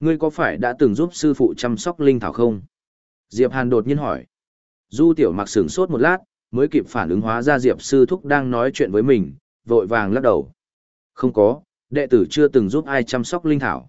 Ngươi có phải đã từng giúp sư phụ chăm sóc linh thảo không? Diệp Hàn đột nhiên hỏi. Du tiểu mặc sửng sốt một lát, mới kịp phản ứng hóa ra Diệp sư thúc đang nói chuyện với mình, vội vàng lắc đầu. Không có, đệ tử chưa từng giúp ai chăm sóc linh thảo.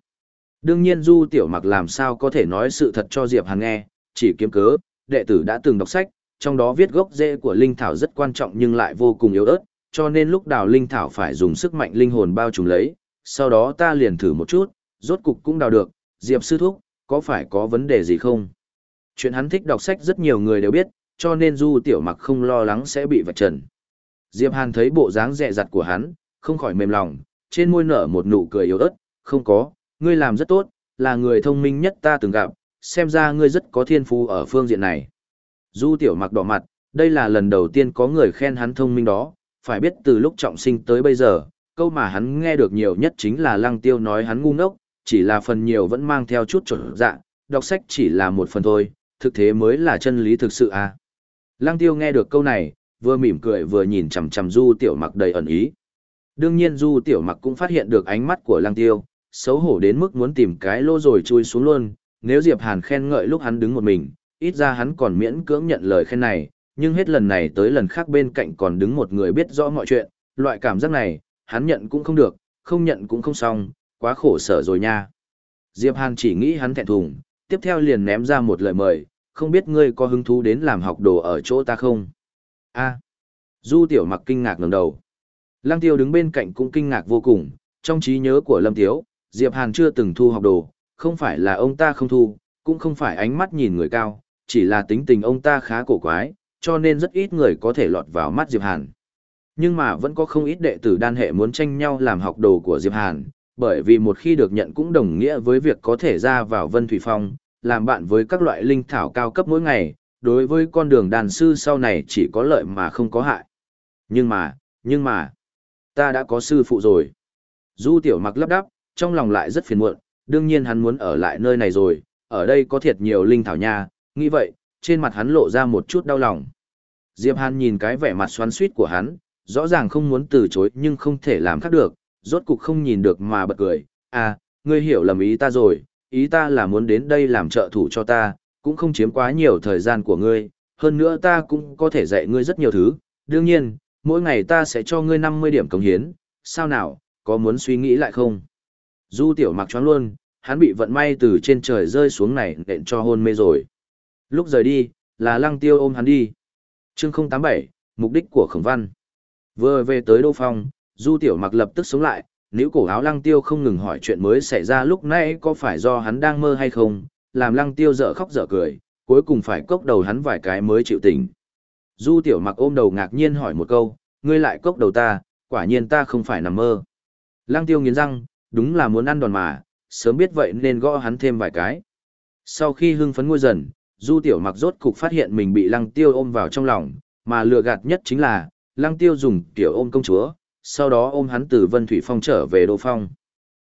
Đương nhiên Du tiểu mặc làm sao có thể nói sự thật cho Diệp Hàn nghe, chỉ kiếm cớ, đệ tử đã từng đọc sách, trong đó viết gốc rễ của linh thảo rất quan trọng nhưng lại vô cùng yếu ớt, cho nên lúc đào linh thảo phải dùng sức mạnh linh hồn bao trùm lấy, sau đó ta liền thử một chút, rốt cục cũng đào được, Diệp sư thúc, có phải có vấn đề gì không? Chuyện hắn thích đọc sách rất nhiều người đều biết, cho nên Du Tiểu Mặc không lo lắng sẽ bị vạch trần. Diệp Hàn thấy bộ dáng dè dặt của hắn, không khỏi mềm lòng, trên môi nở một nụ cười yếu ớt, không có, ngươi làm rất tốt, là người thông minh nhất ta từng gặp, xem ra ngươi rất có thiên phú ở phương diện này. Du Tiểu Mặc đỏ mặt, đây là lần đầu tiên có người khen hắn thông minh đó, phải biết từ lúc trọng sinh tới bây giờ, câu mà hắn nghe được nhiều nhất chính là Lăng Tiêu nói hắn ngu ngốc, chỉ là phần nhiều vẫn mang theo chút chuẩn dạ, đọc sách chỉ là một phần thôi, thực thế mới là chân lý thực sự à. Lăng Tiêu nghe được câu này, vừa mỉm cười vừa nhìn chằm chằm Du Tiểu Mặc đầy ẩn ý. Đương nhiên Du Tiểu Mặc cũng phát hiện được ánh mắt của Lăng Tiêu, xấu hổ đến mức muốn tìm cái lô rồi chui xuống luôn, nếu Diệp Hàn khen ngợi lúc hắn đứng một mình, ít ra hắn còn miễn cưỡng nhận lời khen này, nhưng hết lần này tới lần khác bên cạnh còn đứng một người biết rõ mọi chuyện, loại cảm giác này, hắn nhận cũng không được, không nhận cũng không xong, quá khổ sở rồi nha. Diệp Hàn chỉ nghĩ hắn thẹn thùng, tiếp theo liền ném ra một lời mời, không biết ngươi có hứng thú đến làm học đồ ở chỗ ta không? A. Du Tiểu Mặc kinh ngạc ngẩng đầu. Lăng Tiêu đứng bên cạnh cũng kinh ngạc vô cùng, trong trí nhớ của Lâm Tiếu, Diệp Hàn chưa từng thu học đồ, không phải là ông ta không thu, cũng không phải ánh mắt nhìn người cao, chỉ là tính tình ông ta khá cổ quái, cho nên rất ít người có thể lọt vào mắt Diệp Hàn. Nhưng mà vẫn có không ít đệ tử đan hệ muốn tranh nhau làm học đồ của Diệp Hàn, bởi vì một khi được nhận cũng đồng nghĩa với việc có thể ra vào Vân Thủy Phong, làm bạn với các loại linh thảo cao cấp mỗi ngày, đối với con đường đàn sư sau này chỉ có lợi mà không có hại. Nhưng mà, nhưng mà, ta đã có sư phụ rồi. Du tiểu mặc lấp đắp, trong lòng lại rất phiền muộn, đương nhiên hắn muốn ở lại nơi này rồi, ở đây có thiệt nhiều linh thảo nha, nghĩ vậy, trên mặt hắn lộ ra một chút đau lòng. Diệp Hàn nhìn cái vẻ mặt xoắn suýt của hắn, rõ ràng không muốn từ chối nhưng không thể làm khác được, rốt cục không nhìn được mà bật cười, à, ngươi hiểu lầm ý ta rồi, ý ta là muốn đến đây làm trợ thủ cho ta, cũng không chiếm quá nhiều thời gian của ngươi, hơn nữa ta cũng có thể dạy ngươi rất nhiều thứ, đương nhiên, mỗi ngày ta sẽ cho ngươi 50 điểm công hiến, sao nào, có muốn suy nghĩ lại không? Du tiểu mặc choáng luôn, hắn bị vận may từ trên trời rơi xuống này nện cho hôn mê rồi. Lúc rời đi, là lăng tiêu ôm hắn đi. Chương 087, mục đích của khổng văn. Vừa về tới Đô Phong, Du Tiểu Mặc lập tức sống lại, nếu cổ áo lăng tiêu không ngừng hỏi chuyện mới xảy ra lúc nãy có phải do hắn đang mơ hay không, làm lăng tiêu dở khóc dở cười, cuối cùng phải cốc đầu hắn vài cái mới chịu tỉnh. Du Tiểu Mặc ôm đầu ngạc nhiên hỏi một câu, ngươi lại cốc đầu ta, quả nhiên ta không phải nằm mơ. Lăng tiêu nghiến răng, đúng là muốn ăn đòn mà, sớm biết vậy nên gõ hắn thêm vài cái. Sau khi hưng phấn ngôi dần, Du Tiểu Mặc rốt cục phát hiện mình bị Lăng Tiêu ôm vào trong lòng, mà lừa gạt nhất chính là, Lăng Tiêu dùng tiểu ôm công chúa, sau đó ôm hắn từ Vân Thủy Phong trở về Đô Phong.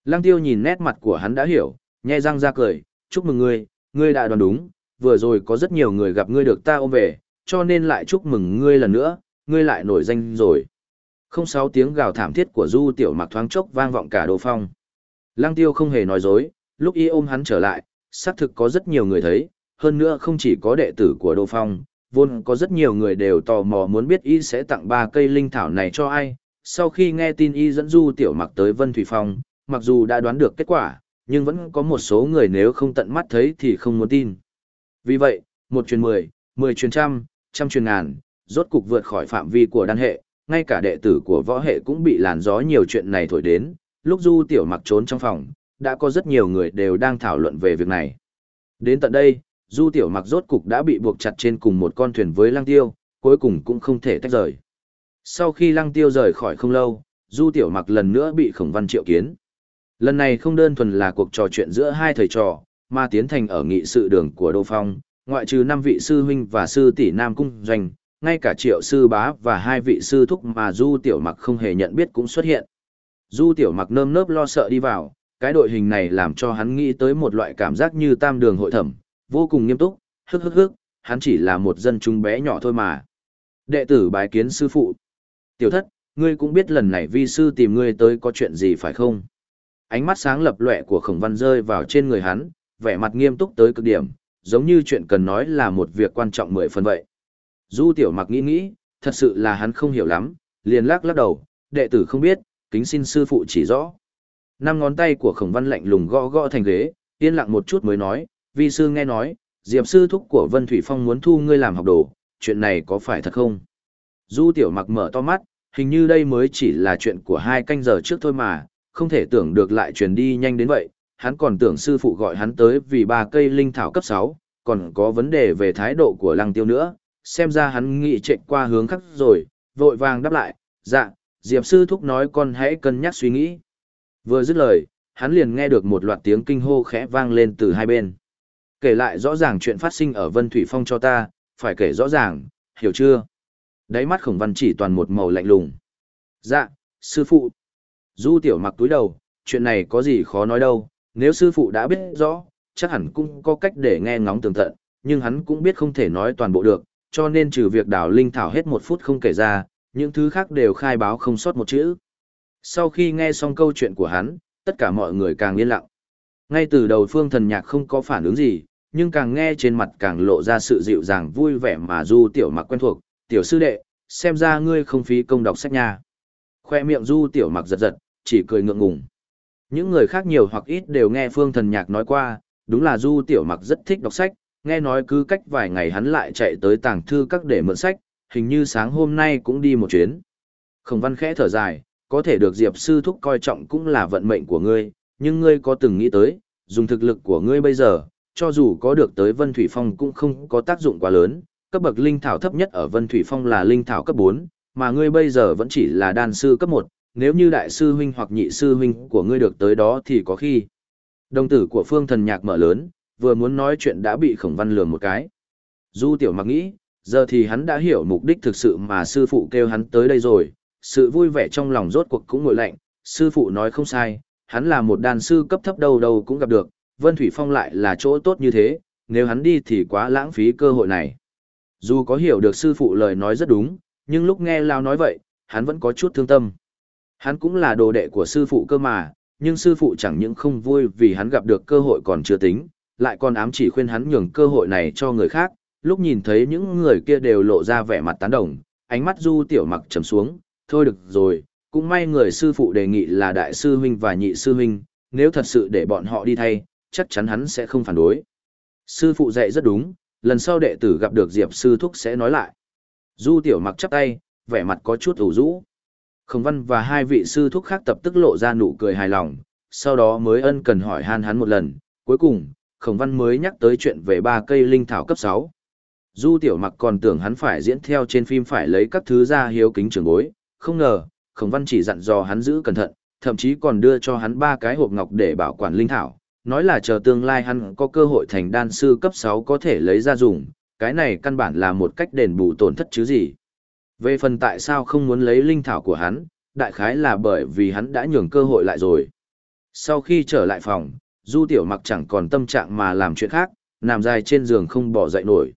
Lăng Tiêu nhìn nét mặt của hắn đã hiểu, nhẹ răng ra cười, chúc mừng ngươi, ngươi đã đoán đúng, vừa rồi có rất nhiều người gặp ngươi được ta ôm về, cho nên lại chúc mừng ngươi lần nữa, ngươi lại nổi danh rồi. Không sáu tiếng gào thảm thiết của Du Tiểu Mặc thoáng chốc vang vọng cả Đô Phong. Lăng Tiêu không hề nói dối, lúc y ôm hắn trở lại, xác thực có rất nhiều người thấy, hơn nữa không chỉ có đệ tử của Đô Phong, vốn có rất nhiều người đều tò mò muốn biết y sẽ tặng ba cây linh thảo này cho ai. Sau khi nghe tin y dẫn du tiểu mặc tới Vân Thủy Phong, mặc dù đã đoán được kết quả, nhưng vẫn có một số người nếu không tận mắt thấy thì không muốn tin. Vì vậy, một truyền mười, mười truyền trăm, trăm truyền ngàn, rốt cục vượt khỏi phạm vi của đan hệ, ngay cả đệ tử của võ hệ cũng bị làn gió nhiều chuyện này thổi đến, lúc du tiểu mặc trốn trong phòng, đã có rất nhiều người đều đang thảo luận về việc này. Đến tận đây, du tiểu mặc rốt cục đã bị buộc chặt trên cùng một con thuyền với lăng tiêu, cuối cùng cũng không thể tách rời. Sau khi lăng tiêu rời khỏi không lâu, du tiểu mặc lần nữa bị khổng văn triệu kiến. Lần này không đơn thuần là cuộc trò chuyện giữa hai thầy trò, mà tiến thành ở nghị sự đường của Đô Phong, ngoại trừ năm vị sư huynh và sư tỷ Nam Cung Doanh, ngay cả triệu sư bá và hai vị sư thúc mà du tiểu mặc không hề nhận biết cũng xuất hiện. Du tiểu mặc nơm nớp lo sợ đi vào, cái đội hình này làm cho hắn nghĩ tới một loại cảm giác như tam đường hội thẩm, vô cùng nghiêm túc, hức hức hức, hắn chỉ là một dân chúng bé nhỏ thôi mà. Đệ tử bái kiến sư phụ. Tiểu thất, ngươi cũng biết lần này vi sư tìm ngươi tới có chuyện gì phải không? Ánh mắt sáng lập lệ của khổng văn rơi vào trên người hắn, vẻ mặt nghiêm túc tới cực điểm, giống như chuyện cần nói là một việc quan trọng mười phần vậy. Du tiểu mặc nghĩ nghĩ, thật sự là hắn không hiểu lắm, liền lắc lắc đầu, đệ tử không biết, kính xin sư phụ chỉ rõ. Năm ngón tay của khổng văn lạnh lùng gõ gõ thành ghế, yên lặng một chút mới nói, vi sư nghe nói, diệp sư thúc của Vân Thủy Phong muốn thu ngươi làm học đồ, chuyện này có phải thật không? Du tiểu mặc mở to mắt, hình như đây mới chỉ là chuyện của hai canh giờ trước thôi mà, không thể tưởng được lại truyền đi nhanh đến vậy, hắn còn tưởng sư phụ gọi hắn tới vì ba cây linh thảo cấp 6, còn có vấn đề về thái độ của lăng tiêu nữa, xem ra hắn nghĩ chạy qua hướng khác rồi, vội vàng đáp lại, dạ, Diệp sư thúc nói con hãy cân nhắc suy nghĩ. Vừa dứt lời, hắn liền nghe được một loạt tiếng kinh hô khẽ vang lên từ hai bên. Kể lại rõ ràng chuyện phát sinh ở Vân Thủy Phong cho ta, phải kể rõ ràng, hiểu chưa? Đáy mắt khổng văn chỉ toàn một màu lạnh lùng. Dạ, sư phụ. Du tiểu mặc túi đầu, chuyện này có gì khó nói đâu, nếu sư phụ đã biết rõ, chắc hẳn cũng có cách để nghe ngóng tường tận, nhưng hắn cũng biết không thể nói toàn bộ được, cho nên trừ việc đào linh thảo hết một phút không kể ra, những thứ khác đều khai báo không sót một chữ. Sau khi nghe xong câu chuyện của hắn, tất cả mọi người càng yên lặng. Ngay từ đầu phương thần nhạc không có phản ứng gì, nhưng càng nghe trên mặt càng lộ ra sự dịu dàng vui vẻ mà du tiểu mặc quen thuộc, tiểu sư đệ, xem ra ngươi không phí công đọc sách nha. Khoe miệng du tiểu mặc giật giật, chỉ cười ngượng ngùng. Những người khác nhiều hoặc ít đều nghe phương thần nhạc nói qua, đúng là du tiểu mặc rất thích đọc sách, nghe nói cứ cách vài ngày hắn lại chạy tới tàng thư các để mượn sách, hình như sáng hôm nay cũng đi một chuyến. Khổng văn khẽ thở dài, có thể được Diệp sư thúc coi trọng cũng là vận mệnh của ngươi, nhưng ngươi có từng nghĩ tới, dùng thực lực của ngươi bây giờ, cho dù có được tới Vân Thủy Phong cũng không có tác dụng quá lớn, cấp bậc linh thảo thấp nhất ở Vân Thủy Phong là linh thảo cấp 4, mà ngươi bây giờ vẫn chỉ là đan sư cấp 1, nếu như đại sư huynh hoặc nhị sư huynh của ngươi được tới đó thì có khi. Đồng tử của Phương Thần Nhạc mở lớn, vừa muốn nói chuyện đã bị Khổng Văn lườm một cái. Du Tiểu Mặc nghĩ, giờ thì hắn đã hiểu mục đích thực sự mà sư phụ kêu hắn tới đây rồi, sự vui vẻ trong lòng rốt cuộc cũng ngồi lạnh, sư phụ nói không sai, hắn là một đàn sư cấp thấp đầu đầu cũng gặp được, Vân Thủy Phong lại là chỗ tốt như thế, nếu hắn đi thì quá lãng phí cơ hội này. Dù có hiểu được sư phụ lời nói rất đúng, nhưng lúc nghe Lao nói vậy, hắn vẫn có chút thương tâm. Hắn cũng là đồ đệ của sư phụ cơ mà, nhưng sư phụ chẳng những không vui vì hắn gặp được cơ hội còn chưa tính, lại còn ám chỉ khuyên hắn nhường cơ hội này cho người khác, lúc nhìn thấy những người kia đều lộ ra vẻ mặt tán đồng, ánh mắt du tiểu mặc trầm xuống, thôi được rồi, cũng may người sư phụ đề nghị là đại sư huynh và nhị sư huynh, nếu thật sự để bọn họ đi thay, chắc chắn hắn sẽ không phản đối. Sư phụ dạy rất đúng, lần sau đệ tử gặp được Diệp sư thúc sẽ nói lại. Du tiểu mặc chắp tay, vẻ mặt có chút ủ rũ. Khổng văn và hai vị sư thúc khác tập tức lộ ra nụ cười hài lòng, sau đó mới ân cần hỏi han hắn một lần, cuối cùng, khổng văn mới nhắc tới chuyện về ba cây linh thảo cấp 6. Du tiểu mặc còn tưởng hắn phải diễn theo trên phim phải lấy các thứ ra hiếu kính trưởng bối, không ngờ, khổng văn chỉ dặn dò hắn giữ cẩn thận, thậm chí còn đưa cho hắn ba cái hộp ngọc để bảo quản linh thảo, nói là chờ tương lai hắn có cơ hội thành đan sư cấp 6 có thể lấy ra dùng, cái này căn bản là một cách đền bù tổn thất chứ gì. Về phần tại sao không muốn lấy linh thảo của hắn, đại khái là bởi vì hắn đã nhường cơ hội lại rồi. Sau khi trở lại phòng, Du Tiểu Mặc chẳng còn tâm trạng mà làm chuyện khác, nằm dài trên giường không bỏ dậy nổi.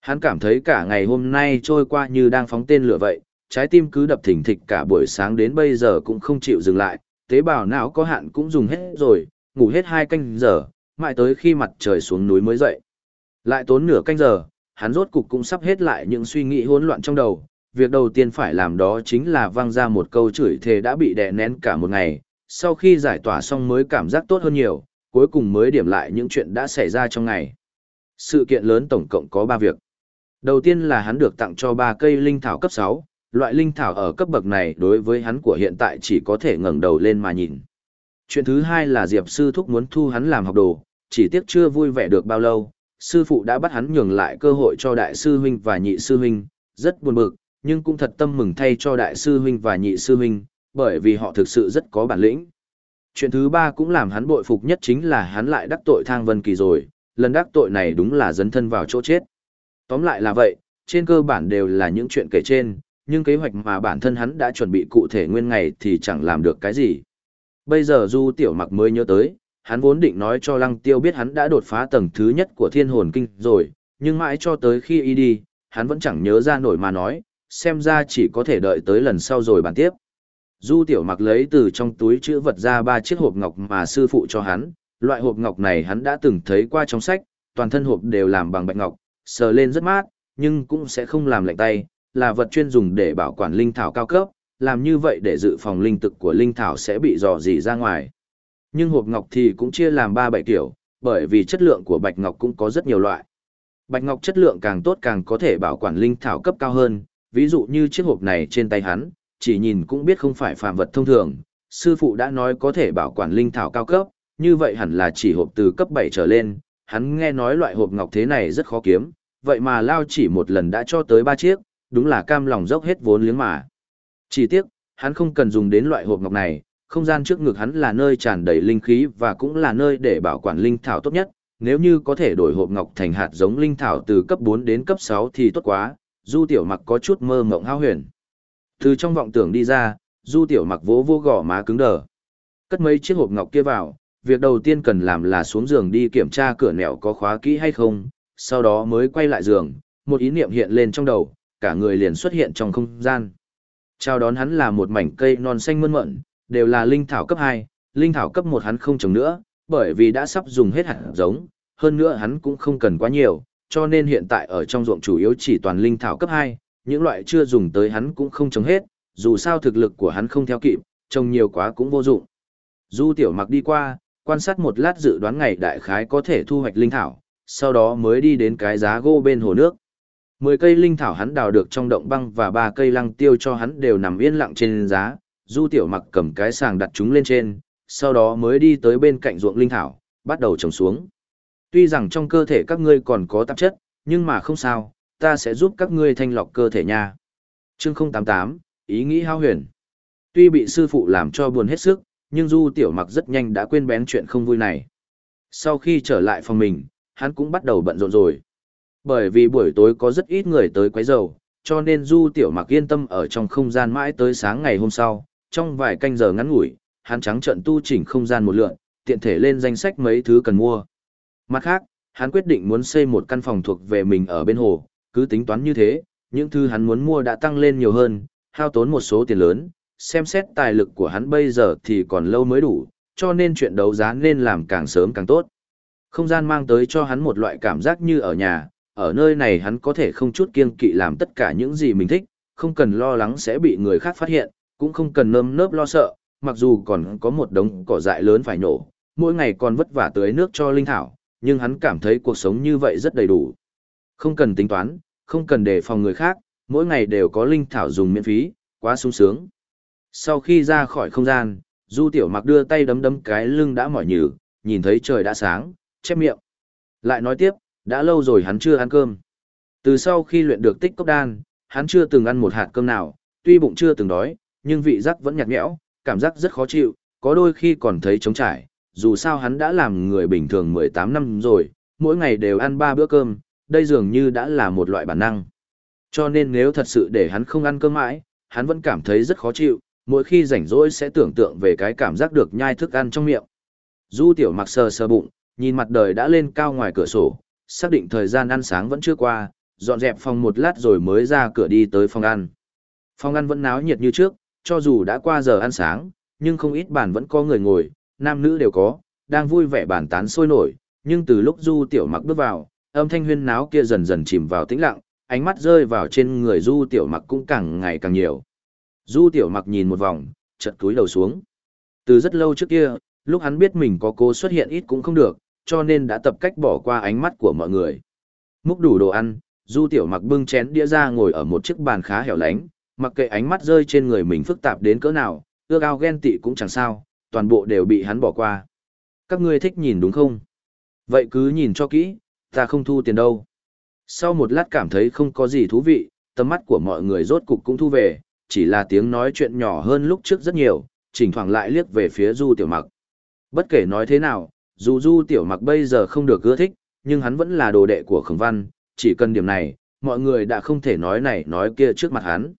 Hắn cảm thấy cả ngày hôm nay trôi qua như đang phóng tên lửa vậy, trái tim cứ đập thình thịch cả buổi sáng đến bây giờ cũng không chịu dừng lại, tế bào não có hạn cũng dùng hết rồi, ngủ hết hai canh giờ, mãi tới khi mặt trời xuống núi mới dậy. Lại tốn nửa canh giờ, hắn rốt cục cũng sắp hết lại những suy nghĩ hỗn loạn trong đầu, việc đầu tiên phải làm đó chính là vang ra một câu chửi thề đã bị đè nén cả một ngày, sau khi giải tỏa xong mới cảm giác tốt hơn nhiều, cuối cùng mới điểm lại những chuyện đã xảy ra trong ngày. Sự kiện lớn tổng cộng có 3 việc. Đầu tiên là hắn được tặng cho 3 cây linh thảo cấp 6, loại linh thảo ở cấp bậc này đối với hắn của hiện tại chỉ có thể ngẩng đầu lên mà nhìn. Chuyện thứ hai là Diệp sư thúc muốn thu hắn làm học đồ, chỉ tiếc chưa vui vẻ được bao lâu, sư phụ đã bắt hắn nhường lại cơ hội cho đại sư huynh và nhị sư huynh, rất buồn bực, nhưng cũng thật tâm mừng thay cho đại sư huynh và nhị sư huynh, bởi vì họ thực sự rất có bản lĩnh. Chuyện thứ ba cũng làm hắn bội phục nhất chính là hắn lại đắc tội Thang Vân Kỳ rồi, lần đắc tội này đúng là dấn thân vào chỗ chết. Tóm lại là vậy, trên cơ bản đều là những chuyện kể trên, nhưng kế hoạch mà bản thân hắn đã chuẩn bị cụ thể nguyên ngày thì chẳng làm được cái gì. Bây giờ Du Tiểu Mặc mới nhớ tới, hắn vốn định nói cho Lăng Tiêu biết hắn đã đột phá tầng thứ nhất của Thiên Hồn Kinh rồi, nhưng mãi cho tới khi y đi, hắn vẫn chẳng nhớ ra nổi mà nói, xem ra chỉ có thể đợi tới lần sau rồi bàn tiếp. Du tiểu mặc lấy từ trong túi chữ vật ra ba chiếc hộp ngọc mà sư phụ cho hắn, loại hộp ngọc này hắn đã từng thấy qua trong sách, toàn thân hộp đều làm bằng bạch ngọc, sờ lên rất mát, nhưng cũng sẽ không làm lạnh tay, là vật chuyên dùng để bảo quản linh thảo cao cấp, làm như vậy để dự phòng linh tực của linh thảo sẽ bị dò dỉ ra ngoài. Nhưng hộp ngọc thì cũng chia làm ba bảy kiểu, bởi vì chất lượng của bạch ngọc cũng có rất nhiều loại. Bạch ngọc chất lượng càng tốt càng có thể bảo quản linh thảo cấp cao hơn, ví dụ như chiếc hộp này trên tay hắn, chỉ nhìn cũng biết không phải phàm vật thông thường. Sư phụ đã nói có thể bảo quản linh thảo cao cấp, như vậy hẳn là chỉ hộp từ cấp 7 trở lên, hắn nghe nói loại hộp ngọc thế này rất khó kiếm, vậy mà lao chỉ một lần đã cho tới ba chiếc, đúng là cam lòng dốc hết vốn liếng mà. Chỉ tiếc, hắn không cần dùng đến loại hộp ngọc này, không gian trước ngực hắn là nơi tràn đầy linh khí và cũng là nơi để bảo quản linh thảo tốt nhất, nếu như có thể đổi hộp ngọc thành hạt giống linh thảo từ cấp 4 đến cấp 6 thì tốt quá, Du Tiểu Mặc có chút mơ mộng hao huyền. Từ trong vọng tưởng đi ra, Du Tiểu Mặc vỗ vô gò má cứng đờ. Cất mấy chiếc hộp ngọc kia vào, việc đầu tiên cần làm là xuống giường đi kiểm tra cửa nẻo có khóa kỹ hay không, sau đó mới quay lại giường, một ý niệm hiện lên trong đầu, cả người liền xuất hiện trong không gian. Chào đón hắn là một mảnh cây non xanh mơn mận, đều là linh thảo cấp 2, linh thảo cấp 1 hắn không trồng nữa, bởi vì đã sắp dùng hết hạt giống, hơn nữa hắn cũng không cần quá nhiều, cho nên hiện tại ở trong ruộng chủ yếu chỉ toàn linh thảo cấp 2, những loại chưa dùng tới hắn cũng không trồng hết, dù sao thực lực của hắn không theo kịp, trồng nhiều quá cũng vô dụng. Du tiểu mặc đi qua, quan sát một lát dự đoán ngày đại khái có thể thu hoạch linh thảo, sau đó mới đi đến cái giá gỗ bên hồ nước. Mười cây linh thảo hắn đào được trong động băng và ba cây lăng tiêu cho hắn đều nằm yên lặng trên giá, du tiểu mặc cầm cái sàng đặt chúng lên trên, sau đó mới đi tới bên cạnh ruộng linh thảo, bắt đầu trồng xuống. Tuy rằng trong cơ thể các ngươi còn có tạp chất, nhưng mà không sao, ta sẽ giúp các ngươi thanh lọc cơ thể nha. Chương 088, ý nghĩ hao huyền. Tuy bị sư phụ làm cho buồn hết sức, nhưng Du Tiểu Mặc rất nhanh đã quên bén chuyện không vui này. Sau khi trở lại phòng mình, hắn cũng bắt đầu bận rộn rồi. Bởi vì buổi tối có rất ít người tới quấy rầu, cho nên Du Tiểu Mặc yên tâm ở trong không gian mãi tới sáng ngày hôm sau, trong vài canh giờ ngắn ngủi, hắn trắng trận tu chỉnh không gian một lượn, tiện thể lên danh sách mấy thứ cần mua. Mặt khác, hắn quyết định muốn xây một căn phòng thuộc về mình ở bên hồ, cứ tính toán như thế, những thứ hắn muốn mua đã tăng lên nhiều hơn, hao tốn một số tiền lớn, xem xét tài lực của hắn bây giờ thì còn lâu mới đủ, cho nên chuyện đấu giá nên làm càng sớm càng tốt. Không gian mang tới cho hắn một loại cảm giác như ở nhà, ở nơi này hắn có thể không chút kiêng kỵ làm tất cả những gì mình thích, không cần lo lắng sẽ bị người khác phát hiện, cũng không cần nơm nớp lo sợ, mặc dù còn có một đống cỏ dại lớn phải nổ, mỗi ngày còn vất vả tưới nước cho linh thảo, nhưng hắn cảm thấy cuộc sống như vậy rất đầy đủ. Không cần tính toán, không cần đề phòng người khác, mỗi ngày đều có linh thảo dùng miễn phí, quá sung sướng. Sau khi ra khỏi không gian, Du Tiểu Mặc đưa tay đấm đấm cái lưng đã mỏi nhừ, nhìn thấy trời đã sáng, chép miệng. Lại nói tiếp, đã lâu rồi hắn chưa ăn cơm. Từ sau khi luyện được tích cốc đan, hắn chưa từng ăn một hạt cơm nào, tuy bụng chưa từng đói, nhưng vị giác vẫn nhạt nhẽo, cảm giác rất khó chịu, có đôi khi còn thấy trống trải, dù sao hắn đã làm người bình thường 18 năm rồi, mỗi ngày đều ăn 3 bữa cơm, đây dường như đã là một loại bản năng. Cho nên nếu thật sự để hắn không ăn cơm mãi, hắn vẫn cảm thấy rất khó chịu, mỗi khi rảnh rỗi sẽ tưởng tượng về cái cảm giác được nhai thức ăn trong miệng. Du tiểu mặc sờ sờ bụng, nhìn mặt đời đã lên cao ngoài cửa sổ, xác định thời gian ăn sáng vẫn chưa qua, dọn dẹp phòng một lát rồi mới ra cửa đi tới phòng ăn. Phòng ăn vẫn náo nhiệt như trước, cho dù đã qua giờ ăn sáng, nhưng không ít bàn vẫn có người ngồi, nam nữ đều có, đang vui vẻ bàn tán sôi nổi, nhưng từ lúc Du Tiểu Mặc bước vào, âm thanh huyên náo kia dần dần chìm vào tĩnh lặng, ánh mắt rơi vào trên người Du Tiểu Mặc cũng càng ngày càng nhiều. Du Tiểu Mặc nhìn một vòng, chợt túi đầu xuống. Từ rất lâu trước kia, lúc hắn biết mình có cố xuất hiện ít cũng không được, cho nên đã tập cách bỏ qua ánh mắt của mọi người. Múc đủ đồ ăn, Du Tiểu Mặc bưng chén đĩa ra ngồi ở một chiếc bàn khá hẻo lánh, mặc kệ ánh mắt rơi trên người mình phức tạp đến cỡ nào, ước ao ghen tị cũng chẳng sao, toàn bộ đều bị hắn bỏ qua. Các ngươi thích nhìn đúng không? Vậy cứ nhìn cho kỹ, ta không thu tiền đâu. Sau một lát cảm thấy không có gì thú vị, tầm mắt của mọi người rốt cục cũng thu về, chỉ là tiếng nói chuyện nhỏ hơn lúc trước rất nhiều, chỉnh thoảng lại liếc về phía Du Tiểu Mặc. Bất kể nói thế nào, dù Du Tiểu Mặc bây giờ không được ưa thích, nhưng hắn vẫn là đồ đệ của Khổng Văn, chỉ cần điểm này, mọi người đã không thể nói này nói kia trước mặt hắn.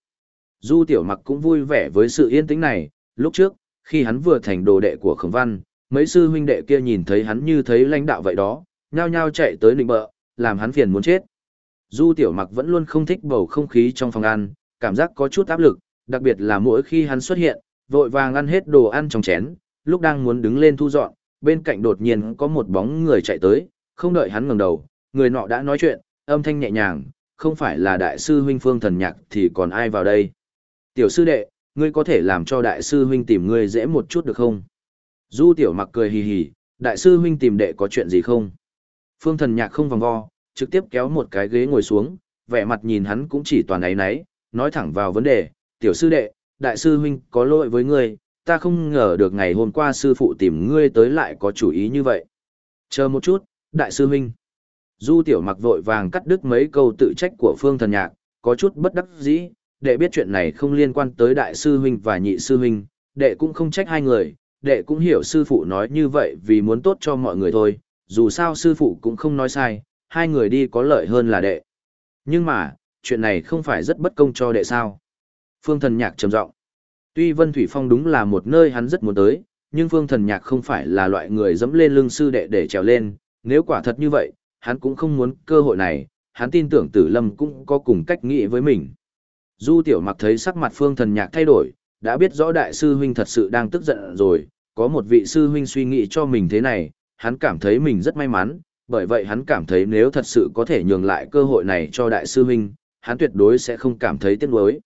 Du Tiểu Mặc cũng vui vẻ với sự yên tĩnh này, lúc trước, khi hắn vừa thành đồ đệ của Khổng Văn, mấy sư huynh đệ kia nhìn thấy hắn như thấy lãnh đạo vậy đó, nhao nhao chạy tới nịnh bợ, làm hắn phiền muốn chết. Du Tiểu Mặc vẫn luôn không thích bầu không khí trong phòng ăn, cảm giác có chút áp lực, đặc biệt là mỗi khi hắn xuất hiện, vội vàng ăn hết đồ ăn trong chén, lúc đang muốn đứng lên thu dọn, bên cạnh đột nhiên có một bóng người chạy tới, không đợi hắn ngẩng đầu, người nọ đã nói chuyện, âm thanh nhẹ nhàng, không phải là đại sư huynh Phương Thần Nhạc thì còn ai vào đây. Tiểu sư đệ, ngươi có thể làm cho đại sư huynh tìm ngươi dễ một chút được không? Du tiểu mặc cười hì hì, đại sư huynh tìm đệ có chuyện gì không? Phương Thần Nhạc không vòng vo, trực tiếp kéo một cái ghế ngồi xuống, vẻ mặt nhìn hắn cũng chỉ toàn ấy nấy, nói thẳng vào vấn đề, tiểu sư đệ, đại sư huynh có lỗi với ngươi, ta không ngờ được ngày hôm qua sư phụ tìm ngươi tới lại có chủ ý như vậy. Chờ một chút, đại sư huynh. Du tiểu mặc vội vàng cắt đứt mấy câu tự trách của phương thần nhạc, có chút bất đắc dĩ, đệ biết chuyện này không liên quan tới đại sư huynh và nhị sư huynh, đệ cũng không trách hai người, đệ cũng hiểu sư phụ nói như vậy vì muốn tốt cho mọi người thôi, dù sao sư phụ cũng không nói sai, hai người đi có lợi hơn là đệ. Nhưng mà, chuyện này không phải rất bất công cho đệ sao. Phương thần nhạc trầm giọng Tuy Vân Thủy Phong đúng là một nơi hắn rất muốn tới, nhưng Phương thần nhạc không phải là loại người dẫm lên lưng sư đệ để trèo lên, nếu quả thật như vậy, hắn cũng không muốn cơ hội này, hắn tin tưởng tử lâm cũng có cùng cách nghĩ với mình. Du tiểu mặc thấy sắc mặt phương thần nhạc thay đổi, đã biết rõ đại sư huynh thật sự đang tức giận rồi, có một vị sư huynh suy nghĩ cho mình thế này, hắn cảm thấy mình rất may mắn, bởi vậy hắn cảm thấy nếu thật sự có thể nhường lại cơ hội này cho đại sư huynh, hắn tuyệt đối sẽ không cảm thấy tiếc nuối.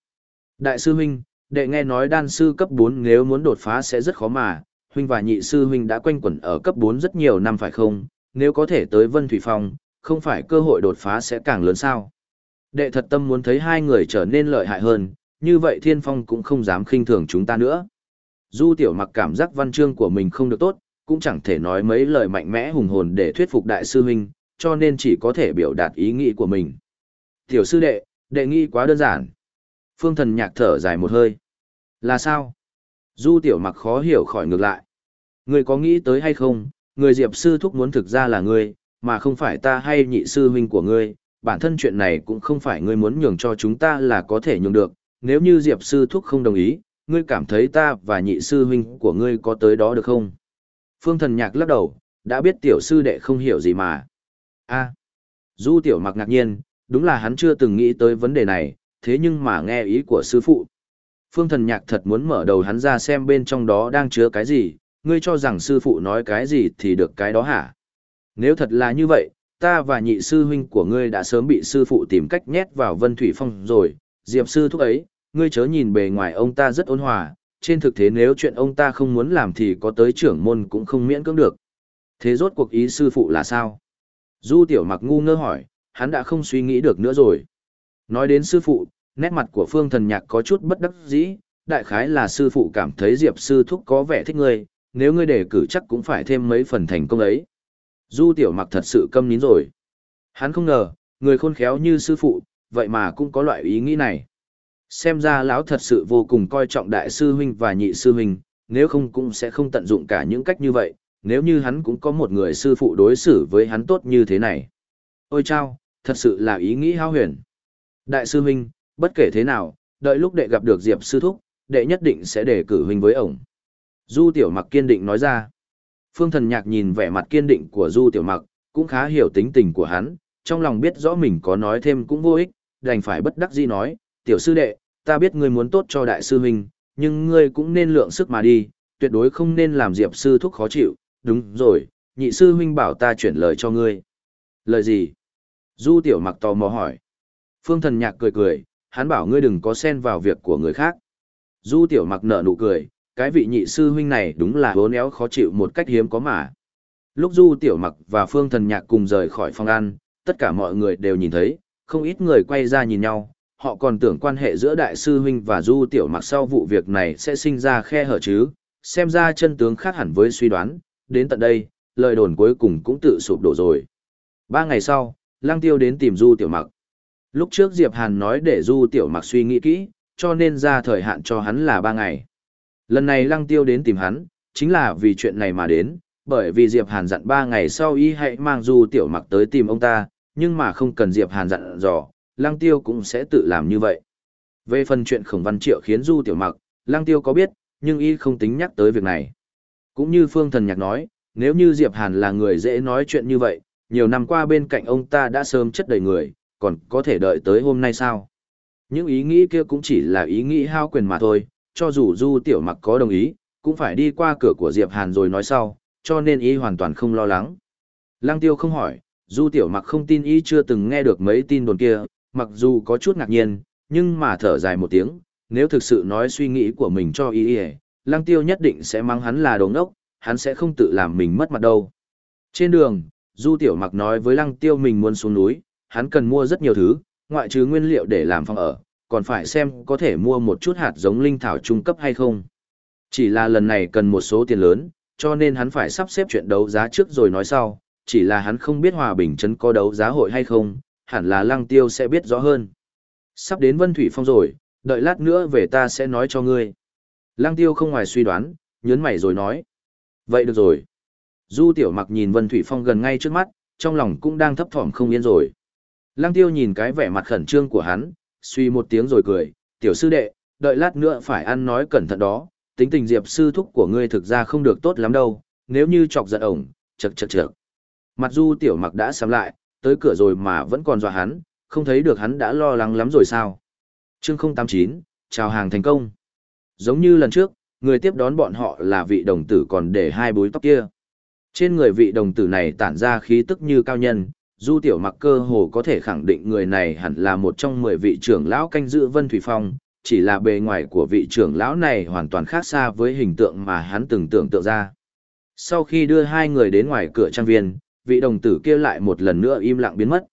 Đại sư huynh, đệ nghe nói đan sư cấp 4 nếu muốn đột phá sẽ rất khó mà, huynh và nhị sư huynh đã quanh quẩn ở cấp 4 rất nhiều năm phải không, nếu có thể tới Vân Thủy Phong, không phải cơ hội đột phá sẽ càng lớn sao. Đệ thật tâm muốn thấy hai người trở nên lợi hại hơn, như vậy Thiên Phong cũng không dám khinh thường chúng ta nữa. Du tiểu mặc cảm giác văn chương của mình không được tốt, cũng chẳng thể nói mấy lời mạnh mẽ hùng hồn để thuyết phục đại sư huynh, cho nên chỉ có thể biểu đạt ý nghĩ của mình. Tiểu sư đệ, đệ nghĩ quá đơn giản. Phương thần nhạc thở dài một hơi. Là sao? Du tiểu mặc khó hiểu khỏi ngược lại. Người có nghĩ tới hay không, người diệp sư thúc muốn thực ra là ngươi, mà không phải ta hay nhị sư huynh của ngươi, bản thân chuyện này cũng không phải ngươi muốn nhường cho chúng ta là có thể nhường được, nếu như diệp sư thúc không đồng ý, ngươi cảm thấy ta và nhị sư huynh của ngươi có tới đó được không? Phương thần nhạc lắc đầu, đã biết tiểu sư đệ không hiểu gì mà. a à. du tiểu mặc ngạc nhiên, đúng là hắn chưa từng nghĩ tới vấn đề này, thế nhưng mà nghe ý của sư phụ. Phương thần nhạc thật muốn mở đầu hắn ra xem bên trong đó đang chứa cái gì, ngươi cho rằng sư phụ nói cái gì thì được cái đó hả? Nếu thật là như vậy, ta và nhị sư huynh của ngươi đã sớm bị sư phụ tìm cách nhét vào vân thủy phong rồi, diệp sư thúc ấy, ngươi chớ nhìn bề ngoài ông ta rất ôn hòa, trên thực tế nếu chuyện ông ta không muốn làm thì có tới trưởng môn cũng không miễn cưỡng được. Thế rốt cuộc ý sư phụ là sao? Du tiểu mặc ngu ngơ hỏi, hắn đã không suy nghĩ được nữa rồi. Nói đến sư phụ, nét mặt của phương thần nhạc có chút bất đắc dĩ, đại khái là sư phụ cảm thấy diệp sư thúc có vẻ thích ngươi, nếu ngươi đề cử chắc cũng phải thêm mấy phần thành công ấy. Du tiểu mặc thật sự câm nín rồi. Hắn không ngờ, người khôn khéo như sư phụ, vậy mà cũng có loại ý nghĩ này. Xem ra lão thật sự vô cùng coi trọng đại sư huynh và nhị sư huynh, nếu không cũng sẽ không tận dụng cả những cách như vậy, nếu như hắn cũng có một người sư phụ đối xử với hắn tốt như thế này. Ôi chao, thật sự là ý nghĩ hao huyền. Đại sư huynh, bất kể thế nào, đợi lúc đệ gặp được Diệp sư thúc, đệ nhất định sẽ đề cử huynh với ổng. Du tiểu mặc kiên định nói ra. Phương thần nhạc nhìn vẻ mặt kiên định của Du tiểu mặc, cũng khá hiểu tính tình của hắn, trong lòng biết rõ mình có nói thêm cũng vô ích, đành phải bất đắc dĩ nói, tiểu sư đệ, ta biết ngươi muốn tốt cho đại sư huynh, nhưng ngươi cũng nên lượng sức mà đi, tuyệt đối không nên làm diệp sư thúc khó chịu, đúng rồi, nhị sư huynh bảo ta chuyển lời cho ngươi. Lời gì? Du tiểu mặc tò mò hỏi. Phương thần nhạc cười cười, hắn bảo ngươi đừng có xen vào việc của người khác. Du tiểu mặc nở nụ cười, cái vị nhị sư huynh này đúng là hố néo khó chịu một cách hiếm có mà. Lúc Du tiểu mặc và Phương thần nhạc cùng rời khỏi phòng ăn, tất cả mọi người đều nhìn thấy, không ít người quay ra nhìn nhau, họ còn tưởng quan hệ giữa đại sư huynh và Du tiểu mặc sau vụ việc này sẽ sinh ra khe hở chứ, xem ra chân tướng khác hẳn với suy đoán, đến tận đây, lời đồn cuối cùng cũng tự sụp đổ rồi. Ba ngày sau, Lang Tiêu đến tìm Du tiểu mặc. Lúc trước Diệp Hàn nói để Du Tiểu Mặc suy nghĩ kỹ, cho nên ra thời hạn cho hắn là 3 ngày. Lần này Lăng Tiêu đến tìm hắn, chính là vì chuyện này mà đến, bởi vì Diệp Hàn dặn 3 ngày sau y hãy mang Du Tiểu Mặc tới tìm ông ta, nhưng mà không cần Diệp Hàn dặn dò, Lăng Tiêu cũng sẽ tự làm như vậy. Về phần chuyện Khổng Văn Triệu khiến Du Tiểu Mặc, Lăng Tiêu có biết, nhưng y không tính nhắc tới việc này. Cũng như Phương Thần Nhạc nói, nếu như Diệp Hàn là người dễ nói chuyện như vậy, nhiều năm qua bên cạnh ông ta đã sớm chất đầy người, còn có thể đợi tới hôm nay sao? Những ý nghĩ kia cũng chỉ là ý nghĩ hao quyền mà thôi, cho dù Du Tiểu Mặc có đồng ý, cũng phải đi qua cửa của Diệp Hàn rồi nói sau, cho nên ý hoàn toàn không lo lắng. Lăng Tiêu không hỏi, Du Tiểu Mặc không tin ý chưa từng nghe được mấy tin đồn kia, mặc dù có chút ngạc nhiên, nhưng mà thở dài một tiếng, nếu thực sự nói suy nghĩ của mình cho ý ý, Lăng Tiêu nhất định sẽ mắng hắn là đồ ngốc, hắn sẽ không tự làm mình mất mặt đâu. Trên đường, Du Tiểu Mặc nói với Lăng Tiêu mình muốn xuống núi, hắn cần mua rất nhiều thứ, ngoại trừ nguyên liệu để làm phòng ở, còn phải xem có thể mua một chút hạt giống linh thảo trung cấp hay không. Chỉ là lần này cần một số tiền lớn, cho nên hắn phải sắp xếp chuyện đấu giá trước rồi nói sau, chỉ là hắn không biết Hòa Bình Trấn có đấu giá hội hay không, hẳn là Lăng Tiêu sẽ biết rõ hơn. Sắp đến Vân Thủy Phong rồi, đợi lát nữa về ta sẽ nói cho ngươi. Lăng Tiêu không ngoài suy đoán, nhớn mày rồi nói. Vậy được rồi. Du Tiểu Mặc nhìn Vân Thủy Phong gần ngay trước mắt, trong lòng cũng đang thấp thỏm không yên rồi. Lăng Tiêu nhìn cái vẻ mặt khẩn trương của hắn, suy một tiếng rồi cười, "Tiểu sư đệ, đợi lát nữa phải ăn nói cẩn thận đó, tính tình Diệp sư thúc của ngươi thực ra không được tốt lắm đâu, nếu như chọc giận ổng, chật chật chật. Mặt Du Tiểu Mặc đã sắm lại, tới cửa rồi mà vẫn còn dọa hắn, không thấy được hắn đã lo lắng lắm rồi sao? Chương 089, chào hàng thành công. Giống như lần trước, người tiếp đón bọn họ là vị đồng tử còn để hai búi tóc kia. Trên người vị đồng tử này tản ra khí tức như cao nhân, Du Tiểu Mặc cơ hồ có thể khẳng định người này hẳn là một trong mười vị trưởng lão canh giữ Vân Thủy Phong, chỉ là bề ngoài của vị trưởng lão này hoàn toàn khác xa với hình tượng mà hắn từng tưởng tượng ra. Sau khi đưa hai người đến ngoài cửa trang viên, vị đồng tử kia lại một lần nữa im lặng biến mất.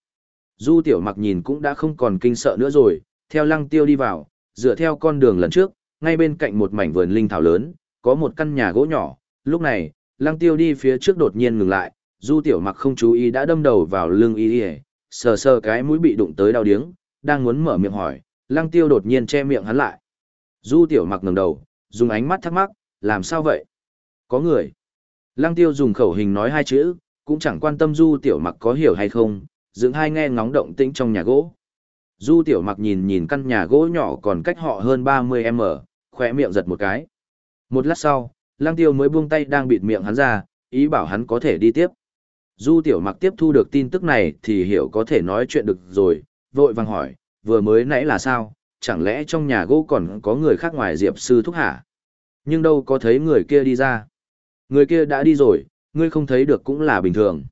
Du Tiểu Mặc nhìn cũng đã không còn kinh sợ nữa rồi, theo Lăng Tiêu đi vào, dựa theo con đường lần trước, ngay bên cạnh một mảnh vườn linh thảo lớn, có một căn nhà gỗ nhỏ, lúc này, lăng tiêu đi phía trước đột nhiên ngừng lại, du tiểu mặc không chú ý đã đâm đầu vào lưng y y sờ sờ cái mũi bị đụng tới đau điếng, đang muốn mở miệng hỏi, lăng tiêu đột nhiên che miệng hắn lại. Du tiểu mặc ngẩng đầu, dùng ánh mắt thắc mắc, làm sao vậy? Có người. Lăng tiêu dùng khẩu hình nói hai chữ, cũng chẳng quan tâm du tiểu mặc có hiểu hay không, dựng hai nghe ngóng động tĩnh trong nhà gỗ. Du tiểu mặc nhìn nhìn căn nhà gỗ nhỏ còn cách họ hơn 30m, khoe miệng giật một cái. Một lát sau, lang tiêu mới buông tay đang bịt miệng hắn ra, ý bảo hắn có thể đi tiếp. Du tiểu mặc tiếp thu được tin tức này thì hiểu có thể nói chuyện được rồi, vội vàng hỏi, vừa mới nãy là sao, chẳng lẽ trong nhà gỗ còn có người khác ngoài diệp sư thúc hả? Nhưng đâu có thấy người kia đi ra. Người kia đã đi rồi, ngươi không thấy được cũng là bình thường.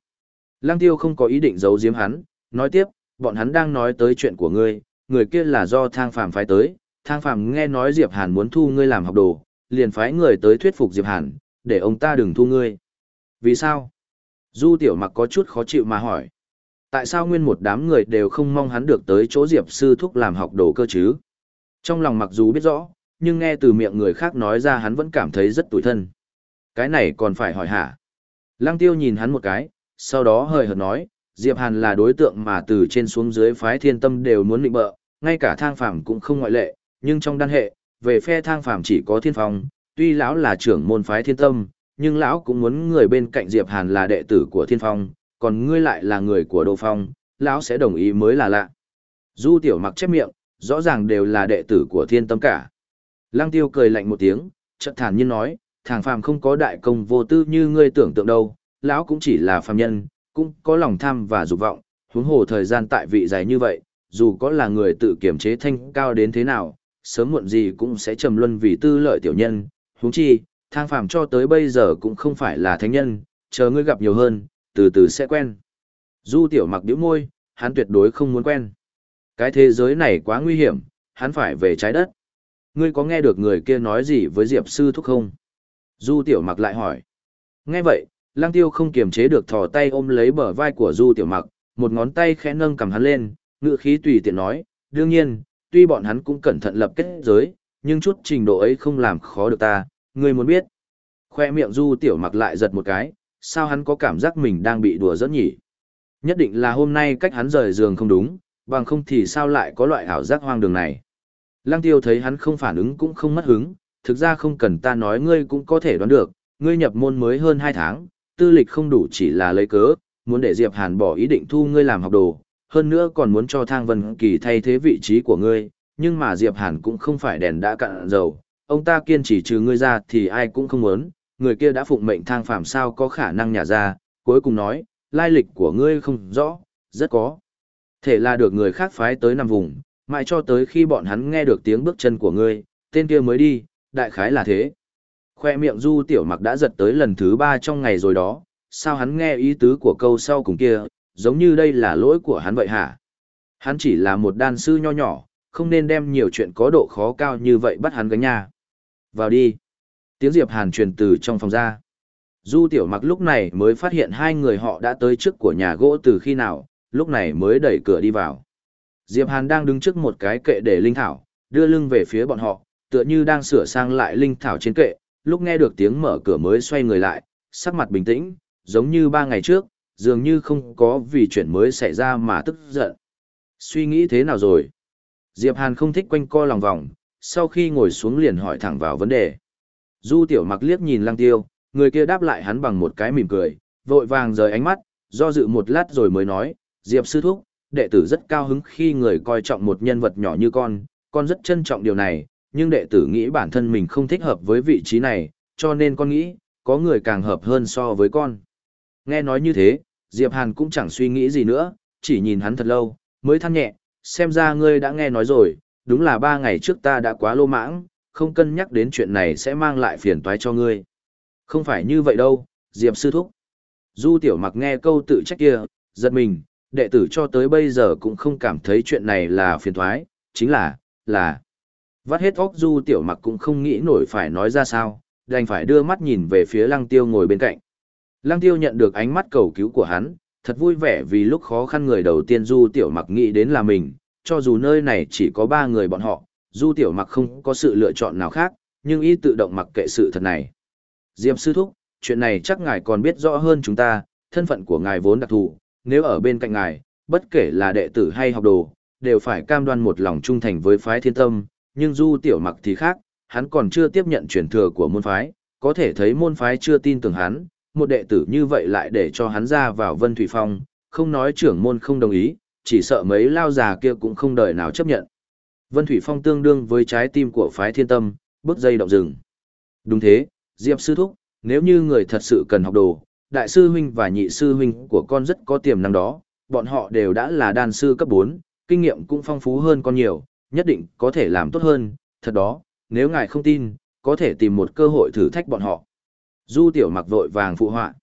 Lăng tiêu không có ý định giấu giếm hắn, nói tiếp, bọn hắn đang nói tới chuyện của ngươi, người kia là do thang phàm phái tới, thang phàm nghe nói Diệp Hàn muốn thu ngươi làm học đồ, liền phái người tới thuyết phục Diệp Hàn, để ông ta đừng thu ngươi. Vì sao? Du tiểu mặc có chút khó chịu mà hỏi. Tại sao nguyên một đám người đều không mong hắn được tới chỗ Diệp sư thúc làm học đồ cơ chứ? Trong lòng mặc dù biết rõ, nhưng nghe từ miệng người khác nói ra hắn vẫn cảm thấy rất tủi thân. Cái này còn phải hỏi hả? Lăng tiêu nhìn hắn một cái, sau đó hơi hợt nói, Diệp Hàn là đối tượng mà từ trên xuống dưới phái thiên tâm đều muốn định bợ, ngay cả thang phàm cũng không ngoại lệ, nhưng trong đan hệ, về phe thang phàm chỉ có thiên phong, tuy lão là trưởng môn phái thiên tâm, nhưng lão cũng muốn người bên cạnh Diệp Hàn là đệ tử của thiên phong, còn ngươi lại là người của đô phong, lão sẽ đồng ý mới là lạ. Du tiểu mặc chép miệng, rõ ràng đều là đệ tử của thiên tâm cả. Lăng tiêu cười lạnh một tiếng, chợt thản nhiên nói, thằng phàm không có đại công vô tư như ngươi tưởng tượng đâu, lão cũng chỉ là phàm nhân, cũng có lòng tham và dục vọng, huống hồ thời gian tại vị dài như vậy, dù có là người tự kiểm chế thanh cao đến thế nào, sớm muộn gì cũng sẽ trầm luân vì tư lợi tiểu nhân, huống chi, thang phàm cho tới bây giờ cũng không phải là thánh nhân, chờ ngươi gặp nhiều hơn, từ từ sẽ quen. Du tiểu mặc điếu môi, hắn tuyệt đối không muốn quen. Cái thế giới này quá nguy hiểm, hắn phải về trái đất. Ngươi có nghe được người kia nói gì với Diệp sư thúc không? Du tiểu mặc lại hỏi. Nghe vậy, Lăng tiêu không kiềm chế được thò tay ôm lấy bờ vai của Du Tiểu Mặc, một ngón tay khẽ nâng cầm hắn lên, ngựa khí tùy tiện nói, đương nhiên, tuy bọn hắn cũng cẩn thận lập kết giới, nhưng chút trình độ ấy không làm khó được ta, ngươi muốn biết. Khoe miệng Du Tiểu Mặc lại giật một cái, sao hắn có cảm giác mình đang bị đùa giỡn nhỉ? Nhất định là hôm nay cách hắn rời giường không đúng, bằng không thì sao lại có loại ảo giác hoang đường này. Lăng tiêu thấy hắn không phản ứng cũng không mất hứng, thực ra không cần ta nói ngươi cũng có thể đoán được, ngươi nhập môn mới hơn 2 tháng, tư lịch không đủ chỉ là lấy cớ, muốn để Diệp Hàn bỏ ý định thu ngươi làm học đồ, hơn nữa còn muốn cho Thang Vân Kỳ thay thế vị trí của ngươi, nhưng mà Diệp Hàn cũng không phải đèn đã cạn dầu, ông ta kiên trì trừ ngươi ra thì ai cũng không muốn, người kia đã phụng mệnh Thang Phàm sao có khả năng nhả ra, cuối cùng nói, lai lịch của ngươi không rõ, rất có. Thể là được người khác phái tới nằm vùng, mãi cho tới khi bọn hắn nghe được tiếng bước chân của ngươi, tên kia mới đi, đại khái là thế. Khoe miệng du tiểu mặc đã giật tới lần thứ ba trong ngày rồi đó, sao hắn nghe ý tứ của câu sau cùng kia, giống như đây là lỗi của hắn vậy hả? Hắn chỉ là một đan sư nho nhỏ, không nên đem nhiều chuyện có độ khó cao như vậy bắt hắn gánh nhà. Vào đi. Tiếng Diệp Hàn truyền từ trong phòng ra. Du tiểu mặc lúc này mới phát hiện hai người họ đã tới trước của nhà gỗ từ khi nào, lúc này mới đẩy cửa đi vào. Diệp Hàn đang đứng trước một cái kệ để linh thảo, đưa lưng về phía bọn họ, tựa như đang sửa sang lại linh thảo trên kệ, lúc nghe được tiếng mở cửa mới xoay người lại, sắc mặt bình tĩnh, giống như ba ngày trước, dường như không có vì chuyện mới xảy ra mà tức giận. Suy nghĩ thế nào rồi? Diệp Hàn không thích quanh co lòng vòng, sau khi ngồi xuống liền hỏi thẳng vào vấn đề. Du tiểu mặc liếc nhìn lăng tiêu, người kia đáp lại hắn bằng một cái mỉm cười, vội vàng rời ánh mắt, do dự một lát rồi mới nói, Diệp sư thúc, đệ tử rất cao hứng khi người coi trọng một nhân vật nhỏ như con, con rất trân trọng điều này, nhưng đệ tử nghĩ bản thân mình không thích hợp với vị trí này, cho nên con nghĩ, có người càng hợp hơn so với con. Nghe nói như thế, Diệp Hàn cũng chẳng suy nghĩ gì nữa, chỉ nhìn hắn thật lâu, mới than nhẹ, xem ra ngươi đã nghe nói rồi, đúng là ba ngày trước ta đã quá lô mãng, không cân nhắc đến chuyện này sẽ mang lại phiền toái cho ngươi. Không phải như vậy đâu, Diệp sư thúc. Du tiểu mặc nghe câu tự trách kia, giật mình, đệ tử cho tới bây giờ cũng không cảm thấy chuyện này là phiền toái, chính là, là. Vắt hết óc du tiểu mặc cũng không nghĩ nổi phải nói ra sao, đành phải đưa mắt nhìn về phía lăng tiêu ngồi bên cạnh. Lăng tiêu nhận được ánh mắt cầu cứu của hắn, thật vui vẻ vì lúc khó khăn người đầu tiên du tiểu mặc nghĩ đến là mình, cho dù nơi này chỉ có ba người bọn họ, du tiểu mặc không có sự lựa chọn nào khác, nhưng ý tự động mặc kệ sự thật này. Diệp sư thúc, chuyện này chắc ngài còn biết rõ hơn chúng ta, thân phận của ngài vốn đặc thù, nếu ở bên cạnh ngài, bất kể là đệ tử hay học đồ, đều phải cam đoan một lòng trung thành với phái thiên tâm, nhưng du tiểu mặc thì khác, hắn còn chưa tiếp nhận truyền thừa của môn phái, có thể thấy môn phái chưa tin tưởng hắn, một đệ tử như vậy lại để cho hắn ra vào Vân Thủy Phong, không nói trưởng môn không đồng ý, chỉ sợ mấy lao già kia cũng không đợi nào chấp nhận. Vân Thủy Phong tương đương với trái tim của phái thiên tâm, bước dây động rừng. Đúng thế, Diệp Sư Thúc, nếu như người thật sự cần học đồ, đại sư huynh và nhị sư huynh của con rất có tiềm năng đó, bọn họ đều đã là đan sư cấp 4, kinh nghiệm cũng phong phú hơn con nhiều, nhất định có thể làm tốt hơn, thật đó, nếu ngài không tin, có thể tìm một cơ hội thử thách bọn họ. Du tiểu mặc vội vàng phụ họa.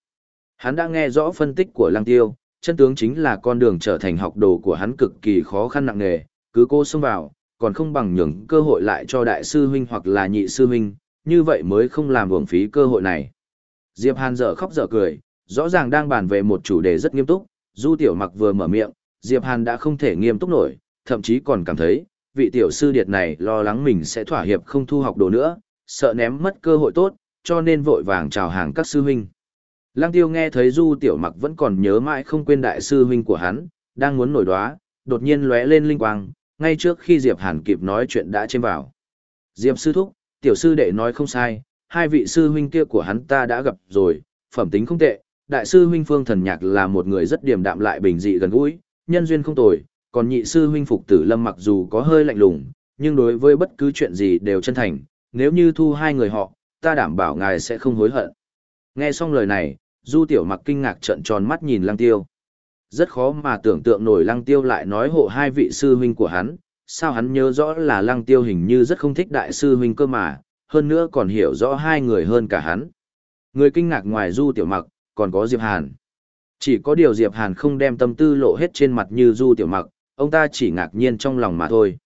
Hắn đã nghe rõ phân tích của lăng tiêu, chân tướng chính là con đường trở thành học đồ của hắn cực kỳ khó khăn nặng nề, cứ cô xông vào, còn không bằng nhường cơ hội lại cho đại sư huynh hoặc là nhị sư huynh, như vậy mới không làm uổng phí cơ hội này. Diệp Hàn dở khóc dở cười, rõ ràng đang bàn về một chủ đề rất nghiêm túc, Du Tiểu Mặc vừa mở miệng, Diệp Hàn đã không thể nghiêm túc nổi, thậm chí còn cảm thấy, vị tiểu sư điệt này lo lắng mình sẽ thỏa hiệp không thu học đồ nữa, sợ ném mất cơ hội tốt, cho nên vội vàng chào hàng các sư huynh. Lăng tiêu nghe thấy Du Tiểu Mặc vẫn còn nhớ mãi không quên đại sư huynh của hắn, đang muốn nổi đoá, đột nhiên lóe lên linh quang, ngay trước khi Diệp Hàn kịp nói chuyện đã chêm vào. Diệp sư thúc, tiểu sư đệ nói không sai, hai vị sư huynh kia của hắn ta đã gặp rồi, phẩm tính không tệ, đại sư huynh Phương Thần Nhạc là một người rất điềm đạm lại bình dị gần gũi, nhân duyên không tồi, còn nhị sư huynh Phục Tử Lâm mặc dù có hơi lạnh lùng, nhưng đối với bất cứ chuyện gì đều chân thành, nếu như thu hai người họ, ta đảm bảo ngài sẽ không hối hận. Nghe xong lời này, Du Tiểu Mặc kinh ngạc trợn tròn mắt nhìn Lăng Tiêu. Rất khó mà tưởng tượng nổi Lăng Tiêu lại nói hộ hai vị sư huynh của hắn, sao hắn nhớ rõ là Lăng Tiêu hình như rất không thích đại sư huynh cơ mà, hơn nữa còn hiểu rõ hai người hơn cả hắn. Người kinh ngạc ngoài Du Tiểu Mặc, còn có Diệp Hàn. Chỉ có điều Diệp Hàn không đem tâm tư lộ hết trên mặt như Du Tiểu Mặc, ông ta chỉ ngạc nhiên trong lòng mà thôi.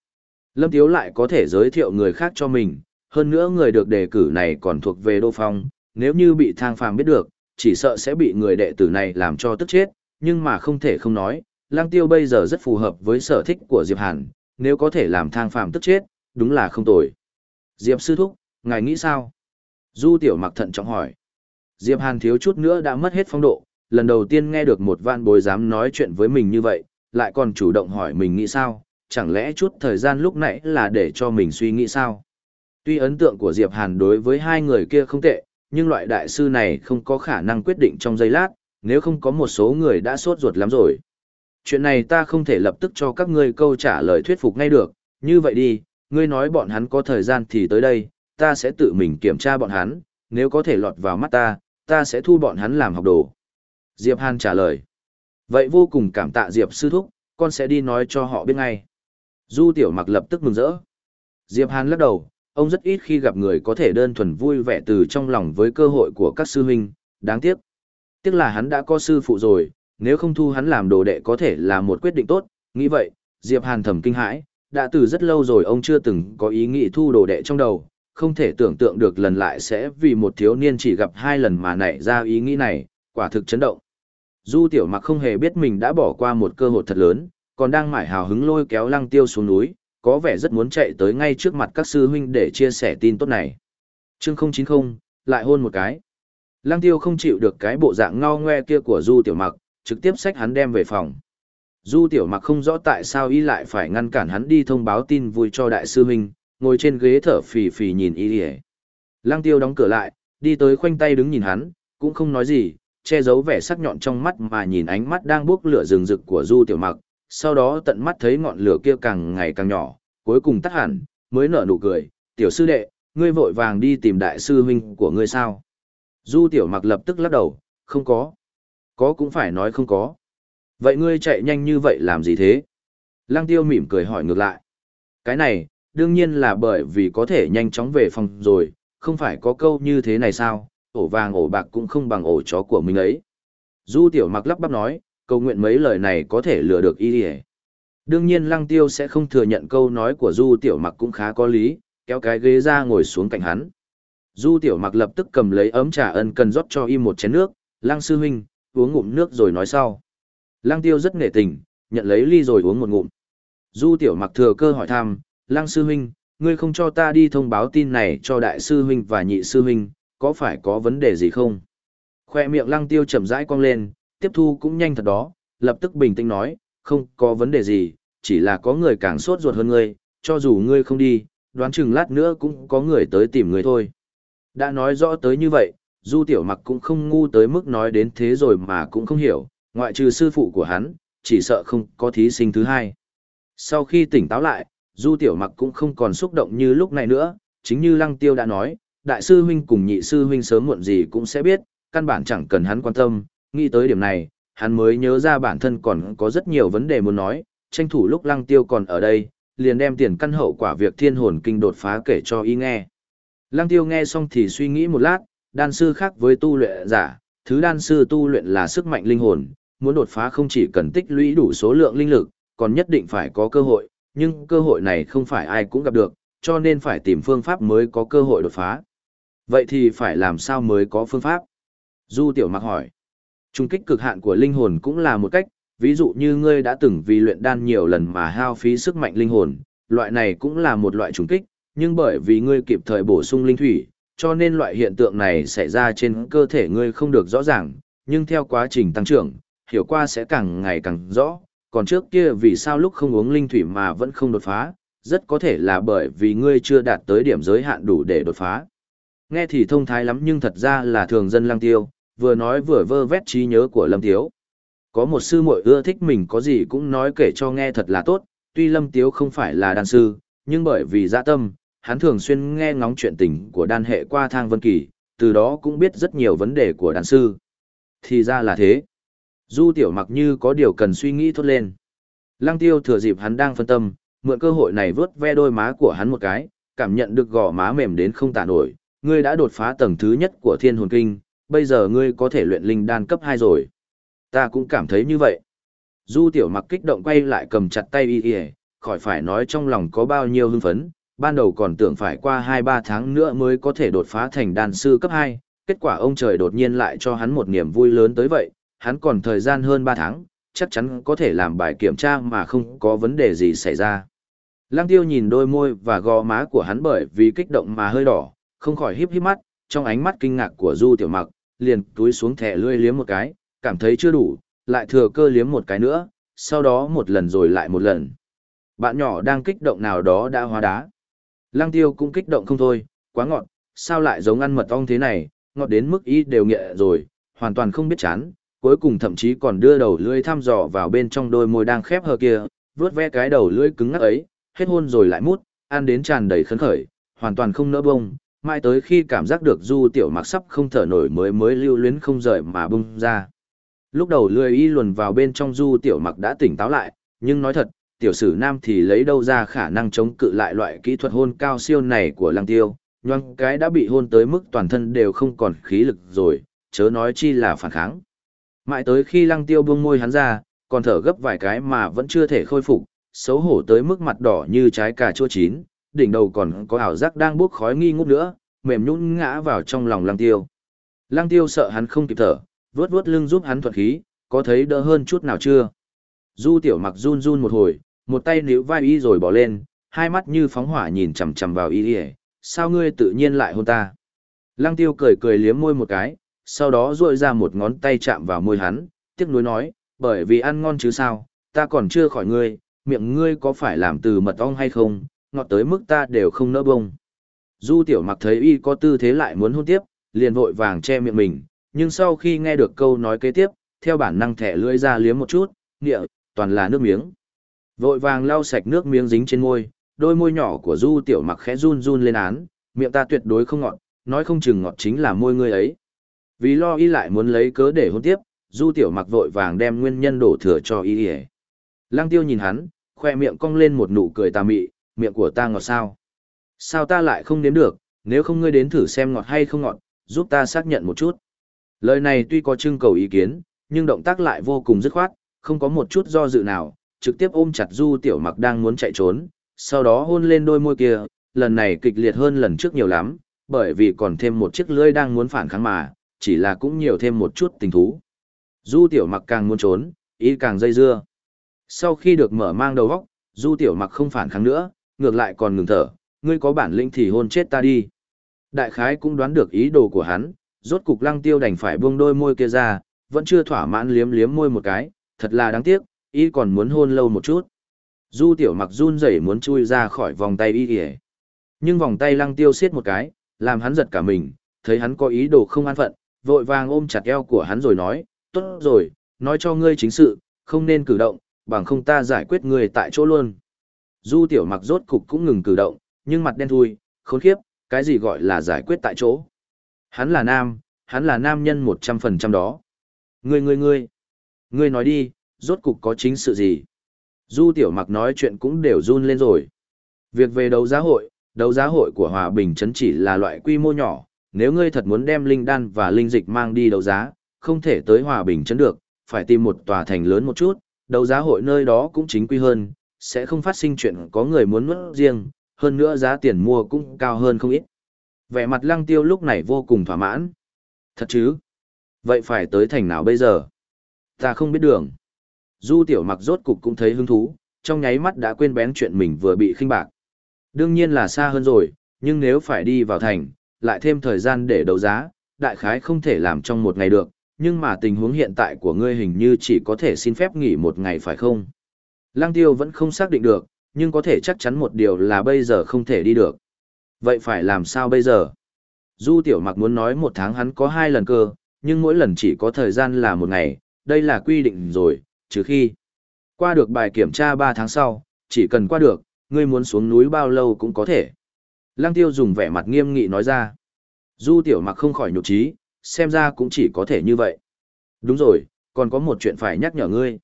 Lâm Tiếu lại có thể giới thiệu người khác cho mình, hơn nữa người được đề cử này còn thuộc về Đô Phong, nếu như bị thang phàm biết được, chỉ sợ sẽ bị người đệ tử này làm cho tức chết, nhưng mà không thể không nói, Lang Tiêu bây giờ rất phù hợp với sở thích của Diệp Hàn, nếu có thể làm thang phàm tức chết, đúng là không tồi. Diệp sư thúc, ngài nghĩ sao? Du tiểu mặc thận trọng hỏi. Diệp Hàn thiếu chút nữa đã mất hết phong độ, lần đầu tiên nghe được một vạn bối dám nói chuyện với mình như vậy, lại còn chủ động hỏi mình nghĩ sao, chẳng lẽ chút thời gian lúc nãy là để cho mình suy nghĩ sao? Tuy ấn tượng của Diệp Hàn đối với hai người kia không tệ, nhưng loại đại sư này không có khả năng quyết định trong giây lát, nếu không có một số người đã sốt ruột lắm rồi. Chuyện này ta không thể lập tức cho các ngươi câu trả lời thuyết phục ngay được, như vậy đi, ngươi nói bọn hắn có thời gian thì tới đây, ta sẽ tự mình kiểm tra bọn hắn, nếu có thể lọt vào mắt ta, ta sẽ thu bọn hắn làm học đồ. Diệp Hàn trả lời. Vậy vô cùng cảm tạ Diệp sư thúc, con sẽ đi nói cho họ biết ngay. Du tiểu mặc lập tức mừng rỡ. Diệp Hàn lắc đầu, ông rất ít khi gặp người có thể đơn thuần vui vẻ từ trong lòng với cơ hội của các sư huynh, đáng tiếc. Tiếc là hắn đã có sư phụ rồi, nếu không thu hắn làm đồ đệ có thể là một quyết định tốt, nghĩ vậy, Diệp Hàn thầm kinh hãi, đã từ rất lâu rồi ông chưa từng có ý nghĩ thu đồ đệ trong đầu, không thể tưởng tượng được lần lại sẽ vì một thiếu niên chỉ gặp hai lần mà nảy ra ý nghĩ này, quả thực chấn động. Du tiểu mặc không hề biết mình đã bỏ qua một cơ hội thật lớn, còn đang mải hào hứng lôi kéo lăng tiêu xuống núi, có vẻ rất muốn chạy tới ngay trước mặt các sư huynh để chia sẻ tin tốt này. Chương 090, lại hôn một cái. Lăng tiêu không chịu được cái bộ dạng ngao ngoe kia của Du tiểu mặc, trực tiếp xách hắn đem về phòng. Du tiểu mặc không rõ tại sao y lại phải ngăn cản hắn đi thông báo tin vui cho đại sư huynh, ngồi trên ghế thở phì phì nhìn y đi Lăng tiêu đóng cửa lại, đi tới khoanh tay đứng nhìn hắn, cũng không nói gì, che giấu vẻ sắc nhọn trong mắt mà nhìn ánh mắt đang bốc lửa rừng rực của Du Tiểu Mặc, sau đó tận mắt thấy ngọn lửa kia càng ngày càng nhỏ, cuối cùng tắt hẳn, mới nở nụ cười, "Tiểu sư đệ, ngươi vội vàng đi tìm đại sư huynh của ngươi sao?" Du Tiểu Mặc lập tức lắc đầu, "Không có." "Có cũng phải nói không có." "Vậy ngươi chạy nhanh như vậy làm gì thế?" Lăng Tiêu mỉm cười hỏi ngược lại. "Cái này, đương nhiên là bởi vì có thể nhanh chóng về phòng rồi, không phải có câu như thế này sao, ổ vàng ổ bạc cũng không bằng ổ chó của mình ấy. Du tiểu mặc lắp bắp nói, cầu nguyện mấy lời này có thể lừa được y lìa Đương nhiên lăng tiêu sẽ không thừa nhận câu nói của du tiểu mặc cũng khá có lý, kéo cái ghế ra ngồi xuống cạnh hắn. Du tiểu mặc lập tức cầm lấy ấm trà ân cần rót cho y một chén nước, lăng sư huynh, uống ngụm nước rồi nói sau. Lăng tiêu rất nể tình, nhận lấy ly rồi uống một ngụm. Du tiểu mặc thừa cơ hỏi thăm, lăng sư huynh, ngươi không cho ta đi thông báo tin này cho đại sư huynh và nhị sư huynh, có phải có vấn đề gì không? Khoe miệng lăng tiêu chậm rãi cong lên, tiếp thu cũng nhanh thật đó, lập tức bình tĩnh nói, không có vấn đề gì, chỉ là có người càng sốt ruột hơn ngươi, cho dù ngươi không đi, đoán chừng lát nữa cũng có người tới tìm ngươi thôi. Đã nói rõ tới như vậy, Du Tiểu Mặc cũng không ngu tới mức nói đến thế rồi mà cũng không hiểu, ngoại trừ sư phụ của hắn, chỉ sợ không có thí sinh thứ hai. Sau khi tỉnh táo lại, Du Tiểu Mặc cũng không còn xúc động như lúc này nữa, chính như Lăng Tiêu đã nói, đại sư huynh cùng nhị sư huynh sớm muộn gì cũng sẽ biết, căn bản chẳng cần hắn quan tâm, nghĩ tới điểm này, hắn mới nhớ ra bản thân còn có rất nhiều vấn đề muốn nói, tranh thủ lúc Lăng Tiêu còn ở đây, liền đem tiền căn hậu quả việc thiên hồn kinh đột phá kể cho y nghe. Lăng Tiêu nghe xong thì suy nghĩ một lát, đan sư khác với tu luyện giả, thứ đan sư tu luyện là sức mạnh linh hồn, muốn đột phá không chỉ cần tích lũy đủ số lượng linh lực, còn nhất định phải có cơ hội, nhưng cơ hội này không phải ai cũng gặp được, cho nên phải tìm phương pháp mới có cơ hội đột phá. Vậy thì phải làm sao mới có phương pháp? Du Tiểu Mặc hỏi. Trung kích cực hạn của linh hồn cũng là một cách, ví dụ như ngươi đã từng vì luyện đan nhiều lần mà hao phí sức mạnh linh hồn, loại này cũng là một loại trùng kích, nhưng bởi vì ngươi kịp thời bổ sung linh thủy, cho nên loại hiện tượng này xảy ra trên cơ thể ngươi không được rõ ràng, nhưng theo quá trình tăng trưởng, hiểu qua sẽ càng ngày càng rõ, còn trước kia vì sao lúc không uống linh thủy mà vẫn không đột phá, rất có thể là bởi vì ngươi chưa đạt tới điểm giới hạn đủ để đột phá. Nghe thì thông thái lắm nhưng thật ra là thường dân lang tiêu, vừa nói vừa vơ vét trí nhớ của Lâm Tiếu. Có một sư muội ưa thích mình có gì cũng nói kể cho nghe thật là tốt, tuy Lâm Tiếu không phải là đan sư, nhưng bởi vì dạ tâm, hắn thường xuyên nghe ngóng chuyện tình của đan hệ qua thang vân kỳ, từ đó cũng biết rất nhiều vấn đề của đan sư. Thì ra là thế. Du tiểu mặc như có điều cần suy nghĩ thốt lên. Lăng tiêu thừa dịp hắn đang phân tâm, mượn cơ hội này vớt ve đôi má của hắn một cái, cảm nhận được gò má mềm đến không tả nổi, ngươi đã đột phá tầng thứ nhất của thiên hồn kinh, bây giờ ngươi có thể luyện linh đan cấp 2 rồi. Ta cũng cảm thấy như vậy. Du tiểu mặc kích động quay lại cầm chặt tay y y, khỏi phải nói trong lòng có bao nhiêu hưng phấn, ban đầu còn tưởng phải qua 2-3 tháng nữa mới có thể đột phá thành đan sư cấp 2, kết quả ông trời đột nhiên lại cho hắn một niềm vui lớn tới vậy, hắn còn thời gian hơn 3 tháng, chắc chắn có thể làm bài kiểm tra mà không có vấn đề gì xảy ra. Lăng tiêu nhìn đôi môi và gò má của hắn bởi vì kích động mà hơi đỏ, không khỏi híp híp mắt, trong ánh mắt kinh ngạc của Du Tiểu Mặc, liền túi xuống thẻ lươi liếm một cái, cảm thấy chưa đủ, lại thừa cơ liếm một cái nữa, sau đó một lần rồi lại một lần. Bạn nhỏ đang kích động nào đó đã hóa đá. Lăng tiêu cũng kích động không thôi, quá ngọt, sao lại giống ăn mật ong thế này, ngọt đến mức ý đều nghệ rồi, hoàn toàn không biết chán, cuối cùng thậm chí còn đưa đầu lưỡi thăm dò vào bên trong đôi môi đang khép hờ kia, vướt ve cái đầu lưỡi cứng ngắc ấy, hết hôn rồi lại mút, ăn đến tràn đầy khấn khởi, hoàn toàn không nỡ bông, mãi tới khi cảm giác được du tiểu mặc sắp không thở nổi mới mới lưu luyến không rời mà bung ra. Lúc đầu lười y luồn vào bên trong du tiểu mặc đã tỉnh táo lại, nhưng nói thật, tiểu sử nam thì lấy đâu ra khả năng chống cự lại loại kỹ thuật hôn cao siêu này của lăng tiêu, nhoang cái đã bị hôn tới mức toàn thân đều không còn khí lực rồi, chớ nói chi là phản kháng. Mãi tới khi lăng tiêu buông môi hắn ra, còn thở gấp vài cái mà vẫn chưa thể khôi phục, xấu hổ tới mức mặt đỏ như trái cà chua chín, đỉnh đầu còn có ảo giác đang bốc khói nghi ngút nữa, mềm nhũn ngã vào trong lòng lăng tiêu. Lăng tiêu sợ hắn không kịp thở, vớt vớt lưng giúp hắn thuận khí, có thấy đỡ hơn chút nào chưa? Du tiểu mặc run run một hồi, một tay níu vai y rồi bỏ lên, hai mắt như phóng hỏa nhìn chằm chằm vào y y, sao ngươi tự nhiên lại hôn ta? Lăng tiêu cười cười liếm môi một cái, sau đó duỗi ra một ngón tay chạm vào môi hắn, tiếc nuối nói, bởi vì ăn ngon chứ sao, ta còn chưa khỏi ngươi, miệng ngươi có phải làm từ mật ong hay không, ngọt tới mức ta đều không nỡ bông. Du tiểu mặc thấy y có tư thế lại muốn hôn tiếp, liền vội vàng che miệng mình, nhưng sau khi nghe được câu nói kế tiếp, theo bản năng thẻ lưỡi ra liếm một chút, nghĩa, toàn là nước miếng. Vội vàng lau sạch nước miếng dính trên môi, đôi môi nhỏ của du tiểu mặc khẽ run run lên án, miệng ta tuyệt đối không ngọt, nói không chừng ngọt chính là môi ngươi ấy. Vì lo y lại muốn lấy cớ để hôn tiếp, du tiểu mặc vội vàng đem nguyên nhân đổ thừa cho y y. Lăng tiêu nhìn hắn, khoe miệng cong lên một nụ cười tà mị, miệng của ta ngọt sao? Sao ta lại không nếm được, nếu không ngươi đến thử xem ngọt hay không ngọt, giúp ta xác nhận một chút. Lời này tuy có trưng cầu ý kiến, nhưng động tác lại vô cùng dứt khoát, không có một chút do dự nào, trực tiếp ôm chặt Du Tiểu Mặc đang muốn chạy trốn, sau đó hôn lên đôi môi kia, lần này kịch liệt hơn lần trước nhiều lắm, bởi vì còn thêm một chiếc lưỡi đang muốn phản kháng mà, chỉ là cũng nhiều thêm một chút tình thú. Du Tiểu Mặc càng muốn trốn, ý càng dây dưa. Sau khi được mở mang đầu góc, Du Tiểu Mặc không phản kháng nữa, ngược lại còn ngừng thở, ngươi có bản lĩnh thì hôn chết ta đi. Đại khái cũng đoán được ý đồ của hắn, rốt cục lăng tiêu đành phải buông đôi môi kia ra, vẫn chưa thỏa mãn liếm liếm môi một cái, thật là đáng tiếc, ý còn muốn hôn lâu một chút. Du tiểu mặc run rẩy muốn chui ra khỏi vòng tay y kìa. Nhưng vòng tay lăng tiêu siết một cái, làm hắn giật cả mình, thấy hắn có ý đồ không an phận, vội vàng ôm chặt eo của hắn rồi nói, tốt rồi, nói cho ngươi chính sự, không nên cử động, bằng không ta giải quyết ngươi tại chỗ luôn. Du tiểu mặc rốt cục cũng ngừng cử động, nhưng mặt đen thui, khốn khiếp, cái gì gọi là giải quyết tại chỗ. Hắn là nam, hắn là nam nhân một trăm phần trăm đó. Ngươi ngươi ngươi, ngươi nói đi, rốt cục có chính sự gì? Du tiểu mặc nói chuyện cũng đều run lên rồi. Việc về đấu giá hội, đấu giá hội của Hòa Bình Trấn chỉ là loại quy mô nhỏ, nếu ngươi thật muốn đem linh đan và linh dịch mang đi đấu giá, không thể tới Hòa Bình Trấn được, phải tìm một tòa thành lớn một chút, đấu giá hội nơi đó cũng chính quy hơn, sẽ không phát sinh chuyện có người muốn nuốt riêng, hơn nữa giá tiền mua cũng cao hơn không ít. Vẻ mặt lăng tiêu lúc này vô cùng thỏa mãn. Thật chứ? Vậy phải tới thành nào bây giờ? Ta không biết đường. Du tiểu mặc rốt cục cũng thấy hứng thú, trong nháy mắt đã quên bén chuyện mình vừa bị khinh bạc. Đương nhiên là xa hơn rồi, nhưng nếu phải đi vào thành, lại thêm thời gian để đấu giá, đại khái không thể làm trong một ngày được, nhưng mà tình huống hiện tại của ngươi hình như chỉ có thể xin phép nghỉ một ngày phải không? Lăng tiêu vẫn không xác định được, nhưng có thể chắc chắn một điều là bây giờ không thể đi được. Vậy phải làm sao bây giờ? Du tiểu mặc muốn nói một tháng hắn có hai lần cơ, nhưng mỗi lần chỉ có thời gian là một ngày, đây là quy định rồi, trừ khi qua được bài kiểm tra ba tháng sau, chỉ cần qua được, ngươi muốn xuống núi bao lâu cũng có thể. Lăng tiêu dùng vẻ mặt nghiêm nghị nói ra. Du tiểu mặc không khỏi nhục trí, xem ra cũng chỉ có thể như vậy. Đúng rồi, còn có một chuyện phải nhắc nhở ngươi.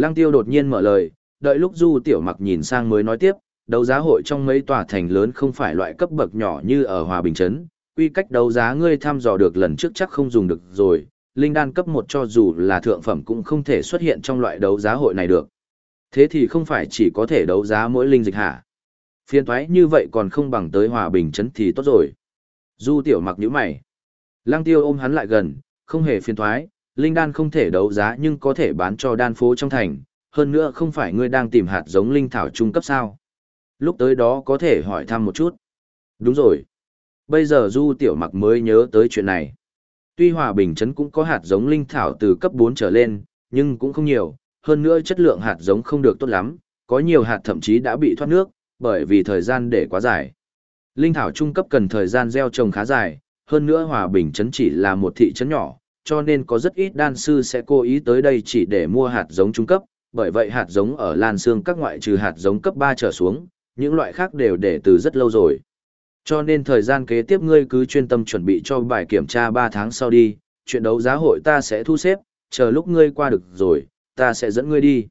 Lăng tiêu đột nhiên mở lời, đợi lúc du tiểu mặc nhìn sang mới nói tiếp, đấu giá hội trong mấy tòa thành lớn không phải loại cấp bậc nhỏ như ở Hòa Bình Trấn, quy cách đấu giá ngươi thăm dò được lần trước chắc không dùng được rồi, linh đan cấp một cho dù là thượng phẩm cũng không thể xuất hiện trong loại đấu giá hội này được. Thế thì không phải chỉ có thể đấu giá mỗi linh dịch hả? Phiên thoái như vậy còn không bằng tới Hòa Bình Trấn thì tốt rồi. Du tiểu mặc nhíu mày. Lăng tiêu ôm hắn lại gần, không hề phiên thoái, linh đan không thể đấu giá nhưng có thể bán cho đan phố trong thành, hơn nữa không phải ngươi đang tìm hạt giống linh thảo trung cấp sao. Lúc tới đó có thể hỏi thăm một chút. Đúng rồi. Bây giờ Du Tiểu Mặc mới nhớ tới chuyện này. Tuy Hòa Bình Trấn cũng có hạt giống linh thảo từ cấp 4 trở lên, nhưng cũng không nhiều, hơn nữa chất lượng hạt giống không được tốt lắm, có nhiều hạt thậm chí đã bị thoát nước, bởi vì thời gian để quá dài. Linh thảo trung cấp cần thời gian gieo trồng khá dài, hơn nữa Hòa Bình Trấn chỉ là một thị trấn nhỏ, cho nên có rất ít đan sư sẽ cố ý tới đây chỉ để mua hạt giống trung cấp, bởi vậy hạt giống ở Lan Sương các ngoại trừ hạt giống cấp 3 trở xuống, những loại khác đều để từ rất lâu rồi. Cho nên thời gian kế tiếp ngươi cứ chuyên tâm chuẩn bị cho bài kiểm tra 3 tháng sau đi, chuyện đấu giá hội ta sẽ thu xếp, chờ lúc ngươi qua được rồi, ta sẽ dẫn ngươi đi.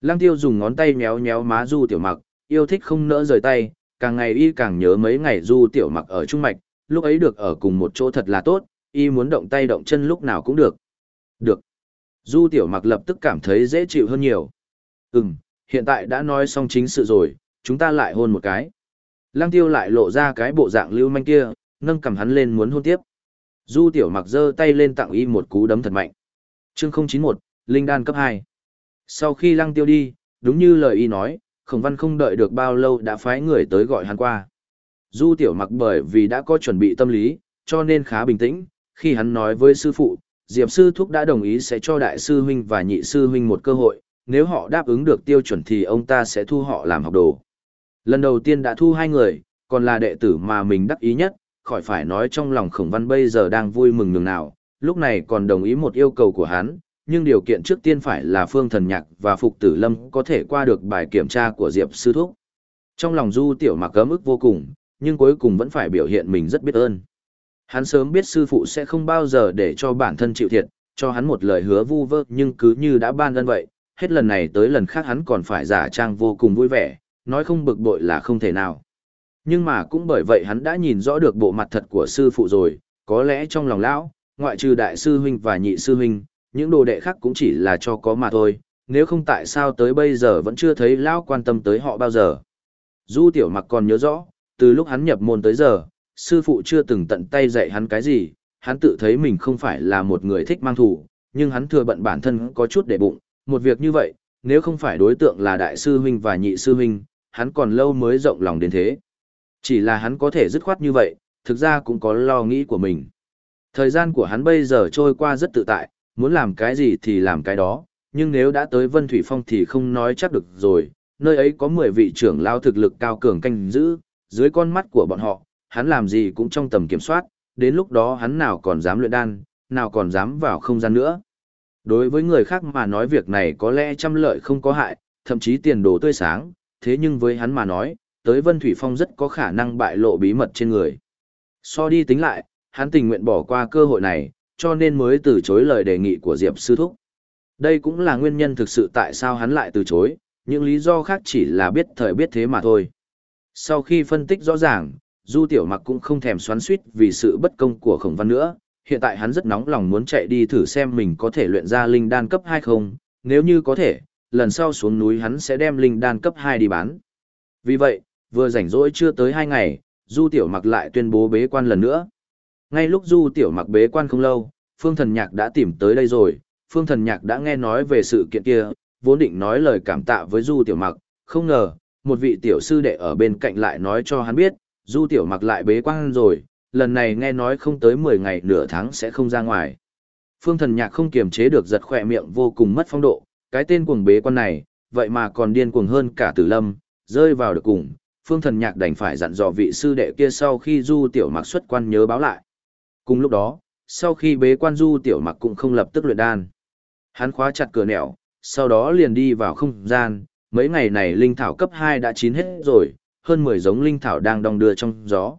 Lăng tiêu dùng ngón tay méo méo má du tiểu mặc, yêu thích không nỡ rời tay, càng ngày y càng nhớ mấy ngày du tiểu mặc ở Trung Mạch, lúc ấy được ở cùng một chỗ thật là tốt, y muốn động tay động chân lúc nào cũng được. Được. Du tiểu mặc lập tức cảm thấy dễ chịu hơn nhiều. Ừm, hiện tại đã nói xong chính sự rồi, chúng ta lại hôn một cái. Lăng tiêu lại lộ ra cái bộ dạng lưu manh kia, nâng cầm hắn lên muốn hôn tiếp. Du tiểu mặc giơ tay lên tặng y một cú đấm thật mạnh. Chương 091, Linh đan cấp 2. Sau khi lăng tiêu đi, đúng như lời y nói, khổng văn không đợi được bao lâu đã phái người tới gọi hắn qua. Du tiểu mặc bởi vì đã có chuẩn bị tâm lý, cho nên khá bình tĩnh, khi hắn nói với sư phụ, Diệp sư thúc đã đồng ý sẽ cho đại sư huynh và nhị sư huynh một cơ hội, nếu họ đáp ứng được tiêu chuẩn thì ông ta sẽ thu họ làm học đồ. Lần đầu tiên đã thu hai người, còn là đệ tử mà mình đắc ý nhất, khỏi phải nói trong lòng khổng văn bây giờ đang vui mừng nhường nào, lúc này còn đồng ý một yêu cầu của hắn, nhưng điều kiện trước tiên phải là phương thần nhạc và phục tử lâm có thể qua được bài kiểm tra của Diệp sư thúc. Trong lòng du tiểu mặc cấm ức vô cùng, nhưng cuối cùng vẫn phải biểu hiện mình rất biết ơn. Hắn sớm biết sư phụ sẽ không bao giờ để cho bản thân chịu thiệt, cho hắn một lời hứa vu vơ nhưng cứ như đã ban ân vậy, hết lần này tới lần khác hắn còn phải giả trang vô cùng vui vẻ, nói không bực bội là không thể nào. Nhưng mà cũng bởi vậy hắn đã nhìn rõ được bộ mặt thật của sư phụ rồi, có lẽ trong lòng lão, ngoại trừ đại sư huynh và nhị sư huynh, những đồ đệ khác cũng chỉ là cho có mà thôi, nếu không tại sao tới bây giờ vẫn chưa thấy lão quan tâm tới họ bao giờ. Du tiểu mặc còn nhớ rõ, từ lúc hắn nhập môn tới giờ, sư phụ chưa từng tận tay dạy hắn cái gì, hắn tự thấy mình không phải là một người thích mang thủ, nhưng hắn thừa bận bản thân có chút để bụng, một việc như vậy, nếu không phải đối tượng là đại sư huynh và nhị sư huynh, hắn còn lâu mới rộng lòng đến thế. Chỉ là hắn có thể dứt khoát như vậy, thực ra cũng có lo nghĩ của mình. Thời gian của hắn bây giờ trôi qua rất tự tại, muốn làm cái gì thì làm cái đó, nhưng nếu đã tới Vân Thủy Phong thì không nói chắc được rồi, nơi ấy có 10 vị trưởng lao thực lực cao cường canh giữ, dưới con mắt của bọn họ, hắn làm gì cũng trong tầm kiểm soát, đến lúc đó hắn nào còn dám luyện đan, nào còn dám vào không gian nữa. Đối với người khác mà nói việc này có lẽ trăm lợi không có hại, thậm chí tiền đồ tươi sáng, thế nhưng với hắn mà nói, tới Vân Thủy Phong rất có khả năng bại lộ bí mật trên người. So đi tính lại, hắn tình nguyện bỏ qua cơ hội này, cho nên mới từ chối lời đề nghị của Diệp Sư Thúc. Đây cũng là nguyên nhân thực sự tại sao hắn lại từ chối, những lý do khác chỉ là biết thời biết thế mà thôi. Sau khi phân tích rõ ràng, Du Tiểu Mặc cũng không thèm xoắn suýt vì sự bất công của Khổng Văn nữa, hiện tại hắn rất nóng lòng muốn chạy đi thử xem mình có thể luyện ra linh đan cấp 2 không, nếu như có thể, lần sau xuống núi hắn sẽ đem linh đan cấp 2 đi bán. Vì vậy, vừa rảnh rỗi chưa tới 2 ngày, Du Tiểu Mặc lại tuyên bố bế quan lần nữa. Ngay lúc Du Tiểu Mặc bế quan không lâu, Phương Thần Nhạc đã tìm tới đây rồi, Phương Thần Nhạc đã nghe nói về sự kiện kia, vốn định nói lời cảm tạ với Du Tiểu Mặc, không ngờ, một vị tiểu sư đệ ở bên cạnh lại nói cho hắn biết, Du Tiểu Mặc lại bế quan rồi, lần này nghe nói không tới 10 ngày nửa tháng sẽ không ra ngoài. Phương Thần Nhạc không kiềm chế được giật khỏe miệng vô cùng mất phong độ, cái tên cuồng bế quan này, vậy mà còn điên cuồng hơn cả Tử Lâm, rơi vào được cùng, Phương Thần Nhạc đành phải dặn dò vị sư đệ kia sau khi Du Tiểu Mặc xuất quan nhớ báo lại. Cùng lúc đó, sau khi bế quan Du Tiểu Mặc cũng không lập tức luyện đan. Hắn khóa chặt cửa nẻo, sau đó liền đi vào không gian, mấy ngày này linh thảo cấp 2 đã chín hết rồi, hơn 10 giống linh thảo đang đong đưa trong gió.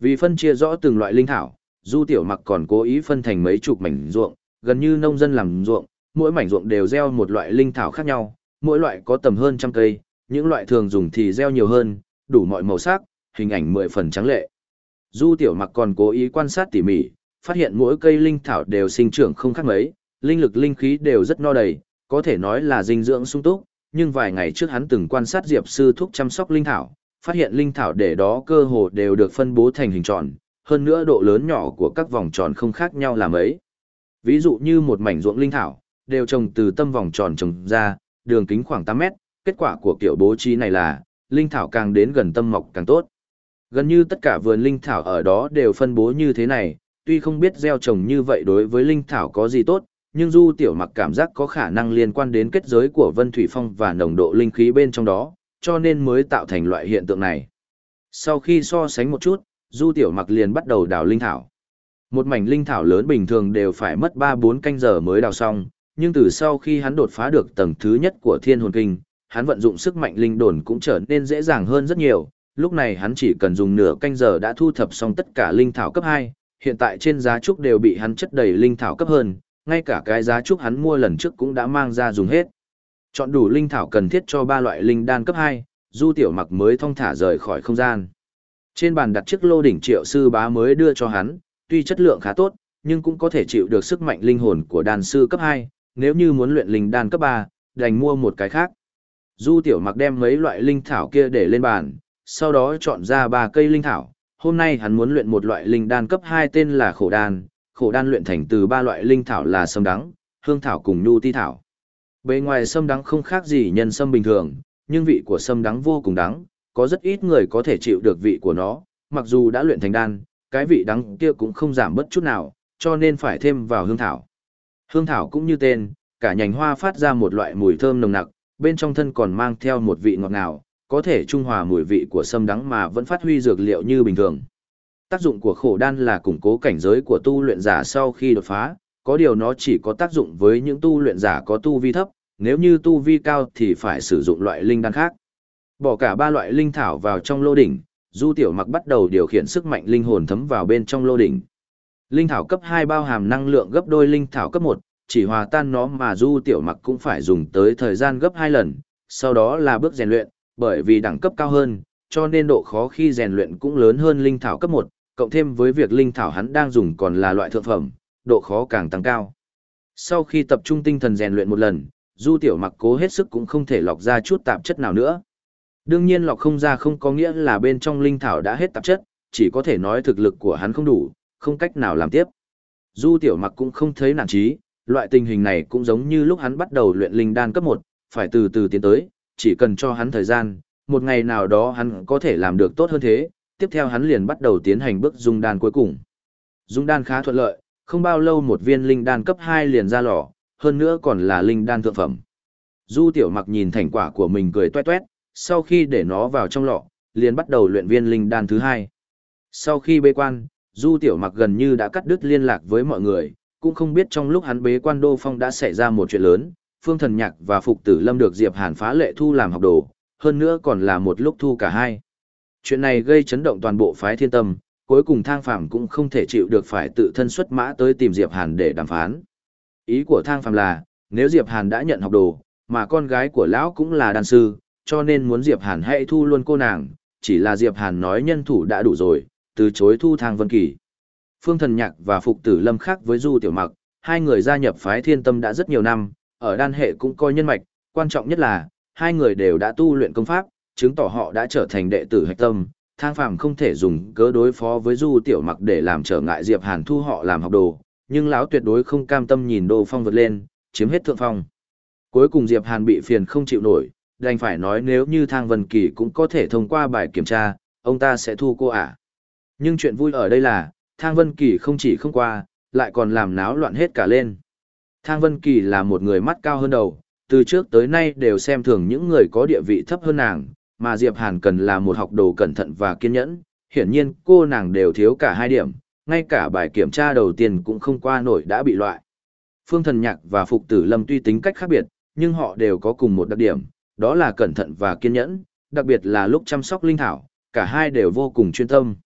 Vì phân chia rõ từng loại linh thảo, Du Tiểu Mặc còn cố ý phân thành mấy chục mảnh ruộng, gần như nông dân làm ruộng, mỗi mảnh ruộng đều gieo một loại linh thảo khác nhau, mỗi loại có tầm hơn trăm cây, những loại thường dùng thì gieo nhiều hơn, đủ mọi màu sắc, hình ảnh mười phần trắng lệ. Du Tiểu Mặc còn cố ý quan sát tỉ mỉ, phát hiện mỗi cây linh thảo đều sinh trưởng không khác mấy, linh lực linh khí đều rất no đầy, có thể nói là dinh dưỡng sung túc, nhưng vài ngày trước hắn từng quan sát Diệp sư thúc chăm sóc linh thảo, phát hiện linh thảo để đó cơ hồ đều được phân bố thành hình tròn, hơn nữa độ lớn nhỏ của các vòng tròn không khác nhau là mấy. Ví dụ như một mảnh ruộng linh thảo, đều trồng từ tâm vòng tròn trồng ra, đường kính khoảng 8 mét, kết quả của kiểu bố trí này là, linh thảo càng đến gần tâm mọc càng tốt. Gần như tất cả vườn linh thảo ở đó đều phân bố như thế này, tuy không biết gieo trồng như vậy đối với linh thảo có gì tốt, nhưng Du Tiểu Mặc cảm giác có khả năng liên quan đến kết giới của Vân Thủy Phong và nồng độ linh khí bên trong đó, cho nên mới tạo thành loại hiện tượng này. Sau khi so sánh một chút, Du Tiểu Mặc liền bắt đầu đào linh thảo. Một mảnh linh thảo lớn bình thường đều phải mất 3-4 canh giờ mới đào xong, nhưng từ sau khi hắn đột phá được tầng thứ nhất của Thiên Hồn Kinh, hắn vận dụng sức mạnh linh đồn cũng trở nên dễ dàng hơn rất nhiều. Lúc này hắn chỉ cần dùng nửa canh giờ đã thu thập xong tất cả linh thảo cấp 2, hiện tại trên giá trúc đều bị hắn chất đầy linh thảo cấp hơn, ngay cả cái giá trúc hắn mua lần trước cũng đã mang ra dùng hết. Chọn đủ linh thảo cần thiết cho ba loại linh đan cấp 2, Du Tiểu Mặc mới thong thả rời khỏi không gian. Trên bàn đặt chiếc lô đỉnh triệu sư bá mới đưa cho hắn, tuy chất lượng khá tốt, nhưng cũng có thể chịu được sức mạnh linh hồn của đan sư cấp 2, nếu như muốn luyện linh đan cấp 3, đành mua một cái khác. Du Tiểu Mặc đem mấy loại linh thảo kia để lên bàn, sau đó chọn ra ba cây linh thảo. Hôm nay hắn muốn luyện một loại linh đan cấp 2 tên là khổ đan, khổ đan luyện thành từ ba loại linh thảo là sâm đắng, hương thảo cùng nhu ti thảo. Bề ngoài sâm đắng không khác gì nhân sâm bình thường, nhưng vị của sâm đắng vô cùng đắng, có rất ít người có thể chịu được vị của nó, mặc dù đã luyện thành đan, cái vị đắng kia cũng không giảm bất chút nào, cho nên phải thêm vào hương thảo. Hương thảo cũng như tên, cả nhành hoa phát ra một loại mùi thơm nồng nặc, bên trong thân còn mang theo một vị ngọt ngào, có thể trung hòa mùi vị của sâm đắng mà vẫn phát huy dược liệu như bình thường. Tác dụng của khổ đan là củng cố cảnh giới của tu luyện giả sau khi đột phá, có điều nó chỉ có tác dụng với những tu luyện giả có tu vi thấp, nếu như tu vi cao thì phải sử dụng loại linh đan khác. Bỏ cả ba loại linh thảo vào trong lô đỉnh, Du Tiểu Mặc bắt đầu điều khiển sức mạnh linh hồn thấm vào bên trong lô đỉnh. Linh thảo cấp 2 bao hàm năng lượng gấp đôi linh thảo cấp 1, chỉ hòa tan nó mà Du Tiểu Mặc cũng phải dùng tới thời gian gấp 2 lần, sau đó là bước rèn luyện, bởi vì đẳng cấp cao hơn, cho nên độ khó khi rèn luyện cũng lớn hơn linh thảo cấp 1, cộng thêm với việc linh thảo hắn đang dùng còn là loại thượng phẩm, độ khó càng tăng cao. Sau khi tập trung tinh thần rèn luyện một lần, Du Tiểu Mặc cố hết sức cũng không thể lọc ra chút tạp chất nào nữa. Đương nhiên lọc không ra không có nghĩa là bên trong linh thảo đã hết tạp chất, chỉ có thể nói thực lực của hắn không đủ, không cách nào làm tiếp. Du Tiểu Mặc cũng không thấy nản chí, loại tình hình này cũng giống như lúc hắn bắt đầu luyện linh đan cấp 1, phải từ từ tiến tới, chỉ cần cho hắn thời gian, một ngày nào đó hắn có thể làm được tốt hơn thế, tiếp theo hắn liền bắt đầu tiến hành bước dung đan cuối cùng. Dung đan khá thuận lợi, không bao lâu một viên linh đan cấp 2 liền ra lò, hơn nữa còn là linh đan thượng phẩm. Du Tiểu Mặc nhìn thành quả của mình cười toe toét, sau khi để nó vào trong lọ, liền bắt đầu luyện viên linh đan thứ hai. Sau khi bế quan, Du Tiểu Mặc gần như đã cắt đứt liên lạc với mọi người, cũng không biết trong lúc hắn bế quan Đô Phong đã xảy ra một chuyện lớn, Phương Thần Nhạc và Phục Tử Lâm được Diệp Hàn phá lệ thu làm học đồ, hơn nữa còn là một lúc thu cả hai. Chuyện này gây chấn động toàn bộ phái thiên tâm, cuối cùng thang phàm cũng không thể chịu được phải tự thân xuất mã tới tìm Diệp Hàn để đàm phán. Ý của thang phàm là, nếu Diệp Hàn đã nhận học đồ, mà con gái của lão cũng là đàn sư, cho nên muốn Diệp Hàn hãy thu luôn cô nàng, chỉ là Diệp Hàn nói nhân thủ đã đủ rồi, từ chối thu thang Vân Kỳ. Phương Thần Nhạc và Phục Tử Lâm khác với Du Tiểu Mặc, hai người gia nhập phái Thiên Tâm đã rất nhiều năm, ở đan hệ cũng coi nhân mạch, quan trọng nhất là hai người đều đã tu luyện công pháp, chứng tỏ họ đã trở thành đệ tử hạch tâm. Thang Phàm không thể dùng cớ đối phó với Du Tiểu Mặc để làm trở ngại Diệp Hàn thu họ làm học đồ, nhưng lão tuyệt đối không cam tâm nhìn đồ Phong vượt lên, chiếm hết thượng phong. Cuối cùng Diệp Hàn bị phiền không chịu nổi, đành phải nói nếu như Thang Vân Kỳ cũng có thể thông qua bài kiểm tra, ông ta sẽ thu cô à Nhưng chuyện vui ở đây là, Thang Vân Kỳ không chỉ không qua, lại còn làm náo loạn hết cả lên. Thang Vân Kỳ là một người mắt cao hơn đầu, từ trước tới nay đều xem thường những người có địa vị thấp hơn nàng, mà Diệp Hàn cần là một học đồ cẩn thận và kiên nhẫn, hiển nhiên cô nàng đều thiếu cả hai điểm, ngay cả bài kiểm tra đầu tiên cũng không qua nổi đã bị loại. Phương Thần Nhạc và Phục Tử Lâm tuy tính cách khác biệt, nhưng họ đều có cùng một đặc điểm, đó là cẩn thận và kiên nhẫn, đặc biệt là lúc chăm sóc linh thảo, cả hai đều vô cùng chuyên tâm.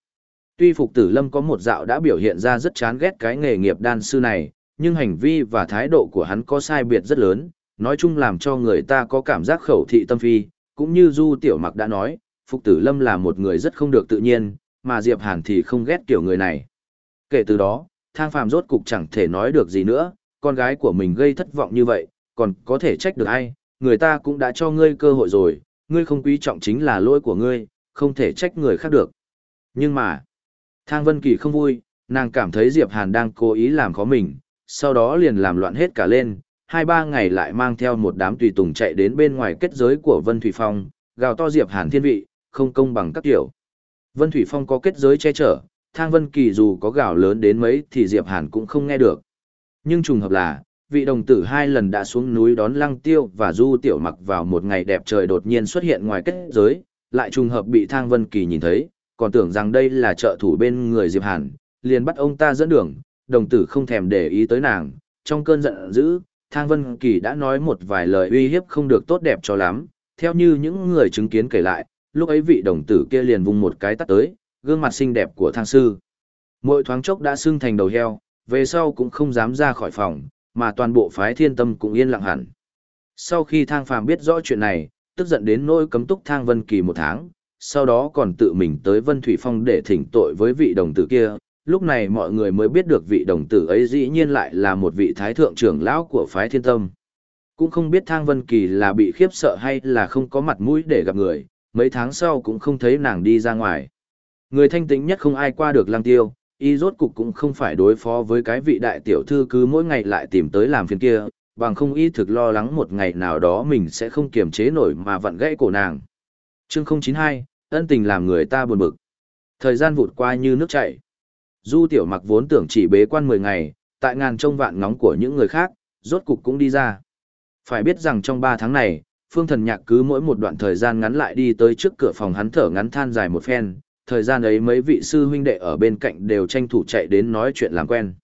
Tuy Phục Tử Lâm có một dạo đã biểu hiện ra rất chán ghét cái nghề nghiệp đan sư này, nhưng hành vi và thái độ của hắn có sai biệt rất lớn, nói chung làm cho người ta có cảm giác khẩu thị tâm phi, cũng như Du Tiểu Mặc đã nói, Phục Tử Lâm là một người rất không được tự nhiên, mà Diệp Hàn thì không ghét kiểu người này. Kể từ đó, thang phàm rốt cục chẳng thể nói được gì nữa, con gái của mình gây thất vọng như vậy, còn có thể trách được ai, người ta cũng đã cho ngươi cơ hội rồi, ngươi không quý trọng chính là lỗi của ngươi, không thể trách người khác được. Nhưng mà, Thang Vân Kỳ không vui, nàng cảm thấy Diệp Hàn đang cố ý làm khó mình, sau đó liền làm loạn hết cả lên, hai ba ngày lại mang theo một đám tùy tùng chạy đến bên ngoài kết giới của Vân Thủy Phong, gào to Diệp Hàn thiên vị, không công bằng các kiểu. Vân Thủy Phong có kết giới che chở, Thang Vân Kỳ dù có gào lớn đến mấy thì Diệp Hàn cũng không nghe được. Nhưng trùng hợp là, vị đồng tử hai lần đã xuống núi đón Lăng Tiêu và Du Tiểu Mặc vào một ngày đẹp trời đột nhiên xuất hiện ngoài kết giới, lại trùng hợp bị Thang Vân Kỳ nhìn thấy, còn tưởng rằng đây là trợ thủ bên người Diệp Hàn, liền bắt ông ta dẫn đường, đồng tử không thèm để ý tới nàng, trong cơn giận dữ, Thang Vân Kỳ đã nói một vài lời uy hiếp không được tốt đẹp cho lắm, theo như những người chứng kiến kể lại, lúc ấy vị đồng tử kia liền vung một cái tát tới, gương mặt xinh đẹp của thang sư. Mỗi thoáng chốc đã sưng thành đầu heo, về sau cũng không dám ra khỏi phòng, mà toàn bộ phái thiên tâm cũng yên lặng hẳn. Sau khi thang phàm biết rõ chuyện này, tức giận đến nỗi cấm túc thang Vân Kỳ một tháng, sau đó còn tự mình tới Vân Thủy Phong để thỉnh tội với vị đồng tử kia. Lúc này mọi người mới biết được vị đồng tử ấy dĩ nhiên lại là một vị thái thượng trưởng lão của phái thiên tâm. Cũng không biết Thang Vân Kỳ là bị khiếp sợ hay là không có mặt mũi để gặp người, mấy tháng sau cũng không thấy nàng đi ra ngoài. Người thanh tĩnh nhất không ai qua được lang tiêu, y rốt cục cũng không phải đối phó với cái vị đại tiểu thư cứ mỗi ngày lại tìm tới làm phiền kia, bằng không y thực lo lắng một ngày nào đó mình sẽ không kiềm chế nổi mà vặn gãy cổ nàng. Chương 092, ân tình làm người ta buồn bực. Thời gian vụt qua như nước chảy. Du tiểu mặc vốn tưởng chỉ bế quan 10 ngày, tại ngàn trông vạn ngóng của những người khác, rốt cục cũng đi ra. Phải biết rằng trong 3 tháng này, phương thần nhạc cứ mỗi một đoạn thời gian ngắn lại đi tới trước cửa phòng hắn thở ngắn than dài một phen, thời gian ấy mấy vị sư huynh đệ ở bên cạnh đều tranh thủ chạy đến nói chuyện làm quen.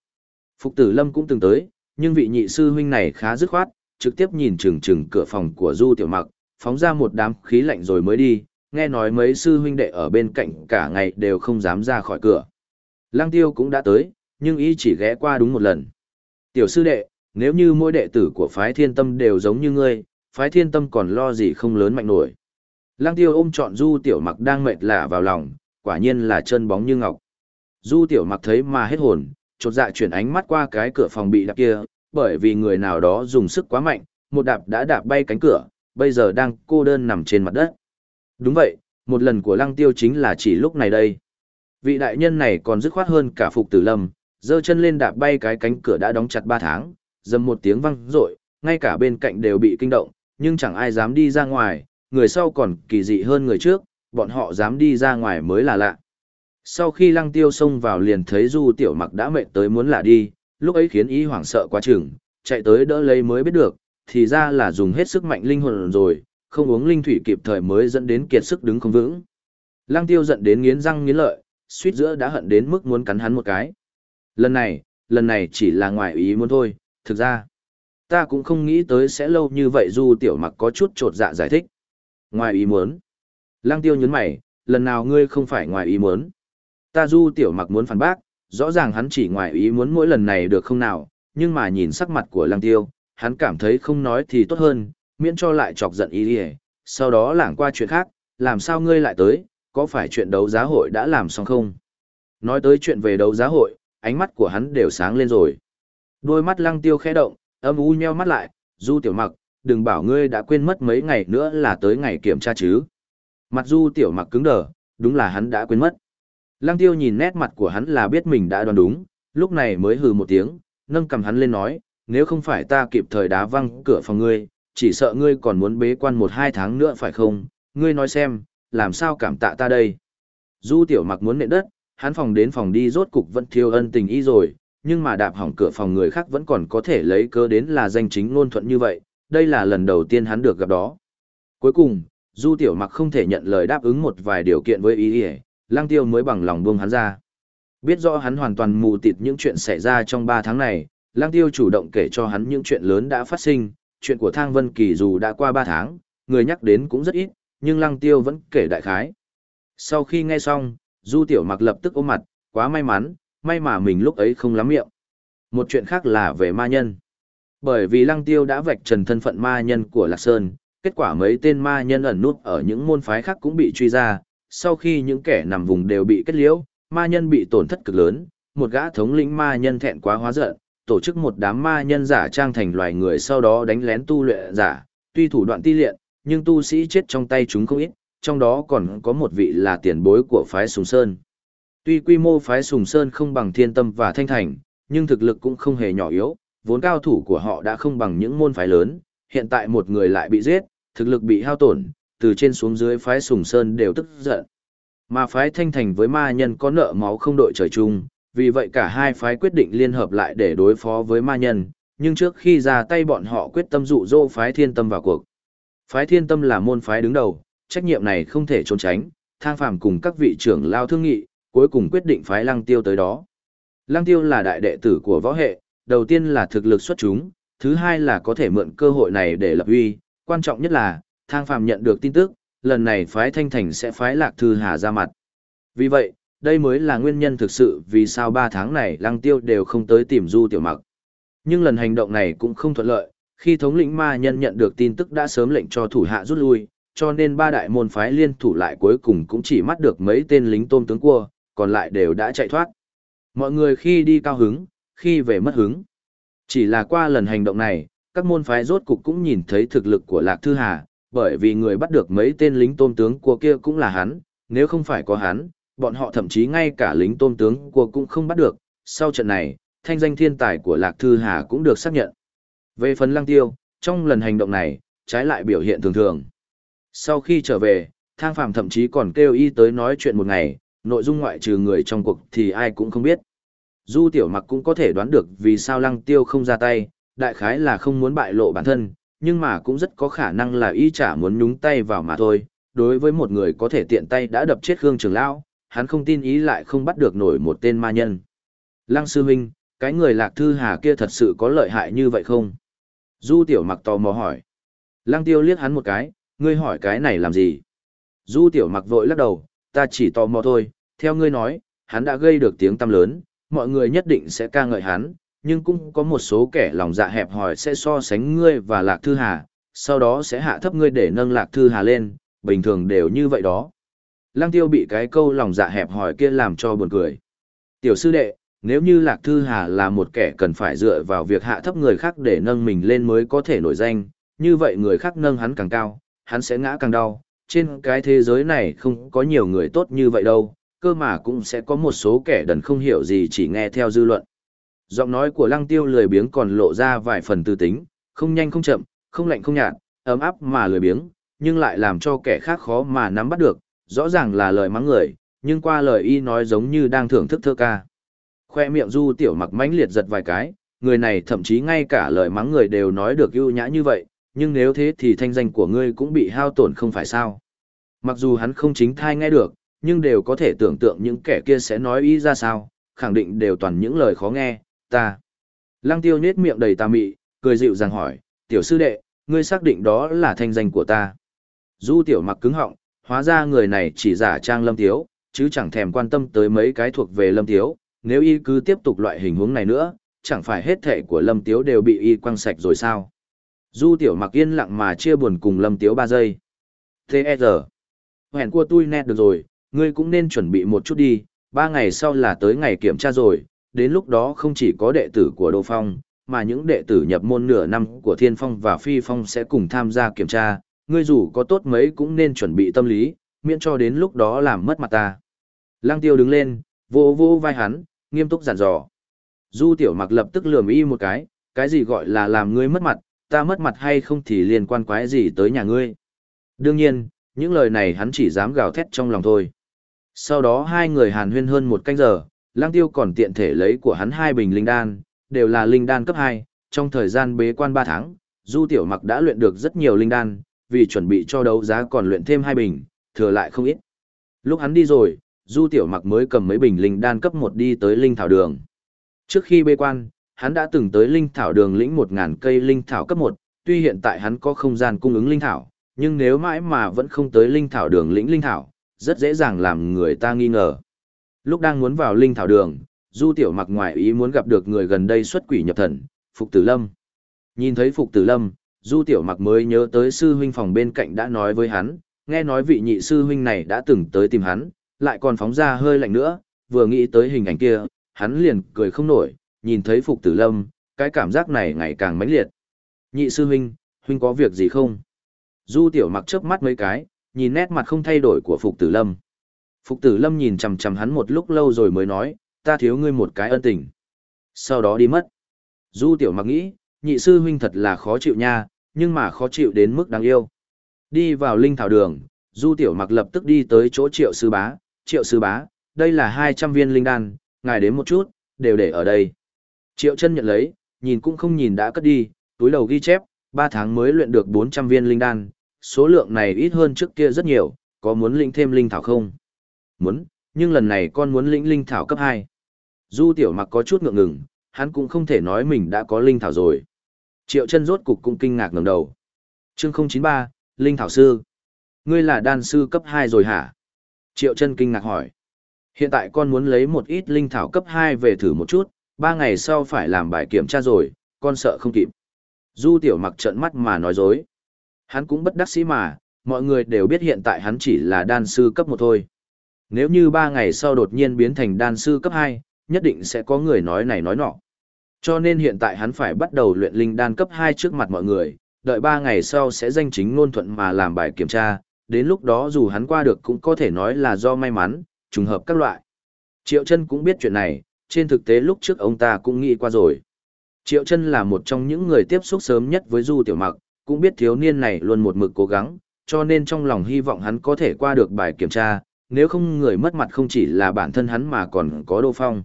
Phục tử lâm cũng từng tới, nhưng vị nhị sư huynh này khá dứt khoát, trực tiếp nhìn chừng chừng cửa phòng của Du Tiểu Mặc, phóng ra một đám khí lạnh rồi mới đi, nghe nói mấy sư huynh đệ ở bên cạnh cả ngày đều không dám ra khỏi cửa. Lăng Tiêu cũng đã tới, nhưng y chỉ ghé qua đúng một lần. Tiểu sư đệ, nếu như mỗi đệ tử của phái thiên tâm đều giống như ngươi, phái thiên tâm còn lo gì không lớn mạnh nổi. Lăng Tiêu ôm trọn Du Tiểu Mặc đang mệt lạ vào lòng, quả nhiên là chân bóng như ngọc. Du Tiểu Mặc thấy mà hết hồn, chột dạ chuyển ánh mắt qua cái cửa phòng bị đạp kia, bởi vì người nào đó dùng sức quá mạnh, một đạp đã đạp bay cánh cửa, bây giờ đang cô đơn nằm trên mặt đất. Đúng vậy, một lần của lăng tiêu chính là chỉ lúc này đây. Vị đại nhân này còn dứt khoát hơn cả phục tử lâm, giơ chân lên đạp bay cái cánh cửa đã đóng chặt 3 tháng, dầm một tiếng vang rội, ngay cả bên cạnh đều bị kinh động, nhưng chẳng ai dám đi ra ngoài, người sau còn kỳ dị hơn người trước, bọn họ dám đi ra ngoài mới là lạ. Sau khi lăng tiêu xông vào liền thấy du tiểu mặc đã mệt tới muốn lạ đi, lúc ấy khiến ý hoảng sợ quá chừng, chạy tới đỡ lấy mới biết được, thì ra là dùng hết sức mạnh linh hồn rồi, không uống linh thủy kịp thời mới dẫn đến kiệt sức đứng không vững. Lăng tiêu giận đến nghiến răng nghiến lợi, suýt giữa đã hận đến mức muốn cắn hắn một cái. Lần này, lần này chỉ là ngoài ý muốn thôi, thực ra, ta cũng không nghĩ tới sẽ lâu như vậy du tiểu mặc có chút trột dạ giải thích. Ngoài ý muốn. Lăng tiêu nhấn mày, lần nào ngươi không phải ngoài ý muốn. Ta du tiểu mặc muốn phản bác, rõ ràng hắn chỉ ngoài ý muốn mỗi lần này được không nào, nhưng mà nhìn sắc mặt của lăng tiêu, hắn cảm thấy không nói thì tốt hơn, miễn cho lại chọc giận ý đi sau đó lảng qua chuyện khác, làm sao ngươi lại tới, có phải chuyện đấu giá hội đã làm xong không? Nói tới chuyện về đấu giá hội, ánh mắt của hắn đều sáng lên rồi. Đôi mắt lăng tiêu khẽ động, âm u nheo mắt lại, du tiểu mặc, đừng bảo ngươi đã quên mất mấy ngày nữa là tới ngày kiểm tra chứ. Mặt du tiểu mặc cứng đờ, đúng là hắn đã quên mất. Lăng tiêu nhìn nét mặt của hắn là biết mình đã đoán đúng, lúc này mới hừ một tiếng, nâng cầm hắn lên nói, nếu không phải ta kịp thời đá văng cửa phòng ngươi, chỉ sợ ngươi còn muốn bế quan một hai tháng nữa phải không, ngươi nói xem, làm sao cảm tạ ta đây. Du tiểu mặc muốn nện đất, hắn phòng đến phòng đi rốt cục vẫn thiêu ân tình ý rồi, nhưng mà đạp hỏng cửa phòng người khác vẫn còn có thể lấy cớ đến là danh chính ngôn thuận như vậy, đây là lần đầu tiên hắn được gặp đó. Cuối cùng, Du Tiểu Mặc không thể nhận lời đáp ứng một vài điều kiện với ý ý, Lăng Tiêu mới bằng lòng buông hắn ra. Biết rõ hắn hoàn toàn mù tịt những chuyện xảy ra trong 3 tháng này, Lăng Tiêu chủ động kể cho hắn những chuyện lớn đã phát sinh, chuyện của Thang Vân Kỳ dù đã qua 3 tháng, người nhắc đến cũng rất ít, nhưng Lăng Tiêu vẫn kể đại khái. Sau khi nghe xong, Du Tiểu Mặc lập tức ôm mặt, quá may mắn, may mà mình lúc ấy không lắm miệng. Một chuyện khác là về ma nhân. Bởi vì Lăng Tiêu đã vạch trần thân phận ma nhân của Lạc Sơn, kết quả mấy tên ma nhân ẩn nút ở những môn phái khác cũng bị truy ra, sau khi những kẻ nằm vùng đều bị kết liễu, ma nhân bị tổn thất cực lớn, một gã thống lĩnh ma nhân thẹn quá hóa giận, tổ chức một đám ma nhân giả trang thành loài người sau đó đánh lén tu luyện giả, tuy thủ đoạn ti liện, nhưng tu sĩ chết trong tay chúng không ít, trong đó còn có một vị là tiền bối của phái Sùng Sơn. Tuy quy mô phái Sùng Sơn không bằng Thiên Tâm và Thanh Thành, nhưng thực lực cũng không hề nhỏ yếu, vốn cao thủ của họ đã không bằng những môn phái lớn, hiện tại một người lại bị giết, thực lực bị hao tổn, từ trên xuống dưới phái Sùng Sơn đều tức giận. Mà phái Thanh Thành với ma nhân có nợ máu không đội trời chung, vì vậy cả hai phái quyết định liên hợp lại để đối phó với ma nhân, nhưng trước khi ra tay bọn họ quyết tâm dụ dỗ phái Thiên Tâm vào cuộc. Phái Thiên Tâm là môn phái đứng đầu, trách nhiệm này không thể trốn tránh, thang phàm cùng các vị trưởng lao thương nghị, cuối cùng quyết định phái Lăng Tiêu tới đó. Lăng Tiêu là đại đệ tử của võ hệ, đầu tiên là thực lực xuất chúng, thứ hai là có thể mượn cơ hội này để lập uy, quan trọng nhất là, thang phàm nhận được tin tức, lần này phái thanh thành sẽ phái lạc thư hà ra mặt. Vì vậy, đây mới là nguyên nhân thực sự vì sao ba tháng này lăng tiêu đều không tới tìm du tiểu mặc. Nhưng lần hành động này cũng không thuận lợi, Khi thống lĩnh ma nhân nhận được tin tức đã sớm lệnh cho thủ hạ rút lui, cho nên ba đại môn phái liên thủ lại cuối cùng cũng chỉ mắt được mấy tên lính tôm tướng cua, còn lại đều đã chạy thoát. Mọi người khi đi cao hứng, khi về mất hứng. Chỉ là qua lần hành động này, các môn phái rốt cục cũng nhìn thấy thực lực của Lạc Thư Hà, bởi vì người bắt được mấy tên lính tôm tướng của kia cũng là hắn, nếu không phải có hắn, bọn họ thậm chí ngay cả lính tôm tướng của cũng không bắt được. Sau trận này, thanh danh thiên tài của Lạc Thư Hà cũng được xác nhận. Về phần lăng tiêu, trong lần hành động này, trái lại biểu hiện thường thường. Sau khi trở về, thang phàm thậm chí còn kêu y tới nói chuyện một ngày, nội dung ngoại trừ người trong cuộc thì ai cũng không biết. Du tiểu mặc cũng có thể đoán được vì sao lăng tiêu không ra tay, đại khái là không muốn bại lộ bản thân, nhưng mà cũng rất có khả năng là y chả muốn nhúng tay vào mà thôi. Đối với một người có thể tiện tay đã đập chết Khương Trường Lão, hắn không tin ý lại không bắt được nổi một tên ma nhân. Lăng sư Minh, cái người lạc thư hà kia thật sự có lợi hại như vậy không? Du tiểu mặc tò mò hỏi. Lăng tiêu liếc hắn một cái, ngươi hỏi cái này làm gì? Du tiểu mặc vội lắc đầu, ta chỉ tò mò thôi, theo ngươi nói, hắn đã gây được tiếng tăm lớn, mọi người nhất định sẽ ca ngợi hắn, nhưng cũng có một số kẻ lòng dạ hẹp hòi sẽ so sánh ngươi và Lạc Thư Hà, sau đó sẽ hạ thấp ngươi để nâng Lạc Thư Hà lên, bình thường đều như vậy đó. Lăng tiêu bị cái câu lòng dạ hẹp hòi kia làm cho buồn cười. Tiểu sư đệ, nếu như Lạc Thư Hà là một kẻ cần phải dựa vào việc hạ thấp người khác để nâng mình lên mới có thể nổi danh, như vậy người khác nâng hắn càng cao, hắn sẽ ngã càng đau. Trên cái thế giới này không có nhiều người tốt như vậy đâu, cơ mà cũng sẽ có một số kẻ đần không hiểu gì chỉ nghe theo dư luận. Giọng nói của lăng tiêu lười biếng còn lộ ra vài phần tư tính, không nhanh không chậm, không lạnh không nhạt, ấm áp mà lười biếng, nhưng lại làm cho kẻ khác khó mà nắm bắt được, rõ ràng là lời mắng người, nhưng qua lời y nói giống như đang thưởng thức thơ ca. Khoe miệng du tiểu mặc mãnh liệt giật vài cái, người này thậm chí ngay cả lời mắng người đều nói được ưu nhã như vậy, nhưng nếu thế thì thanh danh của ngươi cũng bị hao tổn không phải sao. Mặc dù hắn không chính thai nghe được, nhưng đều có thể tưởng tượng những kẻ kia sẽ nói ý ra sao, khẳng định đều toàn những lời khó nghe, ta. Lăng tiêu nhết miệng đầy tà mị, cười dịu dàng hỏi, tiểu sư đệ, ngươi xác định đó là thanh danh của ta. Du tiểu mặc cứng họng, hóa ra người này chỉ giả trang lâm tiếu, chứ chẳng thèm quan tâm tới mấy cái thuộc về lâm tiếu, nếu y cứ tiếp tục loại hình huống này nữa, chẳng phải hết thể của lâm tiếu đều bị y quăng sạch rồi sao. Du tiểu mặc yên lặng mà chia buồn cùng lâm tiếu ba giây. Thế e giờ, Hẹn của tôi nét được rồi, ngươi cũng nên chuẩn bị một chút đi, ba ngày sau là tới ngày kiểm tra rồi, đến lúc đó không chỉ có đệ tử của Đô Phong, mà những đệ tử nhập môn nửa năm của Thiên Phong và Phi Phong sẽ cùng tham gia kiểm tra, ngươi dù có tốt mấy cũng nên chuẩn bị tâm lý, miễn cho đến lúc đó làm mất mặt ta. Lăng tiêu đứng lên, vô vô vai hắn, nghiêm túc dặn dò. Du tiểu mặc lập tức lườm y một cái, cái gì gọi là làm ngươi mất mặt, ta mất mặt hay không thì liên quan quái gì tới nhà ngươi. Đương nhiên, những lời này hắn chỉ dám gào thét trong lòng thôi. Sau đó hai người hàn huyên hơn một canh giờ, lang tiêu còn tiện thể lấy của hắn hai bình linh đan, đều là linh đan cấp 2, trong thời gian bế quan 3 tháng, Du Tiểu Mặc đã luyện được rất nhiều linh đan, vì chuẩn bị cho đấu giá còn luyện thêm hai bình, thừa lại không ít. Lúc hắn đi rồi, Du Tiểu Mặc mới cầm mấy bình linh đan cấp 1 đi tới linh thảo đường. Trước khi bế quan, hắn đã từng tới linh thảo đường lĩnh 1000 cây linh thảo cấp 1, tuy hiện tại hắn có không gian cung ứng linh thảo, nhưng nếu mãi mà vẫn không tới linh thảo đường lĩnh linh thảo, rất dễ dàng làm người ta nghi ngờ. Lúc đang muốn vào linh thảo đường, Du Tiểu Mặc ngoài ý muốn gặp được người gần đây xuất quỷ nhập thần, Phục Tử Lâm. Nhìn thấy Phục Tử Lâm, Du Tiểu Mặc mới nhớ tới sư huynh phòng bên cạnh đã nói với hắn, nghe nói vị nhị sư huynh này đã từng tới tìm hắn, lại còn phóng ra hơi lạnh nữa, vừa nghĩ tới hình ảnh kia, hắn liền cười không nổi, nhìn thấy Phục Tử Lâm, cái cảm giác này ngày càng mãnh liệt. Nhị sư huynh, huynh có việc gì không? Du Tiểu Mặc chớp mắt mấy cái, nhìn nét mặt không thay đổi của Phục Tử Lâm. Phục Tử Lâm nhìn chằm chằm hắn một lúc lâu rồi mới nói, ta thiếu ngươi một cái ân tình. Sau đó đi mất. Du Tiểu Mặc nghĩ, nhị sư huynh thật là khó chịu nha, nhưng mà khó chịu đến mức đáng yêu. Đi vào linh thảo đường, Du Tiểu Mặc lập tức đi tới chỗ Triệu sư bá, Triệu sư bá, đây là 200 viên linh đan, ngài đến một chút, đều để ở đây. Triệu chân nhận lấy, nhìn cũng không nhìn đã cất đi, túi đầu ghi chép, 3 tháng mới luyện được 400 viên linh đan, số lượng này ít hơn trước kia rất nhiều, có muốn linh thêm linh thảo không? Muốn, nhưng lần này con muốn lĩnh linh thảo cấp 2. Du tiểu mặc có chút ngượng ngừng, hắn cũng không thể nói mình đã có linh thảo rồi. Triệu chân rốt cục cũng kinh ngạc ngẩng đầu. Chương 093, Linh Thảo Sư. Ngươi là đan sư cấp 2 rồi hả? Triệu chân kinh ngạc hỏi. Hiện tại con muốn lấy một ít linh thảo cấp 2 về thử một chút, ba ngày sau phải làm bài kiểm tra rồi, con sợ không kịp. Du tiểu mặc trợn mắt mà nói dối. Hắn cũng bất đắc sĩ mà, mọi người đều biết hiện tại hắn chỉ là đan sư cấp một thôi. Nếu như ba ngày sau đột nhiên biến thành đan sư cấp 2, nhất định sẽ có người nói này nói nọ. Cho nên hiện tại hắn phải bắt đầu luyện linh đan cấp 2 trước mặt mọi người, đợi 3 ngày sau sẽ danh chính ngôn thuận mà làm bài kiểm tra, đến lúc đó dù hắn qua được cũng có thể nói là do may mắn, trùng hợp các loại. Triệu chân cũng biết chuyện này, trên thực tế lúc trước ông ta cũng nghĩ qua rồi. Triệu chân là một trong những người tiếp xúc sớm nhất với Du Tiểu Mặc, cũng biết thiếu niên này luôn một mực cố gắng, cho nên trong lòng hy vọng hắn có thể qua được bài kiểm tra, nếu không người mất mặt không chỉ là bản thân hắn mà còn có Đô Phong.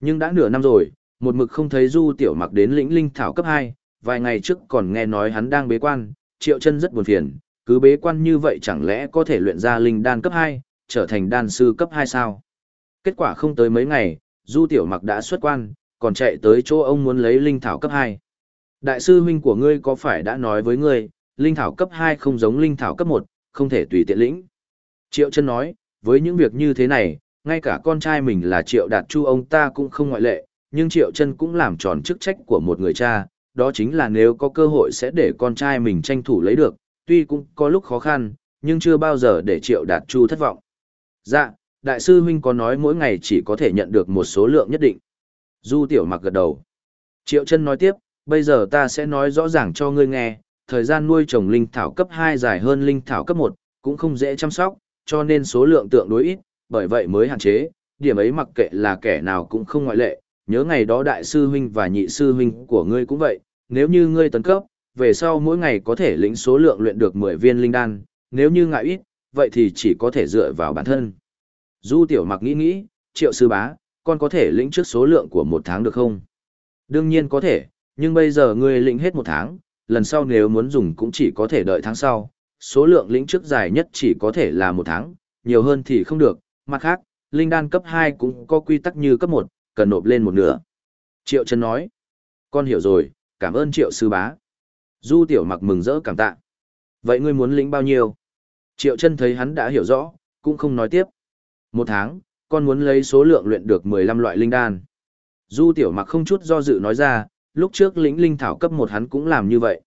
Nhưng đã nửa năm rồi, một mực không thấy Du Tiểu Mặc đến lĩnh linh thảo cấp 2, vài ngày trước còn nghe nói hắn đang bế quan, Triệu Chân rất buồn phiền, cứ bế quan như vậy chẳng lẽ có thể luyện ra linh đan cấp 2, trở thành đan sư cấp 2 sao? Kết quả không tới mấy ngày, Du Tiểu Mặc đã xuất quan, còn chạy tới chỗ ông muốn lấy linh thảo cấp 2. Đại sư huynh của ngươi có phải đã nói với ngươi, linh thảo cấp 2 không giống linh thảo cấp 1, không thể tùy tiện lĩnh. Triệu chân nói, với những việc như thế này, ngay cả con trai mình là Triệu Đạt Chu ông ta cũng không ngoại lệ, nhưng Triệu chân cũng làm tròn chức trách của một người cha, đó chính là nếu có cơ hội sẽ để con trai mình tranh thủ lấy được, tuy cũng có lúc khó khăn, nhưng chưa bao giờ để Triệu Đạt Chu thất vọng. Dạ, đại sư huynh có nói mỗi ngày chỉ có thể nhận được một số lượng nhất định. Du tiểu mặc gật đầu. Triệu chân nói tiếp, bây giờ ta sẽ nói rõ ràng cho ngươi nghe, thời gian nuôi trồng linh thảo cấp 2 dài hơn linh thảo cấp 1, cũng không dễ chăm sóc, cho nên số lượng tượng đối ít, bởi vậy mới hạn chế, điểm ấy mặc kệ là kẻ nào cũng không ngoại lệ, nhớ ngày đó đại sư huynh và nhị sư huynh của ngươi cũng vậy, nếu như ngươi tấn cấp, về sau mỗi ngày có thể lĩnh số lượng luyện được 10 viên linh đan, nếu như ngại ít, vậy thì chỉ có thể dựa vào bản thân. Du tiểu mặc nghĩ nghĩ, triệu sư bá, con có thể lĩnh trước số lượng của một tháng được không? Đương nhiên có thể, nhưng bây giờ ngươi lĩnh hết một tháng, lần sau nếu muốn dùng cũng chỉ có thể đợi tháng sau, số lượng lĩnh trước dài nhất chỉ có thể là một tháng, nhiều hơn thì không được, mặt khác, linh đan cấp 2 cũng có quy tắc như cấp 1, cần nộp lên một nửa. Triệu Trần nói, con hiểu rồi, cảm ơn Triệu Sư Bá. Du Tiểu Mặc mừng rỡ cảm tạ. Vậy ngươi muốn lĩnh bao nhiêu? Triệu Trân thấy hắn đã hiểu rõ, cũng không nói tiếp. Một tháng, con muốn lấy số lượng luyện được 15 loại linh đan. Du Tiểu Mặc không chút do dự nói ra, lúc trước lĩnh linh thảo cấp một hắn cũng làm như vậy.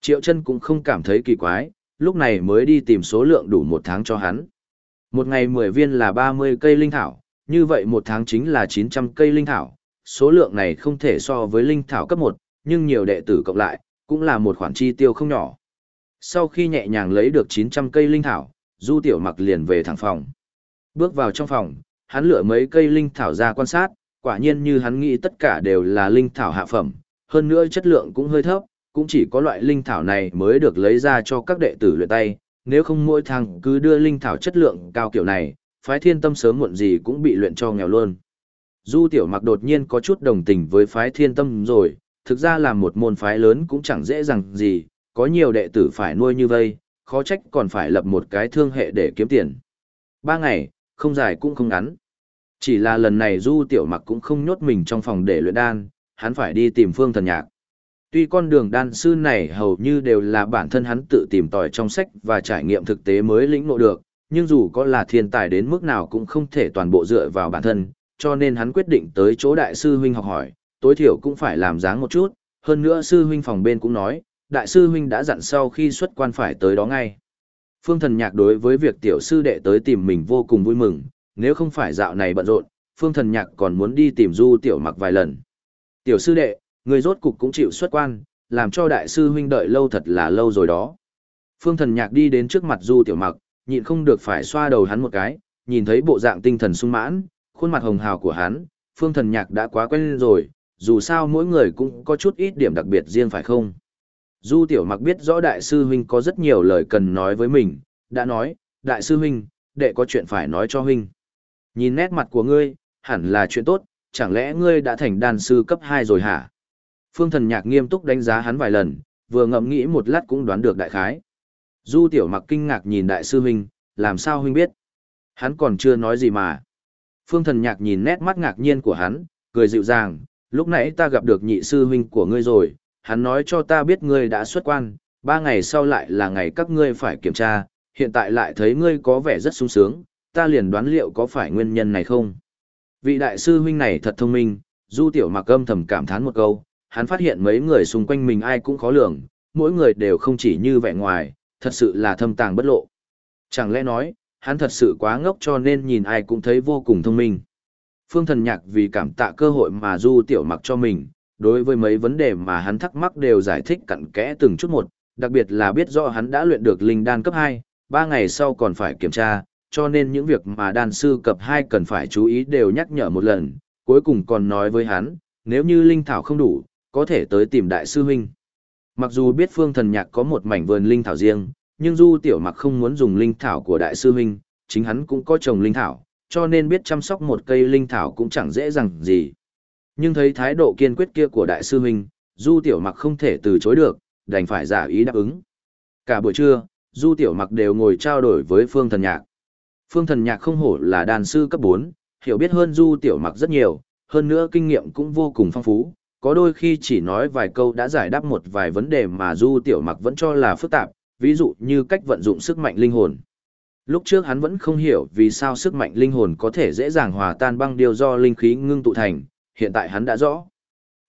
Triệu Trân cũng không cảm thấy kỳ quái, lúc này mới đi tìm số lượng đủ một tháng cho hắn. Một ngày 10 viên là 30 cây linh thảo, như vậy một tháng chính là 900 cây linh thảo. Số lượng này không thể so với linh thảo cấp 1, nhưng nhiều đệ tử cộng lại, cũng là một khoản chi tiêu không nhỏ. Sau khi nhẹ nhàng lấy được 900 cây linh thảo, Du Tiểu Mặc liền về thẳng phòng. Bước vào trong phòng, hắn lựa mấy cây linh thảo ra quan sát, quả nhiên như hắn nghĩ tất cả đều là linh thảo hạ phẩm, hơn nữa chất lượng cũng hơi thấp, cũng chỉ có loại linh thảo này mới được lấy ra cho các đệ tử luyện tay, nếu không mỗi thằng cứ đưa linh thảo chất lượng cao kiểu này, phái thiên tâm sớm muộn gì cũng bị luyện cho nghèo luôn. Du tiểu mặc đột nhiên có chút đồng tình với phái thiên tâm rồi, thực ra là một môn phái lớn cũng chẳng dễ dàng gì, có nhiều đệ tử phải nuôi như vây, khó trách còn phải lập một cái thương hệ để kiếm tiền. Ba ngày, không dài cũng không ngắn. Chỉ là lần này Du Tiểu Mặc cũng không nhốt mình trong phòng để luyện đan, hắn phải đi tìm phương thần nhạc. Tuy con đường đan sư này hầu như đều là bản thân hắn tự tìm tòi trong sách và trải nghiệm thực tế mới lĩnh ngộ được, nhưng dù có là thiên tài đến mức nào cũng không thể toàn bộ dựa vào bản thân, cho nên hắn quyết định tới chỗ đại sư huynh học hỏi, tối thiểu cũng phải làm dáng một chút, hơn nữa sư huynh phòng bên cũng nói, đại sư huynh đã dặn sau khi xuất quan phải tới đó ngay. Phương thần nhạc đối với việc tiểu sư đệ tới tìm mình vô cùng vui mừng, nếu không phải dạo này bận rộn, phương thần nhạc còn muốn đi tìm du tiểu mặc vài lần. Tiểu sư đệ, người rốt cục cũng chịu xuất quan, làm cho đại sư huynh đợi lâu thật là lâu rồi đó. Phương thần nhạc đi đến trước mặt du tiểu mặc, nhịn không được phải xoa đầu hắn một cái, nhìn thấy bộ dạng tinh thần sung mãn, khuôn mặt hồng hào của hắn, phương thần nhạc đã quá quen rồi, dù sao mỗi người cũng có chút ít điểm đặc biệt riêng phải không? Du tiểu mặc biết rõ đại sư huynh có rất nhiều lời cần nói với mình, đã nói, đại sư huynh, đệ có chuyện phải nói cho huynh. Nhìn nét mặt của ngươi, hẳn là chuyện tốt, chẳng lẽ ngươi đã thành đan sư cấp 2 rồi hả? Phương thần nhạc nghiêm túc đánh giá hắn vài lần, vừa ngẫm nghĩ một lát cũng đoán được đại khái. Du tiểu mặc kinh ngạc nhìn đại sư huynh, làm sao huynh biết? Hắn còn chưa nói gì mà. Phương thần nhạc nhìn nét mắt ngạc nhiên của hắn, cười dịu dàng, lúc nãy ta gặp được nhị sư huynh của ngươi rồi, hắn nói cho ta biết ngươi đã xuất quan, ba ngày sau lại là ngày các ngươi phải kiểm tra, hiện tại lại thấy ngươi có vẻ rất sung sướng, ta liền đoán liệu có phải nguyên nhân này không? Vị đại sư huynh này thật thông minh, du tiểu mặc âm thầm cảm thán một câu, hắn phát hiện mấy người xung quanh mình ai cũng khó lường, mỗi người đều không chỉ như vẻ ngoài, thật sự là thâm tàng bất lộ. Chẳng lẽ nói, hắn thật sự quá ngốc cho nên nhìn ai cũng thấy vô cùng thông minh. Phương thần nhạc vì cảm tạ cơ hội mà du tiểu mặc cho mình, đối với mấy vấn đề mà hắn thắc mắc đều giải thích cặn kẽ từng chút một, đặc biệt là biết rõ hắn đã luyện được linh đan cấp 2, 3 ngày sau còn phải kiểm tra, cho nên những việc mà đan sư cấp 2 cần phải chú ý đều nhắc nhở một lần, cuối cùng còn nói với hắn, nếu như linh thảo không đủ, có thể tới tìm đại sư huynh. Mặc dù biết phương thần nhạc có một mảnh vườn linh thảo riêng, nhưng du tiểu mặc không muốn dùng linh thảo của đại sư huynh, chính hắn cũng có trồng linh thảo, cho nên biết chăm sóc một cây linh thảo cũng chẳng dễ dàng gì. Nhưng thấy thái độ kiên quyết kia của đại sư huynh, du tiểu mặc không thể từ chối được, đành phải giả ý đáp ứng. Cả buổi trưa, du tiểu mặc đều ngồi trao đổi với phương thần nhạc. Phương thần nhạc không hổ là đàn sư cấp 4, hiểu biết hơn du tiểu mặc rất nhiều, hơn nữa kinh nghiệm cũng vô cùng phong phú, có đôi khi chỉ nói vài câu đã giải đáp một vài vấn đề mà du tiểu mặc vẫn cho là phức tạp, ví dụ như cách vận dụng sức mạnh linh hồn. Lúc trước hắn vẫn không hiểu vì sao sức mạnh linh hồn có thể dễ dàng hòa tan băng điều do linh khí ngưng tụ thành, hiện tại hắn đã rõ.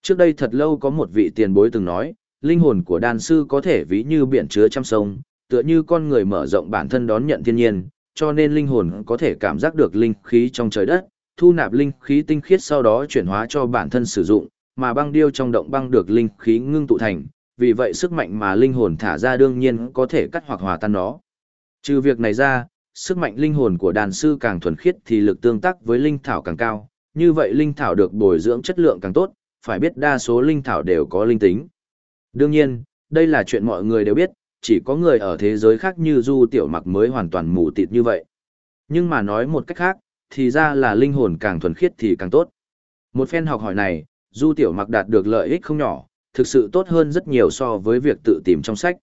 Trước đây thật lâu có một vị tiền bối từng nói, linh hồn của đan sư có thể ví như biển chứa trăm sông, tựa như con người mở rộng bản thân đón nhận thiên nhiên, cho nên linh hồn có thể cảm giác được linh khí trong trời đất, thu nạp linh khí tinh khiết sau đó chuyển hóa cho bản thân sử dụng, mà băng điêu trong động băng được linh khí ngưng tụ thành, vì vậy sức mạnh mà linh hồn thả ra đương nhiên có thể cắt hoặc hòa tan nó. Trừ việc này ra, sức mạnh linh hồn của đàn sư càng thuần khiết thì lực tương tác với linh thảo càng cao, như vậy linh thảo được bồi dưỡng chất lượng càng tốt, phải biết đa số linh thảo đều có linh tính. Đương nhiên, đây là chuyện mọi người đều biết, chỉ có người ở thế giới khác như Du Tiểu Mặc mới hoàn toàn mù tịt như vậy. Nhưng mà nói một cách khác, thì ra là linh hồn càng thuần khiết thì càng tốt. Một phen học hỏi này, Du Tiểu Mặc đạt được lợi ích không nhỏ, thực sự tốt hơn rất nhiều so với việc tự tìm trong sách.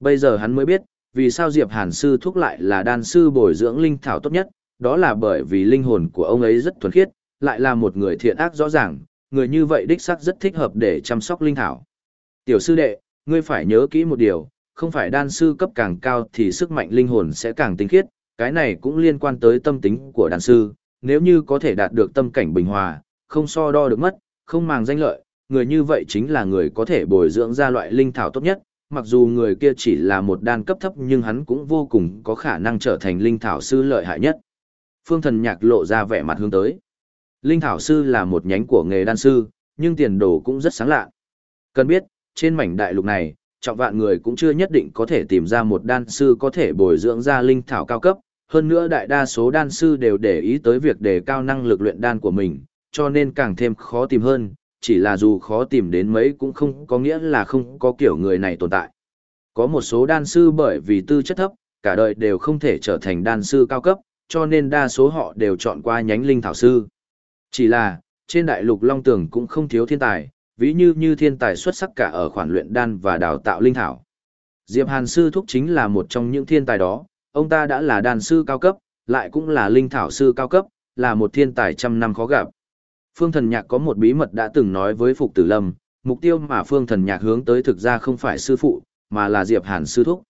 Bây giờ hắn mới biết, vì sao Diệp Hàn Sư thúc lại là đan sư bồi dưỡng linh thảo tốt nhất, đó là bởi vì linh hồn của ông ấy rất thuần khiết, lại là một người thiện ác rõ ràng, người như vậy đích xác rất thích hợp để chăm sóc linh thảo. Tiểu sư đệ, ngươi phải nhớ kỹ một điều, không phải đan sư cấp càng cao thì sức mạnh linh hồn sẽ càng tinh khiết, cái này cũng liên quan tới tâm tính của đan sư, nếu như có thể đạt được tâm cảnh bình hòa, không so đo được mất, không màng danh lợi, người như vậy chính là người có thể bồi dưỡng ra loại linh thảo tốt nhất, mặc dù người kia chỉ là một đan cấp thấp nhưng hắn cũng vô cùng có khả năng trở thành linh thảo sư lợi hại nhất. Phương thần nhạc lộ ra vẻ mặt hướng tới. Linh thảo sư là một nhánh của nghề đan sư, nhưng tiền đồ cũng rất sáng lạ. Cần biết, trên mảnh đại lục này, trọng vạn người cũng chưa nhất định có thể tìm ra một đan sư có thể bồi dưỡng ra linh thảo cao cấp, hơn nữa đại đa số đan sư đều để ý tới việc đề cao năng lực luyện đan của mình, cho nên càng thêm khó tìm hơn, chỉ là dù khó tìm đến mấy cũng không có nghĩa là không có kiểu người này tồn tại. Có một số đan sư bởi vì tư chất thấp, cả đời đều không thể trở thành đan sư cao cấp, cho nên đa số họ đều chọn qua nhánh linh thảo sư. Chỉ là, trên đại lục Long Tường cũng không thiếu thiên tài, ví như như thiên tài xuất sắc cả ở khoản luyện đan và đào tạo linh thảo. Diệp Hàn sư thúc chính là một trong những thiên tài đó, ông ta đã là đan sư cao cấp, lại cũng là linh thảo sư cao cấp, là một thiên tài trăm năm khó gặp. Phương Thần Nhạc có một bí mật đã từng nói với Phục Tử Lâm, mục tiêu mà Phương Thần Nhạc hướng tới thực ra không phải sư phụ, mà là Diệp Hàn sư thúc.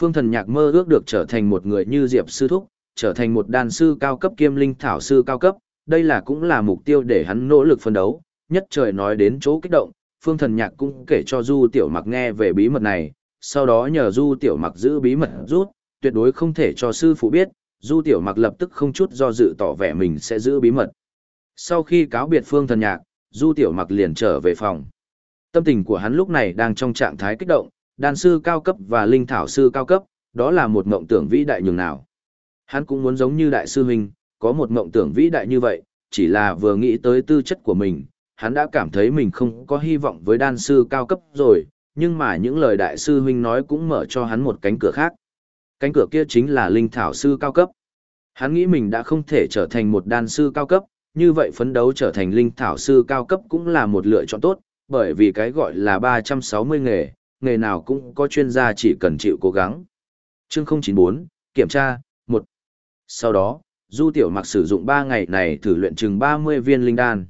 Phương Thần Nhạc mơ ước được trở thành một người như Diệp sư thúc, trở thành một đan sư cao cấp kiêm linh thảo sư cao cấp, đây là cũng là mục tiêu để hắn nỗ lực phân đấu. Nhất trời nói đến chỗ kích động, Phương Thần Nhạc cũng kể cho Du Tiểu Mặc nghe về bí mật này, sau đó nhờ Du Tiểu Mặc giữ bí mật rút, tuyệt đối không thể cho sư phụ biết, Du Tiểu Mặc lập tức không chút do dự tỏ vẻ mình sẽ giữ bí mật. Sau khi cáo biệt Phương Thần Nhạc, Du Tiểu Mặc liền trở về phòng. Tâm tình của hắn lúc này đang trong trạng thái kích động, đan sư cao cấp và linh thảo sư cao cấp, đó là một mộng tưởng vĩ đại nhường nào. Hắn cũng muốn giống như đại sư huynh, có một mộng tưởng vĩ đại như vậy, chỉ là vừa nghĩ tới tư chất của mình, hắn đã cảm thấy mình không có hy vọng với đan sư cao cấp rồi, nhưng mà những lời đại sư huynh nói cũng mở cho hắn một cánh cửa khác. Cánh cửa kia chính là linh thảo sư cao cấp. Hắn nghĩ mình đã không thể trở thành một đan sư cao cấp, như vậy phấn đấu trở thành linh thảo sư cao cấp cũng là một lựa chọn tốt, bởi vì cái gọi là 360 nghề, nghề nào cũng có chuyên gia chỉ cần chịu cố gắng. Chương 094, kiểm tra, 1. Sau đó, Du Tiểu Mặc sử dụng 3 ngày này thử luyện chừng 30 viên linh đan.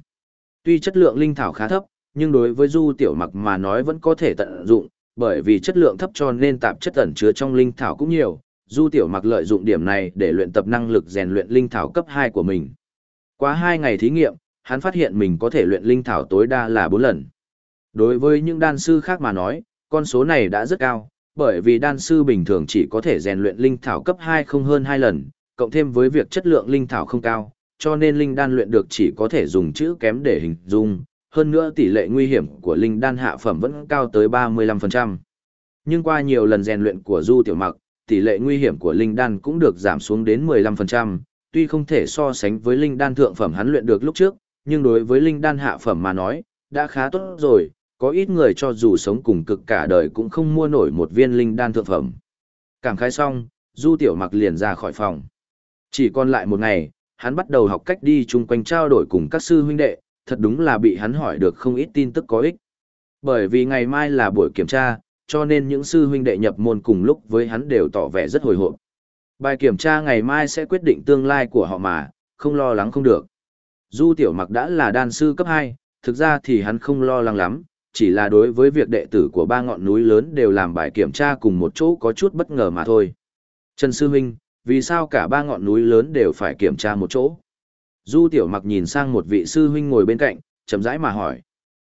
Tuy chất lượng linh thảo khá thấp, nhưng đối với Du Tiểu Mặc mà nói vẫn có thể tận dụng, bởi vì chất lượng thấp cho nên tạp chất ẩn chứa trong linh thảo cũng nhiều. Du Tiểu Mặc lợi dụng điểm này để luyện tập năng lực rèn luyện linh thảo cấp 2 của mình. Qua hai ngày thí nghiệm, hắn phát hiện mình có thể luyện linh thảo tối đa là 4 lần. Đối với những đan sư khác mà nói, con số này đã rất cao, bởi vì đan sư bình thường chỉ có thể rèn luyện linh thảo cấp 2 không hơn 2 lần, cộng thêm với việc chất lượng linh thảo không cao, cho nên linh đan luyện được chỉ có thể dùng chữ kém để hình dung, hơn nữa tỷ lệ nguy hiểm của linh đan hạ phẩm vẫn cao tới 35%. Nhưng qua nhiều lần rèn luyện của Du Tiểu Mặc, tỷ lệ nguy hiểm của linh đan cũng được giảm xuống đến 15%, tuy không thể so sánh với linh đan thượng phẩm hắn luyện được lúc trước, nhưng đối với linh đan hạ phẩm mà nói, đã khá tốt rồi, có ít người cho dù sống cùng cực cả đời cũng không mua nổi một viên linh đan thượng phẩm. Cảm khái xong, Du Tiểu Mặc liền ra khỏi phòng. Chỉ còn lại một ngày, hắn bắt đầu học cách đi chung quanh trao đổi cùng các sư huynh đệ, thật đúng là bị hắn hỏi được không ít tin tức có ích. Bởi vì ngày mai là buổi kiểm tra, cho nên những sư huynh đệ nhập môn cùng lúc với hắn đều tỏ vẻ rất hồi hộp. Bài kiểm tra ngày mai sẽ quyết định tương lai của họ mà, không lo lắng không được. Du Tiểu Mặc đã là đan sư cấp 2, thực ra thì hắn không lo lắng lắm, chỉ là đối với việc đệ tử của ba ngọn núi lớn đều làm bài kiểm tra cùng một chỗ có chút bất ngờ mà thôi. Trần Sư Huynh, vì sao cả ba ngọn núi lớn đều phải kiểm tra một chỗ? Du Tiểu Mặc nhìn sang một vị sư huynh ngồi bên cạnh, chậm rãi mà hỏi.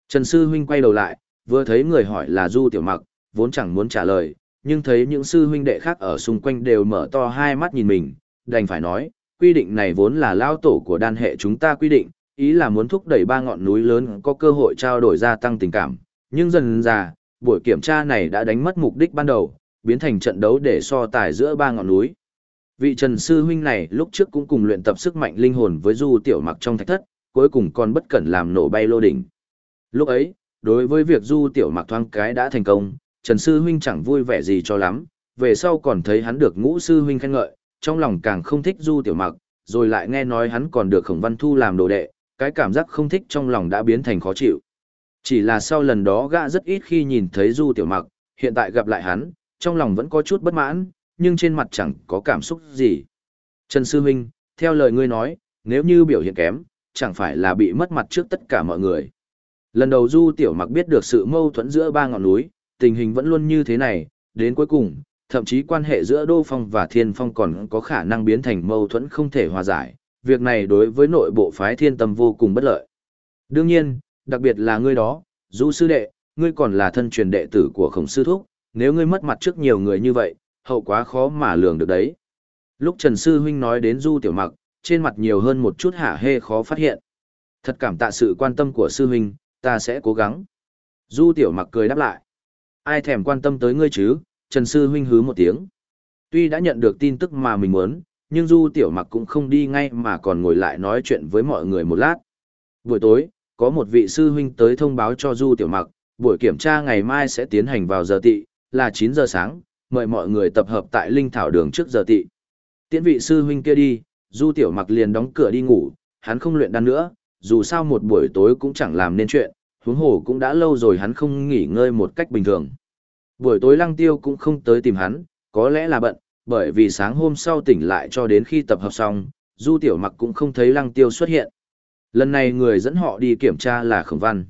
Trần Sư Huynh quay đầu lại, vừa thấy người hỏi là Du Tiểu Mặc, vốn chẳng muốn trả lời, nhưng thấy những sư huynh đệ khác ở xung quanh đều mở to hai mắt nhìn mình, đành phải nói, quy định này vốn là lao tổ của đan hệ chúng ta quy định, ý là muốn thúc đẩy ba ngọn núi lớn có cơ hội trao đổi gia tăng tình cảm, nhưng dần dà, buổi kiểm tra này đã đánh mất mục đích ban đầu, biến thành trận đấu để so tài giữa ba ngọn núi. Vị Trần Sư Huynh này lúc trước cũng cùng luyện tập sức mạnh linh hồn với Du Tiểu Mặc trong thạch thất, cuối cùng còn bất cẩn làm nổ bay lô đỉnh. Lúc ấy, đối với việc Du Tiểu Mặc thoáng cái đã thành công, Trần Sư Huynh chẳng vui vẻ gì cho lắm, về sau còn thấy hắn được ngũ Sư Huynh khen ngợi, trong lòng càng không thích Du Tiểu Mặc, rồi lại nghe nói hắn còn được Khổng Văn Thu làm đồ đệ, cái cảm giác không thích trong lòng đã biến thành khó chịu. Chỉ là sau lần đó gã rất ít khi nhìn thấy Du Tiểu Mặc, hiện tại gặp lại hắn, trong lòng vẫn có chút bất mãn, nhưng trên mặt chẳng có cảm xúc gì. Trần Sư Minh, theo lời ngươi nói, nếu như biểu hiện kém, chẳng phải là bị mất mặt trước tất cả mọi người. Lần đầu Du Tiểu Mặc biết được sự mâu thuẫn giữa ba ngọn núi, tình hình vẫn luôn như thế này, đến cuối cùng, thậm chí quan hệ giữa Đô Phong và Thiên Phong còn có khả năng biến thành mâu thuẫn không thể hòa giải, việc này đối với nội bộ phái thiên tâm vô cùng bất lợi. Đương nhiên, đặc biệt là ngươi đó, Du Sư Đệ, ngươi còn là thân truyền đệ tử của khổng sư thúc, nếu ngươi mất mặt trước nhiều người như vậy, hậu quá khó mà lường được đấy. Lúc Trần Sư Huynh nói đến Du Tiểu Mặc, trên mặt nhiều hơn một chút hả hê khó phát hiện. Thật cảm tạ sự quan tâm của Sư Huynh, ta sẽ cố gắng. Du Tiểu Mặc cười đáp lại. Ai thèm quan tâm tới ngươi chứ, Trần Sư Huynh hứ một tiếng. Tuy đã nhận được tin tức mà mình muốn, nhưng Du Tiểu Mặc cũng không đi ngay mà còn ngồi lại nói chuyện với mọi người một lát. Buổi tối, có một vị sư huynh tới thông báo cho Du Tiểu Mặc, buổi kiểm tra ngày mai sẽ tiến hành vào giờ tị, là 9 giờ sáng, mời mọi người tập hợp tại Linh Thảo Đường trước giờ tị. Tiễn vị sư huynh kia đi, Du Tiểu Mặc liền đóng cửa đi ngủ, hắn không luyện đan nữa, dù sao một buổi tối cũng chẳng làm nên chuyện, huống hồ cũng đã lâu rồi hắn không nghỉ ngơi một cách bình thường. Buổi tối Lăng Tiêu cũng không tới tìm hắn, có lẽ là bận, bởi vì sáng hôm sau tỉnh lại cho đến khi tập hợp xong, Du Tiểu Mặc cũng không thấy Lăng Tiêu xuất hiện. Lần này người dẫn họ đi kiểm tra là Khổng Văn.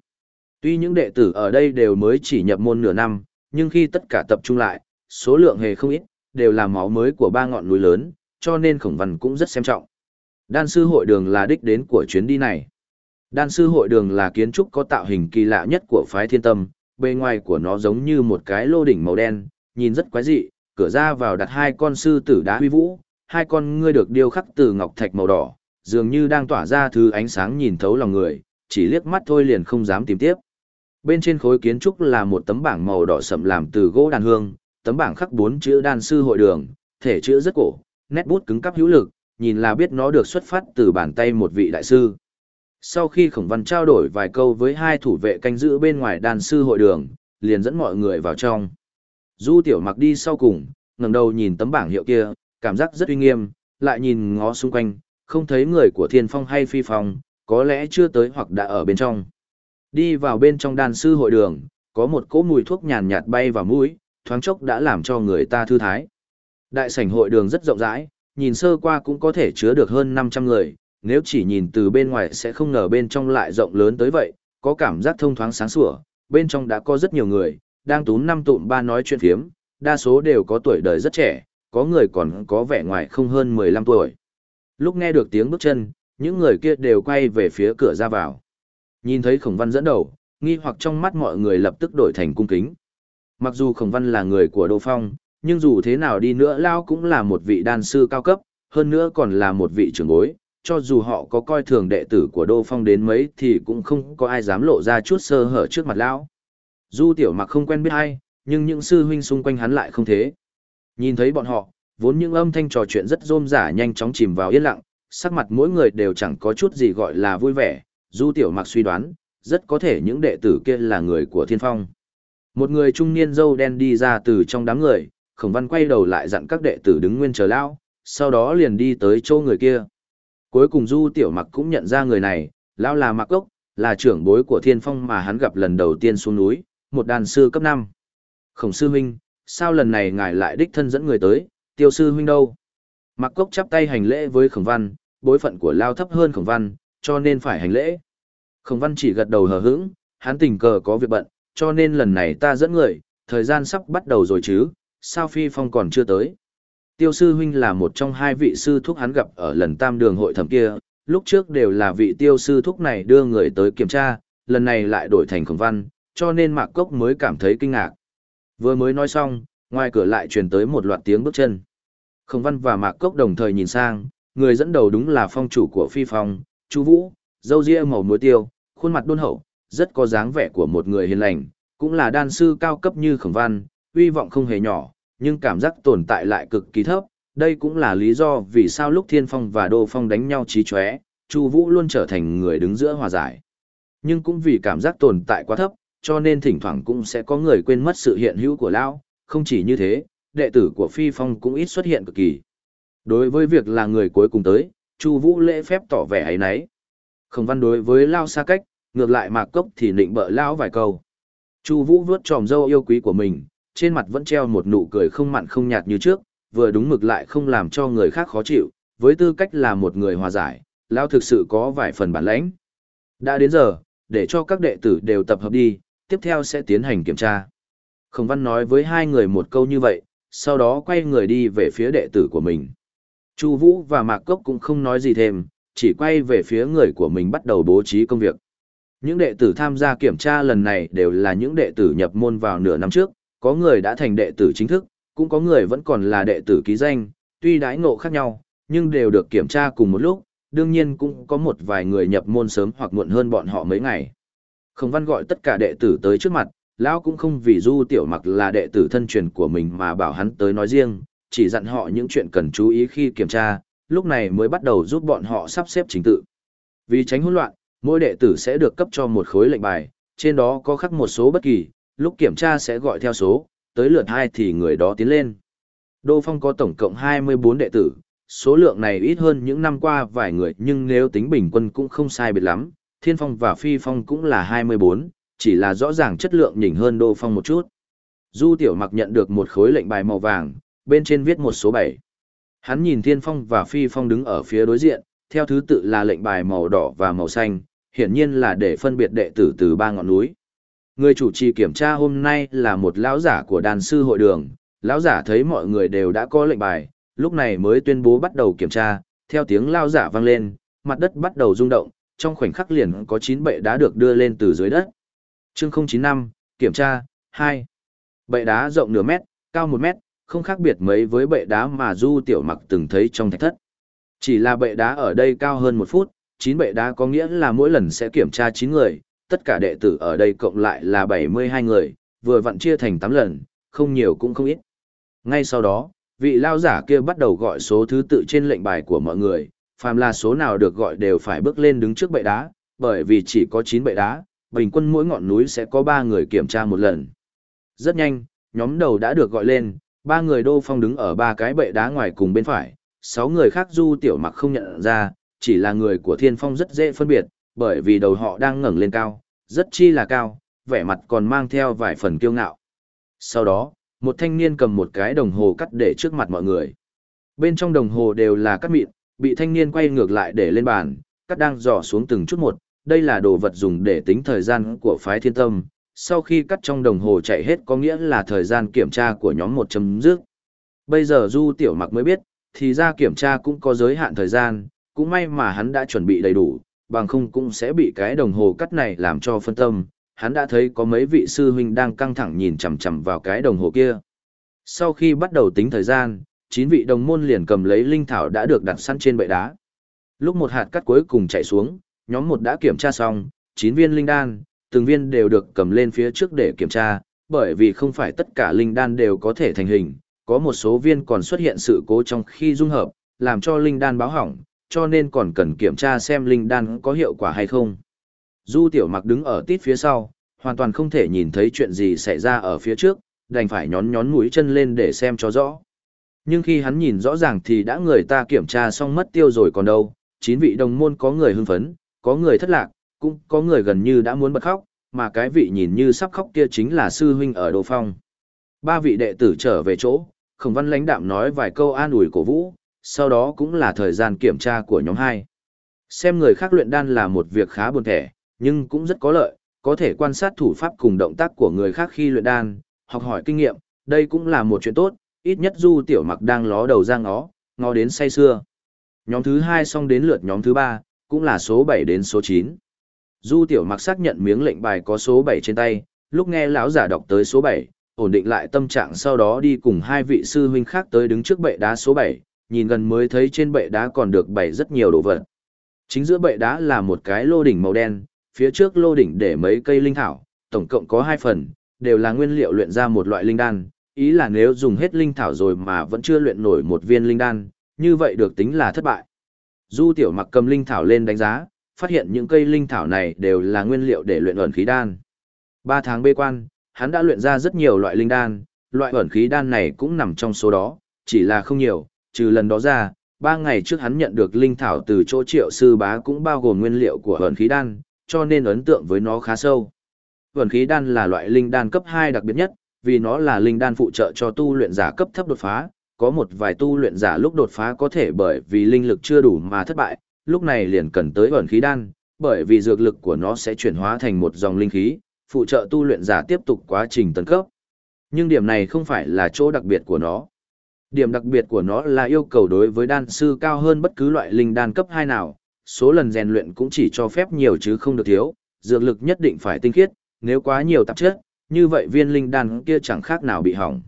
Tuy những đệ tử ở đây đều mới chỉ nhập môn nửa năm, nhưng khi tất cả tập trung lại, số lượng hề không ít, đều là máu mới của ba ngọn núi lớn, cho nên Khổng Văn cũng rất xem trọng. Đan sư hội đường là đích đến của chuyến đi này. Đan sư hội đường là kiến trúc có tạo hình kỳ lạ nhất của phái thiên tâm, bề ngoài của nó giống như một cái lô đỉnh màu đen, nhìn rất quái dị, cửa ra vào đặt hai con sư tử đá huy vũ, hai con ngươi được điêu khắc từ ngọc thạch màu đỏ, dường như đang tỏa ra thứ ánh sáng nhìn thấu lòng người, chỉ liếc mắt thôi liền không dám tìm tiếp. Bên trên khối kiến trúc là một tấm bảng màu đỏ sậm làm từ gỗ đàn hương, tấm bảng khắc bốn chữ đan sư hội đường, thể chữ rất cổ, nét bút cứng cắp hữu lực, nhìn là biết nó được xuất phát từ bàn tay một vị đại sư. Sau khi Khổng Văn trao đổi vài câu với hai thủ vệ canh giữ bên ngoài đàn sư hội đường, liền dẫn mọi người vào trong. Du Tiểu Mặc đi sau cùng, ngẩng đầu nhìn tấm bảng hiệu kia, cảm giác rất uy nghiêm, lại nhìn ngó xung quanh, không thấy người của Thiên Phong hay Phi Phong, có lẽ chưa tới hoặc đã ở bên trong. Đi vào bên trong đàn sư hội đường, có một cỗ mùi thuốc nhàn nhạt bay vào mũi, thoáng chốc đã làm cho người ta thư thái. Đại sảnh hội đường rất rộng rãi, nhìn sơ qua cũng có thể chứa được hơn 500 người, nếu chỉ nhìn từ bên ngoài sẽ không ngờ bên trong lại rộng lớn tới vậy, có cảm giác thông thoáng sáng sủa, bên trong đã có rất nhiều người, đang tún năm tụm ba nói chuyện phiếm, đa số đều có tuổi đời rất trẻ, có người còn có vẻ ngoài không hơn 15 tuổi. Lúc nghe được tiếng bước chân, những người kia đều quay về phía cửa ra vào. Nhìn thấy khổng văn dẫn đầu, nghi hoặc trong mắt mọi người lập tức đổi thành cung kính. Mặc dù Khổng Văn là người của Đô Phong, nhưng dù thế nào đi nữa Lao cũng là một vị đan sư cao cấp, hơn nữa còn là một vị trưởng bối, cho dù họ có coi thường đệ tử của Đô Phong đến mấy thì cũng không có ai dám lộ ra chút sơ hở trước mặt Lão. Du tiểu mặc không quen biết ai, nhưng những sư huynh xung quanh hắn lại không thế. Nhìn thấy bọn họ, vốn những âm thanh trò chuyện rất rôm rả nhanh chóng chìm vào yên lặng, sắc mặt mỗi người đều chẳng có chút gì gọi là vui vẻ, Du tiểu mặc suy đoán, rất có thể những đệ tử kia là người của thiên phong. Một người trung niên dâu đen đi ra từ trong đám người, khổng văn quay đầu lại dặn các đệ tử đứng nguyên chờ lão, sau đó liền đi tới chỗ người kia. Cuối cùng Du Tiểu Mặc cũng nhận ra người này, lão là Mặc Cốc, là trưởng bối của Thiên Phong mà hắn gặp lần đầu tiên xuống núi, một đàn sư cấp 5. Khổng sư huynh, sao lần này ngài lại đích thân dẫn người tới, tiêu sư huynh đâu? Mặc Cốc chắp tay hành lễ với Khổng Văn, bối phận của Lao thấp hơn Khổng Văn, cho nên phải hành lễ. Khổng Văn chỉ gật đầu hờ hững, hắn tình cờ có việc bận, cho nên lần này ta dẫn người, thời gian sắp bắt đầu rồi chứ, sao Phi Phong còn chưa tới? Tiêu sư huynh là một trong hai vị sư thúc hắn gặp ở lần tam đường hội thẩm kia, lúc trước đều là vị tiêu sư thúc này đưa người tới kiểm tra, lần này lại đổi thành khổng văn, cho nên Mạc Cốc mới cảm thấy kinh ngạc. Vừa mới nói xong, ngoài cửa lại truyền tới một loạt tiếng bước chân. Khổng văn và Mạc Cốc đồng thời nhìn sang, người dẫn đầu đúng là phong chủ của phi phong, chú Vũ, dâu ria màu muối tiêu, khuôn mặt đôn hậu, rất có dáng vẻ của một người hiền lành, cũng là đan sư cao cấp như khổng văn, uy vọng không hề nhỏ, nhưng cảm giác tồn tại lại cực kỳ thấp. Đây cũng là lý do vì sao lúc Thiên Phong và Đô Phong đánh nhau trí chóe, Chu Vũ luôn trở thành người đứng giữa hòa giải. Nhưng cũng vì cảm giác tồn tại quá thấp, cho nên thỉnh thoảng cũng sẽ có người quên mất sự hiện hữu của lão, không chỉ như thế, đệ tử của Phi Phong cũng ít xuất hiện cực kỳ. Đối với việc là người cuối cùng tới, Chu Vũ lễ phép tỏ vẻ ấy nấy. Không văn đối với lão xa cách, ngược lại Mạc Cốc thì định bợ lão vài câu. Chu Vũ vuốt tròm râu yêu quý của mình, trên mặt vẫn treo một nụ cười không mặn không nhạt như trước, vừa đúng mực lại không làm cho người khác khó chịu, với tư cách là một người hòa giải, lão thực sự có vài phần bản lãnh. Đã đến giờ, để cho các đệ tử đều tập hợp đi, tiếp theo sẽ tiến hành kiểm tra. Khổng Văn nói với hai người một câu như vậy, sau đó quay người đi về phía đệ tử của mình. Chu Vũ và Mạc Cốc cũng không nói gì thêm, chỉ quay về phía người của mình bắt đầu bố trí công việc. Những đệ tử tham gia kiểm tra lần này đều là những đệ tử nhập môn vào nửa năm trước, có người đã thành đệ tử chính thức, cũng có người vẫn còn là đệ tử ký danh, tuy đãi ngộ khác nhau, nhưng đều được kiểm tra cùng một lúc, đương nhiên cũng có một vài người nhập môn sớm hoặc muộn hơn bọn họ mấy ngày. Khổng văn gọi tất cả đệ tử tới trước mặt, lão cũng không vì du tiểu mặc là đệ tử thân truyền của mình mà bảo hắn tới nói riêng, chỉ dặn họ những chuyện cần chú ý khi kiểm tra, lúc này mới bắt đầu giúp bọn họ sắp xếp chính tự. Vì tránh hỗn loạn, mỗi đệ tử sẽ được cấp cho một khối lệnh bài, trên đó có khắc một số bất kỳ, lúc kiểm tra sẽ gọi theo số, tới lượt hai thì người đó tiến lên. Đô Phong có tổng cộng 24 đệ tử, số lượng này ít hơn những năm qua vài người nhưng nếu tính bình quân cũng không sai biệt lắm, Thiên Phong và Phi Phong cũng là 24, chỉ là rõ ràng chất lượng nhỉnh hơn Đô Phong một chút. Du Tiểu Mặc nhận được một khối lệnh bài màu vàng, bên trên viết một số 7. Hắn nhìn Thiên Phong và Phi Phong đứng ở phía đối diện, theo thứ tự là lệnh bài màu đỏ và màu xanh, hiển nhiên là để phân biệt đệ tử từ ba ngọn núi. Người chủ trì kiểm tra hôm nay là một lão giả của đàn sư hội đường, lão giả thấy mọi người đều đã có lệnh bài, lúc này mới tuyên bố bắt đầu kiểm tra, theo tiếng lao giả vang lên, mặt đất bắt đầu rung động, trong khoảnh khắc liền có 9 bệ đá được đưa lên từ dưới đất. Chương 095, kiểm tra, 2. Bệ đá rộng nửa mét, cao 1 mét, không khác biệt mấy với bệ đá mà Du Tiểu Mặc từng thấy trong thạch thất. Chỉ là bệ đá ở đây cao hơn 1 phút, 9 bệ đá có nghĩa là mỗi lần sẽ kiểm tra 9 người, tất cả đệ tử ở đây cộng lại là 72 người, vừa vặn chia thành 8 lần, không nhiều cũng không ít. Ngay sau đó, vị lao giả kia bắt đầu gọi số thứ tự trên lệnh bài của mọi người, phàm là số nào được gọi đều phải bước lên đứng trước bệ đá, bởi vì chỉ có 9 bệ đá, bình quân mỗi ngọn núi sẽ có 3 người kiểm tra một lần. Rất nhanh, nhóm đầu đã được gọi lên, ba người đô phong đứng ở ba cái bệ đá ngoài cùng bên phải, sáu người khác du tiểu mặc không nhận ra, chỉ là người của thiên phong rất dễ phân biệt, bởi vì đầu họ đang ngẩng lên cao, rất chi là cao, vẻ mặt còn mang theo vài phần kiêu ngạo. Sau đó, một thanh niên cầm một cái đồng hồ cắt để trước mặt mọi người. Bên trong đồng hồ đều là cắt mịn, bị thanh niên quay ngược lại để lên bàn, cắt đang dò xuống từng chút một, đây là đồ vật dùng để tính thời gian của phái thiên tâm. Sau khi cắt trong đồng hồ chạy hết có nghĩa là thời gian kiểm tra của nhóm một chấm dứt. Bây giờ Du Tiểu Mặc mới biết, thì ra kiểm tra cũng có giới hạn thời gian, cũng may mà hắn đã chuẩn bị đầy đủ, bằng không cũng sẽ bị cái đồng hồ cắt này làm cho phân tâm, hắn đã thấy có mấy vị sư huynh đang căng thẳng nhìn chằm chằm vào cái đồng hồ kia. Sau khi bắt đầu tính thời gian, chín vị đồng môn liền cầm lấy linh thảo đã được đặt sẵn trên bệ đá. Lúc một hạt cắt cuối cùng chạy xuống, nhóm một đã kiểm tra xong, chín viên linh đan, từng viên đều được cầm lên phía trước để kiểm tra, bởi vì không phải tất cả linh đan đều có thể thành hình, có một số viên còn xuất hiện sự cố trong khi dung hợp, làm cho linh đan báo hỏng, cho nên còn cần kiểm tra xem linh đan có hiệu quả hay không. Du tiểu mặc đứng ở tít phía sau, hoàn toàn không thể nhìn thấy chuyện gì xảy ra ở phía trước, đành phải nhón nhón mũi chân lên để xem cho rõ. Nhưng khi hắn nhìn rõ ràng thì đã người ta kiểm tra xong mất tiêu rồi còn đâu, chín vị đồng môn có người hưng phấn, có người thất lạc, cũng có người gần như đã muốn bật khóc, mà cái vị nhìn như sắp khóc kia chính là sư huynh ở Đô Phong. Ba vị đệ tử trở về chỗ, Khổng Văn lãnh đạm nói vài câu an ủi cổ vũ, sau đó cũng là thời gian kiểm tra của nhóm 2. Xem người khác luyện đan là một việc khá buồn thẻ, nhưng cũng rất có lợi, có thể quan sát thủ pháp cùng động tác của người khác khi luyện đan, học hỏi kinh nghiệm, đây cũng là một chuyện tốt, ít nhất Du Tiểu Mặc đang ló đầu ra ngó, ngó đến say xưa. Nhóm thứ 2 xong đến lượt nhóm thứ 3, cũng là số 7 đến số 9. Du Tiểu Mặc xác nhận miếng lệnh bài có số 7 trên tay, lúc nghe lão giả đọc tới số 7, ổn định lại tâm trạng sau đó đi cùng hai vị sư huynh khác tới đứng trước bệ đá số 7, nhìn gần mới thấy trên bệ đá còn được bày rất nhiều đồ vật. Chính giữa bệ đá là một cái lô đỉnh màu đen, phía trước lô đỉnh để mấy cây linh thảo, tổng cộng có hai phần, đều là nguyên liệu luyện ra một loại linh đan, ý là nếu dùng hết linh thảo rồi mà vẫn chưa luyện nổi một viên linh đan, như vậy được tính là thất bại. Du tiểu mặc cầm linh thảo lên đánh giá, phát hiện những cây linh thảo này đều là nguyên liệu để luyện ẩn khí đan. Ba tháng bê quan, hắn đã luyện ra rất nhiều loại linh đan, loại ẩn khí đan này cũng nằm trong số đó, chỉ là không nhiều, trừ lần đó ra, ba ngày trước hắn nhận được linh thảo từ chỗ triệu sư bá cũng bao gồm nguyên liệu của ẩn khí đan, cho nên ấn tượng với nó khá sâu. Ẩn khí đan là loại linh đan cấp 2 đặc biệt nhất, vì nó là linh đan phụ trợ cho tu luyện giả cấp thấp đột phá, có một vài tu luyện giả lúc đột phá có thể bởi vì linh lực chưa đủ mà thất bại, lúc này liền cần tới ẩn khí đan, bởi vì dược lực của nó sẽ chuyển hóa thành một dòng linh khí, phụ trợ tu luyện giả tiếp tục quá trình tấn cấp. Nhưng điểm này không phải là chỗ đặc biệt của nó. Điểm đặc biệt của nó là yêu cầu đối với đan sư cao hơn bất cứ loại linh đan cấp 2 nào, số lần rèn luyện cũng chỉ cho phép nhiều chứ không được thiếu, dược lực nhất định phải tinh khiết, nếu quá nhiều tạp chất, như vậy viên linh đan kia chẳng khác nào bị hỏng.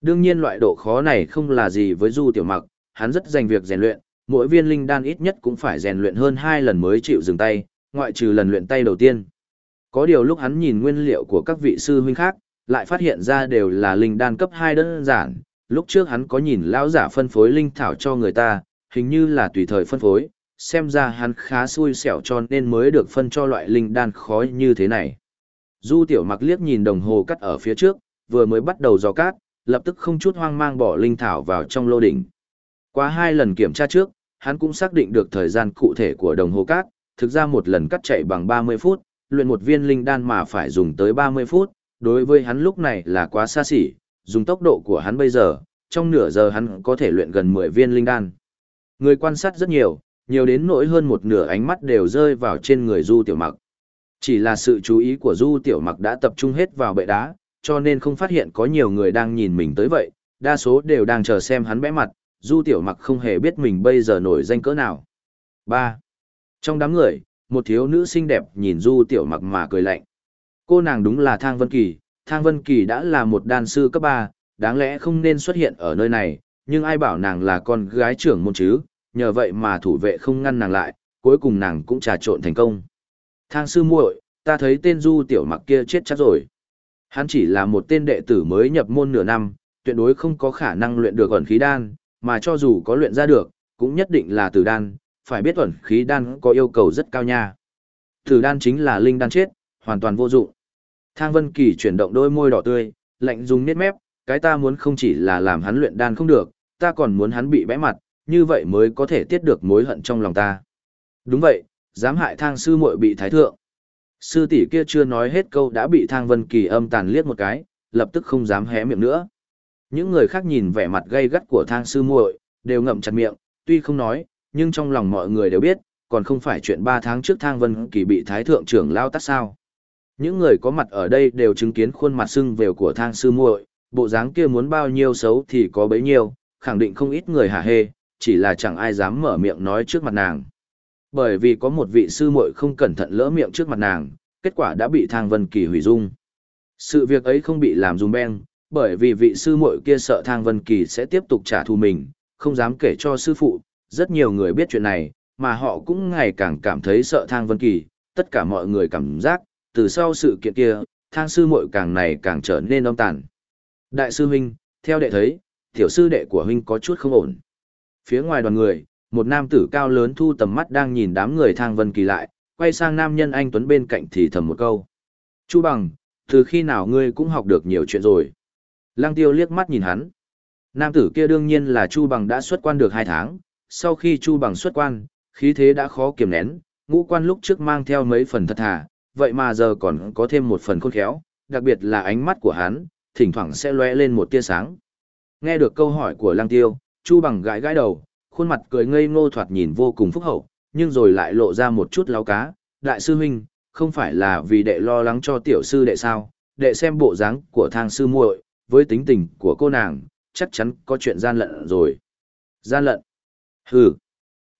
Đương nhiên loại độ khó này không là gì với Du Tiểu Mặc, hắn rất dành việc rèn luyện, mỗi viên linh đan ít nhất cũng phải rèn luyện hơn 2 lần mới chịu dừng tay, ngoại trừ lần luyện tay đầu tiên. Có điều lúc hắn nhìn nguyên liệu của các vị sư huynh khác, lại phát hiện ra đều là linh đan cấp 2 đơn giản, lúc trước hắn có nhìn lão giả phân phối linh thảo cho người ta, hình như là tùy thời phân phối, xem ra hắn khá xui xẻo cho nên mới được phân cho loại linh đan khó như thế này. Du tiểu mặc liếc nhìn đồng hồ cắt ở phía trước, vừa mới bắt đầu dò cát, lập tức không chút hoang mang bỏ linh thảo vào trong lô đỉnh. Qua hai lần kiểm tra trước, hắn cũng xác định được thời gian cụ thể của đồng hồ cát, thực ra một lần cắt chạy bằng 30 phút, luyện một viên linh đan mà phải dùng tới 30 phút, đối với hắn lúc này là quá xa xỉ, dùng tốc độ của hắn bây giờ, trong nửa giờ hắn có thể luyện gần 10 viên linh đan. Người quan sát rất nhiều, nhiều đến nỗi hơn một nửa ánh mắt đều rơi vào trên người Du Tiểu Mặc. Chỉ là sự chú ý của Du Tiểu Mặc đã tập trung hết vào bệ đá, cho nên không phát hiện có nhiều người đang nhìn mình tới vậy, đa số đều đang chờ xem hắn bẽ mặt, Du Tiểu Mặc không hề biết mình bây giờ nổi danh cỡ nào. 3. Trong đám người, một thiếu nữ xinh đẹp nhìn Du Tiểu Mặc mà cười lạnh. Cô nàng đúng là Thang Vân Kỳ, Thang Vân Kỳ đã là một đan sư cấp 3, đáng lẽ không nên xuất hiện ở nơi này, nhưng ai bảo nàng là con gái trưởng môn chứ, nhờ vậy mà thủ vệ không ngăn nàng lại, cuối cùng nàng cũng trà trộn thành công. Thang sư muội, ta thấy tên Du Tiểu Mặc kia chết chắc rồi. Hắn chỉ là một tên đệ tử mới nhập môn nửa năm, tuyệt đối không có khả năng luyện được ẩn khí đan, mà cho dù có luyện ra được, cũng nhất định là tử đan, phải biết ẩn khí đan có yêu cầu rất cao nha. Tử đan chính là linh đan chết, hoàn toàn vô dụng. Thang Vân Kỳ chuyển động đôi môi đỏ tươi, lạnh dùng niết mép, cái ta muốn không chỉ là làm hắn luyện đan không được, ta còn muốn hắn bị bẽ mặt, như vậy mới có thể tiết được mối hận trong lòng ta. Đúng vậy, dám hại thang sư muội bị thái thượng. Sư tỷ kia chưa nói hết câu đã bị thang Vân Kỳ âm tàn liếc một cái, lập tức không dám hé miệng nữa. Những người khác nhìn vẻ mặt gay gắt của thang sư muội, đều ngậm chặt miệng, tuy không nói, nhưng trong lòng mọi người đều biết, còn không phải chuyện 3 tháng trước thang Vân Kỳ bị thái thượng trưởng lao tát sao. Những người có mặt ở đây đều chứng kiến khuôn mặt sưng vều của thang sư muội, bộ dáng kia muốn bao nhiêu xấu thì có bấy nhiêu, khẳng định không ít người hả hê, chỉ là chẳng ai dám mở miệng nói trước mặt nàng. Bởi vì có một vị sư muội không cẩn thận lỡ miệng trước mặt nàng, kết quả đã bị Thang Vân Kỳ hủy dung. Sự việc ấy không bị làm dung beng, bởi vì vị sư muội kia sợ Thang Vân Kỳ sẽ tiếp tục trả thù mình, không dám kể cho sư phụ, rất nhiều người biết chuyện này, mà họ cũng ngày càng cảm thấy sợ Thang Vân Kỳ, tất cả mọi người cảm giác, từ sau sự kiện kia, Thang sư muội càng này càng trở nên âm tàn. Đại sư huynh, theo đệ thấy, tiểu sư đệ của huynh có chút không ổn. Phía ngoài đoàn người, một nam tử cao lớn thu tầm mắt đang nhìn đám người Thang Vân Kỳ lại, quay sang nam nhân anh Tuấn bên cạnh thì thầm một câu. Chu bằng, từ khi nào ngươi cũng học được nhiều chuyện rồi. Lăng tiêu liếc mắt nhìn hắn. Nam tử kia đương nhiên là Chu bằng đã xuất quan được hai tháng, sau khi Chu bằng xuất quan, khí thế đã khó kiềm nén, ngũ quan lúc trước mang theo mấy phần thật thà, vậy mà giờ còn có thêm một phần khôn khéo, đặc biệt là ánh mắt của hắn, thỉnh thoảng sẽ lóe lên một tia sáng. Nghe được câu hỏi của Lăng Tiêu, Chu bằng gãi gãi đầu, khuôn mặt cười ngây ngô thoạt nhìn vô cùng phúc hậu, nhưng rồi lại lộ ra một chút láo cá. Đại sư huynh, không phải là vì đệ lo lắng cho tiểu sư đệ sao, đệ xem bộ dáng của thang sư muội, với tính tình của cô nàng, chắc chắn có chuyện gian lận rồi. Gian lận? Hừ.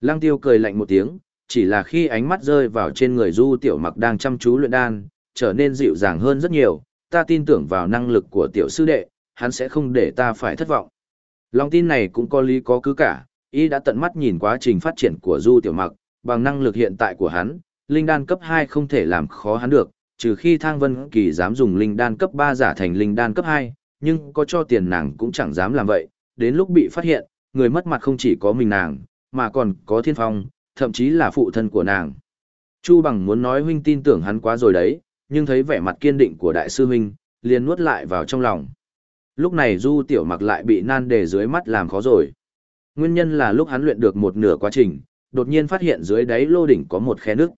Lăng tiêu cười lạnh một tiếng, chỉ là khi ánh mắt rơi vào trên người du tiểu mặc đang chăm chú luyện đan, trở nên dịu dàng hơn rất nhiều, ta tin tưởng vào năng lực của tiểu sư đệ, hắn sẽ không để ta phải thất vọng. Lòng tin này cũng có lý có cứ cả, y đã tận mắt nhìn quá trình phát triển của du tiểu mặc, bằng năng lực hiện tại của hắn, linh đan cấp 2 không thể làm khó hắn được, trừ khi Thang Vân Kỳ dám dùng linh đan cấp 3 giả thành linh đan cấp 2, nhưng có cho tiền nàng cũng chẳng dám làm vậy, đến lúc bị phát hiện, người mất mặt không chỉ có mình nàng, mà còn có thiên phong, thậm chí là phụ thân của nàng. Chu bằng muốn nói huynh tin tưởng hắn quá rồi đấy, nhưng thấy vẻ mặt kiên định của đại sư huynh, liền nuốt lại vào trong lòng. Lúc này Du Tiểu Mặc lại bị nan đề dưới mắt làm khó rồi. Nguyên nhân là lúc hắn luyện được một nửa quá trình, đột nhiên phát hiện dưới đáy lô đỉnh có một khe nước.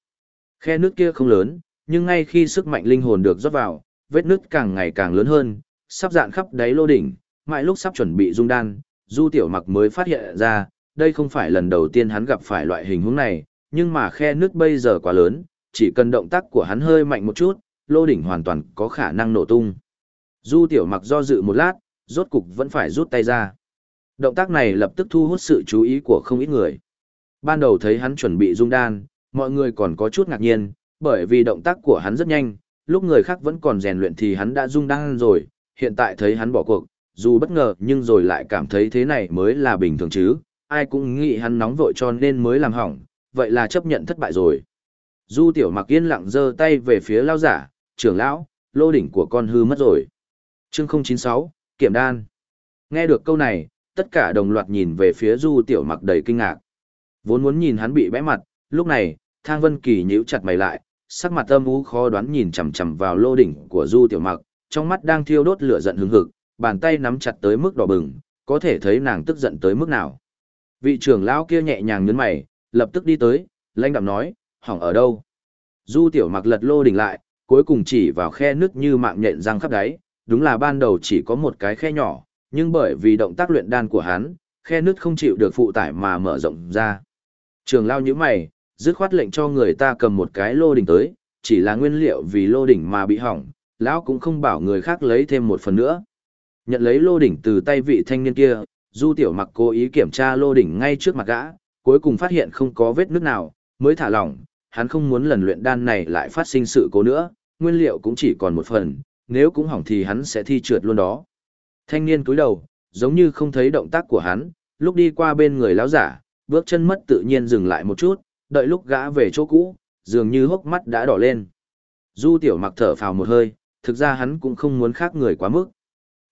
Khe nước kia không lớn, nhưng ngay khi sức mạnh linh hồn được rót vào, vết nước càng ngày càng lớn hơn, sắp dạn khắp đáy lô đỉnh, mãi lúc sắp chuẩn bị dung đan, Du Tiểu Mặc mới phát hiện ra, đây không phải lần đầu tiên hắn gặp phải loại hình huống này, nhưng mà khe nước bây giờ quá lớn, chỉ cần động tác của hắn hơi mạnh một chút, lô đỉnh hoàn toàn có khả năng nổ tung. Du Tiểu Mặc do dự một lát, rốt cục vẫn phải rút tay ra. Động tác này lập tức thu hút sự chú ý của không ít người. Ban đầu thấy hắn chuẩn bị dung đan, mọi người còn có chút ngạc nhiên, bởi vì động tác của hắn rất nhanh, lúc người khác vẫn còn rèn luyện thì hắn đã dung đan rồi, hiện tại thấy hắn bỏ cuộc, dù bất ngờ nhưng rồi lại cảm thấy thế này mới là bình thường chứ, ai cũng nghĩ hắn nóng vội cho nên mới làm hỏng, vậy là chấp nhận thất bại rồi. Du tiểu mặc yên lặng giơ tay về phía lao giả, trưởng lão, lô đỉnh của con hư mất rồi. Chương 096, Kiểm đan. Nghe được câu này, tất cả đồng loạt nhìn về phía du tiểu mặc đầy kinh ngạc. Vốn muốn nhìn hắn bị bẽ mặt, lúc này, thang vân kỳ nhíu chặt mày lại, sắc mặt âm u khó đoán nhìn chằm chằm vào lô đỉnh của du tiểu mặc, trong mắt đang thiêu đốt lửa giận hứng hực, bàn tay nắm chặt tới mức đỏ bừng, có thể thấy nàng tức giận tới mức nào. Vị trưởng lão kia nhẹ nhàng nhấn mày, lập tức đi tới, lãnh đạm nói, hỏng ở đâu? Du tiểu mặc lật lô đỉnh lại, cuối cùng chỉ vào khe nước như mạng nhện răng khắp đáy, đúng là ban đầu chỉ có một cái khe nhỏ, nhưng bởi vì động tác luyện đan của hắn, khe nước không chịu được phụ tải mà mở rộng ra. Trường lao như mày, dứt khoát lệnh cho người ta cầm một cái lô đỉnh tới, chỉ là nguyên liệu vì lô đỉnh mà bị hỏng, lão cũng không bảo người khác lấy thêm một phần nữa. Nhận lấy lô đỉnh từ tay vị thanh niên kia, Du Tiểu Mặc cố ý kiểm tra lô đỉnh ngay trước mặt gã, cuối cùng phát hiện không có vết nước nào, mới thả lỏng, hắn không muốn lần luyện đan này lại phát sinh sự cố nữa, nguyên liệu cũng chỉ còn một phần, nếu cũng hỏng thì hắn sẽ thi trượt luôn đó. Thanh niên cúi đầu, giống như không thấy động tác của hắn, lúc đi qua bên người lão giả, bước chân mất tự nhiên dừng lại một chút, đợi lúc gã về chỗ cũ, dường như hốc mắt đã đỏ lên. Du tiểu mặc thở phào một hơi, thực ra hắn cũng không muốn khác người quá mức.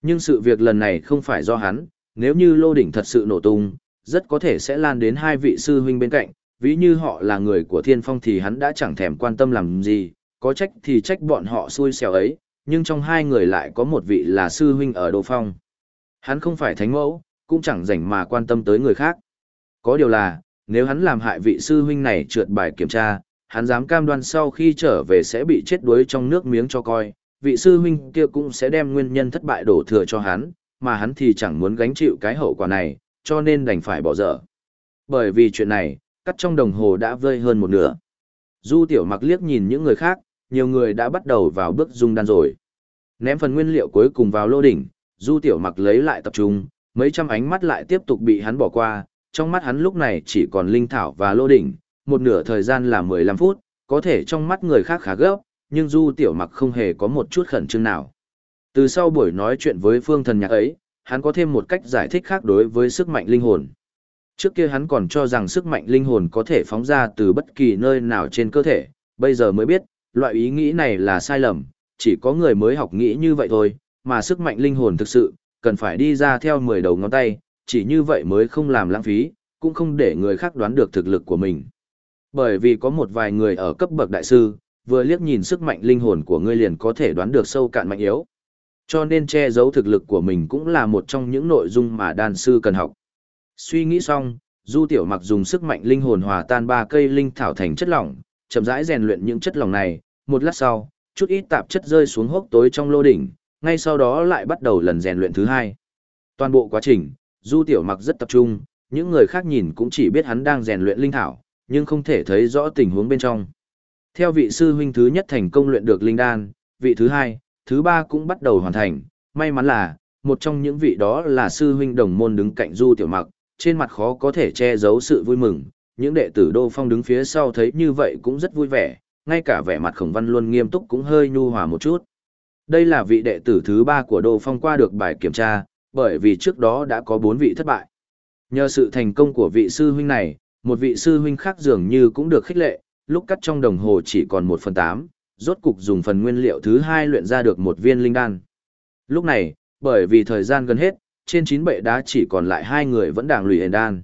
Nhưng sự việc lần này không phải do hắn, nếu như lô đỉnh thật sự nổ tung, rất có thể sẽ lan đến hai vị sư huynh bên cạnh, ví như họ là người của thiên phong thì hắn đã chẳng thèm quan tâm làm gì, có trách thì trách bọn họ xui xẻo ấy, nhưng trong hai người lại có một vị là sư huynh ở Đô Phong. Hắn không phải thánh mẫu, cũng chẳng rảnh mà quan tâm tới người khác. Có điều là, nếu hắn làm hại vị sư huynh này trượt bài kiểm tra, hắn dám cam đoan sau khi trở về sẽ bị chết đuối trong nước miếng cho coi, vị sư huynh kia cũng sẽ đem nguyên nhân thất bại đổ thừa cho hắn, mà hắn thì chẳng muốn gánh chịu cái hậu quả này, cho nên đành phải bỏ dở. Bởi vì chuyện này, cắt trong đồng hồ đã vơi hơn một nửa. Du tiểu mặc liếc nhìn những người khác, nhiều người đã bắt đầu vào bước dung đan rồi. Ném phần nguyên liệu cuối cùng vào lô đỉnh, du tiểu mặc lấy lại tập trung, mấy trăm ánh mắt lại tiếp tục bị hắn bỏ qua, trong mắt hắn lúc này chỉ còn linh thảo và lô đỉnh, một nửa thời gian là 15 phút, có thể trong mắt người khác khá gấp, nhưng Du Tiểu Mặc không hề có một chút khẩn trương nào. Từ sau buổi nói chuyện với phương thần nhạc ấy, hắn có thêm một cách giải thích khác đối với sức mạnh linh hồn. Trước kia hắn còn cho rằng sức mạnh linh hồn có thể phóng ra từ bất kỳ nơi nào trên cơ thể, bây giờ mới biết, loại ý nghĩ này là sai lầm, chỉ có người mới học nghĩ như vậy thôi, mà sức mạnh linh hồn thực sự, cần phải đi ra theo 10 đầu ngón tay, chỉ như vậy mới không làm lãng phí, cũng không để người khác đoán được thực lực của mình. Bởi vì có một vài người ở cấp bậc đại sư, vừa liếc nhìn sức mạnh linh hồn của ngươi liền có thể đoán được sâu cạn mạnh yếu. Cho nên che giấu thực lực của mình cũng là một trong những nội dung mà đan sư cần học. Suy nghĩ xong, Du Tiểu Mặc dùng sức mạnh linh hồn hòa tan ba cây linh thảo thành chất lỏng, chậm rãi rèn luyện những chất lỏng này, một lát sau, chút ít tạp chất rơi xuống hốc tối trong lô đỉnh, ngay sau đó lại bắt đầu lần rèn luyện thứ hai. Toàn bộ quá trình, Du Tiểu Mặc rất tập trung, những người khác nhìn cũng chỉ biết hắn đang rèn luyện linh thảo, nhưng không thể thấy rõ tình huống bên trong. Theo vị sư huynh thứ nhất thành công luyện được linh đan, vị thứ hai, thứ ba cũng bắt đầu hoàn thành, may mắn là, một trong những vị đó là sư huynh đồng môn đứng cạnh Du Tiểu Mặc, trên mặt khó có thể che giấu sự vui mừng, những đệ tử Đô Phong đứng phía sau thấy như vậy cũng rất vui vẻ, ngay cả vẻ mặt Khổng Văn luôn nghiêm túc cũng hơi nhu hòa một chút. Đây là vị đệ tử thứ ba của Đô Phong qua được bài kiểm tra, bởi vì trước đó đã có bốn vị thất bại. Nhờ sự thành công của vị sư huynh này, một vị sư huynh khác dường như cũng được khích lệ, lúc cắt trong đồng hồ chỉ còn một phần tám, rốt cục dùng phần nguyên liệu thứ hai luyện ra được một viên linh đan. Lúc này, bởi vì thời gian gần hết, trên chín bệ đá chỉ còn lại hai người vẫn đang lùi hền đan.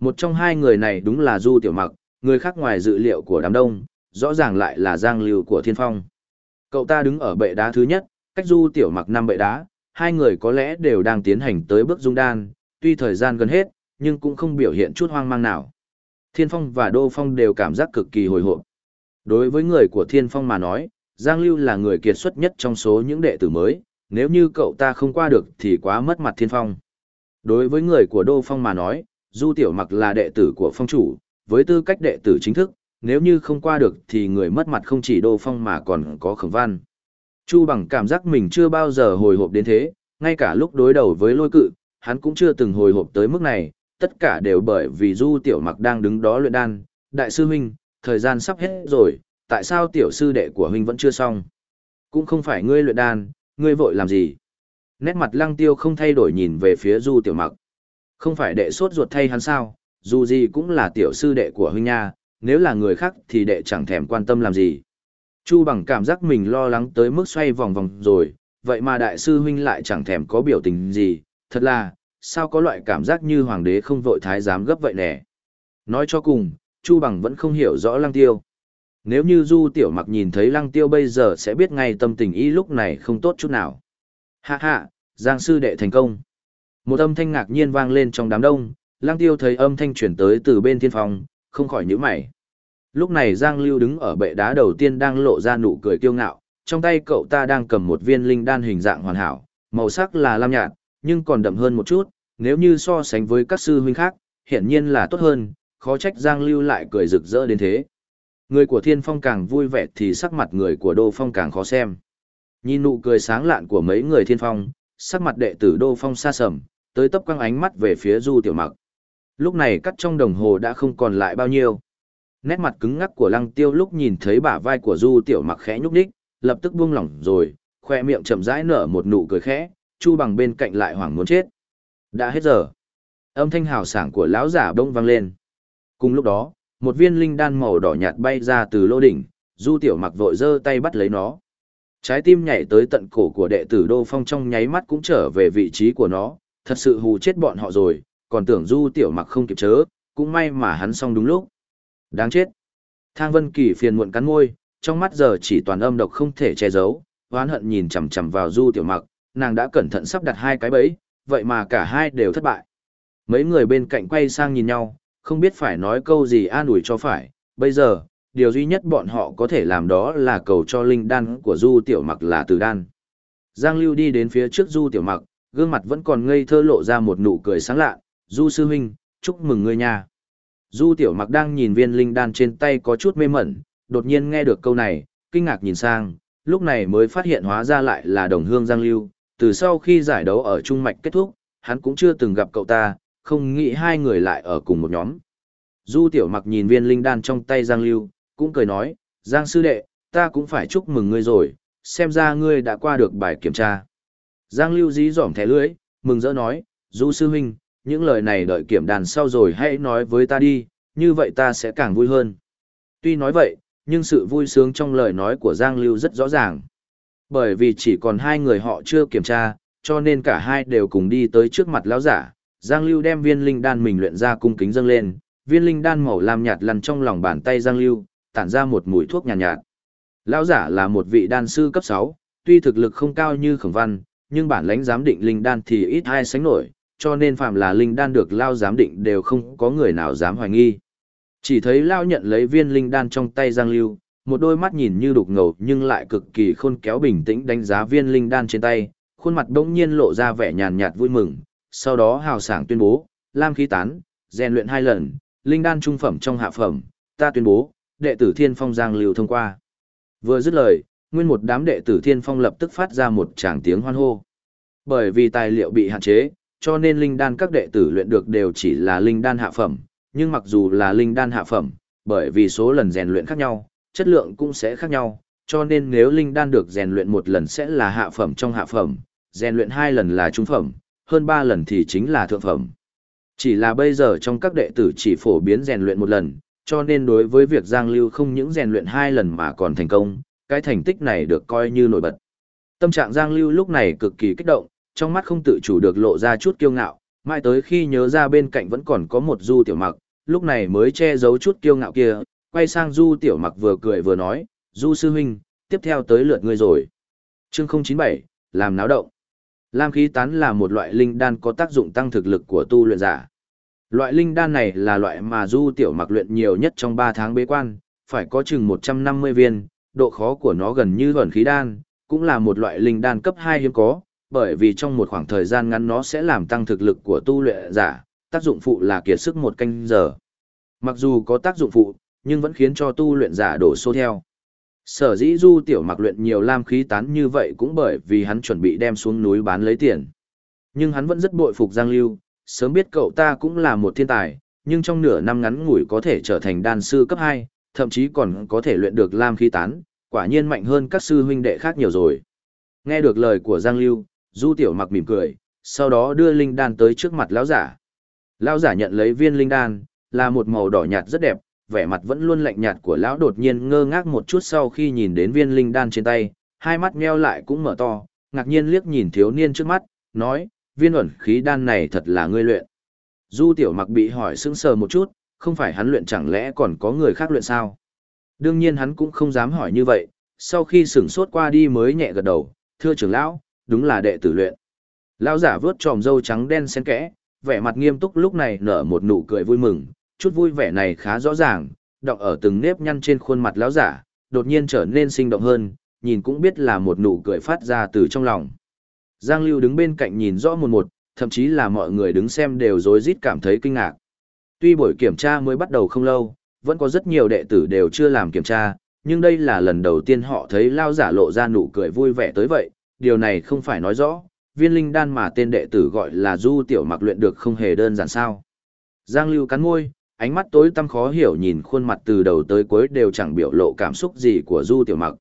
Một trong hai người này đúng là Du Tiểu Mặc, người khác ngoài dự liệu của đám đông, rõ ràng lại là Giang Lưu của Thiên Phong. Cậu ta đứng ở bệ đá thứ nhất, cách Du Tiểu Mặc năm bệ đá, hai người có lẽ đều đang tiến hành tới bước dung đan, tuy thời gian gần hết, nhưng cũng không biểu hiện chút hoang mang nào. Thiên Phong và Đô Phong đều cảm giác cực kỳ hồi hộp. Đối với người của Thiên Phong mà nói, Giang Lưu là người kiệt xuất nhất trong số những đệ tử mới, nếu như cậu ta không qua được thì quá mất mặt Thiên Phong. Đối với người của Đô Phong mà nói, Du Tiểu Mặc là đệ tử của Phong chủ, với tư cách đệ tử chính thức, nếu như không qua được thì người mất mặt không chỉ Đô Phong mà còn có Khổng Văn. Chu bằng cảm giác mình chưa bao giờ hồi hộp đến thế, ngay cả lúc đối đầu với lôi cự, hắn cũng chưa từng hồi hộp tới mức này, tất cả đều bởi vì Du Tiểu Mặc đang đứng đó luyện đan. Đại sư huynh, thời gian sắp hết rồi, tại sao tiểu sư đệ của huynh vẫn chưa xong? Cũng không phải ngươi luyện đan, ngươi vội làm gì? Nét mặt lăng tiêu không thay đổi nhìn về phía Du Tiểu Mặc. Không phải đệ sốt ruột thay hắn sao, dù gì cũng là tiểu sư đệ của huynh nha, nếu là người khác thì đệ chẳng thèm quan tâm làm gì. Chu bằng cảm giác mình lo lắng tới mức xoay vòng vòng rồi, vậy mà đại sư huynh lại chẳng thèm có biểu tình gì, thật là, sao có loại cảm giác như hoàng đế không vội thái giám gấp vậy nè. Nói cho cùng, Chu bằng vẫn không hiểu rõ lăng tiêu. Nếu như Du Tiểu Mặc nhìn thấy lăng tiêu bây giờ sẽ biết ngay tâm tình ý lúc này không tốt chút nào. Hạ hạ, Giang sư đệ thành công. Một âm thanh ngạc nhiên vang lên trong đám đông, lăng tiêu thấy âm thanh chuyển tới từ bên thiên phòng, không khỏi nhíu mày. Lúc này Giang Lưu đứng ở bệ đá đầu tiên đang lộ ra nụ cười kiêu ngạo, trong tay cậu ta đang cầm một viên linh đan hình dạng hoàn hảo, màu sắc là lam nhạt, nhưng còn đậm hơn một chút, nếu như so sánh với các sư huynh khác, hiển nhiên là tốt hơn, khó trách Giang Lưu lại cười rực rỡ đến thế. Người của Thiên Phong càng vui vẻ thì sắc mặt người của Đô Phong càng khó xem. Nhìn nụ cười sáng lạn của mấy người Thiên Phong, sắc mặt đệ tử Đô Phong xa sầm, tới tấp quăng ánh mắt về phía Du Tiểu Mặc. Lúc này cắt trong đồng hồ đã không còn lại bao nhiêu. Nét mặt cứng ngắc của Lăng Tiêu lúc nhìn thấy bả vai của Du Tiểu Mặc khẽ nhúc nhích, lập tức buông lỏng rồi, khoe miệng chậm rãi nở một nụ cười khẽ, Chu Bằng bên cạnh lại hoảng muốn chết. Đã hết giờ. Âm thanh hào sảng của lão giả bông vang lên. Cùng lúc đó, một viên linh đan màu đỏ nhạt bay ra từ lô đỉnh, Du Tiểu Mặc vội giơ tay bắt lấy nó. Trái tim nhảy tới tận cổ của đệ tử Đô Phong trong nháy mắt cũng trở về vị trí của nó, thật sự hù chết bọn họ rồi, còn tưởng Du Tiểu Mặc không kịp chớ, cũng may mà hắn xong đúng lúc. Đáng chết. Thang Vân Kỳ phiền muộn cắn môi, trong mắt giờ chỉ toàn âm độc không thể che giấu, oán hận nhìn chằm chằm vào Du Tiểu Mặc, nàng đã cẩn thận sắp đặt hai cái bẫy, vậy mà cả hai đều thất bại. Mấy người bên cạnh quay sang nhìn nhau, không biết phải nói câu gì an ủi cho phải, bây giờ, điều duy nhất bọn họ có thể làm đó là cầu cho linh đan của Du Tiểu Mặc là từ đan. Giang Lưu đi đến phía trước Du Tiểu Mặc, gương mặt vẫn còn ngây thơ lộ ra một nụ cười sáng lạ, Du Sư Huynh, chúc mừng ngươi nha. Du Tiểu Mặc đang nhìn viên linh đan trên tay có chút mê mẩn, đột nhiên nghe được câu này, kinh ngạc nhìn sang, lúc này mới phát hiện hóa ra lại là đồng hương Giang Lưu, từ sau khi giải đấu ở Trung Mạch kết thúc, hắn cũng chưa từng gặp cậu ta, không nghĩ hai người lại ở cùng một nhóm. Du Tiểu Mặc nhìn viên linh đan trong tay Giang Lưu, cũng cười nói, Giang sư đệ, ta cũng phải chúc mừng ngươi rồi, xem ra ngươi đã qua được bài kiểm tra. Giang Lưu dí dỏm thẻ lưỡi, mừng rỡ nói, Du sư huynh, những lời này đợi kiểm đàn sau rồi hãy nói với ta đi, như vậy ta sẽ càng vui hơn. Tuy nói vậy, nhưng sự vui sướng trong lời nói của Giang Lưu rất rõ ràng. Bởi vì chỉ còn hai người họ chưa kiểm tra, cho nên cả hai đều cùng đi tới trước mặt lão giả. Giang Lưu đem viên linh đan mình luyện ra cung kính dâng lên, viên linh đan màu lam nhạt lăn trong lòng bàn tay Giang Lưu, tản ra một mùi thuốc nhàn nhạt, nhạt. Lão giả là một vị đan sư cấp 6, tuy thực lực không cao như Khổng Văn, nhưng bản lãnh giám định linh đan thì ít ai sánh nổi, cho nên phạm là linh đan được lao giám định đều không có người nào dám hoài nghi. Chỉ thấy lao nhận lấy viên linh đan trong tay Giang Lưu, một đôi mắt nhìn như đục ngầu nhưng lại cực kỳ khôn kéo bình tĩnh đánh giá viên linh đan trên tay, khuôn mặt đống nhiên lộ ra vẻ nhàn nhạt vui mừng, sau đó hào sảng tuyên bố, lam khí tán, rèn luyện hai lần, linh đan trung phẩm trong hạ phẩm, ta tuyên bố, đệ tử thiên phong Giang Lưu thông qua. Vừa dứt lời, nguyên một đám đệ tử thiên phong lập tức phát ra một tràng tiếng hoan hô. Bởi vì tài liệu bị hạn chế, cho nên linh đan các đệ tử luyện được đều chỉ là linh đan hạ phẩm, nhưng mặc dù là linh đan hạ phẩm, bởi vì số lần rèn luyện khác nhau, chất lượng cũng sẽ khác nhau, cho nên nếu linh đan được rèn luyện một lần sẽ là hạ phẩm trong hạ phẩm, rèn luyện hai lần là trung phẩm, hơn ba lần thì chính là thượng phẩm. Chỉ là bây giờ trong các đệ tử chỉ phổ biến rèn luyện một lần, cho nên đối với việc Giang Lưu không những rèn luyện hai lần mà còn thành công, cái thành tích này được coi như nổi bật. Tâm trạng Giang Lưu lúc này cực kỳ kích động, trong mắt không tự chủ được lộ ra chút kiêu ngạo, mãi tới khi nhớ ra bên cạnh vẫn còn có một du tiểu mặc, lúc này mới che giấu chút kiêu ngạo kia, quay sang du tiểu mặc vừa cười vừa nói, du sư huynh, tiếp theo tới lượt ngươi rồi. Chương 097, làm náo động. Lam khí tán là một loại linh đan có tác dụng tăng thực lực của tu luyện giả. Loại linh đan này là loại mà du tiểu mặc luyện nhiều nhất trong 3 tháng bế quan, phải có chừng 150 viên, độ khó của nó gần như vẩn khí đan, cũng là một loại linh đan cấp 2 hiếm có, bởi vì trong một khoảng thời gian ngắn nó sẽ làm tăng thực lực của tu luyện giả, tác dụng phụ là kiệt sức một canh giờ. Mặc dù có tác dụng phụ, nhưng vẫn khiến cho tu luyện giả đổ số theo. Sở dĩ du tiểu mặc luyện nhiều lam khí tán như vậy cũng bởi vì hắn chuẩn bị đem xuống núi bán lấy tiền. Nhưng hắn vẫn rất bội phục Giang Lưu, sớm biết cậu ta cũng là một thiên tài, nhưng trong nửa năm ngắn ngủi có thể trở thành đan sư cấp 2, thậm chí còn có thể luyện được lam khí tán, quả nhiên mạnh hơn các sư huynh đệ khác nhiều rồi. Nghe được lời của Giang Lưu, Du Tiểu Mặc mỉm cười, sau đó đưa linh đan tới trước mặt lão giả. Lão giả nhận lấy viên linh đan, là một màu đỏ nhạt rất đẹp, vẻ mặt vẫn luôn lạnh nhạt của lão đột nhiên ngơ ngác một chút sau khi nhìn đến viên linh đan trên tay, hai mắt nheo lại cũng mở to, ngạc nhiên liếc nhìn thiếu niên trước mắt, nói, viên ẩn khí đan này thật là ngươi luyện. Du Tiểu Mặc bị hỏi sững sờ một chút, không phải hắn luyện chẳng lẽ còn có người khác luyện sao? Đương nhiên hắn cũng không dám hỏi như vậy, sau khi sửng sốt qua đi mới nhẹ gật đầu, thưa trưởng lão, đúng là đệ tử luyện. Lão giả vớt tròm râu trắng đen xen kẽ, vẻ mặt nghiêm túc lúc này nở một nụ cười vui mừng, chút vui vẻ này khá rõ ràng, đọng ở từng nếp nhăn trên khuôn mặt lão giả, đột nhiên trở nên sinh động hơn, nhìn cũng biết là một nụ cười phát ra từ trong lòng. Giang Lưu đứng bên cạnh nhìn rõ một một, thậm chí là mọi người đứng xem đều rối rít cảm thấy kinh ngạc. Tuy buổi kiểm tra mới bắt đầu không lâu, vẫn có rất nhiều đệ tử đều chưa làm kiểm tra, nhưng đây là lần đầu tiên họ thấy lao giả lộ ra nụ cười vui vẻ tới vậy, điều này không phải nói rõ, viên linh đan mà tên đệ tử gọi là du tiểu mặc luyện được không hề đơn giản sao. Giang lưu cắn môi, ánh mắt tối tăm khó hiểu nhìn khuôn mặt từ đầu tới cuối đều chẳng biểu lộ cảm xúc gì của du tiểu mặc.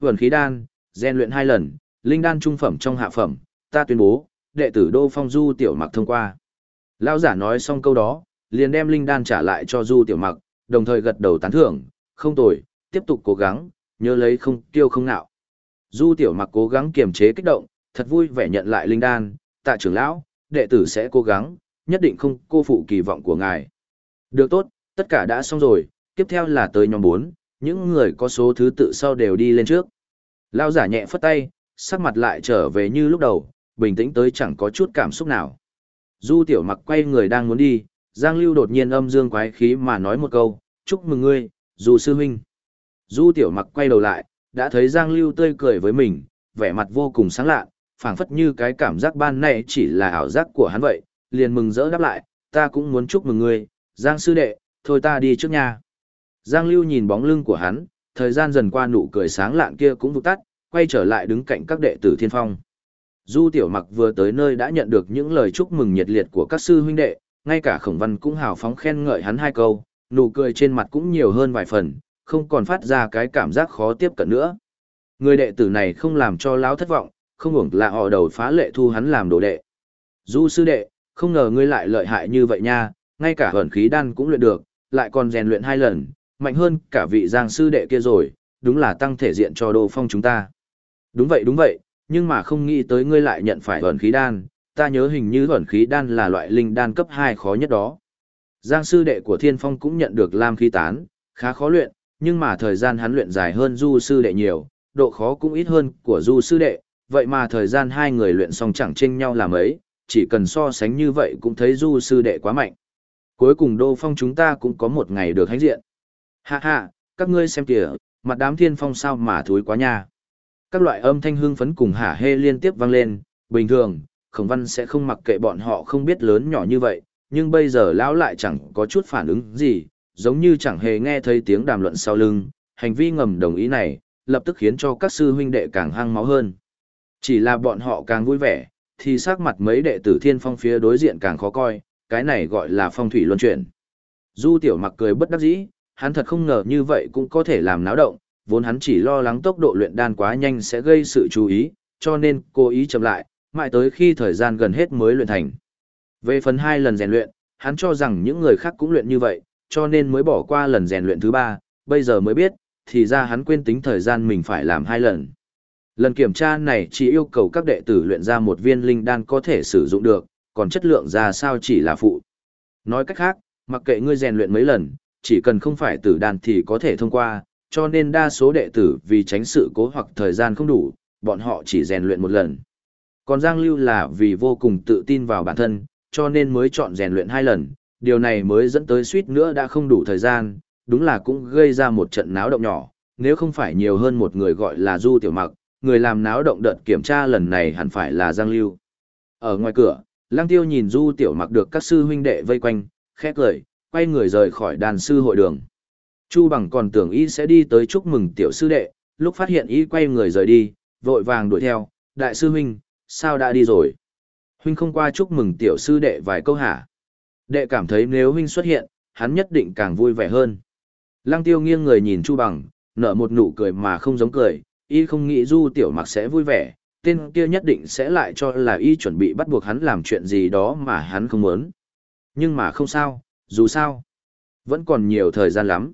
Vườn khí đan, gen luyện hai lần, linh đan trung phẩm trong hạ phẩm, ta tuyên bố, đệ tử đô phong du tiểu mặc thông qua. Lão giả nói xong câu đó, liền đem linh đan trả lại cho du tiểu mặc, đồng thời gật đầu tán thưởng, không tồi, tiếp tục cố gắng, nhớ lấy không tiêu không nạo. Du tiểu mặc cố gắng kiềm chế kích động, thật vui vẻ nhận lại linh đan, tạ trưởng lão, đệ tử sẽ cố gắng, nhất định không cô phụ kỳ vọng của ngài. Được tốt, tất cả đã xong rồi, tiếp theo là tới nhóm 4, những người có số thứ tự sau đều đi lên trước. Lao giả nhẹ phất tay, sắc mặt lại trở về như lúc đầu, bình tĩnh tới chẳng có chút cảm xúc nào. Du tiểu mặc quay người đang muốn đi, Giang Lưu đột nhiên âm dương quái khí mà nói một câu, chúc mừng ngươi, Du sư huynh. Du tiểu mặc quay đầu lại, đã thấy Giang Lưu tươi cười với mình, vẻ mặt vô cùng sáng lạ, phảng phất như cái cảm giác ban này chỉ là ảo giác của hắn vậy, liền mừng rỡ đáp lại, ta cũng muốn chúc mừng ngươi, Giang sư đệ, thôi ta đi trước nha. Giang Lưu nhìn bóng lưng của hắn, thời gian dần qua nụ cười sáng lạn kia cũng vụt tắt, quay trở lại đứng cạnh các đệ tử thiên phong. Du Tiểu Mặc vừa tới nơi đã nhận được những lời chúc mừng nhiệt liệt của các sư huynh đệ, ngay cả Khổng Văn cũng hào phóng khen ngợi hắn hai câu, nụ cười trên mặt cũng nhiều hơn vài phần, không còn phát ra cái cảm giác khó tiếp cận nữa. Người đệ tử này không làm cho lão thất vọng, không hưởng là họ đầu phá lệ thu hắn làm đồ đệ. Du sư đệ, không ngờ ngươi lại lợi hại như vậy nha, ngay cả ẩn khí đan cũng luyện được, lại còn rèn luyện hai lần, mạnh hơn cả vị giang sư đệ kia rồi, đúng là tăng thể diện cho đô phong chúng ta. Đúng vậy đúng vậy, nhưng mà không nghĩ tới ngươi lại nhận phải ẩn khí đan, ta nhớ hình như ẩn khí đan là loại linh đan cấp 2 khó nhất đó. Giang sư đệ của thiên phong cũng nhận được lam khí tán, khá khó luyện, nhưng mà thời gian hắn luyện dài hơn du sư đệ nhiều, độ khó cũng ít hơn của du sư đệ, vậy mà thời gian hai người luyện xong chẳng chênh nhau làm ấy, chỉ cần so sánh như vậy cũng thấy du sư đệ quá mạnh. Cuối cùng đô phong chúng ta cũng có một ngày được hãnh diện. Ha ha, các ngươi xem kìa, mặt đám thiên phong sao mà thối quá nha. Các loại âm thanh hương phấn cùng hả hê liên tiếp vang lên, bình thường, khổng văn sẽ không mặc kệ bọn họ không biết lớn nhỏ như vậy, nhưng bây giờ lão lại chẳng có chút phản ứng gì, giống như chẳng hề nghe thấy tiếng đàm luận sau lưng, hành vi ngầm đồng ý này, lập tức khiến cho các sư huynh đệ càng hăng máu hơn. Chỉ là bọn họ càng vui vẻ, thì sắc mặt mấy đệ tử thiên phong phía đối diện càng khó coi, cái này gọi là phong thủy luân chuyển. Du tiểu mặc cười bất đắc dĩ, hắn thật không ngờ như vậy cũng có thể làm náo động, vốn hắn chỉ lo lắng tốc độ luyện đan quá nhanh sẽ gây sự chú ý, cho nên cố ý chậm lại, mãi tới khi thời gian gần hết mới luyện thành. Về phần hai lần rèn luyện, hắn cho rằng những người khác cũng luyện như vậy, cho nên mới bỏ qua lần rèn luyện thứ ba, bây giờ mới biết, thì ra hắn quên tính thời gian mình phải làm hai lần. Lần kiểm tra này chỉ yêu cầu các đệ tử luyện ra một viên linh đan có thể sử dụng được, còn chất lượng ra sao chỉ là phụ. Nói cách khác, mặc kệ ngươi rèn luyện mấy lần, chỉ cần không phải tử đàn thì có thể thông qua, cho nên đa số đệ tử vì tránh sự cố hoặc thời gian không đủ, bọn họ chỉ rèn luyện một lần. Còn Giang Lưu là vì vô cùng tự tin vào bản thân, cho nên mới chọn rèn luyện hai lần, điều này mới dẫn tới suýt nữa đã không đủ thời gian, đúng là cũng gây ra một trận náo động nhỏ, nếu không phải nhiều hơn một người gọi là Du Tiểu Mặc, người làm náo động đợt kiểm tra lần này hẳn phải là Giang Lưu. Ở ngoài cửa, Lăng Tiêu nhìn Du Tiểu Mặc được các sư huynh đệ vây quanh, khẽ cười, quay người rời khỏi đàn sư hội đường. Chu Bằng còn tưởng y sẽ đi tới chúc mừng tiểu sư đệ, lúc phát hiện y quay người rời đi, vội vàng đuổi theo, đại sư huynh, sao đã đi rồi? Huynh không qua chúc mừng tiểu sư đệ vài câu hả? Đệ cảm thấy nếu huynh xuất hiện, hắn nhất định càng vui vẻ hơn. Lăng tiêu nghiêng người nhìn Chu Bằng, nở một nụ cười mà không giống cười, y không nghĩ du tiểu mặc sẽ vui vẻ, tên kia nhất định sẽ lại cho là y chuẩn bị bắt buộc hắn làm chuyện gì đó mà hắn không muốn. Nhưng mà không sao, dù sao, vẫn còn nhiều thời gian lắm.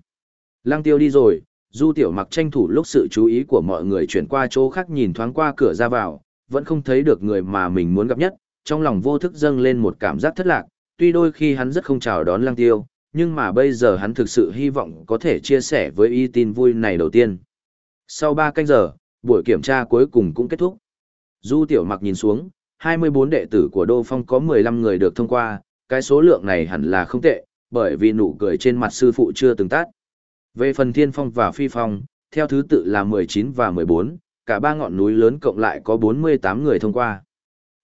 Lăng tiêu đi rồi, du tiểu mặc tranh thủ lúc sự chú ý của mọi người chuyển qua chỗ khác nhìn thoáng qua cửa ra vào, vẫn không thấy được người mà mình muốn gặp nhất, trong lòng vô thức dâng lên một cảm giác thất lạc, tuy đôi khi hắn rất không chào đón lăng tiêu, nhưng mà bây giờ hắn thực sự hy vọng có thể chia sẻ với y tin vui này đầu tiên. Sau 3 canh giờ, buổi kiểm tra cuối cùng cũng kết thúc. Du Tiểu Mặc nhìn xuống, 24 đệ tử của Đô Phong có 15 người được thông qua, cái số lượng này hẳn là không tệ, bởi vì nụ cười trên mặt sư phụ chưa từng tắt. Về phần Thiên Phong và Phi Phong, theo thứ tự là 19 và 14, cả ba ngọn núi lớn cộng lại có 48 người thông qua.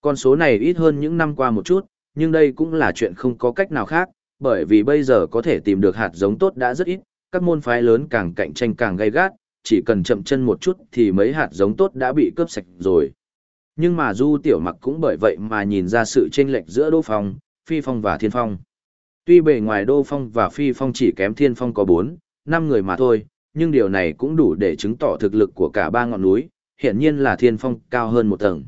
Con số này ít hơn những năm qua một chút, nhưng đây cũng là chuyện không có cách nào khác, bởi vì bây giờ có thể tìm được hạt giống tốt đã rất ít, các môn phái lớn càng cạnh tranh càng gay gắt, chỉ cần chậm chân một chút thì mấy hạt giống tốt đã bị cướp sạch rồi. Nhưng mà Du Tiểu Mặc cũng bởi vậy mà nhìn ra sự chênh lệch giữa Đô Phong, Phi Phong và Thiên Phong. Tuy bề ngoài Đô Phong và Phi Phong chỉ kém Thiên Phong có 4, 5 người mà thôi, nhưng điều này cũng đủ để chứng tỏ thực lực của cả ba ngọn núi, hiện nhiên là Thiên Phong cao hơn một tầng.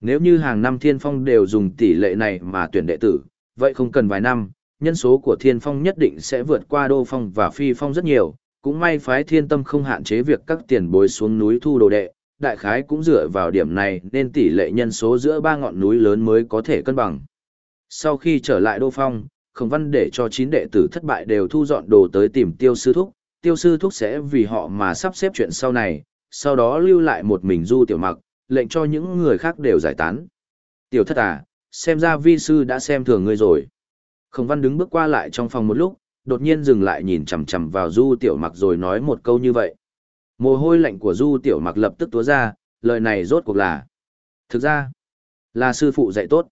Nếu như hàng năm Thiên Phong đều dùng tỷ lệ này mà tuyển đệ tử, vậy không cần vài năm, nhân số của Thiên Phong nhất định sẽ vượt qua Đô Phong và Phi Phong rất nhiều, cũng may phái Thiên Tâm không hạn chế việc các tiền bối xuống núi thu đồ đệ, đại khái cũng dựa vào điểm này nên tỷ lệ nhân số giữa ba ngọn núi lớn mới có thể cân bằng. Sau khi trở lại Đô Phong, Khổng Văn để cho chín đệ tử thất bại đều thu dọn đồ tới tìm Tiêu Sư Thúc, Tiêu Sư Thúc sẽ vì họ mà sắp xếp chuyện sau này, sau đó lưu lại một mình Du Tiểu Mặc, lệnh cho những người khác đều giải tán. Tiểu thất à, xem ra vi sư đã xem thường ngươi rồi. Khổng Văn đứng bước qua lại trong phòng một lúc, đột nhiên dừng lại nhìn chằm chằm vào Du Tiểu Mặc rồi nói một câu như vậy. Mồ hôi lạnh của Du Tiểu Mặc lập tức túa ra, lời này rốt cuộc là. Thực ra, là sư phụ dạy tốt.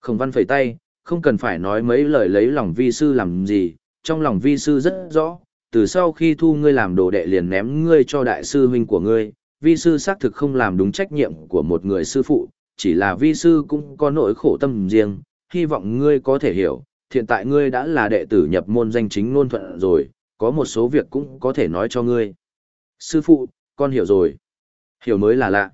Khổng văn phẩy tay, không cần phải nói mấy lời lấy lòng vi sư làm gì, trong lòng vi sư rất rõ, từ sau khi thu ngươi làm đồ đệ liền ném ngươi cho đại sư huynh của ngươi, vi sư xác thực không làm đúng trách nhiệm của một người sư phụ, chỉ là vi sư cũng có nỗi khổ tâm riêng, hy vọng ngươi có thể hiểu, hiện tại ngươi đã là đệ tử nhập môn danh chính ngôn thuận rồi, có một số việc cũng có thể nói cho ngươi. Sư phụ, con hiểu rồi. Hiểu mới là lạ.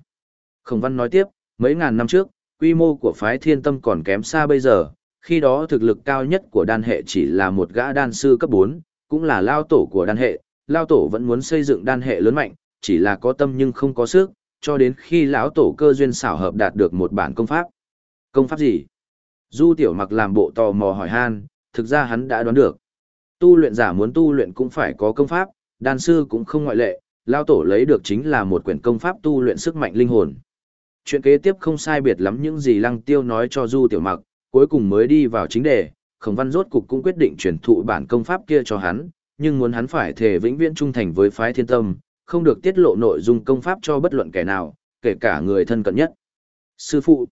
Khổng văn nói tiếp, mấy ngàn năm trước, quy mô của phái thiên tâm còn kém xa bây giờ, khi đó thực lực cao nhất của đan hệ chỉ là một gã đan sư cấp 4, cũng là lao tổ của đan hệ, lao tổ vẫn muốn xây dựng đan hệ lớn mạnh, chỉ là có tâm nhưng không có sức, cho đến khi lão tổ cơ duyên xảo hợp đạt được một bản công pháp. Công pháp gì? Du tiểu mặc làm bộ tò mò hỏi han, thực ra hắn đã đoán được. Tu luyện giả muốn tu luyện cũng phải có công pháp, đan sư cũng không ngoại lệ, lao tổ lấy được chính là một quyển công pháp tu luyện sức mạnh linh hồn. Chuyện kế tiếp không sai biệt lắm những gì lăng tiêu nói cho Du tiểu mặc, cuối cùng mới đi vào chính đề, khổng văn rốt cục cũng quyết định truyền thụ bản công pháp kia cho hắn, nhưng muốn hắn phải thể vĩnh viễn trung thành với phái thiên tâm, không được tiết lộ nội dung công pháp cho bất luận kẻ nào, kể cả người thân cận nhất. Sư phụ,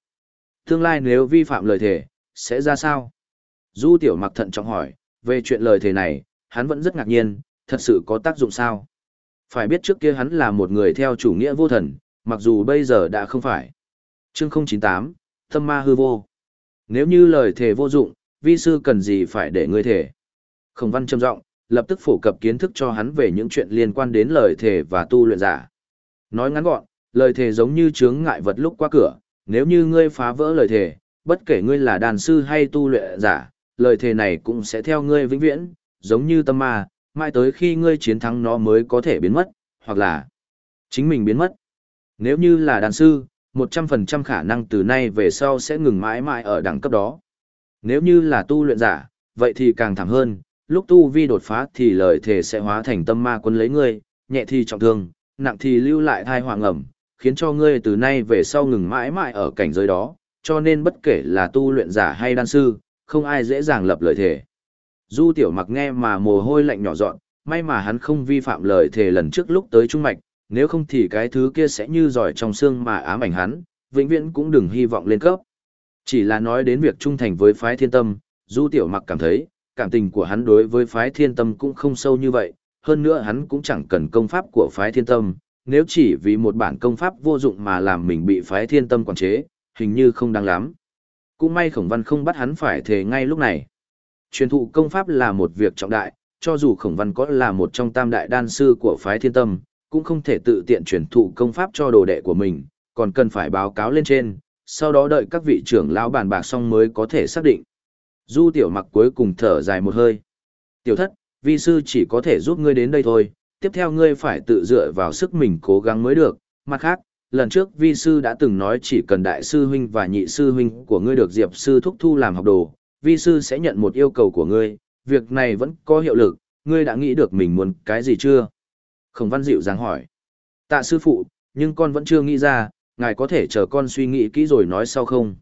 tương lai nếu vi phạm lời thề, sẽ ra sao? Du tiểu mặc thận trọng hỏi, về chuyện lời thề này, hắn vẫn rất ngạc nhiên, thật sự có tác dụng sao? Phải biết trước kia hắn là một người theo chủ nghĩa vô thần, mặc dù bây giờ đã không phải. Chương 098, Tâm ma hư vô. Nếu như lời thề vô dụng, vi sư cần gì phải để ngươi thề? Khổng văn trầm giọng, lập tức phổ cập kiến thức cho hắn về những chuyện liên quan đến lời thề và tu luyện giả. Nói ngắn gọn, lời thề giống như chướng ngại vật lúc qua cửa, nếu như ngươi phá vỡ lời thề, bất kể ngươi là đàn sư hay tu luyện giả, lời thề này cũng sẽ theo ngươi vĩnh viễn, giống như tâm ma, mãi tới khi ngươi chiến thắng nó mới có thể biến mất, hoặc là chính mình biến mất. Nếu như là đàn sư, 100% khả năng từ nay về sau sẽ ngừng mãi mãi ở đẳng cấp đó. Nếu như là tu luyện giả, vậy thì càng thảm hơn, lúc tu vi đột phá thì lời thể sẽ hóa thành tâm ma quân lấy ngươi, nhẹ thì trọng thương, nặng thì lưu lại thai hoàng ẩm, khiến cho ngươi từ nay về sau ngừng mãi mãi ở cảnh giới đó, cho nên bất kể là tu luyện giả hay đan sư, không ai dễ dàng lập lời thể. Du tiểu mặc nghe mà mồ hôi lạnh nhỏ dọn, may mà hắn không vi phạm lời thề lần trước lúc tới Trung Mạch, nếu không thì cái thứ kia sẽ như giỏi trong xương mà ám ảnh hắn, vĩnh viễn cũng đừng hy vọng lên cấp. Chỉ là nói đến việc trung thành với phái thiên tâm, Du Tiểu Mặc cảm thấy, cảm tình của hắn đối với phái thiên tâm cũng không sâu như vậy, hơn nữa hắn cũng chẳng cần công pháp của phái thiên tâm, nếu chỉ vì một bản công pháp vô dụng mà làm mình bị phái thiên tâm quản chế, hình như không đáng lắm. Cũng may khổng văn không bắt hắn phải thề ngay lúc này. Truyền thụ công pháp là một việc trọng đại, cho dù khổng văn có là một trong tam đại đan sư của phái thiên tâm, cũng không thể tự tiện truyền thụ công pháp cho đồ đệ của mình, còn cần phải báo cáo lên trên, sau đó đợi các vị trưởng lão bàn bạc xong mới có thể xác định. Du tiểu mặc cuối cùng thở dài một hơi. Tiểu thất, vi sư chỉ có thể giúp ngươi đến đây thôi, tiếp theo ngươi phải tự dựa vào sức mình cố gắng mới được. Mặt khác, lần trước vi sư đã từng nói chỉ cần đại sư huynh và nhị sư huynh của ngươi được diệp sư thúc thu làm học đồ, vi sư sẽ nhận một yêu cầu của ngươi, việc này vẫn có hiệu lực, ngươi đã nghĩ được mình muốn cái gì chưa? Khổng văn dịu dàng hỏi. Tạ sư phụ, nhưng con vẫn chưa nghĩ ra, ngài có thể chờ con suy nghĩ kỹ rồi nói sau không?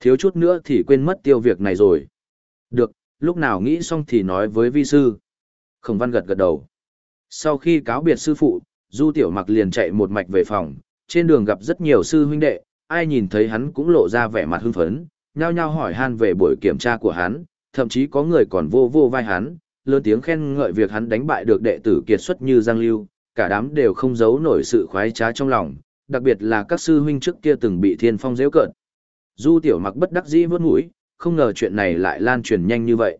Thiếu chút nữa thì quên mất tiêu việc này rồi. Được, lúc nào nghĩ xong thì nói với vi sư. Khổng văn gật gật đầu. Sau khi cáo biệt sư phụ, Du Tiểu Mặc liền chạy một mạch về phòng, trên đường gặp rất nhiều sư huynh đệ, ai nhìn thấy hắn cũng lộ ra vẻ mặt hưng phấn, nhao nhao hỏi han về buổi kiểm tra của hắn, thậm chí có người còn vô vô vai hắn, lớn tiếng khen ngợi việc hắn đánh bại được đệ tử kiệt xuất như Giang Lưu, cả đám đều không giấu nổi sự khoái trá trong lòng, đặc biệt là các sư huynh trước kia từng bị thiên phong giễu cợt. Du tiểu mặc bất đắc dĩ vớt mũi, không ngờ chuyện này lại lan truyền nhanh như vậy.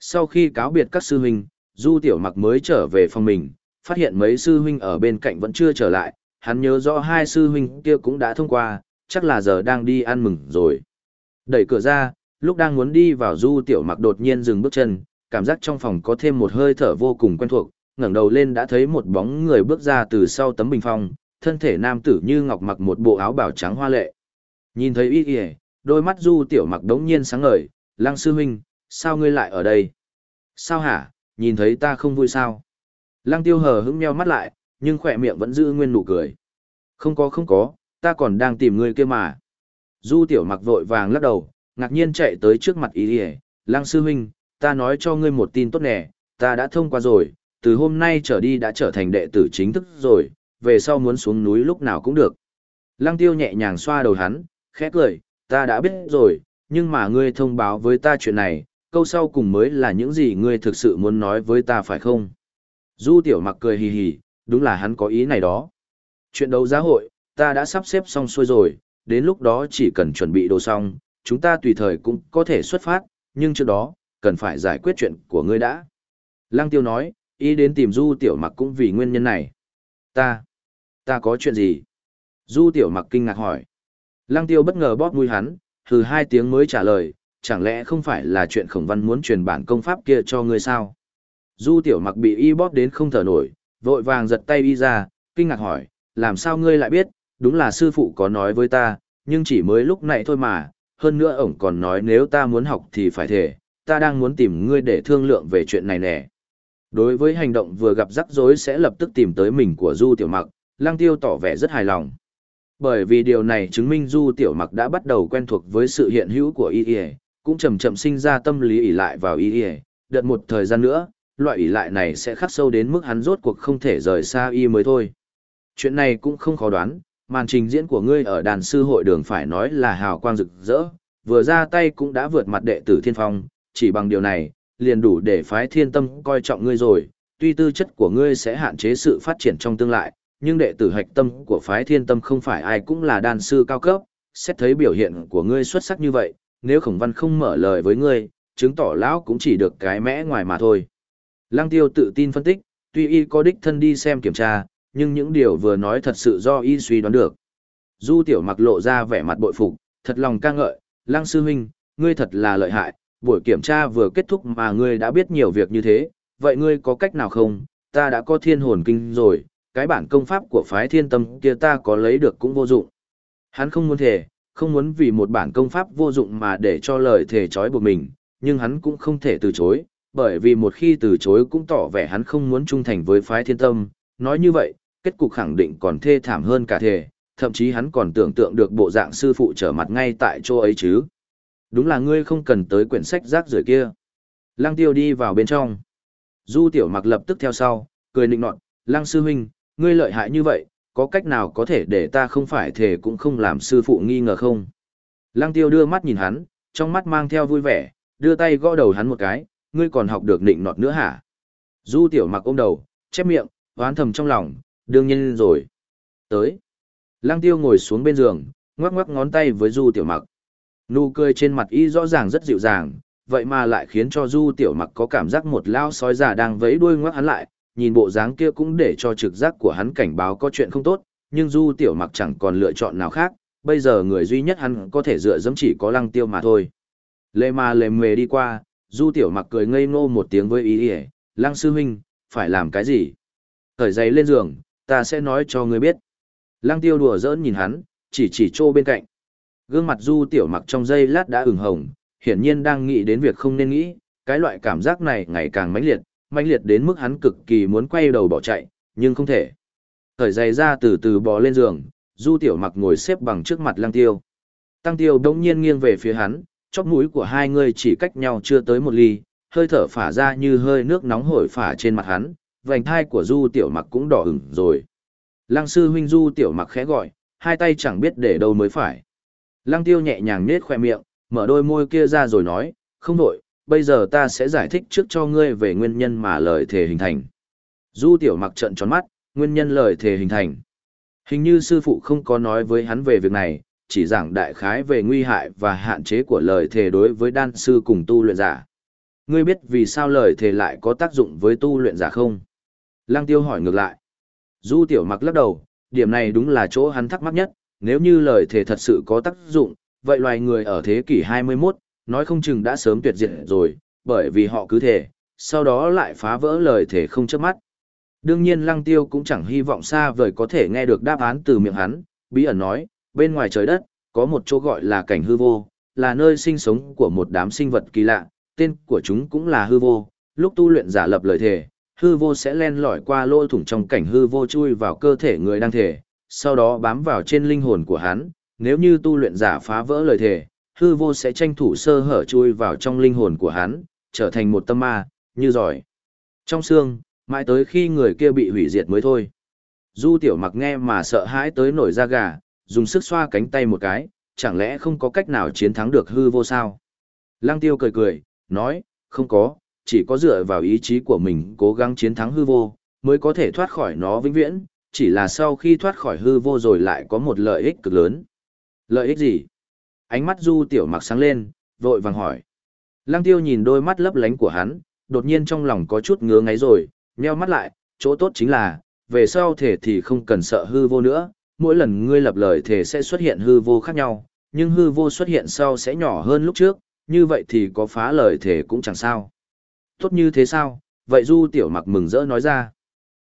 Sau khi cáo biệt các sư huynh, Du tiểu mặc mới trở về phòng mình, phát hiện mấy sư huynh ở bên cạnh vẫn chưa trở lại, hắn nhớ rõ hai sư huynh kia cũng đã thông qua, chắc là giờ đang đi ăn mừng rồi. Đẩy cửa ra, lúc đang muốn đi vào Du tiểu mặc đột nhiên dừng bước chân, cảm giác trong phòng có thêm một hơi thở vô cùng quen thuộc, ngẩng đầu lên đã thấy một bóng người bước ra từ sau tấm bình phong, thân thể nam tử như ngọc mặc một bộ áo bảo trắng hoa lệ. Nhìn thấy y y, đôi mắt du tiểu mặc đống nhiên sáng ngời, lăng sư huynh, sao ngươi lại ở đây? Sao hả, nhìn thấy ta không vui sao? Lăng tiêu hờ hững meo mắt lại, nhưng khỏe miệng vẫn giữ nguyên nụ cười. Không có không có, ta còn đang tìm ngươi kia mà. Du tiểu mặc vội vàng lắc đầu, ngạc nhiên chạy tới trước mặt y hề, lăng sư huynh, ta nói cho ngươi một tin tốt nè, ta đã thông qua rồi, từ hôm nay trở đi đã trở thành đệ tử chính thức rồi, về sau muốn xuống núi lúc nào cũng được. Lăng tiêu nhẹ nhàng xoa đầu hắn, khẽ cười, ta đã biết rồi, nhưng mà ngươi thông báo với ta chuyện này, câu sau cùng mới là những gì ngươi thực sự muốn nói với ta phải không? Du tiểu mặc cười hì hì, đúng là hắn có ý này đó. Chuyện đấu giá hội, ta đã sắp xếp xong xuôi rồi, đến lúc đó chỉ cần chuẩn bị đồ xong, chúng ta tùy thời cũng có thể xuất phát, nhưng trước đó, cần phải giải quyết chuyện của ngươi đã. Lăng tiêu nói, ý đến tìm du tiểu mặc cũng vì nguyên nhân này. Ta, ta có chuyện gì? Du tiểu mặc kinh ngạc hỏi. Lăng tiêu bất ngờ bóp mũi hắn, từ hai tiếng mới trả lời, chẳng lẽ không phải là chuyện khổng văn muốn truyền bản công pháp kia cho ngươi sao? Du tiểu mặc bị y bóp đến không thở nổi, vội vàng giật tay y ra, kinh ngạc hỏi, làm sao ngươi lại biết, đúng là sư phụ có nói với ta, nhưng chỉ mới lúc này thôi mà, hơn nữa ổng còn nói nếu ta muốn học thì phải thể, ta đang muốn tìm ngươi để thương lượng về chuyện này nè. Đối với hành động vừa gặp rắc rối sẽ lập tức tìm tới mình của Du Tiểu Mặc, Lăng Tiêu tỏ vẻ rất hài lòng. Bởi vì điều này chứng minh Du Tiểu Mặc đã bắt đầu quen thuộc với sự hiện hữu của y Y, cũng chậm chậm sinh ra tâm lý ỷ lại vào y đợt một thời gian nữa, loại ỷ lại này sẽ khắc sâu đến mức hắn rốt cuộc không thể rời xa y mới thôi. Chuyện này cũng không khó đoán, màn trình diễn của ngươi ở đàn sư hội đường phải nói là hào quang rực rỡ, vừa ra tay cũng đã vượt mặt đệ tử thiên phong, chỉ bằng điều này, liền đủ để phái thiên tâm coi trọng ngươi rồi, tuy tư chất của ngươi sẽ hạn chế sự phát triển trong tương lai, nhưng đệ tử hạch tâm của phái thiên tâm không phải ai cũng là đàn sư cao cấp, xét thấy biểu hiện của ngươi xuất sắc như vậy, nếu khổng văn không mở lời với ngươi, chứng tỏ lão cũng chỉ được cái mẽ ngoài mà thôi. Lăng tiêu tự tin phân tích, tuy y có đích thân đi xem kiểm tra, nhưng những điều vừa nói thật sự do y suy đoán được. Du tiểu mặc lộ ra vẻ mặt bội phục, thật lòng ca ngợi, lăng sư huynh, ngươi thật là lợi hại, buổi kiểm tra vừa kết thúc mà ngươi đã biết nhiều việc như thế, vậy ngươi có cách nào không, ta đã có thiên hồn kinh rồi, cái bản công pháp của phái thiên tâm kia ta có lấy được cũng vô dụng. Hắn không muốn thể, không muốn vì một bản công pháp vô dụng mà để cho lời thể trói buộc mình, nhưng hắn cũng không thể từ chối, bởi vì một khi từ chối cũng tỏ vẻ hắn không muốn trung thành với phái thiên tâm, nói như vậy, kết cục khẳng định còn thê thảm hơn cả thể, thậm chí hắn còn tưởng tượng được bộ dạng sư phụ trở mặt ngay tại chỗ ấy chứ. Đúng là ngươi không cần tới quyển sách rác rưởi kia. Lăng tiêu đi vào bên trong. Du tiểu mặc lập tức theo sau, cười nịnh nọt, Lăng sư huynh, ngươi lợi hại như vậy, có cách nào có thể để ta không phải thể cũng không làm sư phụ nghi ngờ không? Lăng tiêu đưa mắt nhìn hắn, trong mắt mang theo vui vẻ, đưa tay gõ đầu hắn một cái, ngươi còn học được nịnh nọt nữa hả? Du tiểu mặc ôm đầu, chép miệng, oán thầm trong lòng, đương nhiên rồi. Tới. Lăng tiêu ngồi xuống bên giường, ngoắc ngoắc ngón tay với du tiểu mặc. Nụ cười trên mặt y rõ ràng rất dịu dàng, vậy mà lại khiến cho du tiểu mặc có cảm giác một lao sói già đang vẫy đuôi ngoắc hắn lại, nhìn bộ dáng kia cũng để cho trực giác của hắn cảnh báo có chuyện không tốt, nhưng du tiểu mặc chẳng còn lựa chọn nào khác, bây giờ người duy nhất hắn có thể dựa dẫm chỉ có lăng tiêu mà thôi. Lê ma lề mề đi qua, du tiểu mặc cười ngây ngô một tiếng với ý ỉa lăng sư huynh phải làm cái gì Thời giấy lên giường ta sẽ nói cho ngươi biết. Lăng tiêu đùa giỡn nhìn hắn chỉ chỉ trô bên cạnh. Gương mặt du tiểu mặc trong giây lát đã ửng hồng hiển nhiên đang nghĩ đến việc không nên nghĩ cái loại cảm giác này ngày càng mãnh liệt mãnh liệt đến mức hắn cực kỳ muốn quay đầu bỏ chạy nhưng không thể. Thời giày ra từ từ bò lên giường du tiểu mặc ngồi xếp bằng trước mặt lăng tiêu. Tăng tiêu đống nhiên nghiêng về phía hắn chóp mũi của hai người chỉ cách nhau chưa tới một ly, hơi thở phả ra như hơi nước nóng hổi phả trên mặt hắn, vành thai của Du Tiểu Mặc cũng đỏ ửng rồi. Lăng sư huynh Du Tiểu Mặc khẽ gọi, hai tay chẳng biết để đâu mới phải. Lăng Tiêu nhẹ nhàng nết khoe miệng, mở đôi môi kia ra rồi nói, không đổi, bây giờ ta sẽ giải thích trước cho ngươi về nguyên nhân mà lời thề hình thành. Du Tiểu Mặc trợn tròn mắt, nguyên nhân lời thề hình thành. Hình như sư phụ không có nói với hắn về việc này, chỉ giảng đại khái về nguy hại và hạn chế của lời thề đối với đan sư cùng tu luyện giả. Ngươi biết vì sao lời thề lại có tác dụng với tu luyện giả không? Lăng tiêu hỏi ngược lại. Du tiểu mặc lắc đầu, điểm này đúng là chỗ hắn thắc mắc nhất, nếu như lời thề thật sự có tác dụng, vậy loài người ở thế kỷ 21, nói không chừng đã sớm tuyệt diệt rồi, bởi vì họ cứ thề, sau đó lại phá vỡ lời thề không chớp mắt. Đương nhiên lăng tiêu cũng chẳng hy vọng xa vời có thể nghe được đáp án từ miệng hắn, bí ẩn nói, bên ngoài trời đất, có một chỗ gọi là cảnh hư vô, là nơi sinh sống của một đám sinh vật kỳ lạ, tên của chúng cũng là hư vô. Lúc tu luyện giả lập lời thề, hư vô sẽ len lỏi qua lỗ thủng trong cảnh hư vô chui vào cơ thể người đang thể, sau đó bám vào trên linh hồn của hắn. Nếu như tu luyện giả phá vỡ lời thể, hư vô sẽ tranh thủ sơ hở chui vào trong linh hồn của hắn, trở thành một tâm ma, như giỏi. Trong xương, mãi tới khi người kia bị hủy diệt mới thôi. Du tiểu mặc nghe mà sợ hãi tới nổi da gà, dùng sức xoa cánh tay một cái, chẳng lẽ không có cách nào chiến thắng được hư vô sao? Lăng tiêu cười cười, nói, không có, chỉ có dựa vào ý chí của mình cố gắng chiến thắng hư vô, mới có thể thoát khỏi nó vĩnh viễn, chỉ là sau khi thoát khỏi hư vô rồi lại có một lợi ích cực lớn. Lợi ích gì? Ánh mắt du tiểu mặc sáng lên, vội vàng hỏi. Lăng tiêu nhìn đôi mắt lấp lánh của hắn, đột nhiên trong lòng có chút ngứa ngáy rồi, nheo mắt lại, chỗ tốt chính là, về sau thể thì không cần sợ hư vô nữa, mỗi lần ngươi lập lời thể sẽ xuất hiện hư vô khác nhau, nhưng hư vô xuất hiện sau sẽ nhỏ hơn lúc trước, như vậy thì có phá lời thể cũng chẳng sao. Tốt như thế sao, vậy Du Tiểu Mặc mừng rỡ nói ra.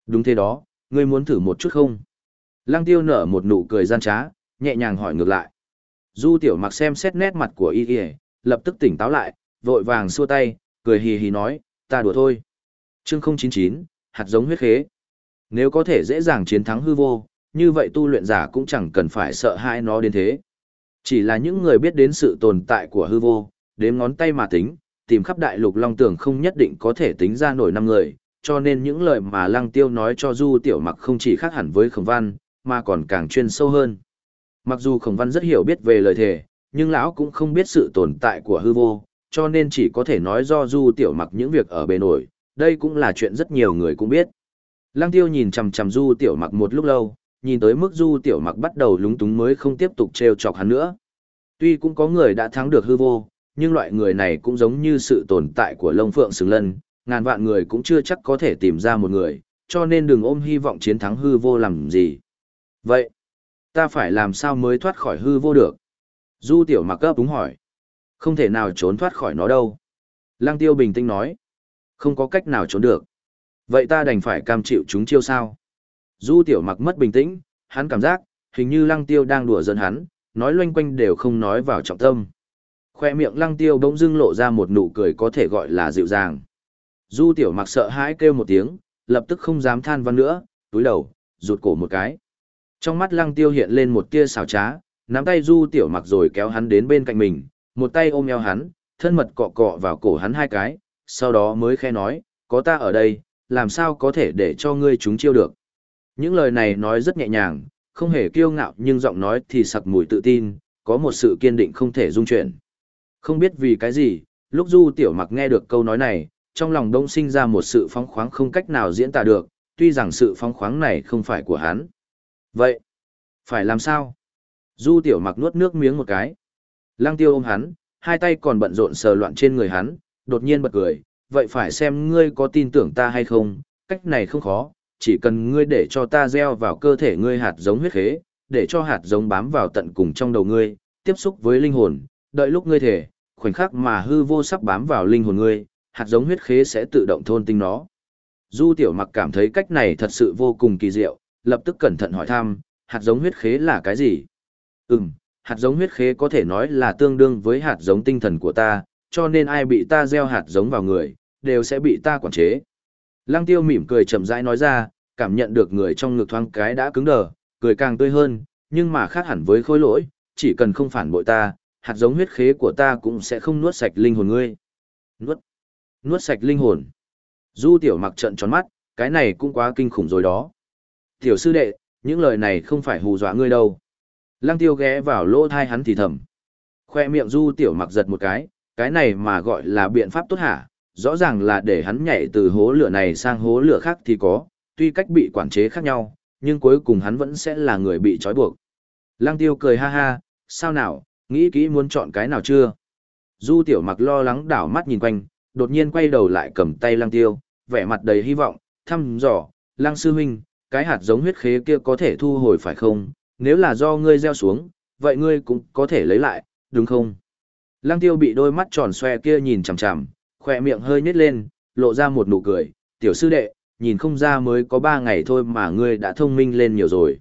Đúng thế đó, ngươi muốn thử một chút không? Lăng Tiêu nở một nụ cười gian trá, nhẹ nhàng hỏi ngược lại. Du Tiểu Mặc xem xét nét mặt của y y, lập tức tỉnh táo lại, vội vàng xua tay, cười hì hì nói, ta đùa thôi. Chương 099, hạt giống huyết khế. Nếu có thể dễ dàng chiến thắng hư vô, như vậy tu luyện giả cũng chẳng cần phải sợ hãi nó đến thế. Chỉ là những người biết đến sự tồn tại của hư vô, đếm ngón tay mà tính, tìm khắp đại lục long tưởng không nhất định có thể tính ra nổi năm người, cho nên những lời mà lăng tiêu nói cho du tiểu mặc không chỉ khác hẳn với khổng văn, mà còn càng chuyên sâu hơn. Mặc dù khổng văn rất hiểu biết về lời thề, nhưng lão cũng không biết sự tồn tại của hư vô, cho nên chỉ có thể nói do du tiểu mặc những việc ở bề nổi, đây cũng là chuyện rất nhiều người cũng biết. Lăng tiêu nhìn chằm chằm du tiểu mặc một lúc lâu, nhìn tới mức du tiểu mặc bắt đầu lúng túng mới không tiếp tục trêu chọc hắn nữa. Tuy cũng có người đã thắng được hư vô, nhưng loại người này cũng giống như sự tồn tại của lông phượng xứng lân, ngàn vạn người cũng chưa chắc có thể tìm ra một người, cho nên đừng ôm hy vọng chiến thắng hư vô làm gì. Vậy, ta phải làm sao mới thoát khỏi hư vô được? Du tiểu mặc cấp đúng hỏi. Không thể nào trốn thoát khỏi nó đâu. Lăng tiêu bình tĩnh nói. Không có cách nào trốn được. Vậy ta đành phải cam chịu chúng chiêu sao? Du tiểu mặc mất bình tĩnh, hắn cảm giác, hình như lăng tiêu đang đùa giỡn hắn, nói loanh quanh đều không nói vào trọng tâm. Khoe miệng lăng tiêu bỗng dưng lộ ra một nụ cười có thể gọi là dịu dàng. Du tiểu mặc sợ hãi kêu một tiếng, lập tức không dám than văn nữa, túi đầu, rụt cổ một cái. Trong mắt lăng tiêu hiện lên một tia xào trá, nắm tay du tiểu mặc rồi kéo hắn đến bên cạnh mình, một tay ôm eo hắn, thân mật cọ cọ vào cổ hắn hai cái, sau đó mới khe nói, có ta ở đây, làm sao có thể để cho ngươi chúng chiêu được. Những lời này nói rất nhẹ nhàng, không hề kiêu ngạo nhưng giọng nói thì sặc mùi tự tin, có một sự kiên định không thể dung chuyển. Không biết vì cái gì, lúc Du Tiểu Mặc nghe được câu nói này, trong lòng đông sinh ra một sự phóng khoáng không cách nào diễn tả được, tuy rằng sự phóng khoáng này không phải của hắn. Vậy, phải làm sao? Du Tiểu Mặc nuốt nước miếng một cái. Lăng Tiêu ôm hắn, hai tay còn bận rộn sờ loạn trên người hắn, đột nhiên bật cười, vậy phải xem ngươi có tin tưởng ta hay không, cách này không khó, chỉ cần ngươi để cho ta gieo vào cơ thể ngươi hạt giống huyết khế, để cho hạt giống bám vào tận cùng trong đầu ngươi, tiếp xúc với linh hồn, đợi lúc ngươi thể, khoảnh khắc mà hư vô sắp bám vào linh hồn ngươi, hạt giống huyết khế sẽ tự động thôn tinh nó. Du tiểu mặc cảm thấy cách này thật sự vô cùng kỳ diệu, lập tức cẩn thận hỏi thăm, hạt giống huyết khế là cái gì? Ừm, hạt giống huyết khế có thể nói là tương đương với hạt giống tinh thần của ta, cho nên ai bị ta gieo hạt giống vào người, đều sẽ bị ta quản chế. Lăng tiêu mỉm cười chậm rãi nói ra, cảm nhận được người trong ngực thoáng cái đã cứng đờ, cười càng tươi hơn, nhưng mà khác hẳn với khối lỗi, chỉ cần không phản bội ta, hạt giống huyết khế của ta cũng sẽ không nuốt sạch linh hồn ngươi. Nuốt? Nuốt sạch linh hồn. Du tiểu mặc trận tròn mắt, cái này cũng quá kinh khủng rồi đó. Tiểu sư đệ, những lời này không phải hù dọa ngươi đâu. Lăng tiêu ghé vào lỗ thai hắn thì thầm. Khoe miệng du tiểu mặc giật một cái, cái này mà gọi là biện pháp tốt hả, rõ ràng là để hắn nhảy từ hố lửa này sang hố lửa khác thì có, tuy cách bị quản chế khác nhau, nhưng cuối cùng hắn vẫn sẽ là người bị trói buộc. Lăng tiêu cười ha ha, sao nào, nghĩ kỹ muốn chọn cái nào chưa? Du tiểu mặc lo lắng đảo mắt nhìn quanh, đột nhiên quay đầu lại cầm tay lăng tiêu, vẻ mặt đầy hy vọng, thăm dò, lăng sư huynh, cái hạt giống huyết khế kia có thể thu hồi phải không? Nếu là do ngươi gieo xuống, vậy ngươi cũng có thể lấy lại, đúng không? Lăng tiêu bị đôi mắt tròn xoe kia nhìn chằm chằm, khỏe miệng hơi nhếch lên, lộ ra một nụ cười, tiểu sư đệ, nhìn không ra mới có ba ngày thôi mà ngươi đã thông minh lên nhiều rồi.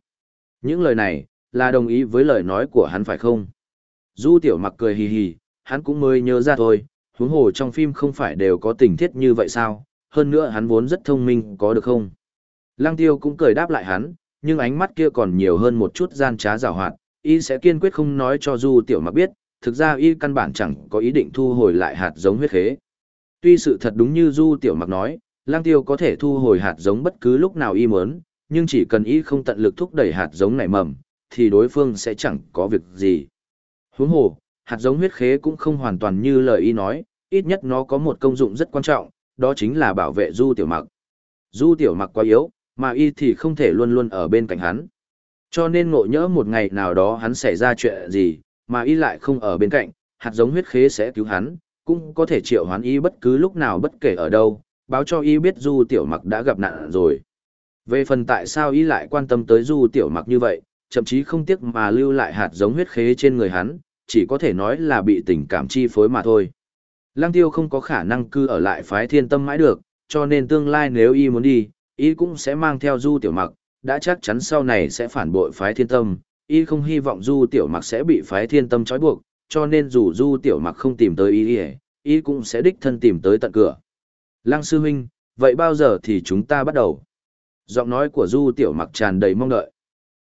Những lời này, là đồng ý với lời nói của hắn phải không? Du tiểu mặc cười hì hì, hắn cũng mới nhớ ra thôi, huống hồ trong phim không phải đều có tình tiết như vậy sao, hơn nữa hắn vốn rất thông minh có được không? Lăng tiêu cũng cười đáp lại hắn, nhưng ánh mắt kia còn nhiều hơn một chút gian trá giảo hoạt, y sẽ kiên quyết không nói cho du tiểu mặc biết, thực ra y căn bản chẳng có ý định thu hồi lại hạt giống huyết khế. Tuy sự thật đúng như du tiểu mặc nói, lang tiêu có thể thu hồi hạt giống bất cứ lúc nào y muốn, nhưng chỉ cần y không tận lực thúc đẩy hạt giống nảy mầm, thì đối phương sẽ chẳng có việc gì. Huống hồ, hạt giống huyết khế cũng không hoàn toàn như lời y nói, ít nhất nó có một công dụng rất quan trọng, đó chính là bảo vệ du tiểu mặc. Du tiểu mặc quá yếu, mà y thì không thể luôn luôn ở bên cạnh hắn. Cho nên ngộ nhỡ một ngày nào đó hắn xảy ra chuyện gì, mà y lại không ở bên cạnh, hạt giống huyết khế sẽ cứu hắn, cũng có thể triệu hoán y bất cứ lúc nào bất kể ở đâu, báo cho y biết Du Tiểu Mặc đã gặp nạn rồi. Về phần tại sao y lại quan tâm tới Du Tiểu Mặc như vậy, chậm chí không tiếc mà lưu lại hạt giống huyết khế trên người hắn, chỉ có thể nói là bị tình cảm chi phối mà thôi. Lăng Tiêu không có khả năng cư ở lại phái thiên tâm mãi được, cho nên tương lai nếu y muốn đi, y cũng sẽ mang theo Du Tiểu Mặc, đã chắc chắn sau này sẽ phản bội phái thiên tâm, y không hy vọng Du Tiểu Mặc sẽ bị phái thiên tâm trói buộc, cho nên dù Du Tiểu Mặc không tìm tới y, y cũng sẽ đích thân tìm tới tận cửa. Lăng Sư Huynh, vậy bao giờ thì chúng ta bắt đầu? Giọng nói của Du Tiểu Mặc tràn đầy mong đợi.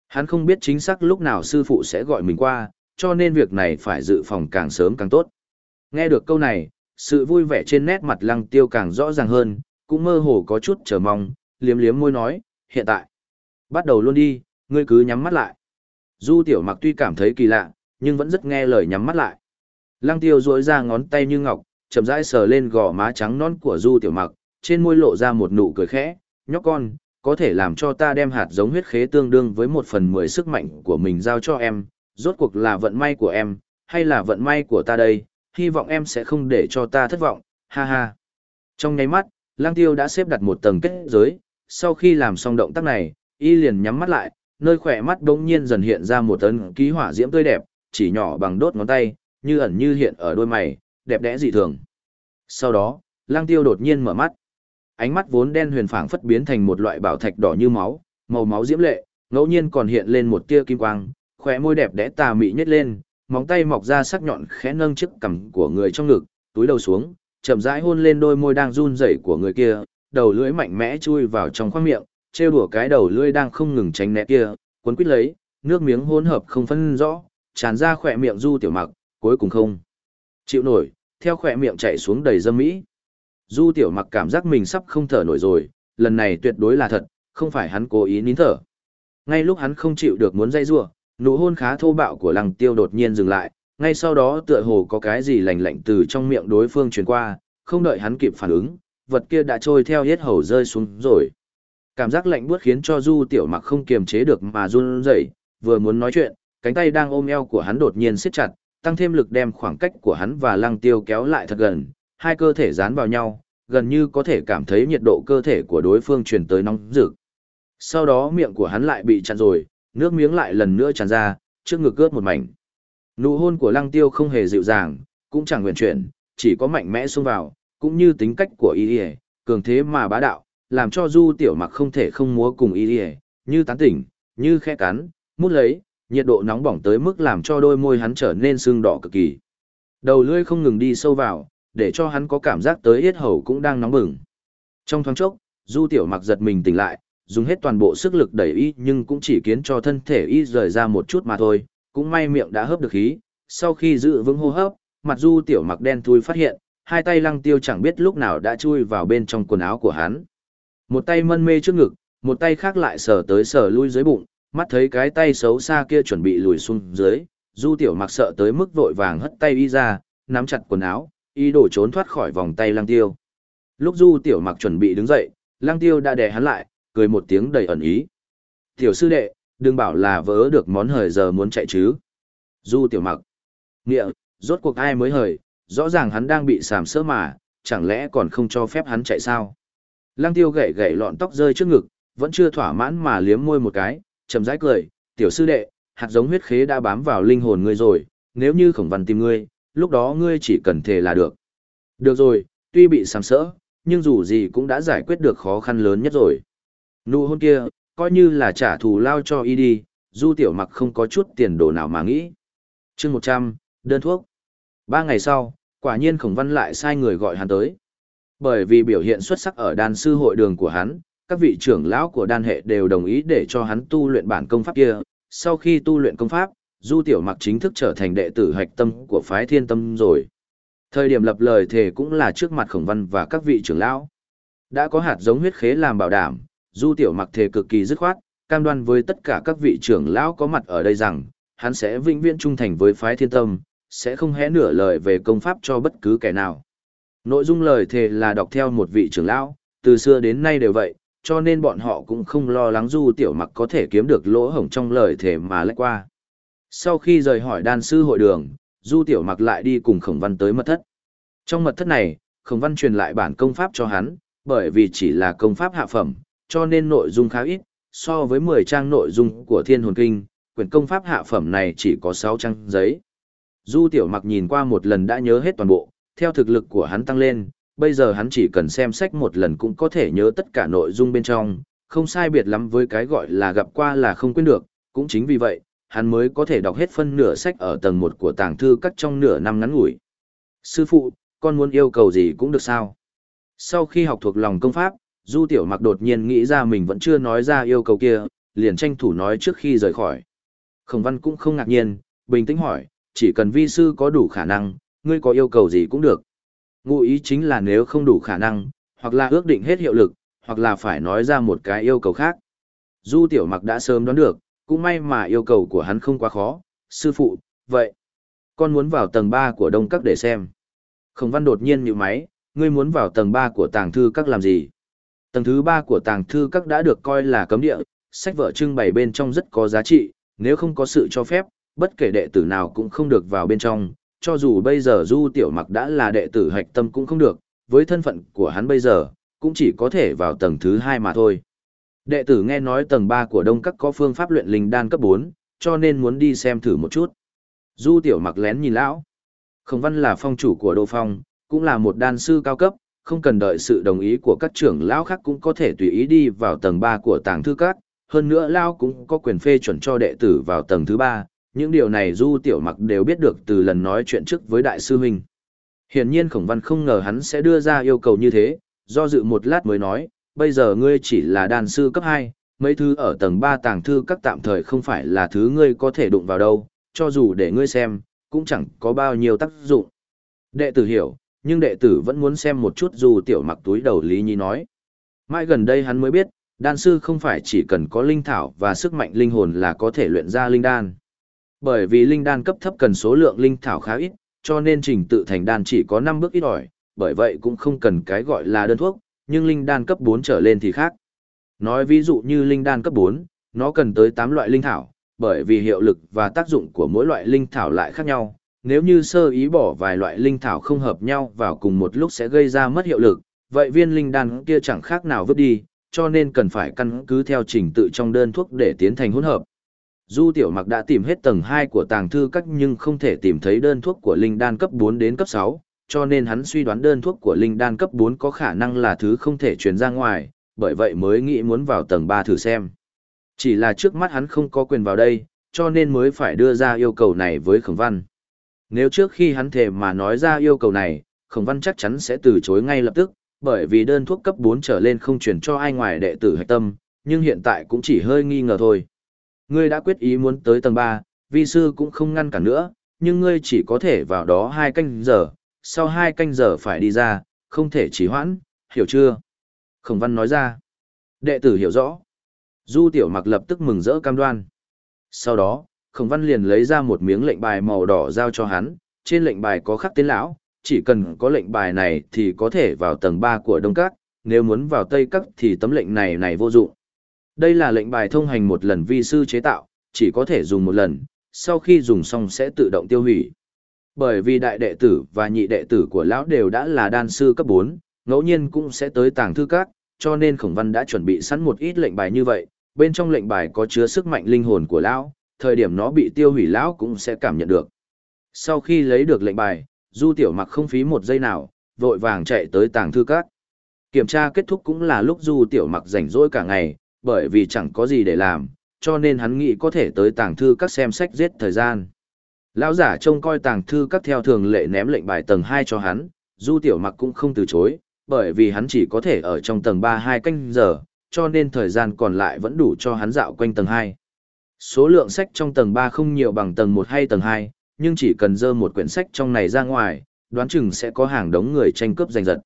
Hắn không biết chính xác lúc nào sư phụ sẽ gọi mình qua, cho nên việc này phải dự phòng càng sớm càng tốt. Nghe được câu này, sự vui vẻ trên nét mặt lăng tiêu càng rõ ràng hơn, cũng mơ hồ có chút chờ mong, liếm liếm môi nói, hiện tại. Bắt đầu luôn đi, ngươi cứ nhắm mắt lại. Du tiểu mặc tuy cảm thấy kỳ lạ, nhưng vẫn rất nghe lời nhắm mắt lại. Lăng tiêu duỗi ra ngón tay như ngọc, chậm rãi sờ lên gò má trắng non của du tiểu mặc, trên môi lộ ra một nụ cười khẽ, nhóc con, có thể làm cho ta đem hạt giống huyết khế tương đương với một phần mười sức mạnh của mình giao cho em, rốt cuộc là vận may của em, hay là vận may của ta đây, hy vọng em sẽ không để cho ta thất vọng, ha ha. Trong nháy mắt, lang tiêu đã xếp đặt một tầng kết giới, sau khi làm xong động tác này, y liền nhắm mắt lại, nơi khỏe mắt đống nhiên dần hiện ra một tấn ký hỏa diễm tươi đẹp, chỉ nhỏ bằng đốt ngón tay, như ẩn như hiện ở đôi mày, đẹp đẽ dị thường. Sau đó, lang tiêu đột nhiên mở mắt. Ánh mắt vốn đen huyền phảng phất biến thành một loại bảo thạch đỏ như máu, màu máu diễm lệ, ngẫu nhiên còn hiện lên một tia kim quang, khóe môi đẹp đẽ tà mị nhếch lên, móng tay mọc ra sắc nhọn khẽ nâng chiếc cằm của người trong ngực, túi đầu xuống, chậm rãi hôn lên đôi môi đang run rẩy của người kia, đầu lưỡi mạnh mẽ chui vào trong khoang miệng, trêu đùa cái đầu lưỡi đang không ngừng tránh né kia, cuốn quýt lấy, nước miếng hỗn hợp không phân rõ, tràn ra khỏe miệng Du Tiểu Mặc, cuối cùng không chịu nổi, theo khỏe miệng chảy xuống đầy dâm mỹ. Du Tiểu Mặc cảm giác mình sắp không thở nổi rồi, lần này tuyệt đối là thật, không phải hắn cố ý nín thở. Ngay lúc hắn không chịu được muốn dây rủa, nụ hôn khá thô bạo của Lăng Tiêu đột nhiên dừng lại, ngay sau đó tựa hồ có cái gì lạnh lạnh từ trong miệng đối phương truyền qua, không đợi hắn kịp phản ứng, vật kia đã trôi theo hết hầu rơi xuống rồi. Cảm giác lạnh buốt khiến cho Du Tiểu Mặc không kiềm chế được mà run rẩy, vừa muốn nói chuyện, cánh tay đang ôm eo của hắn đột nhiên siết chặt, tăng thêm lực đem khoảng cách của hắn và Lăng Tiêu kéo lại thật gần, hai cơ thể dán vào nhau, gần như có thể cảm thấy nhiệt độ cơ thể của đối phương truyền tới nóng rực. Sau đó miệng của hắn lại bị chặn rồi, nước miếng lại lần nữa tràn ra, trước ngực cướp một mảnh. Nụ hôn của Lăng Tiêu không hề dịu dàng, cũng chẳng nguyện chuyển, chỉ có mạnh mẽ xông vào, cũng như tính cách của y cường thế mà bá đạo, làm cho Du Tiểu Mặc không thể không múa cùng y như tán tỉnh, như khẽ cắn, mút lấy, nhiệt độ nóng bỏng tới mức làm cho đôi môi hắn trở nên sưng đỏ cực kỳ. Đầu lưỡi không ngừng đi sâu vào, để cho hắn có cảm giác tới yết hầu cũng đang nóng bừng. Trong thoáng chốc, Du Tiểu Mặc giật mình tỉnh lại, dùng hết toàn bộ sức lực đẩy y nhưng cũng chỉ khiến cho thân thể y rời ra một chút mà thôi, cũng may miệng đã hấp được khí. Sau khi giữ vững hô hấp, mặt Du Tiểu Mặc đen thui phát hiện, hai tay lăng tiêu chẳng biết lúc nào đã chui vào bên trong quần áo của hắn. Một tay mân mê trước ngực, một tay khác lại sờ tới sờ lui dưới bụng, mắt thấy cái tay xấu xa kia chuẩn bị lùi xuống dưới, Du Tiểu Mặc sợ tới mức vội vàng hất tay y ra, nắm chặt quần áo, ý đồ trốn thoát khỏi vòng tay Lăng Tiêu. Lúc Du Tiểu Mặc chuẩn bị đứng dậy, Lăng Tiêu đã đè hắn lại, cười một tiếng đầy ẩn ý. "Tiểu sư đệ, đừng bảo là vỡ được món hời giờ muốn chạy chứ?" Du Tiểu Mặc. "Nghĩa, rốt cuộc ai mới hời, rõ ràng hắn đang bị sàm sỡ mà, chẳng lẽ còn không cho phép hắn chạy sao?" Lăng Tiêu gậy gậy lọn tóc rơi trước ngực, vẫn chưa thỏa mãn mà liếm môi một cái, chậm rãi cười, "Tiểu sư đệ, hạt giống huyết khế đã bám vào linh hồn ngươi rồi, nếu như khổng văn tìm ngươi, lúc đó ngươi chỉ cần thề là được. Được rồi, tuy bị sàm sỡ, nhưng dù gì cũng đã giải quyết được khó khăn lớn nhất rồi. Nụ hôn kia, coi như là trả thù lao cho y đi, du tiểu mặc không có chút tiền đồ nào mà nghĩ. chương 100, đơn thuốc. Ba ngày sau, quả nhiên khổng văn lại sai người gọi hắn tới. Bởi vì biểu hiện xuất sắc ở đàn sư hội đường của hắn, các vị trưởng lão của đan hệ đều đồng ý để cho hắn tu luyện bản công pháp kia. Sau khi tu luyện công pháp, Du Tiểu Mặc chính thức trở thành đệ tử hạch tâm của phái thiên tâm rồi. Thời điểm lập lời thề cũng là trước mặt khổng văn và các vị trưởng lão. Đã có hạt giống huyết khế làm bảo đảm, Du Tiểu Mặc thề cực kỳ dứt khoát, cam đoan với tất cả các vị trưởng lão có mặt ở đây rằng, hắn sẽ vĩnh viễn trung thành với phái thiên tâm, sẽ không hé nửa lời về công pháp cho bất cứ kẻ nào. Nội dung lời thề là đọc theo một vị trưởng lão, từ xưa đến nay đều vậy, cho nên bọn họ cũng không lo lắng Du Tiểu Mặc có thể kiếm được lỗ hổng trong lời thề mà lách qua. Sau khi rời hỏi đan sư hội đường, Du Tiểu Mặc lại đi cùng Khổng Văn tới mật thất. Trong mật thất này, Khổng Văn truyền lại bản công pháp cho hắn, bởi vì chỉ là công pháp hạ phẩm, cho nên nội dung khá ít, so với 10 trang nội dung của Thiên Hồn Kinh, quyển công pháp hạ phẩm này chỉ có 6 trang giấy. Du Tiểu Mặc nhìn qua một lần đã nhớ hết toàn bộ, theo thực lực của hắn tăng lên, bây giờ hắn chỉ cần xem sách một lần cũng có thể nhớ tất cả nội dung bên trong, không sai biệt lắm với cái gọi là gặp qua là không quên được, cũng chính vì vậy, hắn mới có thể đọc hết phân nửa sách ở tầng 1 của tàng thư các trong nửa năm ngắn ngủi. Sư phụ, con muốn yêu cầu gì cũng được sao? Sau khi học thuộc lòng công pháp, Du Tiểu Mặc đột nhiên nghĩ ra mình vẫn chưa nói ra yêu cầu kia, liền tranh thủ nói trước khi rời khỏi. Khổng Văn cũng không ngạc nhiên, bình tĩnh hỏi, chỉ cần vi sư có đủ khả năng, ngươi có yêu cầu gì cũng được. Ngụ ý chính là nếu không đủ khả năng, hoặc là ước định hết hiệu lực, hoặc là phải nói ra một cái yêu cầu khác. Du Tiểu Mặc đã sớm đoán được, cũng may mà yêu cầu của hắn không quá khó. Sư phụ, vậy, con muốn vào tầng 3 của Đông Các để xem. Khổng Văn đột nhiên nhíu máy, ngươi muốn vào tầng 3 của tàng thư các làm gì? Tầng thứ 3 của tàng thư các đã được coi là cấm địa, sách vở trưng bày bên trong rất có giá trị, nếu không có sự cho phép, bất kể đệ tử nào cũng không được vào bên trong, cho dù bây giờ Du Tiểu Mặc đã là đệ tử hạch tâm cũng không được, với thân phận của hắn bây giờ, cũng chỉ có thể vào tầng thứ 2 mà thôi. Đệ tử nghe nói tầng 3 của Đông Các có phương pháp luyện linh đan cấp 4, cho nên muốn đi xem thử một chút. Du Tiểu Mặc lén nhìn lão. Khổng Văn là phong chủ của Đô Phong, cũng là một đan sư cao cấp, không cần đợi sự đồng ý của các trưởng lão khác cũng có thể tùy ý đi vào tầng 3 của tàng thư các, hơn nữa lão cũng có quyền phê chuẩn cho đệ tử vào tầng thứ 3, những điều này Du Tiểu Mặc đều biết được từ lần nói chuyện trước với đại sư huynh. Hiển nhiên Khổng Văn không ngờ hắn sẽ đưa ra yêu cầu như thế, do dự một lát mới nói, bây giờ ngươi chỉ là đan sư cấp 2, mấy thứ ở tầng 3 tàng thư các tạm thời không phải là thứ ngươi có thể đụng vào đâu, cho dù để ngươi xem, cũng chẳng có bao nhiêu tác dụng. Đệ tử hiểu, nhưng đệ tử vẫn muốn xem một chút dù tiểu mặc túi đầu Lý Nhi nói. Mãi gần đây hắn mới biết, đan sư không phải chỉ cần có linh thảo và sức mạnh linh hồn là có thể luyện ra linh đan. Bởi vì linh đan cấp thấp cần số lượng linh thảo khá ít, cho nên trình tự thành đan chỉ có 5 bước ít ỏi, bởi vậy cũng không cần cái gọi là đơn thuốc, nhưng linh đan cấp 4 trở lên thì khác. Nói ví dụ như linh đan cấp 4, nó cần tới 8 loại linh thảo, bởi vì hiệu lực và tác dụng của mỗi loại linh thảo lại khác nhau. Nếu như sơ ý bỏ vài loại linh thảo không hợp nhau vào cùng một lúc sẽ gây ra mất hiệu lực, vậy viên linh đan kia chẳng khác nào vứt đi, cho nên cần phải căn cứ theo trình tự trong đơn thuốc để tiến thành hỗn hợp. Du Tiểu Mặc đã tìm hết tầng 2 của tàng thư các nhưng không thể tìm thấy đơn thuốc của linh đan cấp 4 đến cấp 6, cho nên hắn suy đoán đơn thuốc của linh đan cấp 4 có khả năng là thứ không thể truyền ra ngoài, bởi vậy mới nghĩ muốn vào tầng 3 thử xem. Chỉ là trước mắt hắn không có quyền vào đây, cho nên mới phải đưa ra yêu cầu này với Khổng Văn. Nếu trước khi hắn thề mà nói ra yêu cầu này, Khổng Văn chắc chắn sẽ từ chối ngay lập tức, bởi vì đơn thuốc cấp 4 trở lên không truyền cho ai ngoài đệ tử hạch tâm, nhưng hiện tại cũng chỉ hơi nghi ngờ thôi. Ngươi đã quyết ý muốn tới tầng 3, vi sư cũng không ngăn cản nữa, nhưng ngươi chỉ có thể vào đó hai canh giờ, sau hai canh giờ phải đi ra, không thể trì hoãn, hiểu chưa? Khổng văn nói ra. Đệ tử hiểu rõ. Du tiểu mặc lập tức mừng rỡ cam đoan. Sau đó, khổng văn liền lấy ra một miếng lệnh bài màu đỏ giao cho hắn, trên lệnh bài có khắc tên lão, chỉ cần có lệnh bài này thì có thể vào tầng 3 của Đông Các, nếu muốn vào Tây Các thì tấm lệnh này này vô dụng. Đây là lệnh bài thông hành một lần vi sư chế tạo, chỉ có thể dùng một lần, sau khi dùng xong sẽ tự động tiêu hủy. Bởi vì đại đệ tử và nhị đệ tử của lão đều đã là đan sư cấp 4, ngẫu nhiên cũng sẽ tới tàng thư các, cho nên Khổng Văn đã chuẩn bị sẵn một ít lệnh bài như vậy, bên trong lệnh bài có chứa sức mạnh linh hồn của lão, thời điểm nó bị tiêu hủy lão cũng sẽ cảm nhận được. Sau khi lấy được lệnh bài, Du Tiểu Mặc không phí một giây nào, vội vàng chạy tới tàng thư các. Kiểm tra kết thúc cũng là lúc Du Tiểu Mặc rảnh rỗi cả ngày, bởi vì chẳng có gì để làm, cho nên hắn nghĩ có thể tới tàng thư các xem sách giết thời gian. Lão giả trông coi tàng thư các theo thường lệ ném lệnh bài tầng 2 cho hắn, Du Tiểu Mặc cũng không từ chối, bởi vì hắn chỉ có thể ở trong tầng 3 2 canh giờ, cho nên thời gian còn lại vẫn đủ cho hắn dạo quanh tầng 2. Số lượng sách trong tầng 3 không nhiều bằng tầng 1 hay tầng 2, nhưng chỉ cần dơ một quyển sách trong này ra ngoài, đoán chừng sẽ có hàng đống người tranh cướp giành giật.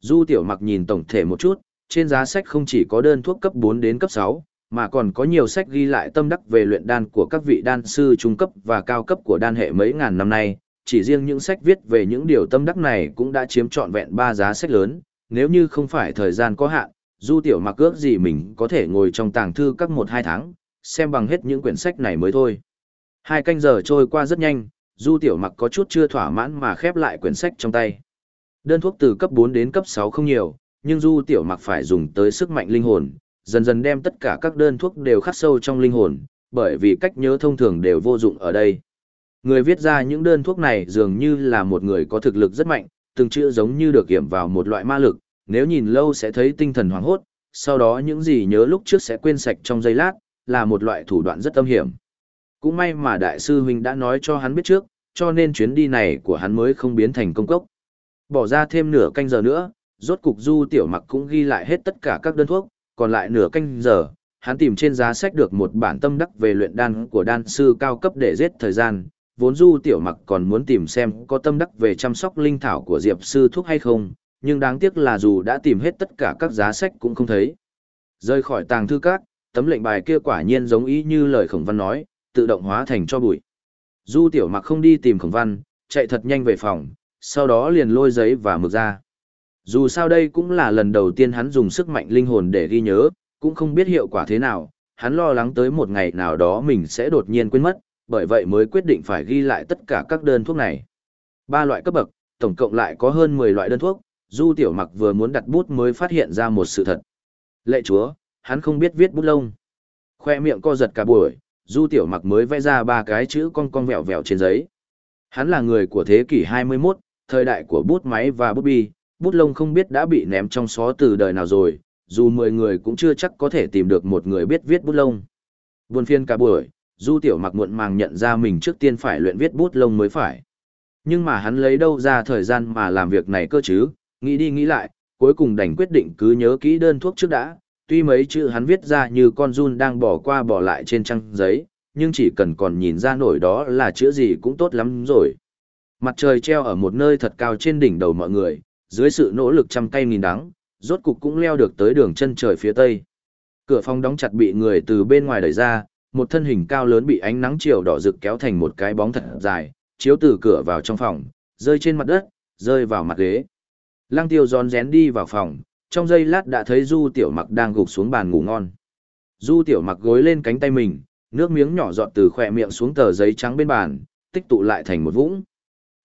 Du Tiểu Mặc nhìn tổng thể một chút, trên giá sách không chỉ có đơn thuốc cấp 4 đến cấp 6, mà còn có nhiều sách ghi lại tâm đắc về luyện đan của các vị đan sư trung cấp và cao cấp của đan hệ mấy ngàn năm nay. Chỉ riêng những sách viết về những điều tâm đắc này cũng đã chiếm trọn vẹn ba giá sách lớn, nếu như không phải thời gian có hạn, du tiểu mặc ước gì mình có thể ngồi trong tàng thư các một hai tháng, xem bằng hết những quyển sách này mới thôi. Hai canh giờ trôi qua rất nhanh, du tiểu mặc có chút chưa thỏa mãn mà khép lại quyển sách trong tay. Đơn thuốc từ cấp 4 đến cấp 6 không nhiều, nhưng Du Tiểu Mặc phải dùng tới sức mạnh linh hồn, dần dần đem tất cả các đơn thuốc đều khắc sâu trong linh hồn, bởi vì cách nhớ thông thường đều vô dụng ở đây. Người viết ra những đơn thuốc này dường như là một người có thực lực rất mạnh, từng chữ giống như được kiểm vào một loại ma lực, nếu nhìn lâu sẽ thấy tinh thần hoảng hốt, sau đó những gì nhớ lúc trước sẽ quên sạch trong giây lát, là một loại thủ đoạn rất âm hiểm. Cũng may mà đại sư huynh đã nói cho hắn biết trước, cho nên chuyến đi này của hắn mới không biến thành công cốc. Bỏ ra thêm nửa canh giờ nữa, rốt cục du tiểu mặc cũng ghi lại hết tất cả các đơn thuốc, còn lại nửa canh giờ, hắn tìm trên giá sách được một bản tâm đắc về luyện đan của đan sư cao cấp để giết thời gian. Vốn du tiểu mặc còn muốn tìm xem có tâm đắc về chăm sóc linh thảo của diệp sư thuốc hay không, nhưng đáng tiếc là dù đã tìm hết tất cả các giá sách cũng không thấy. Rơi khỏi tàng thư các, tấm lệnh bài kia quả nhiên giống ý như lời khổng văn nói, tự động hóa thành cho bụi. Du tiểu mặc không đi tìm khổng văn, chạy thật nhanh về phòng, sau đó liền lôi giấy và mực ra. Dù sao đây cũng là lần đầu tiên hắn dùng sức mạnh linh hồn để ghi nhớ, cũng không biết hiệu quả thế nào, hắn lo lắng tới một ngày nào đó mình sẽ đột nhiên quên mất, bởi vậy mới quyết định phải ghi lại tất cả các đơn thuốc này. Ba loại cấp bậc, tổng cộng lại có hơn 10 loại đơn thuốc, Du Tiểu Mặc vừa muốn đặt bút mới phát hiện ra một sự thật. Lệ chúa, hắn không biết viết bút lông. Khoe miệng co giật cả buổi, Du Tiểu Mặc mới vẽ ra ba cái chữ con con vẹo vẹo trên giấy. Hắn là người của thế kỷ 21, thời đại của bút máy và bút bi, bút lông không biết đã bị ném trong xó từ đời nào rồi, dù 10 người cũng chưa chắc có thể tìm được một người biết viết bút lông. Buồn phiên cả buổi, Du Tiểu Mặc muộn màng nhận ra mình trước tiên phải luyện viết bút lông mới phải. Nhưng mà hắn lấy đâu ra thời gian mà làm việc này cơ chứ, nghĩ đi nghĩ lại, cuối cùng đành quyết định cứ nhớ kỹ đơn thuốc trước đã, tuy mấy chữ hắn viết ra như con run đang bỏ qua bỏ lại trên trang giấy, nhưng chỉ cần còn nhìn ra nổi đó là chữ gì cũng tốt lắm rồi. Mặt trời treo ở một nơi thật cao trên đỉnh đầu mọi người, dưới sự nỗ lực trăm cây nghìn đắng, rốt cục cũng leo được tới đường chân trời phía tây. Cửa phòng đóng chặt bị người từ bên ngoài đẩy ra, một thân hình cao lớn bị ánh nắng chiều đỏ rực kéo thành một cái bóng thật dài, chiếu từ cửa vào trong phòng, rơi trên mặt đất, rơi vào mặt ghế. Lăng tiêu giòn rén đi vào phòng, trong giây lát đã thấy Du Tiểu Mặc đang gục xuống bàn ngủ ngon. Du Tiểu Mặc gối lên cánh tay mình, nước miếng nhỏ giọt từ khỏe miệng xuống tờ giấy trắng bên bàn, tích tụ lại thành một vũng.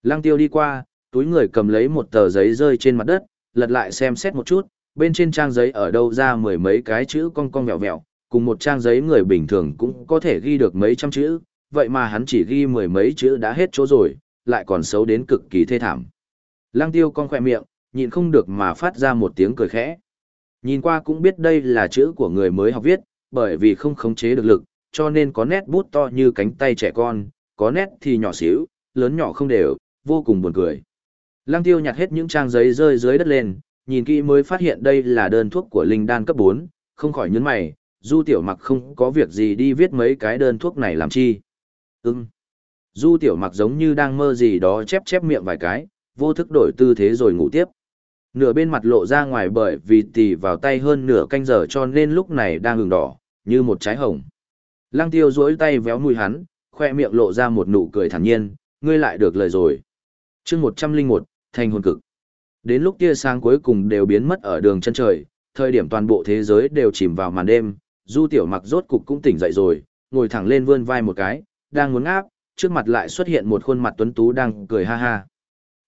Lăng tiêu đi qua, túi người cầm lấy một tờ giấy rơi trên mặt đất, lật lại xem xét một chút, bên trên trang giấy ở đâu ra mười mấy cái chữ cong cong vẹo vẹo, cùng một trang giấy người bình thường cũng có thể ghi được mấy trăm chữ, vậy mà hắn chỉ ghi mười mấy chữ đã hết chỗ rồi, lại còn xấu đến cực kỳ thê thảm. Lăng tiêu con khỏe miệng, nhịn không được mà phát ra một tiếng cười khẽ. Nhìn qua cũng biết đây là chữ của người mới học viết, bởi vì không khống chế được lực, cho nên có nét bút to như cánh tay trẻ con, có nét thì nhỏ xíu, lớn nhỏ không đều, vô cùng buồn cười. Lăng tiêu nhặt hết những trang giấy rơi dưới đất lên, nhìn kỹ mới phát hiện đây là đơn thuốc của linh đan cấp 4, không khỏi nhấn mày, du tiểu mặc không có việc gì đi viết mấy cái đơn thuốc này làm chi. Ừm. Du tiểu mặc giống như đang mơ gì đó chép chép miệng vài cái, vô thức đổi tư thế rồi ngủ tiếp. Nửa bên mặt lộ ra ngoài bởi vì tì vào tay hơn nửa canh giờ cho nên lúc này đang hừng đỏ, như một trái hồng. Lăng tiêu duỗi tay véo mùi hắn, khoe miệng lộ ra một nụ cười thản nhiên, ngươi lại được lời rồi chương 101, thành hồn cực. Đến lúc tia sáng cuối cùng đều biến mất ở đường chân trời, thời điểm toàn bộ thế giới đều chìm vào màn đêm, du tiểu mặc rốt cục cũng tỉnh dậy rồi, ngồi thẳng lên vươn vai một cái, đang muốn áp, trước mặt lại xuất hiện một khuôn mặt tuấn tú đang cười ha ha.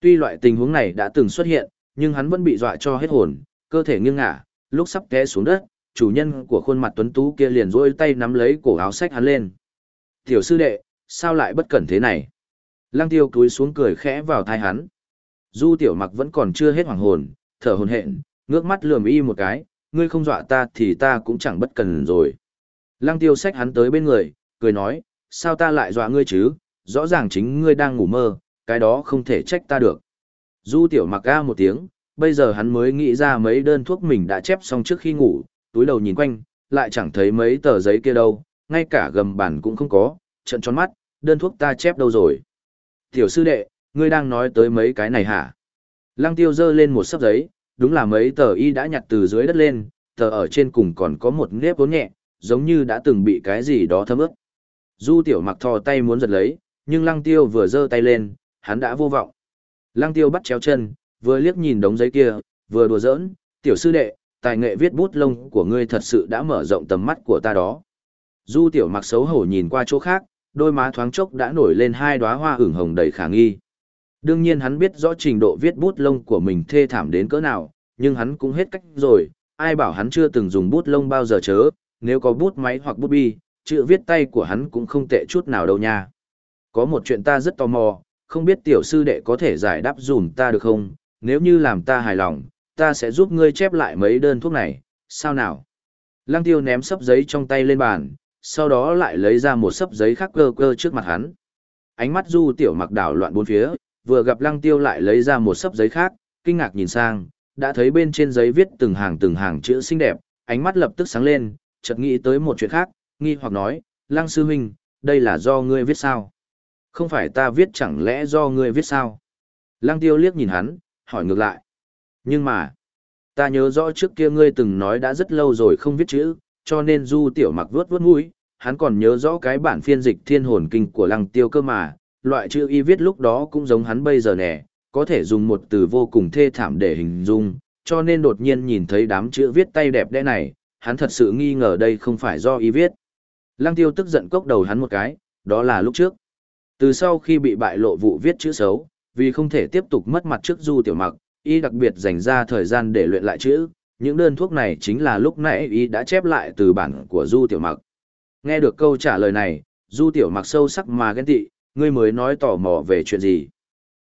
Tuy loại tình huống này đã từng xuất hiện, nhưng hắn vẫn bị dọa cho hết hồn, cơ thể nghiêng ngả, lúc sắp té xuống đất, chủ nhân của khuôn mặt tuấn tú kia liền rỗi tay nắm lấy cổ áo sách hắn lên. Tiểu sư đệ, sao lại bất cẩn thế này? Lăng tiêu túi xuống cười khẽ vào thai hắn. Du tiểu mặc vẫn còn chưa hết hoàng hồn, thở hồn hện, ngước mắt lườm y một cái, ngươi không dọa ta thì ta cũng chẳng bất cần rồi. Lăng tiêu xách hắn tới bên người, cười nói, sao ta lại dọa ngươi chứ, rõ ràng chính ngươi đang ngủ mơ, cái đó không thể trách ta được. Du tiểu mặc ga một tiếng, bây giờ hắn mới nghĩ ra mấy đơn thuốc mình đã chép xong trước khi ngủ, túi đầu nhìn quanh, lại chẳng thấy mấy tờ giấy kia đâu, ngay cả gầm bản cũng không có, trận tròn mắt, đơn thuốc ta chép đâu rồi. Tiểu sư đệ, ngươi đang nói tới mấy cái này hả? Lăng tiêu giơ lên một sấp giấy, đúng là mấy tờ y đã nhặt từ dưới đất lên, tờ ở trên cùng còn có một nếp vốn nhẹ, giống như đã từng bị cái gì đó thấm ướt. Du tiểu mặc thò tay muốn giật lấy, nhưng lăng tiêu vừa giơ tay lên, hắn đã vô vọng. Lăng tiêu bắt chéo chân, vừa liếc nhìn đống giấy kia, vừa đùa giỡn, tiểu sư đệ, tài nghệ viết bút lông của ngươi thật sự đã mở rộng tầm mắt của ta đó. Du tiểu mặc xấu hổ nhìn qua chỗ khác, đôi má thoáng chốc đã nổi lên hai đóa hoa ửng hồng đầy khả nghi. Đương nhiên hắn biết rõ trình độ viết bút lông của mình thê thảm đến cỡ nào, nhưng hắn cũng hết cách rồi, ai bảo hắn chưa từng dùng bút lông bao giờ chớ, nếu có bút máy hoặc bút bi, chữ viết tay của hắn cũng không tệ chút nào đâu nha. Có một chuyện ta rất tò mò, không biết tiểu sư đệ có thể giải đáp dùm ta được không, nếu như làm ta hài lòng, ta sẽ giúp ngươi chép lại mấy đơn thuốc này, sao nào? Lăng tiêu ném sấp giấy trong tay lên bàn, sau đó lại lấy ra một sấp giấy khác cơ cơ trước mặt hắn. Ánh mắt du tiểu mặc đảo loạn bốn phía, vừa gặp lăng tiêu lại lấy ra một sấp giấy khác, kinh ngạc nhìn sang, đã thấy bên trên giấy viết từng hàng từng hàng chữ xinh đẹp, ánh mắt lập tức sáng lên, chợt nghĩ tới một chuyện khác, nghi hoặc nói, lăng sư huynh, đây là do ngươi viết sao? Không phải ta viết chẳng lẽ do ngươi viết sao? Lăng tiêu liếc nhìn hắn, hỏi ngược lại. Nhưng mà, ta nhớ rõ trước kia ngươi từng nói đã rất lâu rồi không viết chữ, cho nên du tiểu mặc vuốt vuốt mũi, hắn còn nhớ rõ cái bản phiên dịch thiên hồn kinh của lăng tiêu cơ mà, loại chữ y viết lúc đó cũng giống hắn bây giờ nè, có thể dùng một từ vô cùng thê thảm để hình dung, cho nên đột nhiên nhìn thấy đám chữ viết tay đẹp đẽ này, hắn thật sự nghi ngờ đây không phải do y viết. Lăng tiêu tức giận cốc đầu hắn một cái, đó là lúc trước. Từ sau khi bị bại lộ vụ viết chữ xấu, vì không thể tiếp tục mất mặt trước du tiểu mặc, y đặc biệt dành ra thời gian để luyện lại chữ, những đơn thuốc này chính là lúc nãy y đã chép lại từ bản của du tiểu mặc. Nghe được câu trả lời này, du tiểu mặc sâu sắc mà ghen tị, ngươi mới nói tò mò về chuyện gì.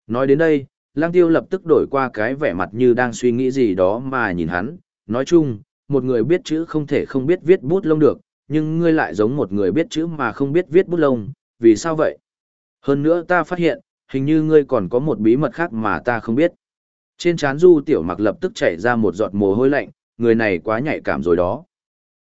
Nói đến đây, lang tiêu lập tức đổi qua cái vẻ mặt như đang suy nghĩ gì đó mà nhìn hắn, nói chung, một người biết chữ không thể không biết viết bút lông được, nhưng ngươi lại giống một người biết chữ mà không biết viết bút lông, vì sao vậy? Hơn nữa ta phát hiện, hình như ngươi còn có một bí mật khác mà ta không biết. Trên trán Du Tiểu Mặc lập tức chảy ra một giọt mồ hôi lạnh, người này quá nhạy cảm rồi đó.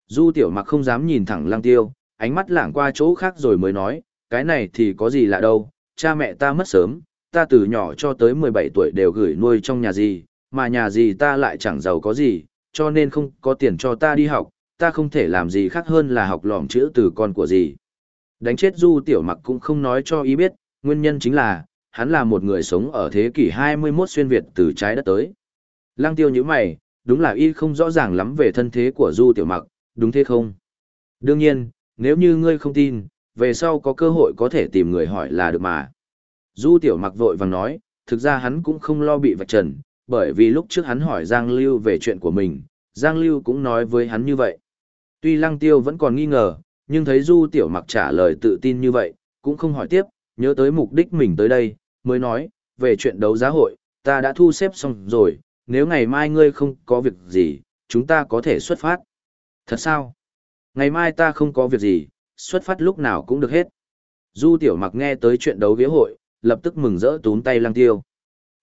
Du Tiểu Mặc không dám nhìn thẳng Lăng Tiêu, ánh mắt lảng qua chỗ khác rồi mới nói, cái này thì có gì lạ đâu, cha mẹ ta mất sớm, ta từ nhỏ cho tới 17 tuổi đều gửi nuôi trong nhà gì, mà nhà gì ta lại chẳng giàu có gì, cho nên không có tiền cho ta đi học, ta không thể làm gì khác hơn là học lỏm chữ từ con của gì. Đánh chết Du Tiểu Mặc cũng không nói cho ý biết, nguyên nhân chính là, hắn là một người sống ở thế kỷ 21 xuyên Việt từ trái đất tới. Lăng tiêu như mày, đúng là y không rõ ràng lắm về thân thế của Du Tiểu Mặc, đúng thế không? Đương nhiên, nếu như ngươi không tin, về sau có cơ hội có thể tìm người hỏi là được mà. Du Tiểu Mặc vội vàng nói, thực ra hắn cũng không lo bị vạch trần, bởi vì lúc trước hắn hỏi Giang Lưu về chuyện của mình, Giang Lưu cũng nói với hắn như vậy. Tuy Lăng Tiêu vẫn còn nghi ngờ, nhưng thấy Du Tiểu Mặc trả lời tự tin như vậy, cũng không hỏi tiếp, nhớ tới mục đích mình tới đây, mới nói, về chuyện đấu giá hội, ta đã thu xếp xong rồi, nếu ngày mai ngươi không có việc gì, chúng ta có thể xuất phát. Thật sao? Ngày mai ta không có việc gì, xuất phát lúc nào cũng được hết. Du Tiểu Mặc nghe tới chuyện đấu vía hội, lập tức mừng rỡ túm tay Lăng Tiêu.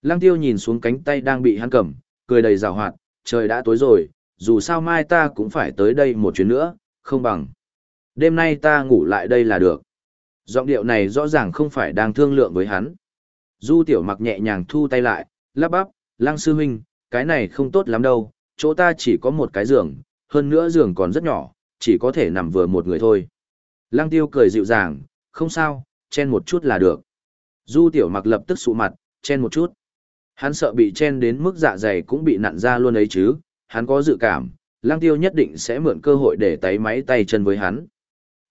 Lăng Tiêu nhìn xuống cánh tay đang bị hắn cầm, cười đầy rào hoạt, trời đã tối rồi, dù sao mai ta cũng phải tới đây một chuyến nữa, không bằng. Đêm nay ta ngủ lại đây là được. Giọng điệu này rõ ràng không phải đang thương lượng với hắn. Du tiểu mặc nhẹ nhàng thu tay lại, lắp bắp, lăng sư huynh, cái này không tốt lắm đâu, chỗ ta chỉ có một cái giường, hơn nữa giường còn rất nhỏ, chỉ có thể nằm vừa một người thôi. Lăng tiêu cười dịu dàng, không sao, chen một chút là được. Du tiểu mặc lập tức sụ mặt, chen một chút. Hắn sợ bị chen đến mức dạ dày cũng bị nặn ra luôn ấy chứ, hắn có dự cảm, lăng tiêu nhất định sẽ mượn cơ hội để tay máy tay chân với hắn.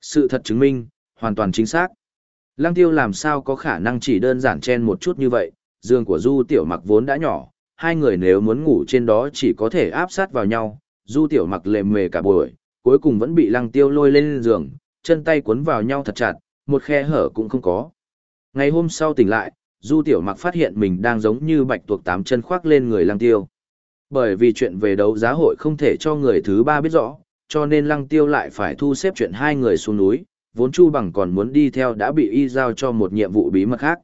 Sự thật chứng minh, hoàn toàn chính xác. Lăng tiêu làm sao có khả năng chỉ đơn giản chen một chút như vậy, giường của Du Tiểu Mặc vốn đã nhỏ, hai người nếu muốn ngủ trên đó chỉ có thể áp sát vào nhau, Du Tiểu Mặc lề mề cả buổi, cuối cùng vẫn bị Lăng tiêu lôi lên giường, chân tay cuốn vào nhau thật chặt, một khe hở cũng không có. Ngày hôm sau tỉnh lại, Du Tiểu Mặc phát hiện mình đang giống như bạch tuộc tám chân khoác lên người Lăng tiêu. Bởi vì chuyện về đấu giá hội không thể cho người thứ ba biết rõ, cho nên Lăng tiêu lại phải thu xếp chuyện hai người xuống núi, vốn Chu Bằng còn muốn đi theo đã bị y giao cho một nhiệm vụ bí mật khác.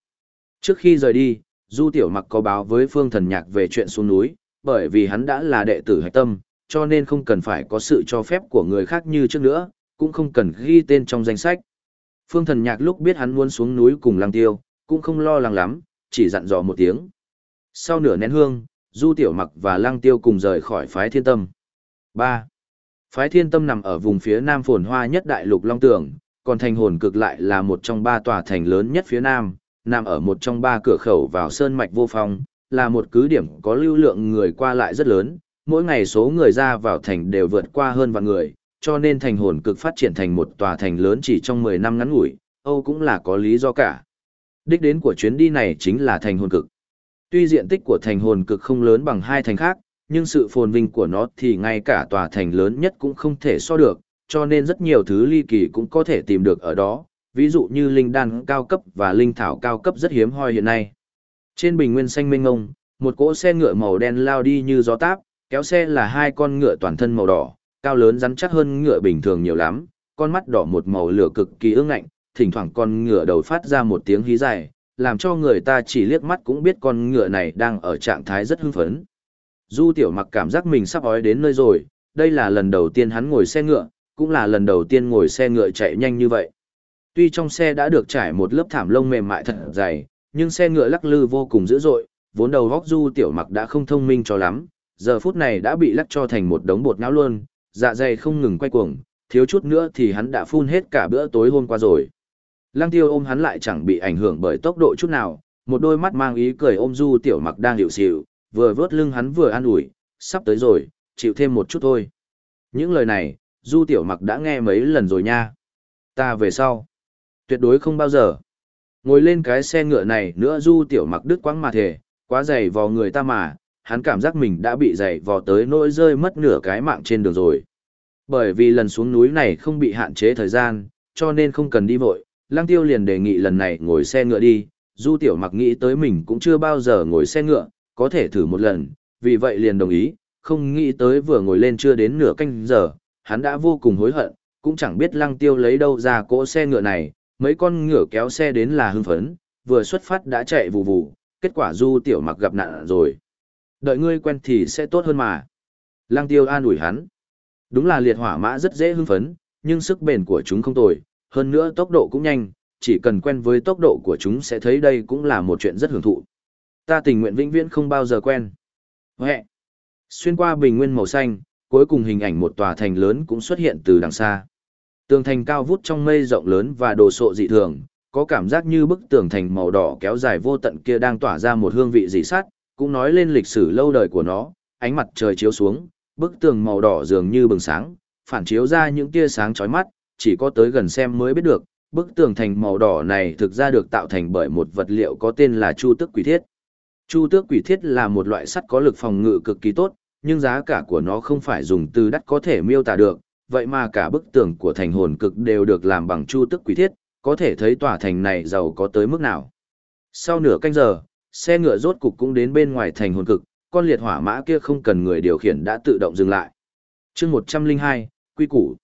Trước khi rời đi, Du Tiểu Mặc có báo với Phương Thần Nhạc về chuyện xuống núi, bởi vì hắn đã là đệ tử hạch tâm, cho nên không cần phải có sự cho phép của người khác như trước nữa, cũng không cần ghi tên trong danh sách. Phương Thần Nhạc lúc biết hắn muốn xuống núi cùng Lăng Tiêu, cũng không lo lắng lắm, chỉ dặn dò một tiếng. Sau nửa nén hương, Du Tiểu Mặc và Lăng Tiêu cùng rời khỏi phái Thiên Tâm. 3. Phái Thiên Tâm nằm ở vùng phía nam phồn hoa nhất đại lục Long Tường, còn thành hồn cực lại là một trong ba tòa thành lớn nhất phía nam, nằm ở một trong ba cửa khẩu vào sơn mạch vô phong, là một cứ điểm có lưu lượng người qua lại rất lớn, mỗi ngày số người ra vào thành đều vượt qua hơn vạn người, cho nên thành hồn cực phát triển thành một tòa thành lớn chỉ trong 10 năm ngắn ngủi, Âu cũng là có lý do cả. Đích đến của chuyến đi này chính là thành hồn cực. Tuy diện tích của thành hồn cực không lớn bằng hai thành khác, nhưng sự phồn vinh của nó thì ngay cả tòa thành lớn nhất cũng không thể so được, cho nên rất nhiều thứ ly kỳ cũng có thể tìm được ở đó, ví dụ như linh đan cao cấp và linh thảo cao cấp rất hiếm hoi hiện nay. Trên bình nguyên xanh mênh ngông, một cỗ xe ngựa màu đen lao đi như gió táp, kéo xe là hai con ngựa toàn thân màu đỏ, cao lớn rắn chắc hơn ngựa bình thường nhiều lắm, con mắt đỏ một màu lửa cực kỳ ương ngạnh, thỉnh thoảng con ngựa đầu phát ra một tiếng hí dài, làm cho người ta chỉ liếc mắt cũng biết con ngựa này đang ở trạng thái rất hưng phấn. Du tiểu mặc cảm giác mình sắp ói đến nơi rồi, đây là lần đầu tiên hắn ngồi xe ngựa, cũng là lần đầu tiên ngồi xe ngựa chạy nhanh như vậy. Tuy trong xe đã được trải một lớp thảm lông mềm mại thật dày, nhưng xe ngựa lắc lư vô cùng dữ dội, vốn đầu góc du tiểu mặc đã không thông minh cho lắm, giờ phút này đã bị lắc cho thành một đống bột não luôn, dạ dày không ngừng quay cuồng, thiếu chút nữa thì hắn đã phun hết cả bữa tối hôm qua rồi. Lăng tiêu ôm hắn lại chẳng bị ảnh hưởng bởi tốc độ chút nào, một đôi mắt mang ý cười ôm du tiểu mặc đang hiệu xịu, vừa vớt lưng hắn vừa an ủi, sắp tới rồi, chịu thêm một chút thôi. Những lời này, du tiểu mặc đã nghe mấy lần rồi nha. Ta về sau. Tuyệt đối không bao giờ. Ngồi lên cái xe ngựa này nữa du tiểu mặc đứt quãng mà thể, quá dày vò người ta mà, hắn cảm giác mình đã bị dày vò tới nỗi rơi mất nửa cái mạng trên đường rồi. Bởi vì lần xuống núi này không bị hạn chế thời gian, cho nên không cần đi vội, Lăng Tiêu liền đề nghị lần này ngồi xe ngựa đi, Du Tiểu Mặc nghĩ tới mình cũng chưa bao giờ ngồi xe ngựa, có thể thử một lần, vì vậy liền đồng ý, không nghĩ tới vừa ngồi lên chưa đến nửa canh giờ, hắn đã vô cùng hối hận, cũng chẳng biết Lăng Tiêu lấy đâu ra cỗ xe ngựa này, mấy con ngựa kéo xe đến là hưng phấn, vừa xuất phát đã chạy vù vù, kết quả Du Tiểu Mặc gặp nạn rồi. Đợi ngươi quen thì sẽ tốt hơn mà. Lăng Tiêu an ủi hắn. Đúng là liệt hỏa mã rất dễ hưng phấn, nhưng sức bền của chúng không tồi, hơn nữa tốc độ cũng nhanh, chỉ cần quen với tốc độ của chúng sẽ thấy đây cũng là một chuyện rất hưởng thụ. Ta tình nguyện vĩnh viễn không bao giờ quen. Huệ! Xuyên qua bình nguyên màu xanh, cuối cùng hình ảnh một tòa thành lớn cũng xuất hiện từ đằng xa. Tường thành cao vút trong mây rộng lớn và đồ sộ dị thường, có cảm giác như bức tường thành màu đỏ kéo dài vô tận kia đang tỏa ra một hương vị dị sát, cũng nói lên lịch sử lâu đời của nó, ánh mặt trời chiếu xuống, bức tường màu đỏ dường như bừng sáng, phản chiếu ra những tia sáng chói mắt, chỉ có tới gần xem mới biết được, bức tường thành màu đỏ này thực ra được tạo thành bởi một vật liệu có tên là chu tước quỷ thiết. Chu tước quỷ thiết là một loại sắt có lực phòng ngự cực kỳ tốt, nhưng giá cả của nó không phải dùng từ đắt có thể miêu tả được, vậy mà cả bức tường của thành hồn cực đều được làm bằng chu tước quý thiết, có thể thấy tòa thành này giàu có tới mức nào. Sau nửa canh giờ, xe ngựa rốt cục cũng đến bên ngoài thành hồn cực, con liệt hỏa mã kia không cần người điều khiển đã tự động dừng lại. chương 102, Quy Củ.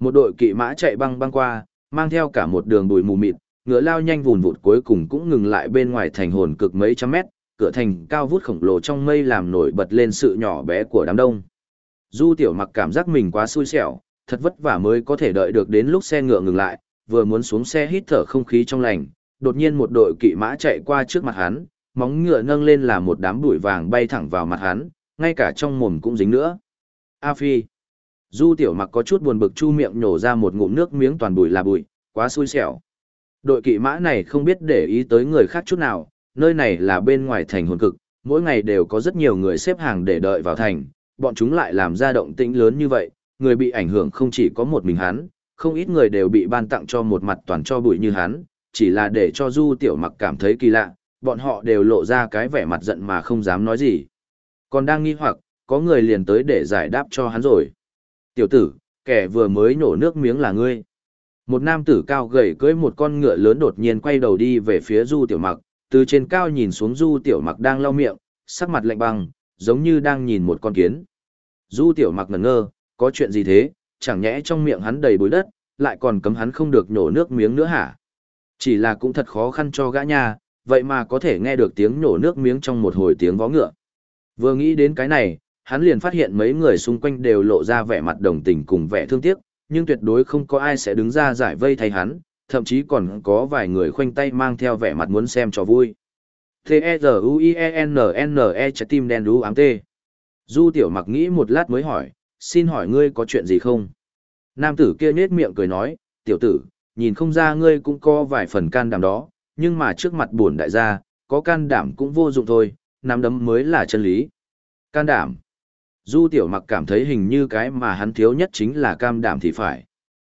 Một đội kỵ mã chạy băng băng qua, mang theo cả một đường bụi mù mịt, ngựa lao nhanh vùn vụt cuối cùng cũng ngừng lại bên ngoài thành hồn cực mấy trăm mét, cửa thành cao vút khổng lồ trong mây làm nổi bật lên sự nhỏ bé của đám đông. Du tiểu mặc cảm giác mình quá xui xẻo, thật vất vả mới có thể đợi được đến lúc xe ngựa ngừng lại, vừa muốn xuống xe hít thở không khí trong lành, đột nhiên một đội kỵ mã chạy qua trước mặt hắn, móng ngựa nâng lên là một đám bụi vàng bay thẳng vào mặt hắn, ngay cả trong mồm cũng dính nữa. A Phi. Du tiểu mặc có chút buồn bực chu miệng nhổ ra một ngụm nước miếng toàn bụi là bụi, quá xui xẻo. Đội kỵ mã này không biết để ý tới người khác chút nào, nơi này là bên ngoài thành hồn cực, mỗi ngày đều có rất nhiều người xếp hàng để đợi vào thành, bọn chúng lại làm ra động tĩnh lớn như vậy, người bị ảnh hưởng không chỉ có một mình hắn, không ít người đều bị ban tặng cho một mặt toàn cho bụi như hắn, chỉ là để cho Du Tiểu Mặc cảm thấy kỳ lạ, bọn họ đều lộ ra cái vẻ mặt giận mà không dám nói gì. Còn đang nghi hoặc, có người liền tới để giải đáp cho hắn rồi. Tiểu tử, kẻ vừa mới nổ nước miếng là ngươi. Một nam tử cao gầy cưỡi một con ngựa lớn đột nhiên quay đầu đi về phía Du Tiểu Mặc, từ trên cao nhìn xuống Du Tiểu Mặc đang lau miệng, sắc mặt lạnh băng, giống như đang nhìn một con kiến. Du Tiểu Mặc ngẩn ngơ, có chuyện gì thế, chẳng nhẽ trong miệng hắn đầy bụi đất, lại còn cấm hắn không được nhổ nước miếng nữa hả? Chỉ là cũng thật khó khăn cho gã nha, vậy mà có thể nghe được tiếng nhổ nước miếng trong một hồi tiếng vó ngựa. Vừa nghĩ đến cái này, hắn liền phát hiện mấy người xung quanh đều lộ ra vẻ mặt đồng tình cùng vẻ thương tiếc, nhưng tuyệt đối không có ai sẽ đứng ra giải vây thay hắn, thậm chí còn có vài người khoanh tay mang theo vẻ mặt muốn xem cho vui. T-E-Z-U-I-E-N-N-E trái tim đen đú ám tê. Du tiểu mặc nghĩ một lát mới hỏi, xin hỏi ngươi có chuyện gì không? Nam tử kia nhết miệng cười nói, tiểu tử, nhìn không ra ngươi cũng có vài phần can đảm đó, nhưng mà trước mặt buồn đại gia, có can đảm cũng vô dụng thôi, nắm đấm mới là chân lý. Can đảm. Du tiểu mặc cảm thấy hình như cái mà hắn thiếu nhất chính là cam đảm thì phải.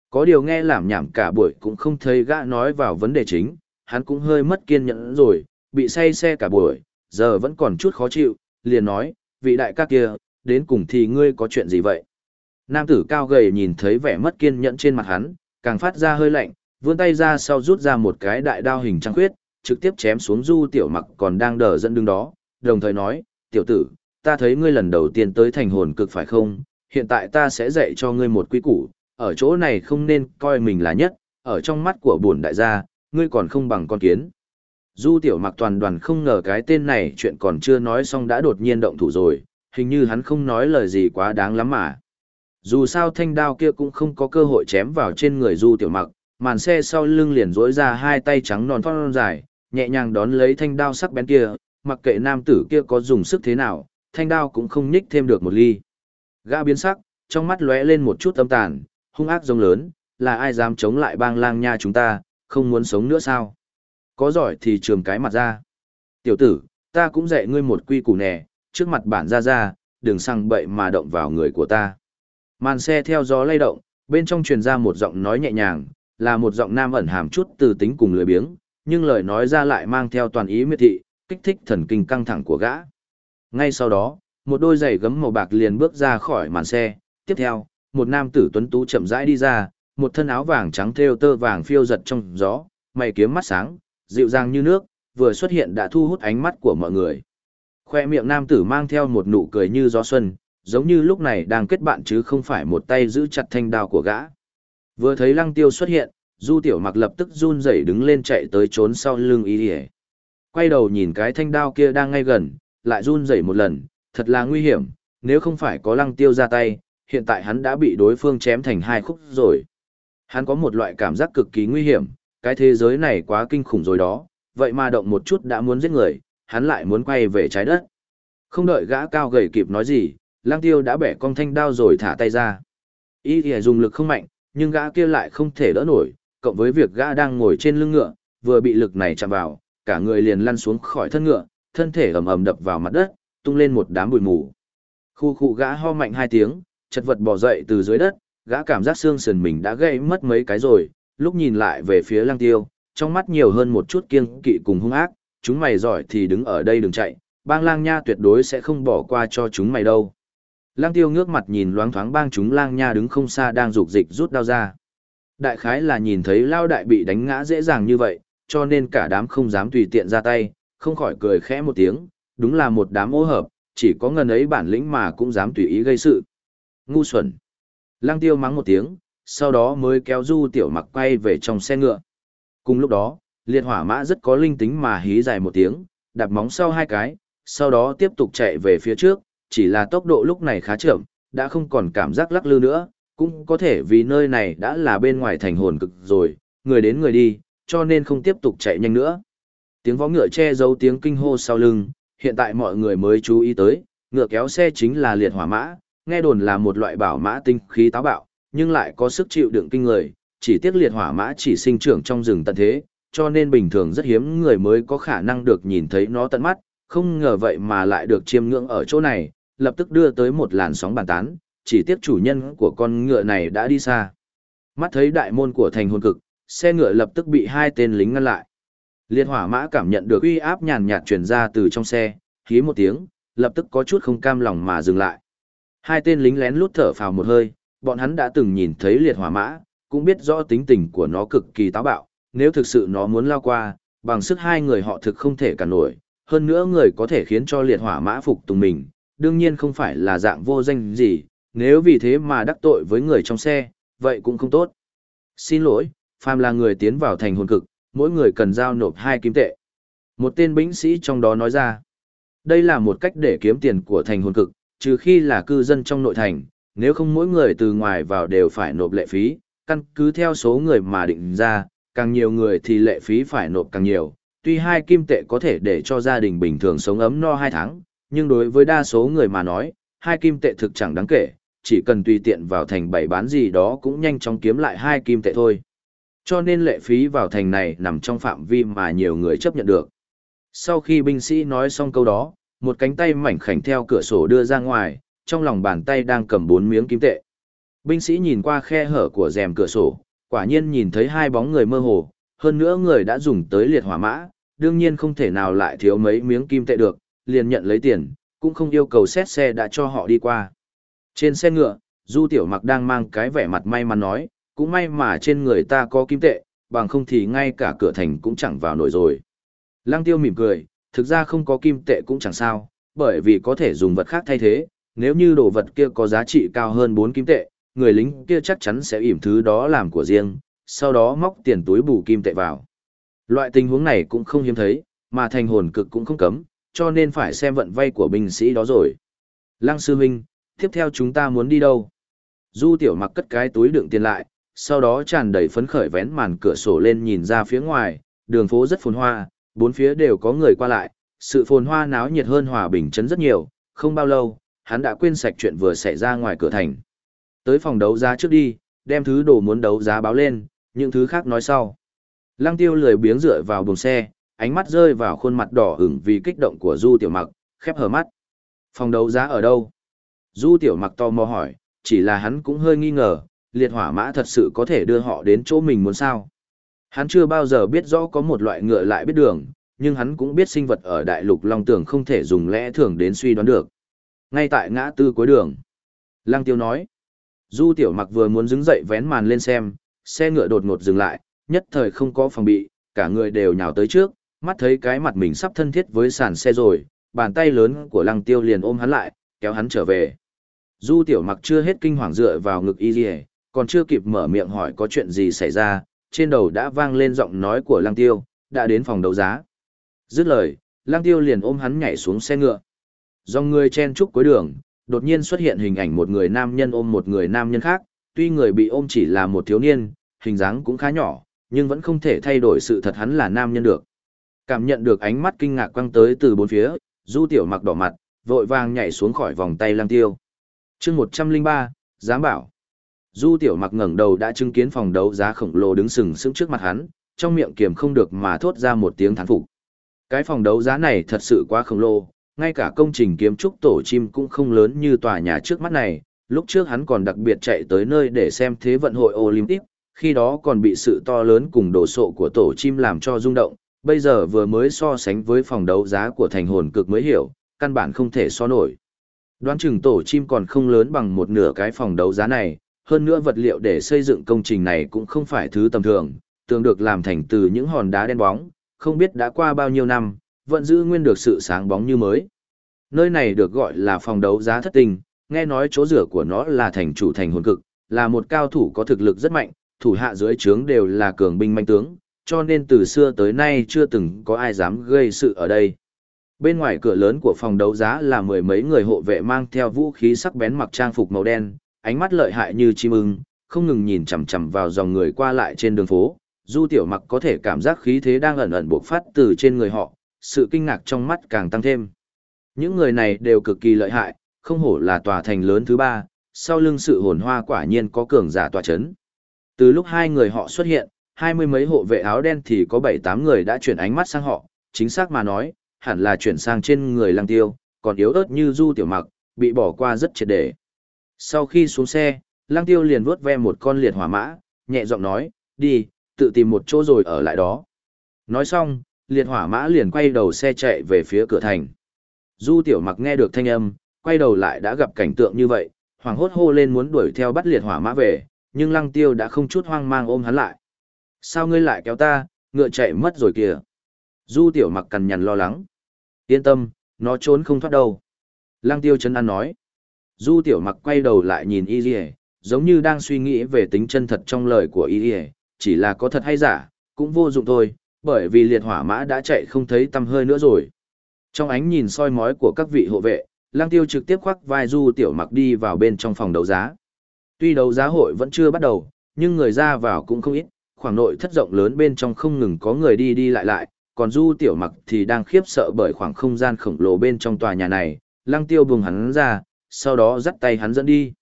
Có điều nghe làm nhảm cả buổi cũng không thấy gã nói vào vấn đề chính, hắn cũng hơi mất kiên nhẫn rồi, bị say xe cả buổi, giờ vẫn còn chút khó chịu, liền nói, vị đại ca kia, đến cùng thì ngươi có chuyện gì vậy? Nam tử cao gầy nhìn thấy vẻ mất kiên nhẫn trên mặt hắn, càng phát ra hơi lạnh, vươn tay ra sau rút ra một cái đại đao hình trăng khuyết, trực tiếp chém xuống du tiểu mặc còn đang đờ dẫn đứng đó, đồng thời nói, tiểu tử, ta thấy ngươi lần đầu tiên tới thành hồn cực phải không, hiện tại ta sẽ dạy cho ngươi một quy củ, ở chỗ này không nên coi mình là nhất, ở trong mắt của bổn đại gia, ngươi còn không bằng con kiến. Du tiểu mặc toàn đoàn không ngờ cái tên này chuyện còn chưa nói xong đã đột nhiên động thủ rồi, hình như hắn không nói lời gì quá đáng lắm mà. Dù sao thanh đao kia cũng không có cơ hội chém vào trên người du tiểu mặc, màn xe sau lưng liền rỗi ra hai tay trắng non thon dài, nhẹ nhàng đón lấy thanh đao sắc bén kia, mặc kệ nam tử kia có dùng sức thế nào, thanh đao cũng không nhích thêm được một ly. Gã biến sắc, trong mắt lóe lên một chút âm tàn, hung ác rông lớn, là ai dám chống lại bang lang nha chúng ta, không muốn sống nữa sao? Có giỏi thì trường cái mặt ra. Tiểu tử, ta cũng dạy ngươi một quy củ nè, trước mặt bản ra ra, đừng sang bậy mà động vào người của ta. Màn xe theo gió lay động, bên trong truyền ra một giọng nói nhẹ nhàng, là một giọng nam ẩn hàm chút từ tính cùng lười biếng, nhưng lời nói ra lại mang theo toàn ý miệt thị, kích thích thần kinh căng thẳng của gã. Ngay sau đó, một đôi giày gấm màu bạc liền bước ra khỏi màn xe, tiếp theo, một nam tử tuấn tú chậm rãi đi ra, một thân áo vàng trắng thêu tơ vàng phiêu giật trong gió, mày kiếm mắt sáng, dịu dàng như nước, vừa xuất hiện đã thu hút ánh mắt của mọi người. Khoe miệng nam tử mang theo một nụ cười như gió xuân, giống như lúc này đang kết bạn chứ không phải một tay giữ chặt thanh đao của gã. Vừa thấy lăng tiêu xuất hiện, du tiểu mặc lập tức run rẩy đứng lên chạy tới trốn sau lưng ý ỉa quay đầu nhìn cái thanh đao kia đang ngay gần lại run rẩy một lần thật là nguy hiểm nếu không phải có lăng tiêu ra tay hiện tại hắn đã bị đối phương chém thành hai khúc rồi. Hắn có một loại cảm giác cực kỳ nguy hiểm cái thế giới này quá kinh khủng rồi đó vậy mà động một chút đã muốn giết người hắn lại muốn quay về trái đất. Không đợi gã cao gầy kịp nói gì Lang tiêu đã bẻ con thanh đao rồi thả tay ra. Ý thì dùng lực không mạnh nhưng gã kia lại không thể đỡ nổi cộng với việc gã đang ngồi trên lưng ngựa, vừa bị lực này chạm vào, cả người liền lăn xuống khỏi thân ngựa, thân thể ầm ầm đập vào mặt đất, tung lên một đám bụi mù. Khu khu gã ho mạnh hai tiếng, chật vật bò dậy từ dưới đất, gã cảm giác xương sườn mình đã gãy mất mấy cái rồi, lúc nhìn lại về phía lăng tiêu, trong mắt nhiều hơn một chút kiêng kỵ cùng hung ác, chúng mày giỏi thì đứng ở đây đừng chạy, bang lang nha tuyệt đối sẽ không bỏ qua cho chúng mày đâu. Lang tiêu ngước mặt nhìn loáng thoáng bang chúng lang nha đứng không xa đang rục dịch rút đao ra. Đại khái là nhìn thấy lao đại bị đánh ngã dễ dàng như vậy, cho nên cả đám không dám tùy tiện ra tay, không khỏi cười khẽ một tiếng, đúng là một đám ô hợp, chỉ có ngần ấy bản lĩnh mà cũng dám tùy ý gây sự. Ngu xuẩn. Lăng tiêu mắng một tiếng, sau đó mới kéo du tiểu mặc quay về trong xe ngựa. Cùng lúc đó, liệt hỏa mã rất có linh tính mà hí dài một tiếng, đạp móng sau hai cái, sau đó tiếp tục chạy về phía trước, chỉ là tốc độ lúc này khá chậm, đã không còn cảm giác lắc lư nữa, cũng có thể vì nơi này đã là bên ngoài thành hồn cực rồi, người đến người đi, cho nên không tiếp tục chạy nhanh nữa. Tiếng vó ngựa che giấu tiếng kinh hô sau lưng, hiện tại mọi người mới chú ý tới, ngựa kéo xe chính là liệt hỏa mã, nghe đồn là một loại bảo mã tinh khí táo bạo, nhưng lại có sức chịu đựng kinh người, chỉ tiếc liệt hỏa mã chỉ sinh trưởng trong rừng tận thế, cho nên bình thường rất hiếm người mới có khả năng được nhìn thấy nó tận mắt, không ngờ vậy mà lại được chiêm ngưỡng ở chỗ này, lập tức đưa tới một làn sóng bàn tán, chỉ tiếc chủ nhân của con ngựa này đã đi xa. Mắt thấy đại môn của thành hồn cực, xe ngựa lập tức bị hai tên lính ngăn lại. Liệt hỏa mã cảm nhận được uy áp nhàn nhạt truyền ra từ trong xe, khí một tiếng, lập tức có chút không cam lòng mà dừng lại. Hai tên lính lén lút thở phào một hơi, bọn hắn đã từng nhìn thấy liệt hỏa mã, cũng biết rõ tính tình của nó cực kỳ táo bạo, nếu thực sự nó muốn lao qua, bằng sức hai người họ thực không thể cản nổi, hơn nữa người có thể khiến cho liệt hỏa mã phục tùng mình, đương nhiên không phải là dạng vô danh gì, nếu vì thế mà đắc tội với người trong xe, vậy cũng không tốt. Xin lỗi, phàm là người tiến vào thành hồn cực, mỗi người cần giao nộp hai kim tệ. Một tên binh sĩ trong đó nói ra, đây là một cách để kiếm tiền của thành hồn cực, trừ khi là cư dân trong nội thành, nếu không mỗi người từ ngoài vào đều phải nộp lệ phí, căn cứ theo số người mà định ra, càng nhiều người thì lệ phí phải nộp càng nhiều. Tuy hai kim tệ có thể để cho gia đình bình thường sống ấm no hai tháng, nhưng đối với đa số người mà nói, hai kim tệ thực chẳng đáng kể, chỉ cần tùy tiện vào thành bảy bán gì đó cũng nhanh chóng kiếm lại hai kim tệ thôi. Cho nên lệ phí vào thành này nằm trong phạm vi mà nhiều người chấp nhận được. Sau khi binh sĩ nói xong câu đó, một cánh tay mảnh khảnh theo cửa sổ đưa ra ngoài, trong lòng bàn tay đang cầm bốn miếng kim tệ. Binh sĩ nhìn qua khe hở của rèm cửa sổ, quả nhiên nhìn thấy hai bóng người mơ hồ, hơn nữa người đã dùng tới liệt hỏa mã, đương nhiên không thể nào lại thiếu mấy miếng kim tệ được, liền nhận lấy tiền, cũng không yêu cầu xét xe đã cho họ đi qua. Trên xe ngựa, Du Tiểu Mặc đang mang cái vẻ mặt may mắn nói, cũng may mà trên người ta có kim tệ, bằng không thì ngay cả cửa thành cũng chẳng vào nổi rồi. Lăng Tiêu mỉm cười, thực ra không có kim tệ cũng chẳng sao, bởi vì có thể dùng vật khác thay thế, nếu như đồ vật kia có giá trị cao hơn 4 kim tệ, người lính kia chắc chắn sẽ ỉm thứ đó làm của riêng, sau đó móc tiền túi bù kim tệ vào. Loại tình huống này cũng không hiếm thấy, mà thành hồn cực cũng không cấm, cho nên phải xem vận vay của binh sĩ đó rồi. Lăng sư huynh, tiếp theo chúng ta muốn đi đâu? Du tiểu mặc cất cái túi đựng tiền lại, sau đó tràn đầy phấn khởi vén màn cửa sổ lên nhìn ra phía ngoài, đường phố rất phồn hoa, bốn phía đều có người qua lại, sự phồn hoa náo nhiệt hơn hòa bình chấn rất nhiều, không bao lâu, hắn đã quên sạch chuyện vừa xảy ra ngoài cửa thành. Tới phòng đấu giá trước đi, đem thứ đồ muốn đấu giá báo lên, những thứ khác nói sau. Lăng tiêu lười biếng dựa vào buồng xe, ánh mắt rơi vào khuôn mặt đỏ ửng vì kích động của Du Tiểu Mặc, khép hờ mắt. Phòng đấu giá ở đâu? Du Tiểu Mặc to mò hỏi, chỉ là hắn cũng hơi nghi ngờ, liệt hỏa mã thật sự có thể đưa họ đến chỗ mình muốn sao. Hắn chưa bao giờ biết rõ có một loại ngựa lại biết đường, nhưng hắn cũng biết sinh vật ở đại lục Long Tường không thể dùng lẽ thường đến suy đoán được. Ngay tại ngã tư cuối đường. Lăng Tiêu nói. Du Tiểu Mặc vừa muốn đứng dậy vén màn lên xem, xe ngựa đột ngột dừng lại, nhất thời không có phòng bị, cả người đều nhào tới trước, mắt thấy cái mặt mình sắp thân thiết với sàn xe rồi, bàn tay lớn của Lăng Tiêu liền ôm hắn lại, kéo hắn trở về. Du Tiểu Mặc chưa hết kinh hoàng dựa vào ngực y còn chưa kịp mở miệng hỏi có chuyện gì xảy ra, trên đầu đã vang lên giọng nói của Lăng Tiêu, đã đến phòng đấu giá. Dứt lời, Lăng Tiêu liền ôm hắn nhảy xuống xe ngựa. Dòng người chen chúc cuối đường, đột nhiên xuất hiện hình ảnh một người nam nhân ôm một người nam nhân khác, tuy người bị ôm chỉ là một thiếu niên, hình dáng cũng khá nhỏ, nhưng vẫn không thể thay đổi sự thật hắn là nam nhân được. Cảm nhận được ánh mắt kinh ngạc quăng tới từ bốn phía, Du Tiểu Mặc đỏ mặt, vội vàng nhảy xuống khỏi vòng tay Lăng Tiêu. Chương 103, dám bảo. Du Tiểu Mặc ngẩng đầu đã chứng kiến phòng đấu giá khổng lồ đứng sừng sững trước mặt hắn, trong miệng kiềm không được mà thốt ra một tiếng thán phục. Cái phòng đấu giá này thật sự quá khổng lồ, ngay cả công trình kiếm trúc tổ chim cũng không lớn như tòa nhà trước mắt này. Lúc trước hắn còn đặc biệt chạy tới nơi để xem thế vận hội Olympic, khi đó còn bị sự to lớn cùng đồ sộ của tổ chim làm cho rung động, bây giờ vừa mới so sánh với phòng đấu giá của thành hồn cực mới hiểu, căn bản không thể so nổi. Đoán chừng tổ chim còn không lớn bằng một nửa cái phòng đấu giá này, hơn nữa vật liệu để xây dựng công trình này cũng không phải thứ tầm thường, tường được làm thành từ những hòn đá đen bóng, không biết đã qua bao nhiêu năm, vẫn giữ nguyên được sự sáng bóng như mới. Nơi này được gọi là phòng đấu giá thất tình, nghe nói chỗ rửa của nó là thành chủ thành hồn cực, là một cao thủ có thực lực rất mạnh, thủ hạ dưới trướng đều là cường binh manh tướng, cho nên từ xưa tới nay chưa từng có ai dám gây sự ở đây. Bên ngoài cửa lớn của phòng đấu giá là mười mấy người hộ vệ mang theo vũ khí sắc bén mặc trang phục màu đen, ánh mắt lợi hại như chim ưng, không ngừng nhìn chằm chằm vào dòng người qua lại trên đường phố. Du Tiểu Mặc có thể cảm giác khí thế đang ẩn ẩn bộc phát từ trên người họ, sự kinh ngạc trong mắt càng tăng thêm. Những người này đều cực kỳ lợi hại, không hổ là tòa thành lớn thứ ba, sau lưng sự hồn hoa quả nhiên có cường giả tòa chấn. Từ lúc hai người họ xuất hiện, hai mươi mấy hộ vệ áo đen thì có bảy tám người đã chuyển ánh mắt sang họ, chính xác mà nói, hẳn là chuyển sang trên người lăng tiêu, còn yếu ớt như du tiểu mặc, bị bỏ qua rất triệt để. Sau khi xuống xe, lăng tiêu liền vuốt ve một con liệt hỏa mã, nhẹ giọng nói, đi, tự tìm một chỗ rồi ở lại đó. Nói xong, liệt hỏa mã liền quay đầu xe chạy về phía cửa thành. Du tiểu mặc nghe được thanh âm, quay đầu lại đã gặp cảnh tượng như vậy, hoàng hốt hô lên muốn đuổi theo bắt liệt hỏa mã về, nhưng lăng tiêu đã không chút hoang mang ôm hắn lại. Sao ngươi lại kéo ta, ngựa chạy mất rồi kìa. Du tiểu mặc cằn nhằn lo lắng. Yên tâm, nó trốn không thoát đâu. Lăng tiêu chân ăn nói. Du tiểu mặc quay đầu lại nhìn y dì giống như đang suy nghĩ về tính chân thật trong lời của y dì chỉ là có thật hay giả, cũng vô dụng thôi, bởi vì liệt hỏa mã đã chạy không thấy tăm hơi nữa rồi. Trong ánh nhìn soi mói của các vị hộ vệ, lang tiêu trực tiếp khoác vai du tiểu mặc đi vào bên trong phòng đấu giá. Tuy đấu giá hội vẫn chưa bắt đầu, nhưng người ra vào cũng không ít, khoảng nội thất rộng lớn bên trong không ngừng có người đi đi lại lại, còn du tiểu mặc thì đang khiếp sợ bởi khoảng không gian khổng lồ bên trong tòa nhà này, Lang tiêu buông hắn ra, sau đó dắt tay hắn dẫn đi.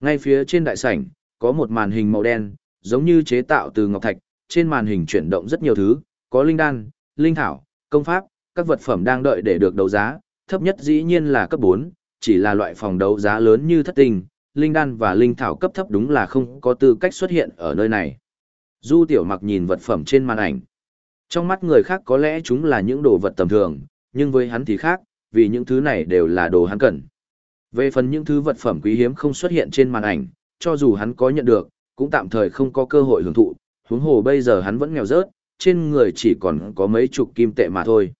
Ngay phía trên đại sảnh, có một màn hình màu đen, giống như chế tạo từ ngọc thạch, trên màn hình chuyển động rất nhiều thứ, có linh đan, linh thảo, công pháp, các vật phẩm đang đợi để được đấu giá, thấp nhất dĩ nhiên là cấp 4, chỉ là loại phòng đấu giá lớn như thất tình, linh đan và linh thảo cấp thấp đúng là không có tư cách xuất hiện ở nơi này. Du tiểu mặc nhìn vật phẩm trên màn ảnh. Trong mắt người khác có lẽ chúng là những đồ vật tầm thường, nhưng với hắn thì khác, vì những thứ này đều là đồ hắn cần. Về phần những thứ vật phẩm quý hiếm không xuất hiện trên màn ảnh, cho dù hắn có nhận được, cũng tạm thời không có cơ hội hưởng thụ, huống hồ bây giờ hắn vẫn nghèo rớt, trên người chỉ còn có mấy chục kim tệ mà thôi.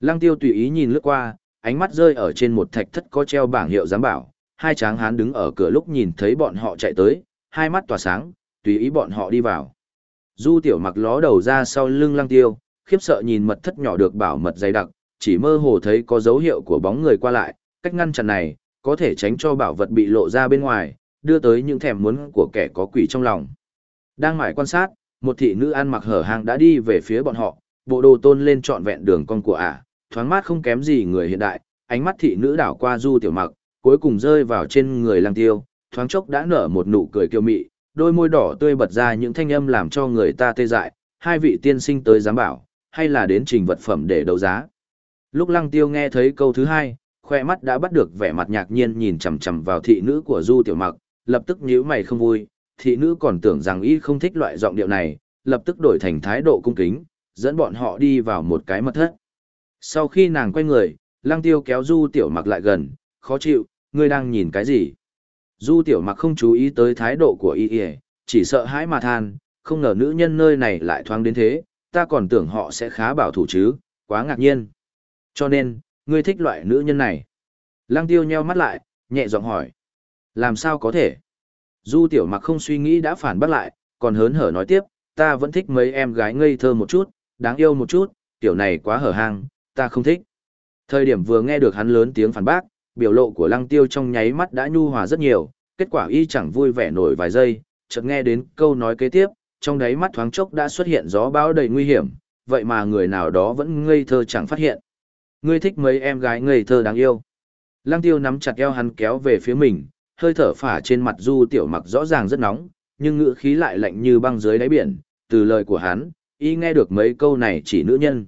Lăng tiêu tùy ý nhìn lướt qua, ánh mắt rơi ở trên một thạch thất có treo bảng hiệu giám bảo, hai tráng hán đứng ở cửa lúc nhìn thấy bọn họ chạy tới, hai mắt tỏa sáng, tùy ý bọn họ đi vào. Du tiểu mặc ló đầu ra sau lưng lăng tiêu, khiếp sợ nhìn mật thất nhỏ được bảo mật dày đặc, chỉ mơ hồ thấy có dấu hiệu của bóng người qua lại, cách ngăn chặn này, có thể tránh cho bảo vật bị lộ ra bên ngoài, đưa tới những thèm muốn của kẻ có quỷ trong lòng. Đang mải quan sát, một thị nữ ăn mặc hở hang đã đi về phía bọn họ, bộ đồ tôn lên trọn vẹn đường con của ả, thoáng mát không kém gì người hiện đại, ánh mắt thị nữ đảo qua du tiểu mặc, cuối cùng rơi vào trên người lăng tiêu, thoáng chốc đã nở một nụ cười kiêu mị, đôi môi đỏ tươi bật ra những thanh âm làm cho người ta tê dại, hai vị tiên sinh tới giám bảo, hay là đến trình vật phẩm để đấu giá. Lúc lăng tiêu nghe thấy câu thứ hai, khoe mắt đã bắt được vẻ mặt ngạc nhiên nhìn chằm chằm vào thị nữ của du tiểu mặc, lập tức nhíu mày không vui, thị nữ còn tưởng rằng y không thích loại giọng điệu này, lập tức đổi thành thái độ cung kính, dẫn bọn họ đi vào một cái mật thất. Sau khi nàng quay người, lăng tiêu kéo du tiểu mặc lại gần, khó chịu, ngươi đang nhìn cái gì? Du tiểu mặc không chú ý tới thái độ của y y, chỉ sợ hãi mà than, không ngờ nữ nhân nơi này lại thoáng đến thế, ta còn tưởng họ sẽ khá bảo thủ chứ, quá ngạc nhiên. Cho nên, ngươi thích loại nữ nhân này. Lăng tiêu nheo mắt lại, nhẹ giọng hỏi. Làm sao có thể? Du tiểu mặc không suy nghĩ đã phản bác lại, còn hớn hở nói tiếp, ta vẫn thích mấy em gái ngây thơ một chút, đáng yêu một chút, tiểu này quá hở hang, ta không thích. Thời điểm vừa nghe được hắn lớn tiếng phản bác, biểu lộ của lăng tiêu trong nháy mắt đã nhu hòa rất nhiều, kết quả y chẳng vui vẻ nổi vài giây, chợt nghe đến câu nói kế tiếp, trong đáy mắt thoáng chốc đã xuất hiện gió bão đầy nguy hiểm, vậy mà người nào đó vẫn ngây thơ chẳng phát hiện. Ngươi thích mấy em gái ngây thơ đáng yêu. Lăng tiêu nắm chặt eo hắn kéo về phía mình, hơi thở phả trên mặt du tiểu mặc rõ ràng rất nóng, nhưng ngữ khí lại lạnh như băng dưới đáy biển, từ lời của hắn, y nghe được mấy câu này chỉ nữ nhân.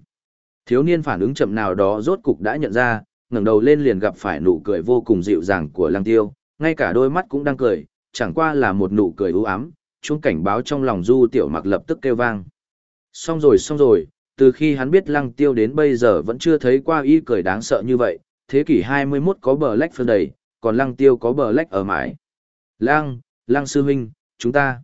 Thiếu niên phản ứng chậm nào đó rốt cục đã nhận ra, ngẩng đầu lên liền gặp phải nụ cười vô cùng dịu dàng của lăng tiêu, ngay cả đôi mắt cũng đang cười, chẳng qua là một nụ cười u ám, chuông cảnh báo trong lòng du tiểu mặc lập tức kêu vang. Xong rồi xong rồi, từ khi hắn biết lăng tiêu đến bây giờ vẫn chưa thấy qua y cười đáng sợ như vậy, thế kỷ 21 có bờ lách phương đầy, còn lăng tiêu có bờ lách ở mãi. Lăng, lăng sư huynh, chúng ta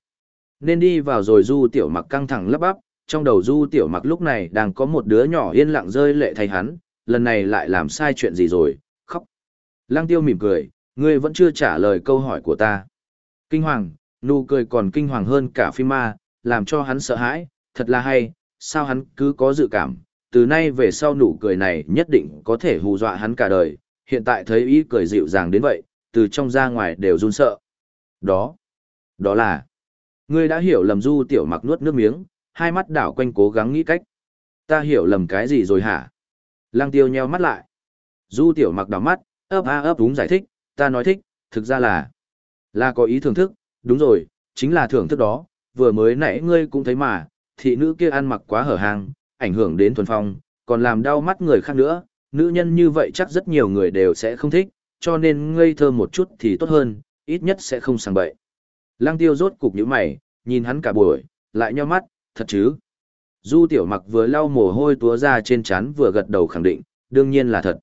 nên đi vào rồi du tiểu mặc căng thẳng lấp bắp, trong đầu du tiểu mặc lúc này đang có một đứa nhỏ yên lặng rơi lệ thay hắn, lần này lại làm sai chuyện gì rồi, khóc. Lăng tiêu mỉm cười, ngươi vẫn chưa trả lời câu hỏi của ta. Kinh hoàng, nụ cười còn kinh hoàng hơn cả phim ma, làm cho hắn sợ hãi, thật là hay, sao hắn cứ có dự cảm, từ nay về sau nụ cười này nhất định có thể hù dọa hắn cả đời, hiện tại thấy ý cười dịu dàng đến vậy, từ trong ra ngoài đều run sợ. Đó, đó là, ngươi đã hiểu lầm du tiểu mặc nuốt nước miếng, hai mắt đảo quanh cố gắng nghĩ cách. Ta hiểu lầm cái gì rồi hả? Lăng tiêu nheo mắt lại. Du tiểu mặc đảo mắt, ấp a ấp đúng giải thích, ta nói thích, thực ra là, là có ý thưởng thức, đúng rồi, chính là thưởng thức đó, vừa mới nãy ngươi cũng thấy mà, thị nữ kia ăn mặc quá hở hàng, ảnh hưởng đến thuần phong, còn làm đau mắt người khác nữa, nữ nhân như vậy chắc rất nhiều người đều sẽ không thích, cho nên ngây thơ một chút thì tốt hơn, ít nhất sẽ không sang bậy. Lăng tiêu rốt cục nhíu mày, nhìn hắn cả buổi, lại nheo mắt, thật chứ. Du tiểu mặc vừa lau mồ hôi túa ra trên chán vừa gật đầu khẳng định, đương nhiên là thật.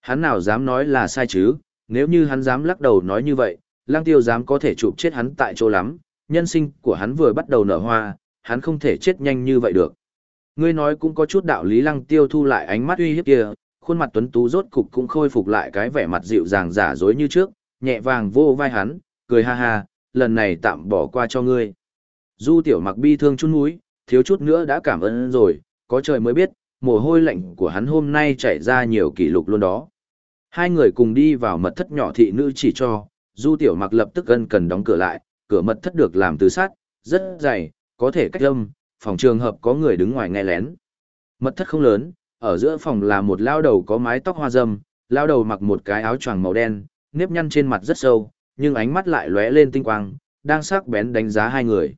Hắn nào dám nói là sai chứ, nếu như hắn dám lắc đầu nói như vậy, lăng tiêu dám có thể chụp chết hắn tại chỗ lắm, nhân sinh của hắn vừa bắt đầu nở hoa, hắn không thể chết nhanh như vậy được. Ngươi nói cũng có chút đạo lý lăng tiêu thu lại ánh mắt uy hiếp kia, khuôn mặt tuấn tú rốt cục cũng khôi phục lại cái vẻ mặt dịu dàng giả dối như trước, nhẹ vàng vô vai hắn, cười ha ha, lần này tạm bỏ qua cho ngươi. Du tiểu mặc bi thương chút núi, thiếu chút nữa đã cảm ơn rồi, có trời mới biết, mồ hôi lạnh của hắn hôm nay chảy ra nhiều kỷ lục luôn đó. Hai người cùng đi vào mật thất nhỏ thị nữ chỉ cho, du tiểu mặc lập tức ân cần đóng cửa lại, cửa mật thất được làm từ sắt, rất dày, có thể cách âm, phòng trường hợp có người đứng ngoài nghe lén. Mật thất không lớn, ở giữa phòng là một lao đầu có mái tóc hoa râm, lao đầu mặc một cái áo choàng màu đen, nếp nhăn trên mặt rất sâu, nhưng ánh mắt lại lóe lên tinh quang, đang sắc bén đánh giá hai người.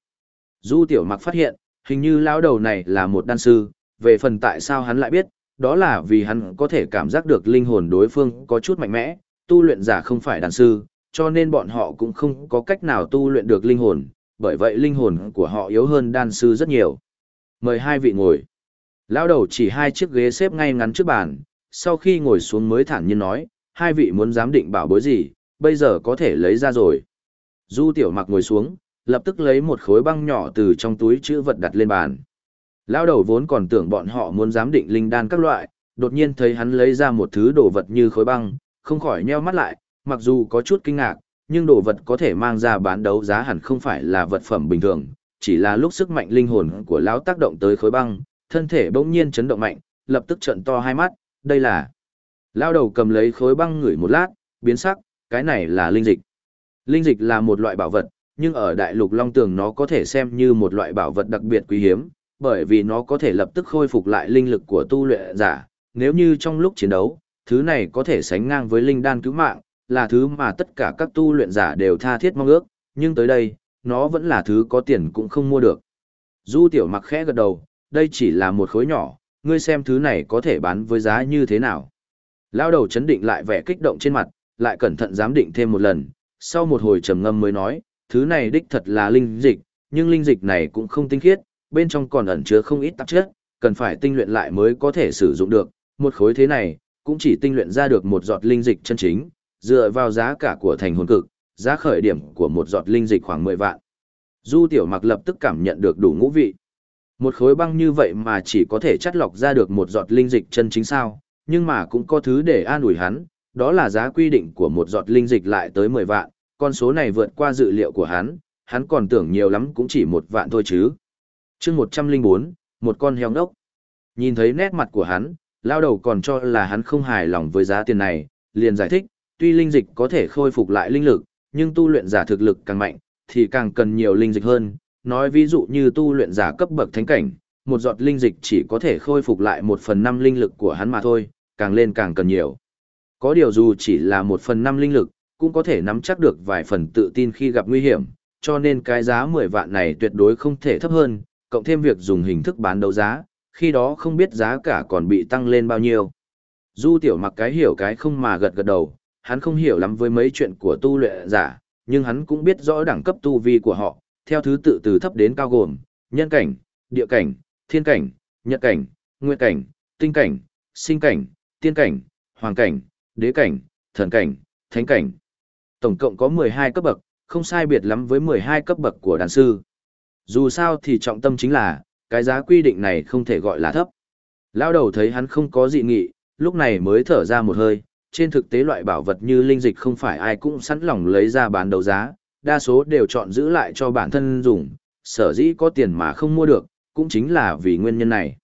Du tiểu mặc phát hiện, hình như lao đầu này là một đan sư, về phần tại sao hắn lại biết, đó là vì hắn có thể cảm giác được linh hồn đối phương có chút mạnh mẽ, tu luyện giả không phải đan sư, cho nên bọn họ cũng không có cách nào tu luyện được linh hồn, bởi vậy linh hồn của họ yếu hơn đan sư rất nhiều. Mời hai vị ngồi. Lão đầu chỉ hai chiếc ghế xếp ngay ngắn trước bàn, sau khi ngồi xuống mới thản nhiên nói, hai vị muốn giám định bảo bối gì, bây giờ có thể lấy ra rồi. Du tiểu mặc ngồi xuống, lập tức lấy một khối băng nhỏ từ trong túi chữ vật đặt lên bàn. lão đầu vốn còn tưởng bọn họ muốn giám định linh đan các loại, đột nhiên thấy hắn lấy ra một thứ đồ vật như khối băng, không khỏi nheo mắt lại, mặc dù có chút kinh ngạc, nhưng đồ vật có thể mang ra bán đấu giá hẳn không phải là vật phẩm bình thường, chỉ là lúc sức mạnh linh hồn của lão tác động tới khối băng, thân thể bỗng nhiên chấn động mạnh, lập tức trợn to hai mắt, đây là. lão đầu cầm lấy khối băng ngửi một lát, biến sắc, cái này là linh dịch. Linh dịch là một loại bảo vật, nhưng ở đại lục Long Tường nó có thể xem như một loại bảo vật đặc biệt quý hiếm, bởi vì nó có thể lập tức khôi phục lại linh lực của tu luyện giả, nếu như trong lúc chiến đấu, thứ này có thể sánh ngang với linh đan cứu mạng, là thứ mà tất cả các tu luyện giả đều tha thiết mong ước, nhưng tới đây, nó vẫn là thứ có tiền cũng không mua được. Du tiểu mặc khẽ gật đầu, đây chỉ là một khối nhỏ, ngươi xem thứ này có thể bán với giá như thế nào. Lao đầu chấn định lại vẻ kích động trên mặt, lại cẩn thận giám định thêm một lần, sau một hồi trầm ngâm mới nói, thứ này đích thật là linh dịch, nhưng linh dịch này cũng không tinh khiết, bên trong còn ẩn chứa không ít tạp chất, cần phải tinh luyện lại mới có thể sử dụng được, một khối thế này, cũng chỉ tinh luyện ra được một giọt linh dịch chân chính, dựa vào giá cả của thành hồn cực, giá khởi điểm của một giọt linh dịch khoảng 10 vạn. Du tiểu mặc lập tức cảm nhận được đủ ngũ vị. Một khối băng như vậy mà chỉ có thể chắt lọc ra được một giọt linh dịch chân chính sao, nhưng mà cũng có thứ để an ủi hắn, đó là giá quy định của một giọt linh dịch lại tới 10 vạn, con số này vượt qua dự liệu của hắn, hắn còn tưởng nhiều lắm cũng chỉ một vạn thôi chứ. chương 104, một con heo đốc. Nhìn thấy nét mặt của hắn, lao đầu còn cho là hắn không hài lòng với giá tiền này, liền giải thích, tuy linh dịch có thể khôi phục lại linh lực, nhưng tu luyện giả thực lực càng mạnh, thì càng cần nhiều linh dịch hơn. Nói ví dụ như tu luyện giả cấp bậc thánh cảnh, một giọt linh dịch chỉ có thể khôi phục lại một phần năm linh lực của hắn mà thôi, càng lên càng cần nhiều. Có điều dù chỉ là một phần năm linh lực, cũng có thể nắm chắc được vài phần tự tin khi gặp nguy hiểm, cho nên cái giá 10 vạn này tuyệt đối không thể thấp hơn, cộng thêm việc dùng hình thức bán đấu giá, khi đó không biết giá cả còn bị tăng lên bao nhiêu. Du tiểu mặc cái hiểu cái không mà gật gật đầu, hắn không hiểu lắm với mấy chuyện của tu luyện giả, nhưng hắn cũng biết rõ đẳng cấp tu vi của họ, theo thứ tự từ thấp đến cao gồm, nhân cảnh, địa cảnh, thiên cảnh, nhật cảnh, nguyệt cảnh, tinh cảnh, sinh cảnh, tiên cảnh, hoàng cảnh, đế cảnh, thần cảnh, thánh cảnh. Tổng cộng có 12 cấp bậc, không sai biệt lắm với 12 cấp bậc của đàn sư. Dù sao thì trọng tâm chính là, cái giá quy định này không thể gọi là thấp. Lao đầu thấy hắn không có dị nghị, lúc này mới thở ra một hơi, trên thực tế loại bảo vật như linh dịch không phải ai cũng sẵn lòng lấy ra bán đấu giá, đa số đều chọn giữ lại cho bản thân dùng, sở dĩ có tiền mà không mua được, cũng chính là vì nguyên nhân này.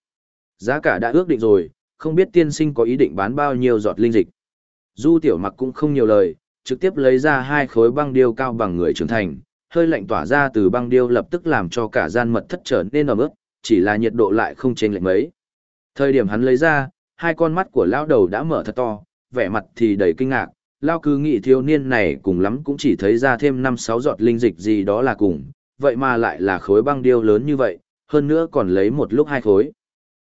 Giá cả đã ước định rồi, không biết tiên sinh có ý định bán bao nhiêu giọt linh dịch. Du tiểu mặc cũng không nhiều lời, trực tiếp lấy ra hai khối băng điêu cao bằng người trưởng thành, hơi lạnh tỏa ra từ băng điêu lập tức làm cho cả gian mật thất trở nên ẩm ướt, chỉ là nhiệt độ lại không chênh lệch mấy. Thời điểm hắn lấy ra, hai con mắt của lão đầu đã mở thật to, vẻ mặt thì đầy kinh ngạc, lão cứ nghĩ thiếu niên này cùng lắm cũng chỉ thấy ra thêm 5-6 giọt linh dịch gì đó là cùng, vậy mà lại là khối băng điêu lớn như vậy, hơn nữa còn lấy một lúc hai khối.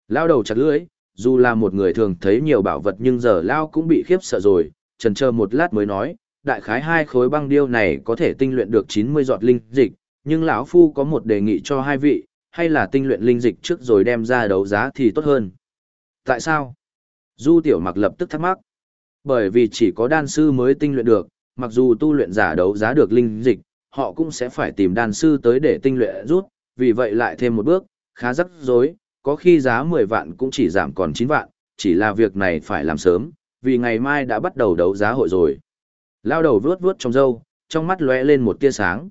Lão đầu chặt lưỡi, dù là một người thường thấy nhiều bảo vật nhưng giờ lão cũng bị khiếp sợ rồi, trần chờ một lát mới nói, đại khái hai khối băng điêu này có thể tinh luyện được 90 giọt linh dịch, nhưng lão phu có một đề nghị cho hai vị, hay là tinh luyện linh dịch trước rồi đem ra đấu giá thì tốt hơn. Tại sao? Du tiểu mặc lập tức thắc mắc. Bởi vì chỉ có đan sư mới tinh luyện được, mặc dù tu luyện giả đấu giá được linh dịch, họ cũng sẽ phải tìm đan sư tới để tinh luyện rút, vì vậy lại thêm một bước, khá rắc rối, có khi giá 10 vạn cũng chỉ giảm còn 9 vạn, chỉ là việc này phải làm sớm, vì ngày mai đã bắt đầu đấu giá hội rồi. Lao đầu vuốt vuốt trong râu, trong mắt lóe lên một tia sáng.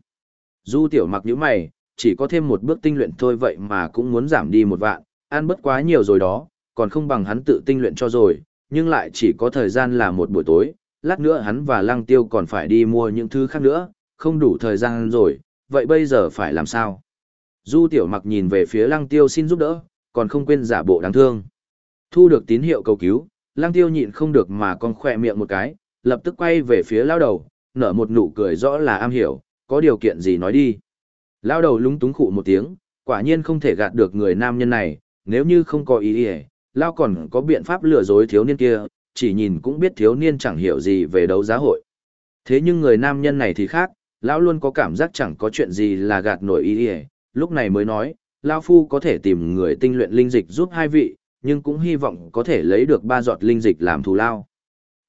Du tiểu mặc nhíu mày, chỉ có thêm một bước tinh luyện thôi vậy mà cũng muốn giảm đi một vạn, ăn bất quá nhiều rồi đó, còn không bằng hắn tự tinh luyện cho rồi, nhưng lại chỉ có thời gian là một buổi tối, lát nữa hắn và lăng tiêu còn phải đi mua những thứ khác nữa, không đủ thời gian rồi, vậy bây giờ phải làm sao? Du tiểu mặc nhìn về phía lăng tiêu xin giúp đỡ, còn không quên giả bộ đáng thương. Thu được tín hiệu cầu cứu, lăng tiêu nhịn không được mà con khỏe miệng một cái, lập tức quay về phía lao đầu, nở một nụ cười rõ là am hiểu, có điều kiện gì nói đi. Lao đầu lúng túng khụ một tiếng, quả nhiên không thể gạt được người nam nhân này, nếu như không có ý ý, Lao còn có biện pháp lừa dối thiếu niên kia, chỉ nhìn cũng biết thiếu niên chẳng hiểu gì về đấu giá hội. Thế nhưng người nam nhân này thì khác, Lão luôn có cảm giác chẳng có chuyện gì là gạt nổi ý ý, lúc này mới nói, Lao Phu có thể tìm người tinh luyện linh dịch giúp hai vị, nhưng cũng hy vọng có thể lấy được ba giọt linh dịch làm thù lao.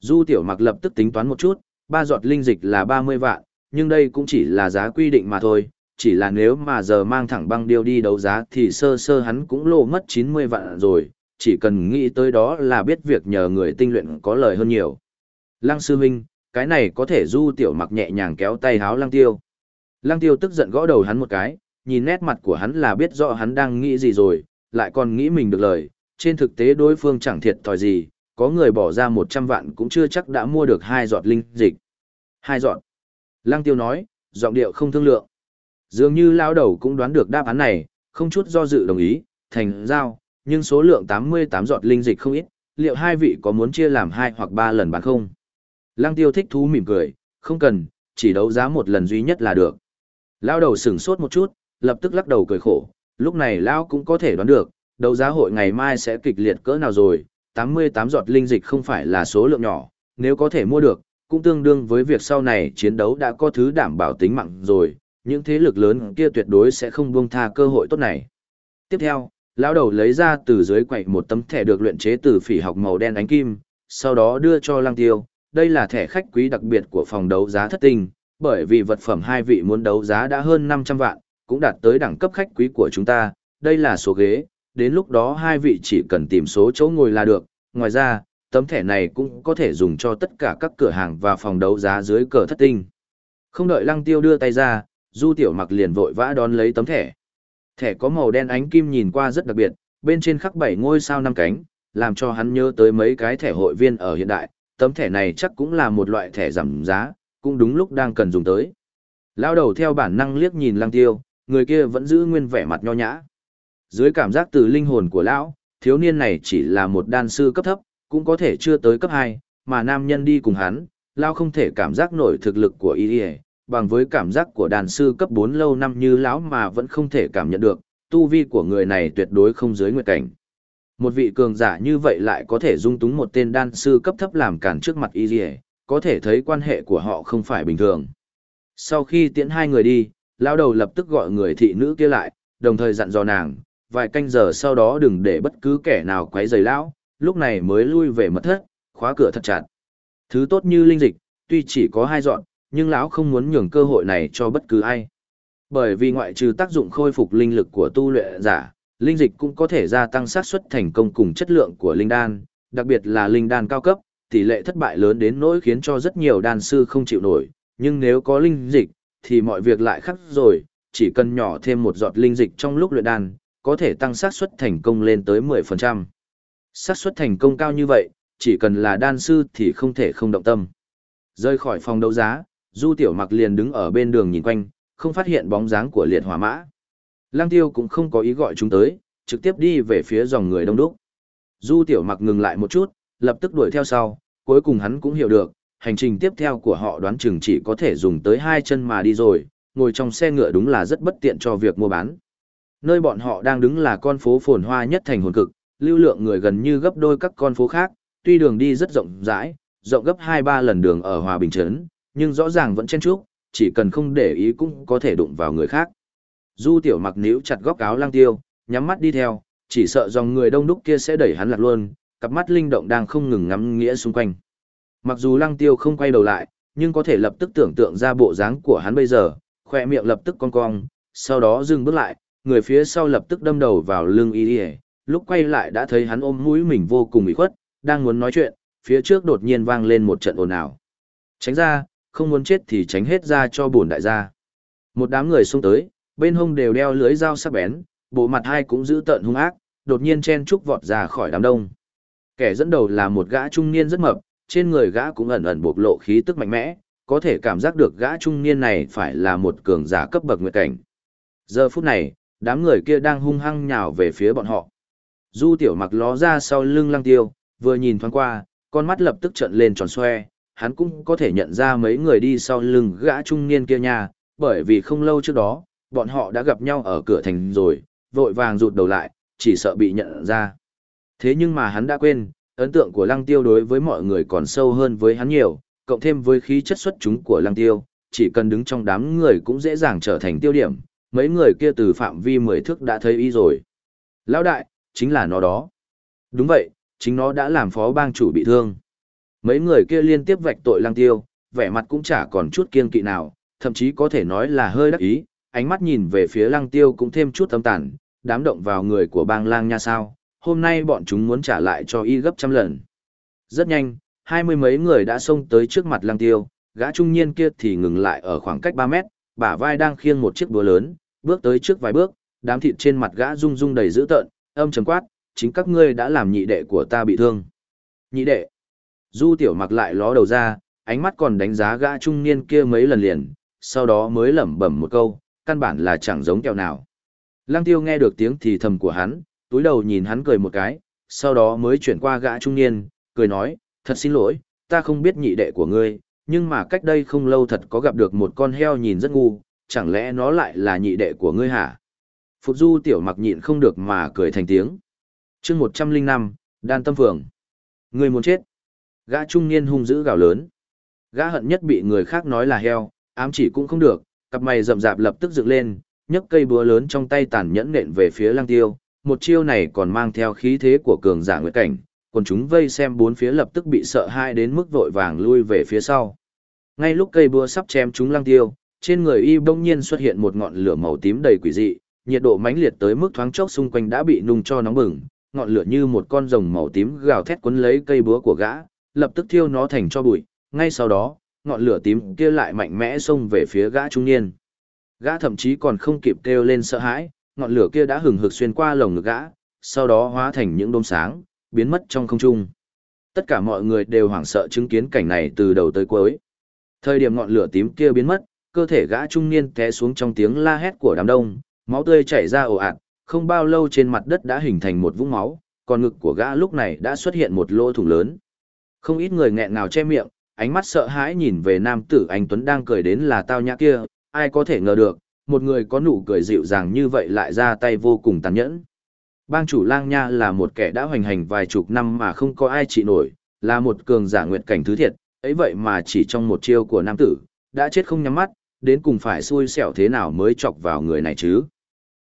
Du tiểu mặc lập tức tính toán một chút, ba giọt linh dịch là 30 vạn, nhưng đây cũng chỉ là giá quy định mà thôi, chỉ là nếu mà giờ mang thẳng băng điêu đi đấu giá thì sơ sơ hắn cũng lô mất 90 vạn rồi, chỉ cần nghĩ tới đó là biết việc nhờ người tinh luyện có lời hơn nhiều. Lăng sư huynh, cái này có thể du tiểu mặc nhẹ nhàng kéo tay háo lăng tiêu. Lăng tiêu tức giận gõ đầu hắn một cái, nhìn nét mặt của hắn là biết rõ hắn đang nghĩ gì rồi, lại còn nghĩ mình được lời, trên thực tế đối phương chẳng thiệt thòi gì, có người bỏ ra 100 vạn cũng chưa chắc đã mua được hai giọt linh dịch. Hai giọt. Lăng tiêu nói, giọng điệu không thương lượng. Dường như lao đầu cũng đoán được đáp án này, không chút do dự đồng ý, thành giao, nhưng số lượng 88 giọt linh dịch không ít, liệu hai vị có muốn chia làm hai hoặc ba lần bán không? Lăng tiêu thích thú mỉm cười, không cần, chỉ đấu giá một lần duy nhất là được. Lao đầu sửng sốt một chút, lập tức lắc đầu cười khổ, lúc này Lao cũng có thể đoán được, đấu giá hội ngày mai sẽ kịch liệt cỡ nào rồi, 88 giọt linh dịch không phải là số lượng nhỏ, nếu có thể mua được, cũng tương đương với việc sau này chiến đấu đã có thứ đảm bảo tính mạng rồi, những thế lực lớn kia tuyệt đối sẽ không buông tha cơ hội tốt này. Tiếp theo, lão đầu lấy ra từ dưới quậy một tấm thẻ được luyện chế từ phỉ học màu đen ánh kim, sau đó đưa cho Lăng Tiêu, đây là thẻ khách quý đặc biệt của phòng đấu giá thất tinh, bởi vì vật phẩm hai vị muốn đấu giá đã hơn 500 vạn, cũng đạt tới đẳng cấp khách quý của chúng ta, đây là số ghế, đến lúc đó hai vị chỉ cần tìm số chỗ ngồi là được, ngoài ra, tấm thẻ này cũng có thể dùng cho tất cả các cửa hàng và phòng đấu giá dưới cờ thất tinh. Không đợi Lăng Tiêu đưa tay ra, Du Tiểu Mặc liền vội vã đón lấy tấm thẻ. Thẻ có màu đen ánh kim nhìn qua rất đặc biệt, bên trên khắc bảy ngôi sao năm cánh, làm cho hắn nhớ tới mấy cái thẻ hội viên ở hiện đại, tấm thẻ này chắc cũng là một loại thẻ giảm giá, cũng đúng lúc đang cần dùng tới. Lao đầu theo bản năng liếc nhìn Lăng Tiêu, người kia vẫn giữ nguyên vẻ mặt nho nhã. Dưới cảm giác từ linh hồn của lão, thiếu niên này chỉ là một đan sư cấp thấp, cũng có thể chưa tới cấp 2, mà nam nhân đi cùng hắn, lão không thể cảm giác nổi thực lực của y bằng với cảm giác của đàn sư cấp 4 lâu năm như lão mà vẫn không thể cảm nhận được, tu vi của người này tuyệt đối không dưới nguyệt cảnh. Một vị cường giả như vậy lại có thể dung túng một tên đan sư cấp thấp làm cản trước mặt y có thể thấy quan hệ của họ không phải bình thường. Sau khi tiễn hai người đi, lão đầu lập tức gọi người thị nữ kia lại, đồng thời dặn dò nàng, vài canh giờ sau đó đừng để bất cứ kẻ nào quấy rầy lão, lúc này mới lui về mật thất, khóa cửa thật chặt. Thứ tốt như linh dịch, tuy chỉ có hai dọn, nhưng lão không muốn nhường cơ hội này cho bất cứ ai. Bởi vì ngoại trừ tác dụng khôi phục linh lực của tu luyện giả, linh dịch cũng có thể gia tăng xác suất thành công cùng chất lượng của linh đan, đặc biệt là linh đan cao cấp, tỷ lệ thất bại lớn đến nỗi khiến cho rất nhiều đan sư không chịu nổi, nhưng nếu có linh dịch, thì mọi việc lại khác rồi, chỉ cần nhỏ thêm một giọt linh dịch trong lúc luyện đan, có thể tăng xác suất thành công lên tới 10%. xác suất thành công cao như vậy, chỉ cần là đan sư thì không thể không động tâm. Rơi khỏi phòng đấu giá, Du Tiểu Mặc liền đứng ở bên đường nhìn quanh, không phát hiện bóng dáng của liệt hỏa mã. Lăng Tiêu cũng không có ý gọi chúng tới, trực tiếp đi về phía dòng người đông đúc. Du Tiểu Mặc ngừng lại một chút, lập tức đuổi theo sau, cuối cùng hắn cũng hiểu được, hành trình tiếp theo của họ đoán chừng chỉ có thể dùng tới hai chân mà đi rồi, ngồi trong xe ngựa đúng là rất bất tiện cho việc mua bán. Nơi bọn họ đang đứng là con phố phồn hoa nhất thành hồn cực, lưu lượng người gần như gấp đôi các con phố khác, tuy đường đi rất rộng rãi, rộng gấp 2-3 lần đường ở Hòa Bình Trấn, nhưng rõ ràng vẫn chen chúc, chỉ cần không để ý cũng có thể đụng vào người khác. Du tiểu mặc níu chặt góc áo lang tiêu, nhắm mắt đi theo, chỉ sợ dòng người đông đúc kia sẽ đẩy hắn lạc luôn, cặp mắt linh động đang không ngừng ngắm nghĩa xung quanh. Mặc dù lăng tiêu không quay đầu lại, nhưng có thể lập tức tưởng tượng ra bộ dáng của hắn bây giờ, khỏe miệng lập tức cong cong, sau đó dừng bước lại, người phía sau lập tức đâm đầu vào lưng y lúc quay lại đã thấy hắn ôm mũi mình vô cùng ủy khuất, đang muốn nói chuyện, phía trước đột nhiên vang lên một trận ồn ào. Tránh ra, không muốn chết thì tránh hết ra cho bổn đại gia. Một đám người xông tới, bên hông đều đeo lưới dao sắc bén, bộ mặt hai cũng giữ tợn hung ác, đột nhiên chen trúc vọt ra khỏi đám đông. Kẻ dẫn đầu là một gã trung niên rất mập, trên người gã cũng ẩn ẩn bộc lộ khí tức mạnh mẽ, có thể cảm giác được gã trung niên này phải là một cường giả cấp bậc nguyệt cảnh. Giờ phút này, đám người kia đang hung hăng nhào về phía bọn họ. Du tiểu mặc ló ra sau lưng lăng tiêu, vừa nhìn thoáng qua, con mắt lập tức trợn lên tròn xoe, hắn cũng có thể nhận ra mấy người đi sau lưng gã trung niên kia nha, bởi vì không lâu trước đó, bọn họ đã gặp nhau ở cửa thành rồi, vội vàng rụt đầu lại, chỉ sợ bị nhận ra. Thế nhưng mà hắn đã quên, ấn tượng của lăng tiêu đối với mọi người còn sâu hơn với hắn nhiều, cộng thêm với khí chất xuất chúng của lăng tiêu, chỉ cần đứng trong đám người cũng dễ dàng trở thành tiêu điểm, mấy người kia từ phạm vi mười thước đã thấy ý rồi. Lão đại, chính là nó đó. Đúng vậy, chính nó đã làm phó bang chủ bị thương. Mấy người kia liên tiếp vạch tội lăng tiêu, vẻ mặt cũng chả còn chút kiên kỵ nào, thậm chí có thể nói là hơi đắc ý, ánh mắt nhìn về phía lăng tiêu cũng thêm chút âm tản, đám động vào người của bang lang nha sao, hôm nay bọn chúng muốn trả lại cho y gấp trăm lần. Rất nhanh, hai mươi mấy người đã xông tới trước mặt lăng tiêu, gã trung niên kia thì ngừng lại ở khoảng cách 3 mét, bả vai đang khiêng một chiếc búa lớn, bước tới trước vài bước, đám thịt trên mặt gã rung rung đầy dữ tợn, âm trầm quát, chính các ngươi đã làm nhị đệ của ta bị thương. Nhị đệ. Du tiểu mặc lại ló đầu ra, ánh mắt còn đánh giá gã trung niên kia mấy lần liền, sau đó mới lẩm bẩm một câu, căn bản là chẳng giống kẹo nào. Lăng tiêu nghe được tiếng thì thầm của hắn, túi đầu nhìn hắn cười một cái, sau đó mới chuyển qua gã trung niên, cười nói, thật xin lỗi, ta không biết nhị đệ của ngươi, nhưng mà cách đây không lâu thật có gặp được một con heo nhìn rất ngu, chẳng lẽ nó lại là nhị đệ của ngươi hả? Phục du tiểu mặc nhịn không được mà cười thành tiếng. chương 105, đan tâm phường. Ngươi muốn chết. Gã trung niên hung dữ gào lớn. Gã hận nhất bị người khác nói là heo, ám chỉ cũng không được, cặp mày rậm rạp lập tức dựng lên, nhấc cây búa lớn trong tay tàn nhẫn nện về phía lăng tiêu. Một chiêu này còn mang theo khí thế của cường giả nguyệt cảnh, còn chúng vây xem bốn phía lập tức bị sợ hãi đến mức vội vàng lui về phía sau. Ngay lúc cây búa sắp chém chúng lăng tiêu, trên người y bỗng nhiên xuất hiện một ngọn lửa màu tím đầy quỷ dị, nhiệt độ mãnh liệt tới mức thoáng chốc xung quanh đã bị nung cho nóng bừng, ngọn lửa như một con rồng màu tím gào thét cuốn lấy cây búa của gã, lập tức thiêu nó thành cho bụi, ngay sau đó, ngọn lửa tím kia lại mạnh mẽ xông về phía gã trung niên. Gã thậm chí còn không kịp kêu lên sợ hãi, ngọn lửa kia đã hừng hực xuyên qua lồng ngực gã, sau đó hóa thành những đốm sáng, biến mất trong không trung. Tất cả mọi người đều hoảng sợ chứng kiến cảnh này từ đầu tới cuối. Thời điểm ngọn lửa tím kia biến mất, cơ thể gã trung niên té xuống trong tiếng la hét của đám đông, máu tươi chảy ra ồ ạt, không bao lâu trên mặt đất đã hình thành một vũng máu, còn ngực của gã lúc này đã xuất hiện một lỗ thủng lớn. Không ít người nghẹn ngào che miệng, ánh mắt sợ hãi nhìn về nam tử anh Tuấn đang cười đến là tao nhã kia, ai có thể ngờ được, một người có nụ cười dịu dàng như vậy lại ra tay vô cùng tàn nhẫn. Bang chủ lang nha là một kẻ đã hoành hành vài chục năm mà không có ai trị nổi, là một cường giả nguyệt cảnh thứ thiệt, ấy vậy mà chỉ trong một chiêu của nam tử, đã chết không nhắm mắt, đến cùng phải xui xẻo thế nào mới chọc vào người này chứ.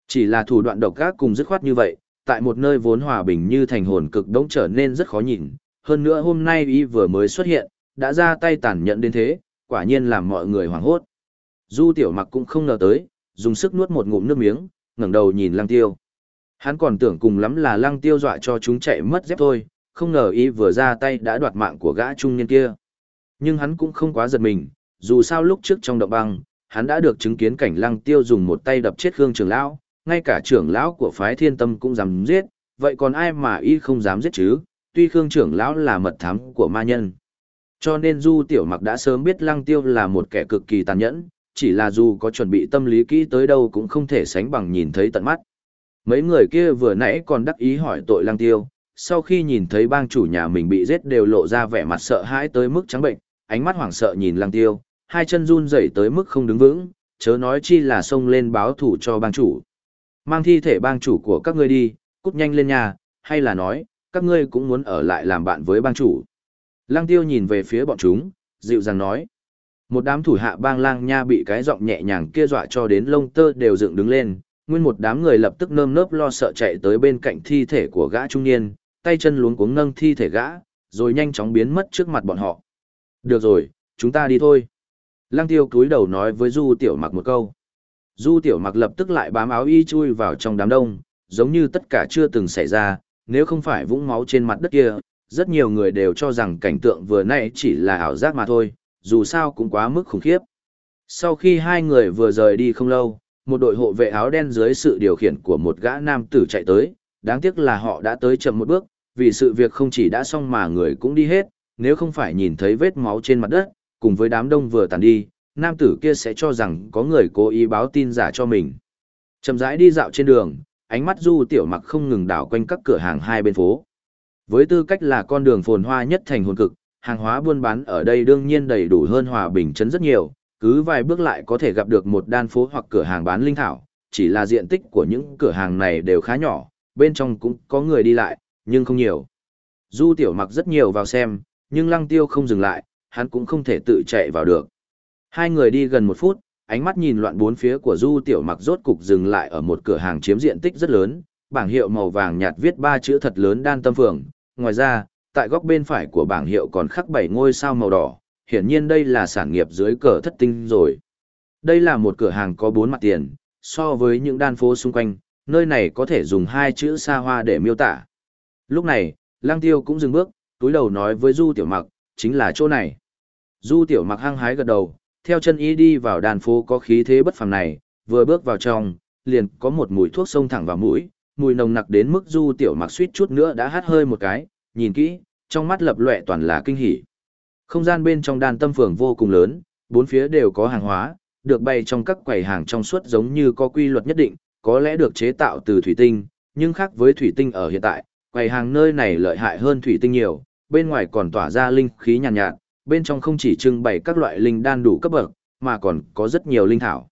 Chỉ là thủ đoạn độc ác cùng dứt khoát như vậy, tại một nơi vốn hòa bình như thành hồn cực đống trở nên rất khó nhìn, hơn nữa hôm nay y vừa mới xuất hiện, đã ra tay tàn nhẫn đến thế, quả nhiên làm mọi người hoảng hốt. Du tiểu mặc cũng không ngờ tới, dùng sức nuốt một ngụm nước miếng, ngẩng đầu nhìn lăng tiêu. Hắn còn tưởng cùng lắm là lăng tiêu dọa cho chúng chạy mất dép thôi, không ngờ y vừa ra tay đã đoạt mạng của gã trung niên kia. Nhưng hắn cũng không quá giật mình, dù sao lúc trước trong động băng, hắn đã được chứng kiến cảnh lăng tiêu dùng một tay đập chết Khương trưởng lão, ngay cả trưởng lão của phái thiên tâm cũng dám giết, vậy còn ai mà y không dám giết chứ, tuy Khương trưởng lão là mật thám của ma nhân. Cho nên Du Tiểu Mặc đã sớm biết lăng tiêu là một kẻ cực kỳ tàn nhẫn, chỉ là dù có chuẩn bị tâm lý kỹ tới đâu cũng không thể sánh bằng nhìn thấy tận mắt. Mấy người kia vừa nãy còn đắc ý hỏi tội lăng tiêu, sau khi nhìn thấy bang chủ nhà mình bị giết đều lộ ra vẻ mặt sợ hãi tới mức trắng bệnh, ánh mắt hoảng sợ nhìn lăng tiêu, hai chân run rẩy tới mức không đứng vững, chớ nói chi là xông lên báo thủ cho bang chủ. Mang thi thể bang chủ của các ngươi đi, cút nhanh lên nhà, hay là nói, các ngươi cũng muốn ở lại làm bạn với bang chủ. Lăng tiêu nhìn về phía bọn chúng, dịu dàng nói. Một đám thủ hạ bang lang nha bị cái giọng nhẹ nhàng kia dọa cho đến lông tơ đều dựng đứng lên, nguyên một đám người lập tức nơm nớp lo sợ chạy tới bên cạnh thi thể của gã trung niên, tay chân luống cuống nâng thi thể gã, rồi nhanh chóng biến mất trước mặt bọn họ. Được rồi, chúng ta đi thôi. Lăng tiêu cúi đầu nói với Du Tiểu Mặc một câu. Du Tiểu Mặc lập tức lại bám áo y chui vào trong đám đông, giống như tất cả chưa từng xảy ra, nếu không phải vũng máu trên mặt đất kia, rất nhiều người đều cho rằng cảnh tượng vừa nãy chỉ là ảo giác mà thôi, dù sao cũng quá mức khủng khiếp. Sau khi hai người vừa rời đi không lâu, một đội hộ vệ áo đen dưới sự điều khiển của một gã nam tử chạy tới, đáng tiếc là họ đã tới chậm một bước, vì sự việc không chỉ đã xong mà người cũng đi hết, nếu không phải nhìn thấy vết máu trên mặt đất, cùng với đám đông vừa tàn đi, nam tử kia sẽ cho rằng có người cố ý báo tin giả cho mình. Chậm rãi đi dạo trên đường, ánh mắt Du Tiểu Mặc không ngừng đảo quanh các cửa hàng hai bên phố. Với tư cách là con đường phồn hoa nhất thành hồn cực, hàng hóa buôn bán ở đây đương nhiên đầy đủ hơn hòa bình chấn rất nhiều, cứ vài bước lại có thể gặp được một đan phố hoặc cửa hàng bán linh thảo, chỉ là diện tích của những cửa hàng này đều khá nhỏ, bên trong cũng có người đi lại, nhưng không nhiều. Du Tiểu Mặc rất nhiều vào xem, nhưng Lăng Tiêu không dừng lại, hắn cũng không thể tự chạy vào được. Hai người đi gần một phút, ánh mắt nhìn loạn bốn phía của Du Tiểu Mặc rốt cục dừng lại ở một cửa hàng chiếm diện tích rất lớn, bảng hiệu màu vàng nhạt viết ba chữ thật lớn đan tâm phường. Ngoài ra, tại góc bên phải của bảng hiệu còn khắc bảy ngôi sao màu đỏ, hiển nhiên đây là sản nghiệp dưới cờ thất tinh rồi. Đây là một cửa hàng có bốn mặt tiền, so với những đan phố xung quanh, nơi này có thể dùng hai chữ xa hoa để miêu tả. Lúc này, lang tiêu cũng dừng bước, túi đầu nói với Du Tiểu Mặc, chính là chỗ này. Du Tiểu Mặc hăng hái gật đầu, theo chân y đi vào đàn phố có khí thế bất phàm này, vừa bước vào trong, liền có một mùi thuốc sông thẳng vào mũi, mùi nồng nặc đến mức Du Tiểu Mặc suýt chút nữa đã hắt hơi một cái, nhìn kỹ, trong mắt lập lệ toàn là kinh hỉ. Không gian bên trong đàn tâm phường vô cùng lớn, bốn phía đều có hàng hóa, được bày trong các quầy hàng trong suốt giống như có quy luật nhất định, có lẽ được chế tạo từ thủy tinh, nhưng khác với thủy tinh ở hiện tại, quầy hàng nơi này lợi hại hơn thủy tinh nhiều, bên ngoài còn tỏa ra linh khí nhàn nhạt, nhạt, bên trong không chỉ trưng bày các loại linh đan đủ cấp bậc, mà còn có rất nhiều linh thảo.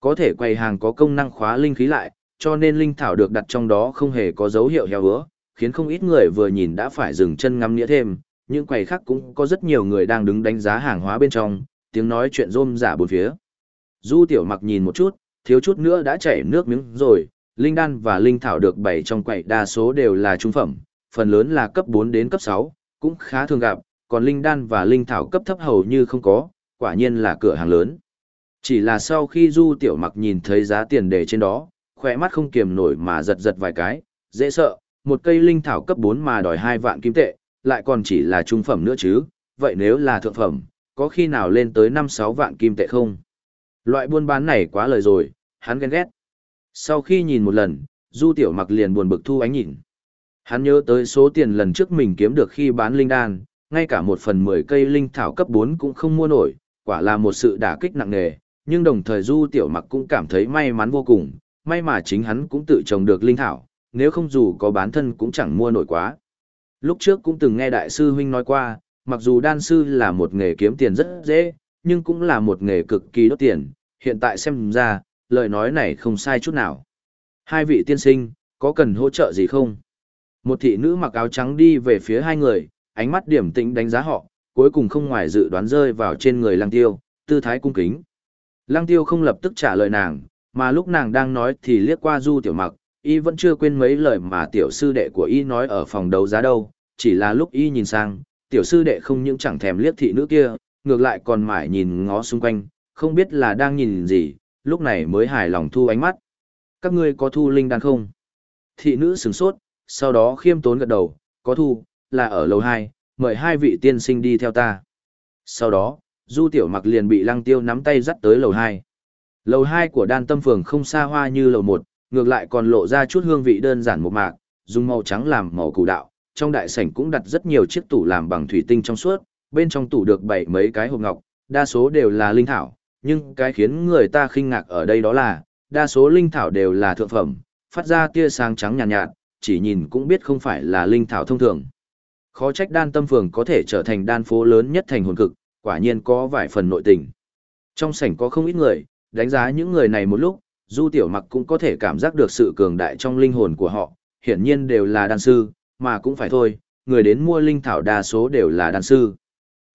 Có thể quầy hàng có công năng khóa linh khí lại, cho nên linh thảo được đặt trong đó không hề có dấu hiệu heo hứa, khiến không ít người vừa nhìn đã phải dừng chân ngắm nghĩa thêm, những quầy khác cũng có rất nhiều người đang đứng đánh giá hàng hóa bên trong, tiếng nói chuyện rôm giả bốn phía. Du tiểu mặc nhìn một chút, thiếu chút nữa đã chảy nước miếng rồi, linh đan và linh thảo được bày trong quầy đa số đều là trung phẩm, phần lớn là cấp 4 đến cấp 6, cũng khá thường gặp, còn linh đan và linh thảo cấp thấp hầu như không có, quả nhiên là cửa hàng lớn. Chỉ là sau khi Du Tiểu Mặc nhìn thấy giá tiền đề trên đó, khỏe mắt không kiềm nổi mà giật giật vài cái, dễ sợ, một cây linh thảo cấp 4 mà đòi 2 vạn kim tệ, lại còn chỉ là trung phẩm nữa chứ, vậy nếu là thượng phẩm, có khi nào lên tới 5-6 vạn kim tệ không? Loại buôn bán này quá lời rồi, hắn ghen ghét. Sau khi nhìn một lần, Du Tiểu Mặc liền buồn bực thu ánh nhìn. Hắn nhớ tới số tiền lần trước mình kiếm được khi bán linh đan, ngay cả một phần mười cây linh thảo cấp bốn cũng không mua nổi, quả là một sự đả kích nặng nề, nhưng đồng thời Du Tiểu Mặc cũng cảm thấy may mắn vô cùng, may mà chính hắn cũng tự trồng được linh thảo, nếu không dù có bán thân cũng chẳng mua nổi quá. Lúc trước cũng từng nghe đại sư huynh nói qua, mặc dù đan sư là một nghề kiếm tiền rất dễ, nhưng cũng là một nghề cực kỳ đốt tiền, hiện tại xem ra, lời nói này không sai chút nào. Hai vị tiên sinh, có cần hỗ trợ gì không? Một thị nữ mặc áo trắng đi về phía hai người, ánh mắt điểm tĩnh đánh giá họ, cuối cùng không ngoài dự đoán rơi vào trên người lăng tiêu, tư thái cung kính. Lăng tiêu không lập tức trả lời nàng, mà lúc nàng đang nói thì liếc qua du tiểu mặc, y vẫn chưa quên mấy lời mà tiểu sư đệ của y nói ở phòng đấu giá đâu, chỉ là lúc y nhìn sang, tiểu sư đệ không những chẳng thèm liếc thị nữ kia, ngược lại còn mải nhìn ngó xung quanh, không biết là đang nhìn gì, lúc này mới hài lòng thu ánh mắt. Các ngươi có thu linh đan không? Thị nữ sửng sốt, sau đó khiêm tốn gật đầu, có thu, là ở lầu 2, mời hai vị tiên sinh đi theo ta. Sau đó, Du Tiểu Mặc liền bị Lăng Tiêu nắm tay dắt tới lầu 2. Lầu 2 của đan tâm phường không xa hoa như lầu 1, ngược lại còn lộ ra chút hương vị đơn giản một mạc, dùng màu trắng làm màu củ đạo. Trong đại sảnh cũng đặt rất nhiều chiếc tủ làm bằng thủy tinh trong suốt, bên trong tủ được bày mấy cái hộp ngọc, đa số đều là linh thảo, nhưng cái khiến người ta khinh ngạc ở đây đó là, đa số linh thảo đều là thượng phẩm, phát ra tia sáng trắng nhàn nhạt, nhạt, chỉ nhìn cũng biết không phải là linh thảo thông thường. Khó trách đan tâm phường có thể trở thành đan phố lớn nhất thành hồn cực, quả nhiên có vài phần nội tình. Trong sảnh có không ít người, đánh giá những người này một lúc, Du Tiểu Mặc cũng có thể cảm giác được sự cường đại trong linh hồn của họ, hiển nhiên đều là đan sư, mà cũng phải thôi, người đến mua linh thảo đa số đều là đan sư.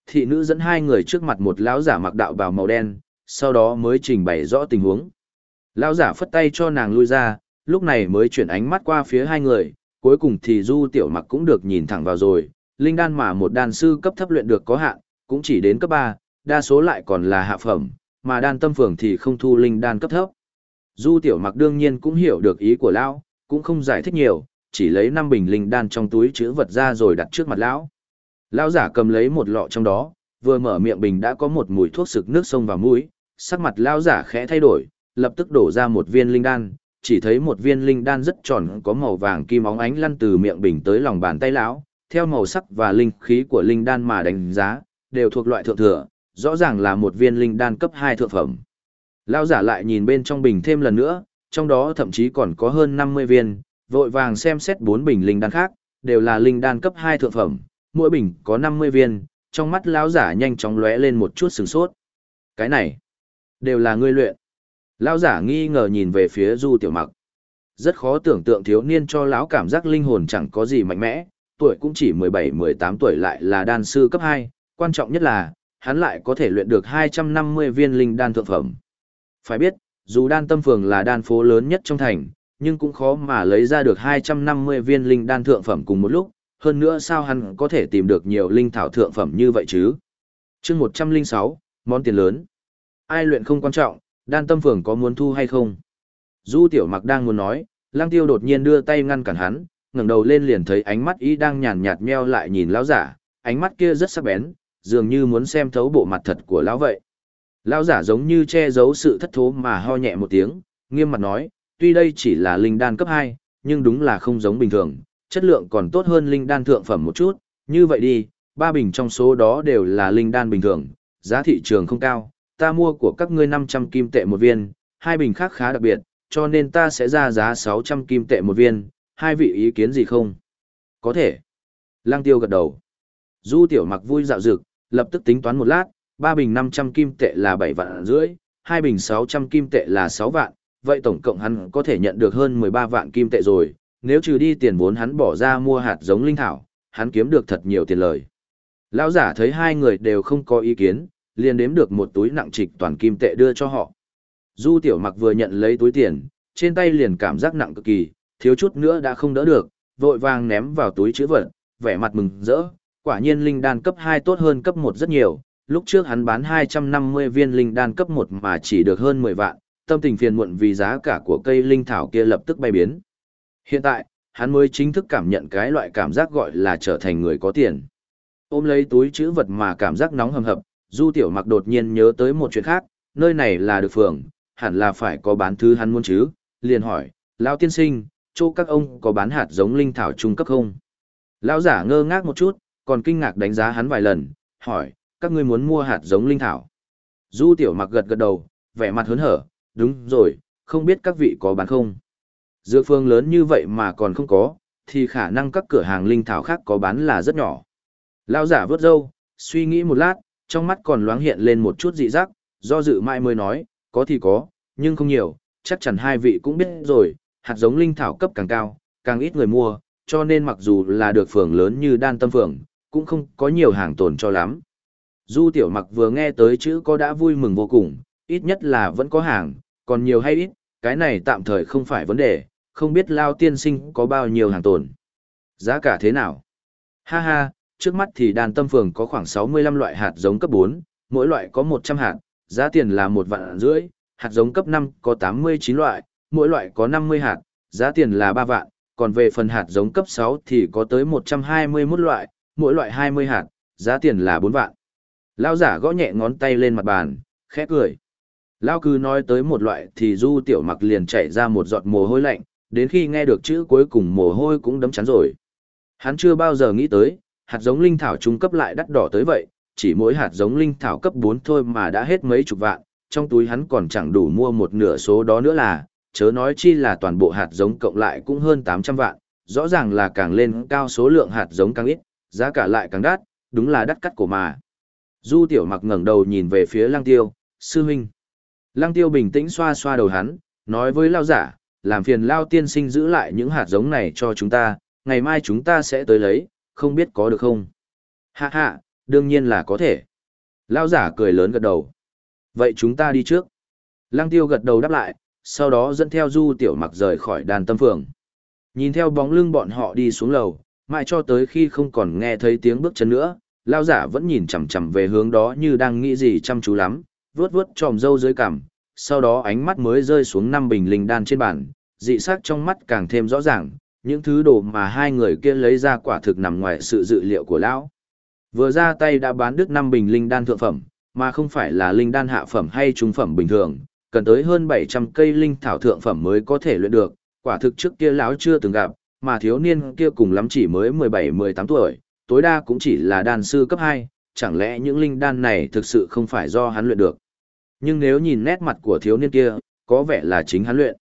Thị nữ dẫn hai người trước mặt một lão giả mặc đạo bào màu đen, sau đó mới trình bày rõ tình huống. Lão giả phất tay cho nàng lui ra, lúc này mới chuyển ánh mắt qua phía hai người, cuối cùng thì Du Tiểu Mặc cũng được nhìn thẳng vào rồi, linh đan mà một đan sư cấp thấp luyện được có hạn, cũng chỉ đến cấp 3, đa số lại còn là hạ phẩm, mà đan tâm phường thì không thu linh đan cấp thấp. Du Tiểu Mặc đương nhiên cũng hiểu được ý của lão, cũng không giải thích nhiều, chỉ lấy năm bình linh đan trong túi chứa vật ra rồi đặt trước mặt lão. Lão giả cầm lấy một lọ trong đó, vừa mở miệng bình đã có một mùi thuốc sực nước sông vào mũi, sắc mặt lão giả khẽ thay đổi, lập tức đổ ra một viên linh đan, chỉ thấy một viên linh đan rất tròn có màu vàng kim óng ánh lăn từ miệng bình tới lòng bàn tay lão, theo màu sắc và linh khí của linh đan mà đánh giá, đều thuộc loại thượng thừa, rõ ràng là một viên linh đan cấp hai thượng phẩm. Lão giả lại nhìn bên trong bình thêm lần nữa, trong đó thậm chí còn có hơn 50 viên, vội vàng xem xét bốn bình linh đan khác, đều là linh đan cấp hai thượng phẩm, mỗi bình có 50 viên, trong mắt lão giả nhanh chóng lóe lên một chút sửng sốt. Cái này, đều là ngươi luyện. Lão giả nghi ngờ nhìn về phía Du Tiểu Mặc. Rất khó tưởng tượng thiếu niên cho lão cảm giác linh hồn chẳng có gì mạnh mẽ, tuổi cũng chỉ 17-18 tuổi lại là đan sư cấp 2, quan trọng nhất là, hắn lại có thể luyện được 250 viên linh đan thượng phẩm. Phải biết, dù đan tâm phường là đan phố lớn nhất trong thành, nhưng cũng khó mà lấy ra được 250 viên linh đan thượng phẩm cùng một lúc, hơn nữa sao hắn có thể tìm được nhiều linh thảo thượng phẩm như vậy chứ? chương 106, món tiền lớn. Ai luyện không quan trọng, đan tâm phường có muốn thu hay không? Du tiểu mặc đang muốn nói, lang tiêu đột nhiên đưa tay ngăn cản hắn, ngẩng đầu lên liền thấy ánh mắt ý đang nhàn nhạt meo lại nhìn lão giả, ánh mắt kia rất sắc bén, dường như muốn xem thấu bộ mặt thật của lão vậy. Lão giả giống như che giấu sự thất thố mà ho nhẹ một tiếng, nghiêm mặt nói, tuy đây chỉ là linh đan cấp 2, nhưng đúng là không giống bình thường, chất lượng còn tốt hơn linh đan thượng phẩm một chút, như vậy đi, ba bình trong số đó đều là linh đan bình thường, giá thị trường không cao, ta mua của các ngươi 500 kim tệ một viên, hai bình khác khá đặc biệt, cho nên ta sẽ ra giá 600 kim tệ một viên, hai vị ý kiến gì không? Có thể. Lăng tiêu gật đầu. Du tiểu mặc vui dạo dực, lập tức tính toán một lát, ba bình 500 kim tệ là 7 vạn rưỡi, hai bình 600 kim tệ là 6 vạn, vậy tổng cộng hắn có thể nhận được hơn 13 vạn kim tệ rồi, nếu trừ đi tiền vốn hắn bỏ ra mua hạt giống linh thảo, hắn kiếm được thật nhiều tiền lời. Lão giả thấy hai người đều không có ý kiến, liền đếm được một túi nặng trịch toàn kim tệ đưa cho họ. Du tiểu mặc vừa nhận lấy túi tiền, trên tay liền cảm giác nặng cực kỳ, thiếu chút nữa đã không đỡ được, vội vàng ném vào túi chữ vật, vẻ mặt mừng rỡ, quả nhiên linh đan cấp 2 tốt hơn cấp 1 rất nhiều, lúc trước hắn bán 250 viên linh đan cấp 1 mà chỉ được hơn 10 vạn, tâm tình phiền muộn vì giá cả của cây linh thảo kia lập tức bay biến. Hiện tại, hắn mới chính thức cảm nhận cái loại cảm giác gọi là trở thành người có tiền. Ôm lấy túi chữ vật mà cảm giác nóng hầm hập, Du Tiểu Mặc đột nhiên nhớ tới một chuyện khác, nơi này là được phường, hẳn là phải có bán thứ hắn muốn chứ, liền hỏi, Lão tiên sinh, chỗ các ông có bán hạt giống linh thảo trung cấp không? Lão giả ngơ ngác một chút, còn kinh ngạc đánh giá hắn vài lần, hỏi, các ngươi muốn mua hạt giống linh thảo? Du Tiểu Mặc gật gật đầu, vẻ mặt hớn hở, đúng rồi, không biết các vị có bán không? Dược phương lớn như vậy mà còn không có, thì khả năng các cửa hàng linh thảo khác có bán là rất nhỏ. Lão giả vớt râu, suy nghĩ một lát, trong mắt còn loáng hiện lên một chút dị giác, do dự mãi mới nói, có thì có, nhưng không nhiều, chắc chắn hai vị cũng biết rồi, hạt giống linh thảo cấp càng cao, càng ít người mua, cho nên mặc dù là được phường lớn như đan tâm phường, cũng không có nhiều hàng tồn cho lắm. Du tiểu mặc vừa nghe tới chữ có đã vui mừng vô cùng, ít nhất là vẫn có hàng, còn nhiều hay ít, cái này tạm thời không phải vấn đề, không biết lao tiên sinh có bao nhiêu hàng tồn. Giá cả thế nào? Ha ha, trước mắt thì đàn tâm phường có khoảng 65 loại hạt giống cấp 4, mỗi loại có 100 hạt, giá tiền là một vạn rưỡi, hạt giống cấp 5 có 89 loại, mỗi loại có 50 hạt, giá tiền là 3 vạn, còn về phần hạt giống cấp 6 thì có tới 121 loại, mỗi loại 20 hạt, giá tiền là 4 vạn. Lao giả gõ nhẹ ngón tay lên mặt bàn, khẽ cười. Lao cứ nói tới một loại thì du tiểu mặc liền chạy ra một giọt mồ hôi lạnh, đến khi nghe được chữ cuối cùng mồ hôi cũng đấm chắn rồi. Hắn chưa bao giờ nghĩ tới, hạt giống linh thảo trung cấp lại đắt đỏ tới vậy, chỉ mỗi hạt giống linh thảo cấp 4 thôi mà đã hết mấy chục vạn, trong túi hắn còn chẳng đủ mua một nửa số đó nữa là, chớ nói chi là toàn bộ hạt giống cộng lại cũng hơn 800 vạn, rõ ràng là càng lên cao số lượng hạt giống càng ít, giá cả lại càng đắt, đúng là đắt cắt cổ mà. Du tiểu mặc ngẩng đầu nhìn về phía lăng tiêu, sư huynh. Lăng tiêu bình tĩnh xoa xoa đầu hắn, nói với lao giả, làm phiền lao tiên sinh giữ lại những hạt giống này cho chúng ta, ngày mai chúng ta sẽ tới lấy, không biết có được không? Hạ hạ, đương nhiên là có thể. Lao giả cười lớn gật đầu. Vậy chúng ta đi trước. Lăng tiêu gật đầu đáp lại, sau đó dẫn theo du tiểu mặc rời khỏi đàn tâm phường. Nhìn theo bóng lưng bọn họ đi xuống lầu, mãi cho tới khi không còn nghe thấy tiếng bước chân nữa, lao giả vẫn nhìn chằm chằm về hướng đó như đang nghĩ gì chăm chú lắm, vuốt vuốt tròm râu dưới cằm, sau đó ánh mắt mới rơi xuống năm bình linh đan trên bàn, dị sắc trong mắt càng thêm rõ ràng, những thứ đồ mà hai người kia lấy ra quả thực nằm ngoài sự dự liệu của lão. Vừa ra tay đã bán đứt năm bình linh đan thượng phẩm, mà không phải là linh đan hạ phẩm hay trung phẩm bình thường, cần tới hơn 700 cây linh thảo thượng phẩm mới có thể luyện được, quả thực trước kia lão chưa từng gặp, mà thiếu niên kia cùng lắm chỉ mới 17-18 tuổi, tối đa cũng chỉ là đan sư cấp 2, chẳng lẽ những linh đan này thực sự không phải do hắn luyện được. Nhưng nếu nhìn nét mặt của thiếu niên kia, có vẻ là chính hắn luyện.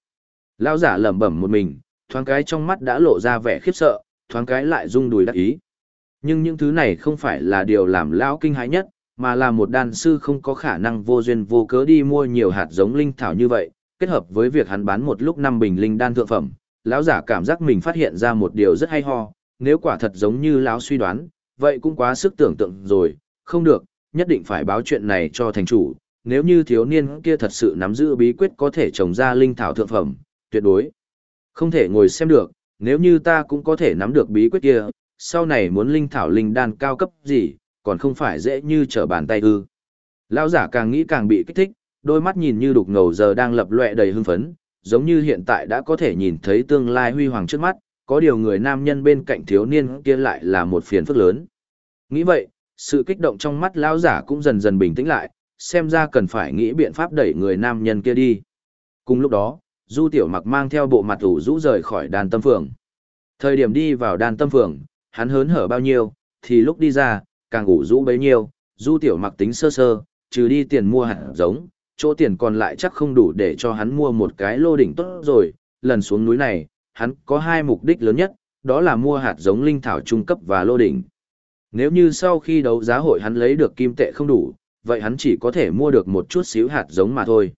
Lão giả lẩm bẩm một mình, thoáng cái trong mắt đã lộ ra vẻ khiếp sợ, thoáng cái lại rung đùi đắc ý. Nhưng những thứ này không phải là điều làm lão kinh hãi nhất, mà là một đan sư không có khả năng vô duyên vô cớ đi mua nhiều hạt giống linh thảo như vậy, kết hợp với việc hắn bán một lúc năm bình linh đan thượng phẩm, lão giả cảm giác mình phát hiện ra một điều rất hay ho, nếu quả thật giống như lão suy đoán, vậy cũng quá sức tưởng tượng rồi, không được, nhất định phải báo chuyện này cho thành chủ, nếu như thiếu niên kia thật sự nắm giữ bí quyết có thể trồng ra linh thảo thượng phẩm, tuyệt đối. Không thể ngồi xem được, nếu như ta cũng có thể nắm được bí quyết kia, sau này muốn linh thảo linh đan cao cấp gì, còn không phải dễ như trở bàn tay ư. Lão giả càng nghĩ càng bị kích thích, đôi mắt nhìn như đục ngầu giờ đang lập lệ đầy hưng phấn, giống như hiện tại đã có thể nhìn thấy tương lai huy hoàng trước mắt, có điều người nam nhân bên cạnh thiếu niên kia lại là một phiền phức lớn. Nghĩ vậy, sự kích động trong mắt lão giả cũng dần dần bình tĩnh lại, xem ra cần phải nghĩ biện pháp đẩy người nam nhân kia đi. Cùng lúc đó, Du Tiểu Mặc mang theo bộ mặt ủ rũ rời khỏi đàn tâm phường. Thời điểm đi vào đàn tâm phường, hắn hớn hở bao nhiêu, thì lúc đi ra, càng ủ rũ bấy nhiêu, Du Tiểu Mặc tính sơ sơ, trừ đi tiền mua hạt giống, chỗ tiền còn lại chắc không đủ để cho hắn mua một cái lô đỉnh tốt rồi, lần xuống núi này, hắn có hai mục đích lớn nhất, đó là mua hạt giống linh thảo trung cấp và lô đỉnh. Nếu như sau khi đấu giá hội hắn lấy được kim tệ không đủ, vậy hắn chỉ có thể mua được một chút xíu hạt giống mà thôi.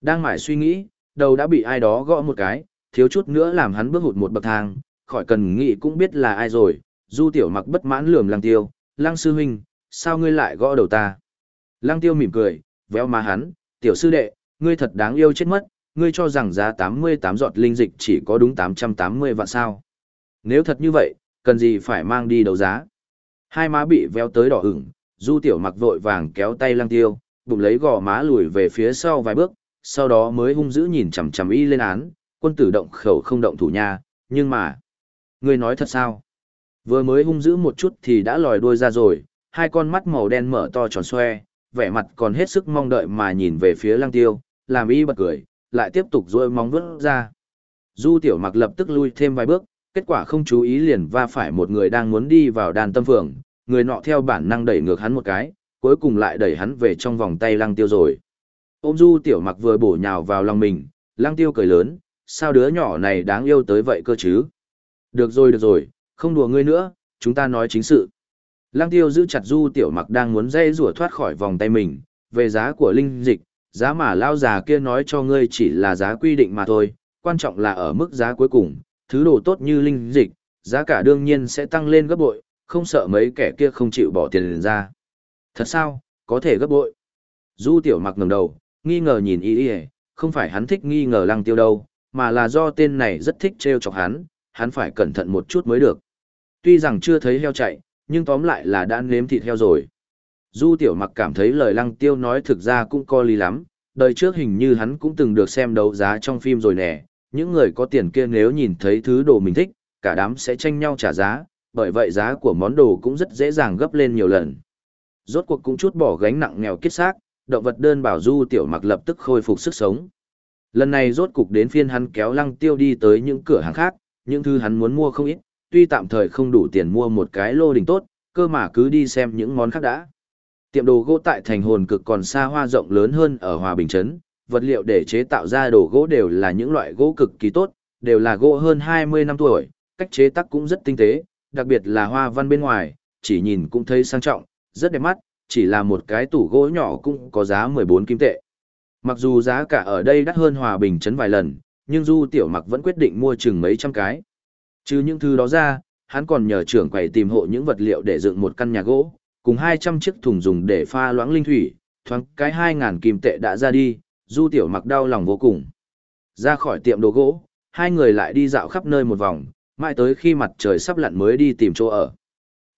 Đang mải suy nghĩ, đầu đã bị ai đó gõ một cái, thiếu chút nữa làm hắn bước hụt một bậc thang, khỏi cần nghĩ cũng biết là ai rồi. Du tiểu mặc bất mãn lườm lăng tiêu, lăng sư huynh, sao ngươi lại gõ đầu ta? Lăng tiêu mỉm cười, véo má hắn, tiểu sư đệ, ngươi thật đáng yêu chết mất, ngươi cho rằng giá 88 giọt linh dịch chỉ có đúng 880 vạn sao. Nếu thật như vậy, cần gì phải mang đi đấu giá? Hai má bị véo tới đỏ ửng, du tiểu mặc vội vàng kéo tay lăng tiêu, bụng lấy gò má lùi về phía sau vài bước, sau đó mới hung dữ nhìn chằm chằm y lên án, quân tử động khẩu không động thủ nha, nhưng mà... Ngươi nói thật sao? Vừa mới hung dữ một chút thì đã lòi đuôi ra rồi, hai con mắt màu đen mở to tròn xoe, vẻ mặt còn hết sức mong đợi mà nhìn về phía lăng tiêu, làm y bật cười, lại tiếp tục rôi mong vứt ra. Du tiểu mặc lập tức lui thêm vài bước, kết quả không chú ý liền va phải một người đang muốn đi vào đàn tâm phường, người nọ theo bản năng đẩy ngược hắn một cái, cuối cùng lại đẩy hắn về trong vòng tay lăng tiêu rồi. Ôm du tiểu mặc vừa bổ nhào vào lòng mình, lăng tiêu cười lớn, sao đứa nhỏ này đáng yêu tới vậy cơ chứ? Được rồi được rồi, không đùa ngươi nữa, chúng ta nói chính sự. Lăng tiêu giữ chặt du tiểu mặc đang muốn dây rủa thoát khỏi vòng tay mình, về giá của linh dịch, giá mà lao già kia nói cho ngươi chỉ là giá quy định mà thôi, quan trọng là ở mức giá cuối cùng, thứ đồ tốt như linh dịch, giá cả đương nhiên sẽ tăng lên gấp bội, không sợ mấy kẻ kia không chịu bỏ tiền ra. Thật sao, có thể gấp bội. Du tiểu mặc ngẩng đầu, nghi ngờ nhìn y y, không phải hắn thích nghi ngờ lăng tiêu đâu, mà là do tên này rất thích trêu chọc hắn, hắn phải cẩn thận một chút mới được. Tuy rằng chưa thấy heo chạy, nhưng tóm lại là đã nếm thịt heo rồi. Du tiểu mặc cảm thấy lời lăng tiêu nói thực ra cũng có lý lắm, đời trước hình như hắn cũng từng được xem đấu giá trong phim rồi nè, những người có tiền kia nếu nhìn thấy thứ đồ mình thích, cả đám sẽ tranh nhau trả giá, bởi vậy giá của món đồ cũng rất dễ dàng gấp lên nhiều lần. Rốt cuộc cũng chút bỏ gánh nặng nghèo kiết xác, động vật đơn bảo du tiểu mặc lập tức khôi phục sức sống. Lần này rốt cục đến phiên hắn kéo lăng tiêu đi tới những cửa hàng khác, những thứ hắn muốn mua không ít, tuy tạm thời không đủ tiền mua một cái lô đỉnh tốt, cơ mà cứ đi xem những món khác đã. Tiệm đồ gỗ tại thành hồn cực còn xa hoa rộng lớn hơn ở Hòa Bình Trấn, vật liệu để chế tạo ra đồ gỗ đều là những loại gỗ cực kỳ tốt, đều là gỗ hơn 20 năm tuổi, cách chế tác cũng rất tinh tế, đặc biệt là hoa văn bên ngoài, chỉ nhìn cũng thấy sang trọng, rất đẹp mắt, chỉ là một cái tủ gỗ nhỏ cũng có giá 14 kim tệ. Mặc dù giá cả ở đây đắt hơn Hòa Bình Trấn vài lần, nhưng Du Tiểu Mặc vẫn quyết định mua chừng mấy trăm cái. Trừ những thứ đó ra, hắn còn nhờ trưởng quầy tìm hộ những vật liệu để dựng một căn nhà gỗ, cùng 200 chiếc thùng dùng để pha loãng linh thủy, thoáng cái 2.000 kim tệ đã ra đi, Du Tiểu Mặc đau lòng vô cùng. Ra khỏi tiệm đồ gỗ, hai người lại đi dạo khắp nơi một vòng, mãi tới khi mặt trời sắp lặn mới đi tìm chỗ ở.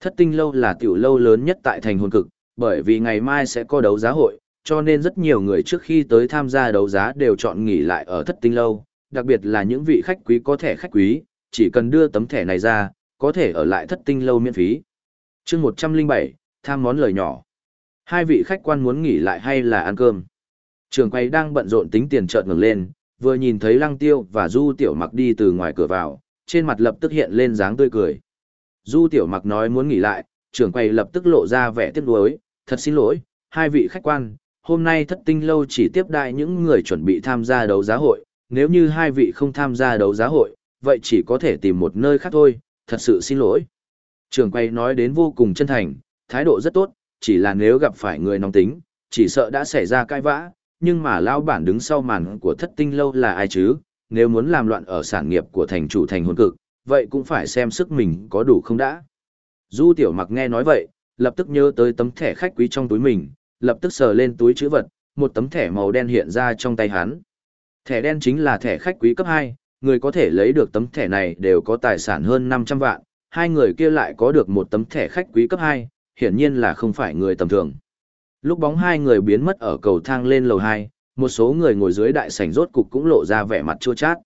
Thất tinh lâu là tiểu lâu lớn nhất tại thành hồn cực, bởi vì ngày mai sẽ có đấu giá hội, cho nên rất nhiều người trước khi tới tham gia đấu giá đều chọn nghỉ lại ở thất tinh lâu, đặc biệt là những vị khách quý có thẻ khách quý, chỉ cần đưa tấm thẻ này ra, có thể ở lại thất tinh lâu miễn phí. chương 107, tham món lời nhỏ. Hai vị khách quan muốn nghỉ lại hay là ăn cơm? Trường quay đang bận rộn tính tiền chợt ngừng lên, vừa nhìn thấy lăng tiêu và du tiểu mặc đi từ ngoài cửa vào, trên mặt lập tức hiện lên dáng tươi cười. Du tiểu mặc nói muốn nghỉ lại, trưởng quầy lập tức lộ ra vẻ tiếc nuối, thật xin lỗi, hai vị khách quan, hôm nay thất tinh lâu chỉ tiếp đại những người chuẩn bị tham gia đấu giá hội, nếu như hai vị không tham gia đấu giá hội, vậy chỉ có thể tìm một nơi khác thôi, thật sự xin lỗi. Trường quầy nói đến vô cùng chân thành, thái độ rất tốt, chỉ là nếu gặp phải người nóng tính, chỉ sợ đã xảy ra cãi vã, nhưng mà lao bản đứng sau màn của thất tinh lâu là ai chứ, nếu muốn làm loạn ở sản nghiệp của thành chủ thành hồn cực, vậy cũng phải xem sức mình có đủ không đã. Du tiểu mặc nghe nói vậy, lập tức nhớ tới tấm thẻ khách quý trong túi mình, lập tức sờ lên túi chữ vật, một tấm thẻ màu đen hiện ra trong tay hắn. Thẻ đen chính là thẻ khách quý cấp 2, người có thể lấy được tấm thẻ này đều có tài sản hơn 500 vạn, hai người kia lại có được một tấm thẻ khách quý cấp 2, hiển nhiên là không phải người tầm thường. Lúc bóng hai người biến mất ở cầu thang lên lầu 2, một số người ngồi dưới đại sảnh rốt cục cũng lộ ra vẻ mặt chua chát.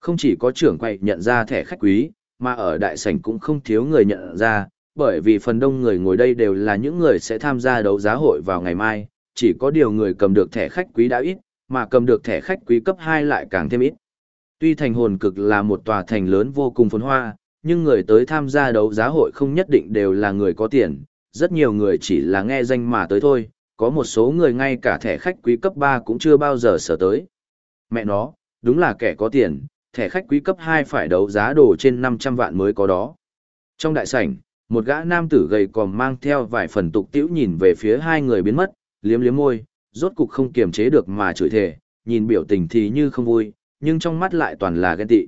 Không chỉ có trưởng quầy nhận ra thẻ khách quý, mà ở đại sảnh cũng không thiếu người nhận ra, bởi vì phần đông người ngồi đây đều là những người sẽ tham gia đấu giá hội vào ngày mai, chỉ có điều người cầm được thẻ khách quý đã ít, mà cầm được thẻ khách quý cấp 2 lại càng thêm ít. Tuy thành hồn cực là một tòa thành lớn vô cùng phồn hoa, nhưng người tới tham gia đấu giá hội không nhất định đều là người có tiền, rất nhiều người chỉ là nghe danh mà tới thôi, có một số người ngay cả thẻ khách quý cấp 3 cũng chưa bao giờ sở tới. Mẹ nó, đúng là kẻ có tiền, thẻ khách quý cấp 2 phải đấu giá đồ trên 500 vạn mới có đó. Trong đại sảnh, một gã nam tử gầy còm mang theo vài phần tục tiễu nhìn về phía hai người biến mất, liếm liếm môi, rốt cục không kiềm chế được mà chửi thề, nhìn biểu tình thì như không vui, nhưng trong mắt lại toàn là ghen tị.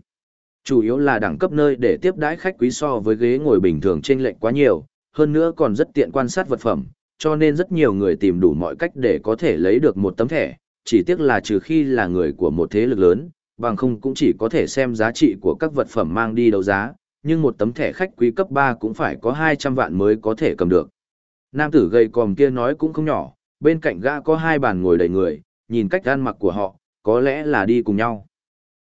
Chủ yếu là đẳng cấp nơi để tiếp đãi khách quý so với ghế ngồi bình thường trên lệnh quá nhiều, hơn nữa còn rất tiện quan sát vật phẩm, cho nên rất nhiều người tìm đủ mọi cách để có thể lấy được một tấm thẻ, chỉ tiếc là trừ khi là người của một thế lực lớn, bằng không cũng chỉ có thể xem giá trị của các vật phẩm mang đi đấu giá, nhưng một tấm thẻ khách quý cấp 3 cũng phải có 200 vạn mới có thể cầm được. Nam tử gầy còm kia nói cũng không nhỏ, bên cạnh gã có hai bàn ngồi đầy người, nhìn cách ăn mặc của họ, có lẽ là đi cùng nhau.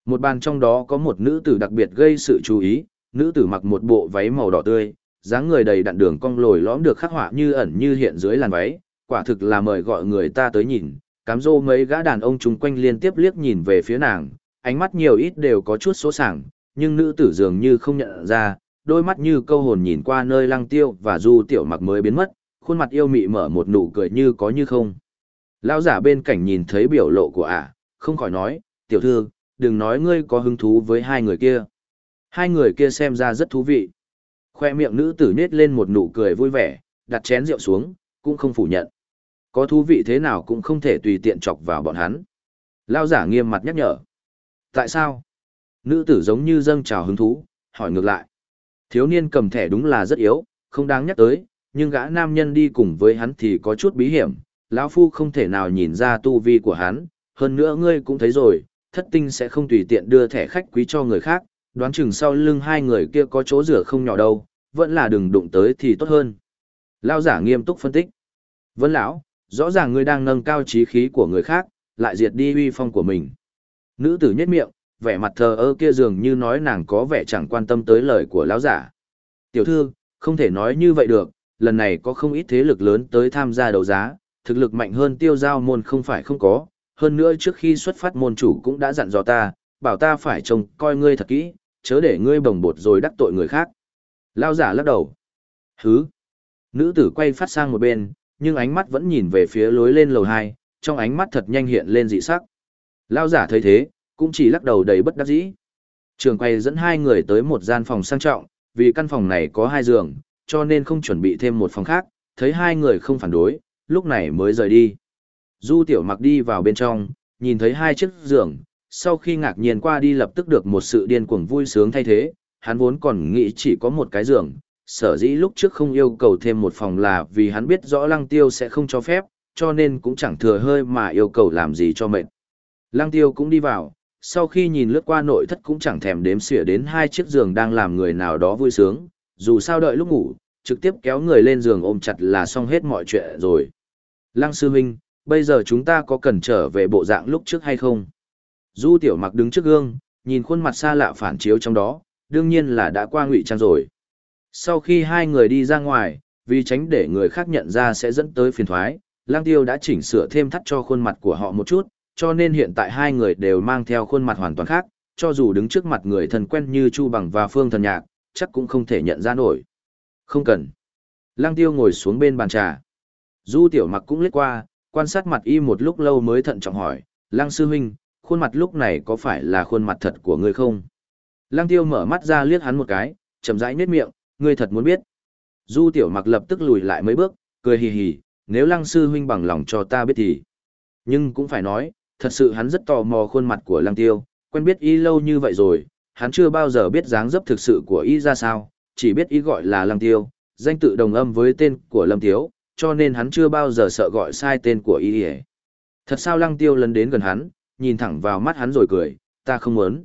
Một bàn trong đó có một nữ tử đặc biệt gây sự chú ý, nữ tử mặc một bộ váy màu đỏ tươi, dáng người đầy đặn đường cong lồi lõm được khắc họa như ẩn như hiện dưới làn váy, quả thực là mời gọi người ta tới nhìn. Cám dô mấy gã đàn ông chung quanh liên tiếp liếc nhìn về phía nàng, ánh mắt nhiều ít đều có chút số sảng, nhưng nữ tử dường như không nhận ra, đôi mắt như câu hồn nhìn qua nơi lăng tiêu và du tiểu mặc mới biến mất, khuôn mặt yêu mị mở một nụ cười như có như không. Lão giả bên cạnh nhìn thấy biểu lộ của ả, không khỏi nói, tiểu thư, đừng nói ngươi có hứng thú với hai người kia. Hai người kia xem ra rất thú vị. Khoe miệng nữ tử nết lên một nụ cười vui vẻ, đặt chén rượu xuống, cũng không phủ nhận. Có thú vị thế nào cũng không thể tùy tiện chọc vào bọn hắn. Lao giả nghiêm mặt nhắc nhở. Tại sao? Nữ tử giống như dâng trào hứng thú, hỏi ngược lại. Thiếu niên cầm thẻ đúng là rất yếu, không đáng nhắc tới, nhưng gã nam nhân đi cùng với hắn thì có chút bí hiểm. lão phu không thể nào nhìn ra tu vi của hắn, hơn nữa ngươi cũng thấy rồi, thất tinh sẽ không tùy tiện đưa thẻ khách quý cho người khác, đoán chừng sau lưng hai người kia có chỗ rửa không nhỏ đâu, vẫn là đừng đụng tới thì tốt hơn. Lao giả nghiêm túc phân tích. Vân lão, rõ ràng ngươi đang nâng cao trí khí của người khác, lại diệt đi uy phong của mình. Nữ tử nhất miệng, vẻ mặt thờ ơ kia dường như nói nàng có vẻ chẳng quan tâm tới lời của lão giả. Tiểu thư, không thể nói như vậy được, lần này có không ít thế lực lớn tới tham gia đấu giá, thực lực mạnh hơn tiêu giao môn không phải không có, hơn nữa trước khi xuất phát môn chủ cũng đã dặn dò ta, bảo ta phải trông coi ngươi thật kỹ, chớ để ngươi bồng bột rồi đắc tội người khác. Lao giả lắc đầu. Hứ. Nữ tử quay phát sang một bên, nhưng ánh mắt vẫn nhìn về phía lối lên lầu 2, trong ánh mắt thật nhanh hiện lên dị sắc. Lao giả thấy thế, cũng chỉ lắc đầu đầy bất đắc dĩ. Trường quay dẫn hai người tới một gian phòng sang trọng, vì căn phòng này có hai giường, cho nên không chuẩn bị thêm một phòng khác, thấy hai người không phản đối, lúc này mới rời đi. Du tiểu mặc đi vào bên trong, nhìn thấy hai chiếc giường, sau khi ngạc nhiên qua đi lập tức được một sự điên cuồng vui sướng thay thế, hắn vốn còn nghĩ chỉ có một cái giường, sở dĩ lúc trước không yêu cầu thêm một phòng là vì hắn biết rõ lăng tiêu sẽ không cho phép, cho nên cũng chẳng thừa hơi mà yêu cầu làm gì cho mệt. Lăng tiêu cũng đi vào, sau khi nhìn lướt qua nội thất cũng chẳng thèm đếm xỉa đến hai chiếc giường đang làm người nào đó vui sướng, dù sao đợi lúc ngủ, trực tiếp kéo người lên giường ôm chặt là xong hết mọi chuyện rồi. Lăng sư huynh, bây giờ chúng ta có cần trở về bộ dạng lúc trước hay không? Du tiểu mặc đứng trước gương, nhìn khuôn mặt xa lạ phản chiếu trong đó, đương nhiên là đã qua ngụy trang rồi. Sau khi hai người đi ra ngoài, vì tránh để người khác nhận ra sẽ dẫn tới phiền thoái, lang tiêu đã chỉnh sửa thêm thắt cho khuôn mặt của họ một chút, cho nên hiện tại hai người đều mang theo khuôn mặt hoàn toàn khác, cho dù đứng trước mặt người thân quen như Chu Bằng và Phương Thần Nhạc, chắc cũng không thể nhận ra nổi. Không cần. Lăng tiêu ngồi xuống bên bàn trà. Du tiểu mặc cũng lướt qua, quan sát mặt y một lúc lâu mới thận trọng hỏi, Lăng sư huynh, khuôn mặt lúc này có phải là khuôn mặt thật của ngươi không? Lăng tiêu mở mắt ra liếc hắn một cái, chậm rãi nhếch miệng, ngươi thật muốn biết. Du tiểu mặc lập tức lùi lại mấy bước, cười hì hì, nếu lăng sư huynh bằng lòng cho ta biết thì. Nhưng cũng phải nói, thật sự hắn rất tò mò khuôn mặt của lăng tiêu, quen biết y lâu như vậy rồi, hắn chưa bao giờ biết dáng dấp thực sự của y ra sao, chỉ biết y gọi là lăng tiêu, danh tự đồng âm với tên của lâm tiếu, cho nên hắn chưa bao giờ sợ gọi sai tên của y. Thật sao lăng tiêu lần đến gần hắn, nhìn thẳng vào mắt hắn rồi cười, ta không muốn.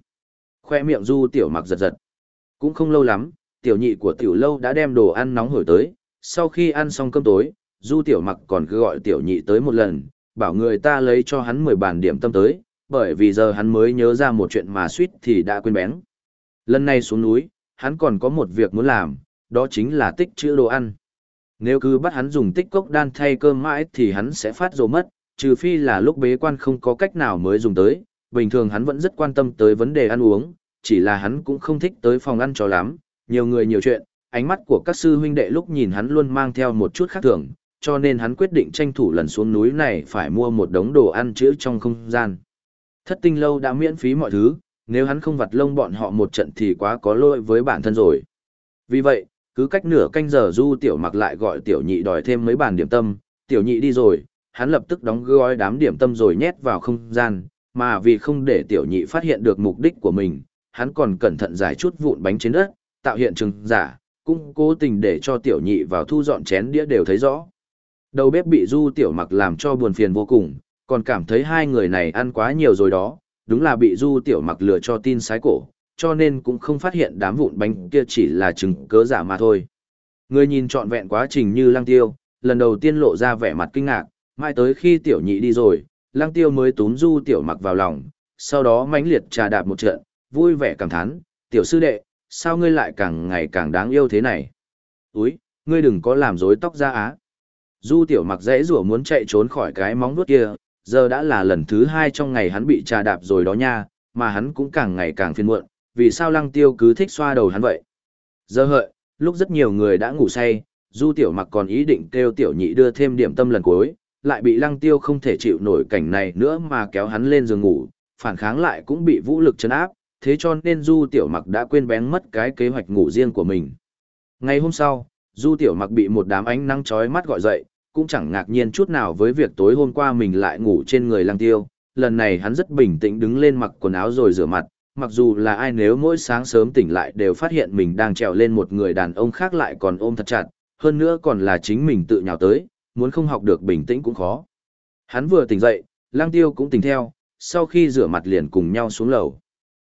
Khoe miệng du tiểu mặc giật giật. Cũng không lâu lắm, tiểu nhị của tiểu lâu đã đem đồ ăn nóng hổi tới. Sau khi ăn xong cơm tối, du tiểu mặc còn cứ gọi tiểu nhị tới một lần, bảo người ta lấy cho hắn 10 bản điểm tâm tới, bởi vì giờ hắn mới nhớ ra một chuyện mà suýt thì đã quên bén. Lần này xuống núi, hắn còn có một việc muốn làm, đó chính là tích trữ đồ ăn. Nếu cứ bắt hắn dùng tích cốc đan thay cơm mãi thì hắn sẽ phát rồ mất, trừ phi là lúc bế quan không có cách nào mới dùng tới, bình thường hắn vẫn rất quan tâm tới vấn đề ăn uống, chỉ là hắn cũng không thích tới phòng ăn cho lắm, nhiều người nhiều chuyện, ánh mắt của các sư huynh đệ lúc nhìn hắn luôn mang theo một chút khác thường, cho nên hắn quyết định tranh thủ lần xuống núi này phải mua một đống đồ ăn chữ trong không gian. Thất tinh lâu đã miễn phí mọi thứ, nếu hắn không vặt lông bọn họ một trận thì quá có lỗi với bản thân rồi. Vì vậy, cứ cách nửa canh giờ du tiểu mặc lại gọi tiểu nhị đòi thêm mấy bàn điểm tâm, tiểu nhị đi rồi, hắn lập tức đóng gói đám điểm tâm rồi nhét vào không gian, mà vì không để tiểu nhị phát hiện được mục đích của mình, hắn còn cẩn thận giải chút vụn bánh trên đất, tạo hiện trường giả, cũng cố tình để cho tiểu nhị vào thu dọn chén đĩa đều thấy rõ. Đầu bếp bị du tiểu mặc làm cho buồn phiền vô cùng, còn cảm thấy hai người này ăn quá nhiều rồi đó, đúng là bị du tiểu mặc lừa cho tin sái cổ, cho nên cũng không phát hiện đám vụn bánh kia chỉ là chứng cớ giả mà thôi. Người nhìn trọn vẹn quá trình như lăng tiêu, lần đầu tiên lộ ra vẻ mặt kinh ngạc, mai tới khi tiểu nhị đi rồi, lăng tiêu mới túm du tiểu mặc vào lòng, sau đó mãnh liệt trà đạp một trận, vui vẻ cảm thán, tiểu sư đệ, sao ngươi lại càng ngày càng đáng yêu thế này? Úi, ngươi đừng có làm rối tóc ra á. Du tiểu mặc dễ rủa muốn chạy trốn khỏi cái móng vuốt kia, giờ đã là lần thứ hai trong ngày hắn bị trà đạp rồi đó nha, mà hắn cũng càng ngày càng phiền muộn, vì sao lăng tiêu cứ thích xoa đầu hắn vậy. Giờ hợi, lúc rất nhiều người đã ngủ say, du tiểu mặc còn ý định kêu tiểu nhị đưa thêm điểm tâm lần cuối, lại bị lăng tiêu không thể chịu nổi cảnh này nữa mà kéo hắn lên giường ngủ, phản kháng lại cũng bị vũ lực chấn áp, thế cho nên du tiểu mặc đã quên bén mất cái kế hoạch ngủ riêng của mình. Ngày hôm sau, du tiểu mặc bị một đám ánh nắng chói mắt gọi dậy, cũng chẳng ngạc nhiên chút nào với việc tối hôm qua mình lại ngủ trên người lăng tiêu. Lần này hắn rất bình tĩnh đứng lên mặc quần áo rồi rửa mặt, mặc dù là ai nếu mỗi sáng sớm tỉnh lại đều phát hiện mình đang trèo lên một người đàn ông khác lại còn ôm thật chặt, hơn nữa còn là chính mình tự nhào tới, muốn không học được bình tĩnh cũng khó. Hắn vừa tỉnh dậy, lang tiêu cũng tỉnh theo, sau khi rửa mặt liền cùng nhau xuống lầu.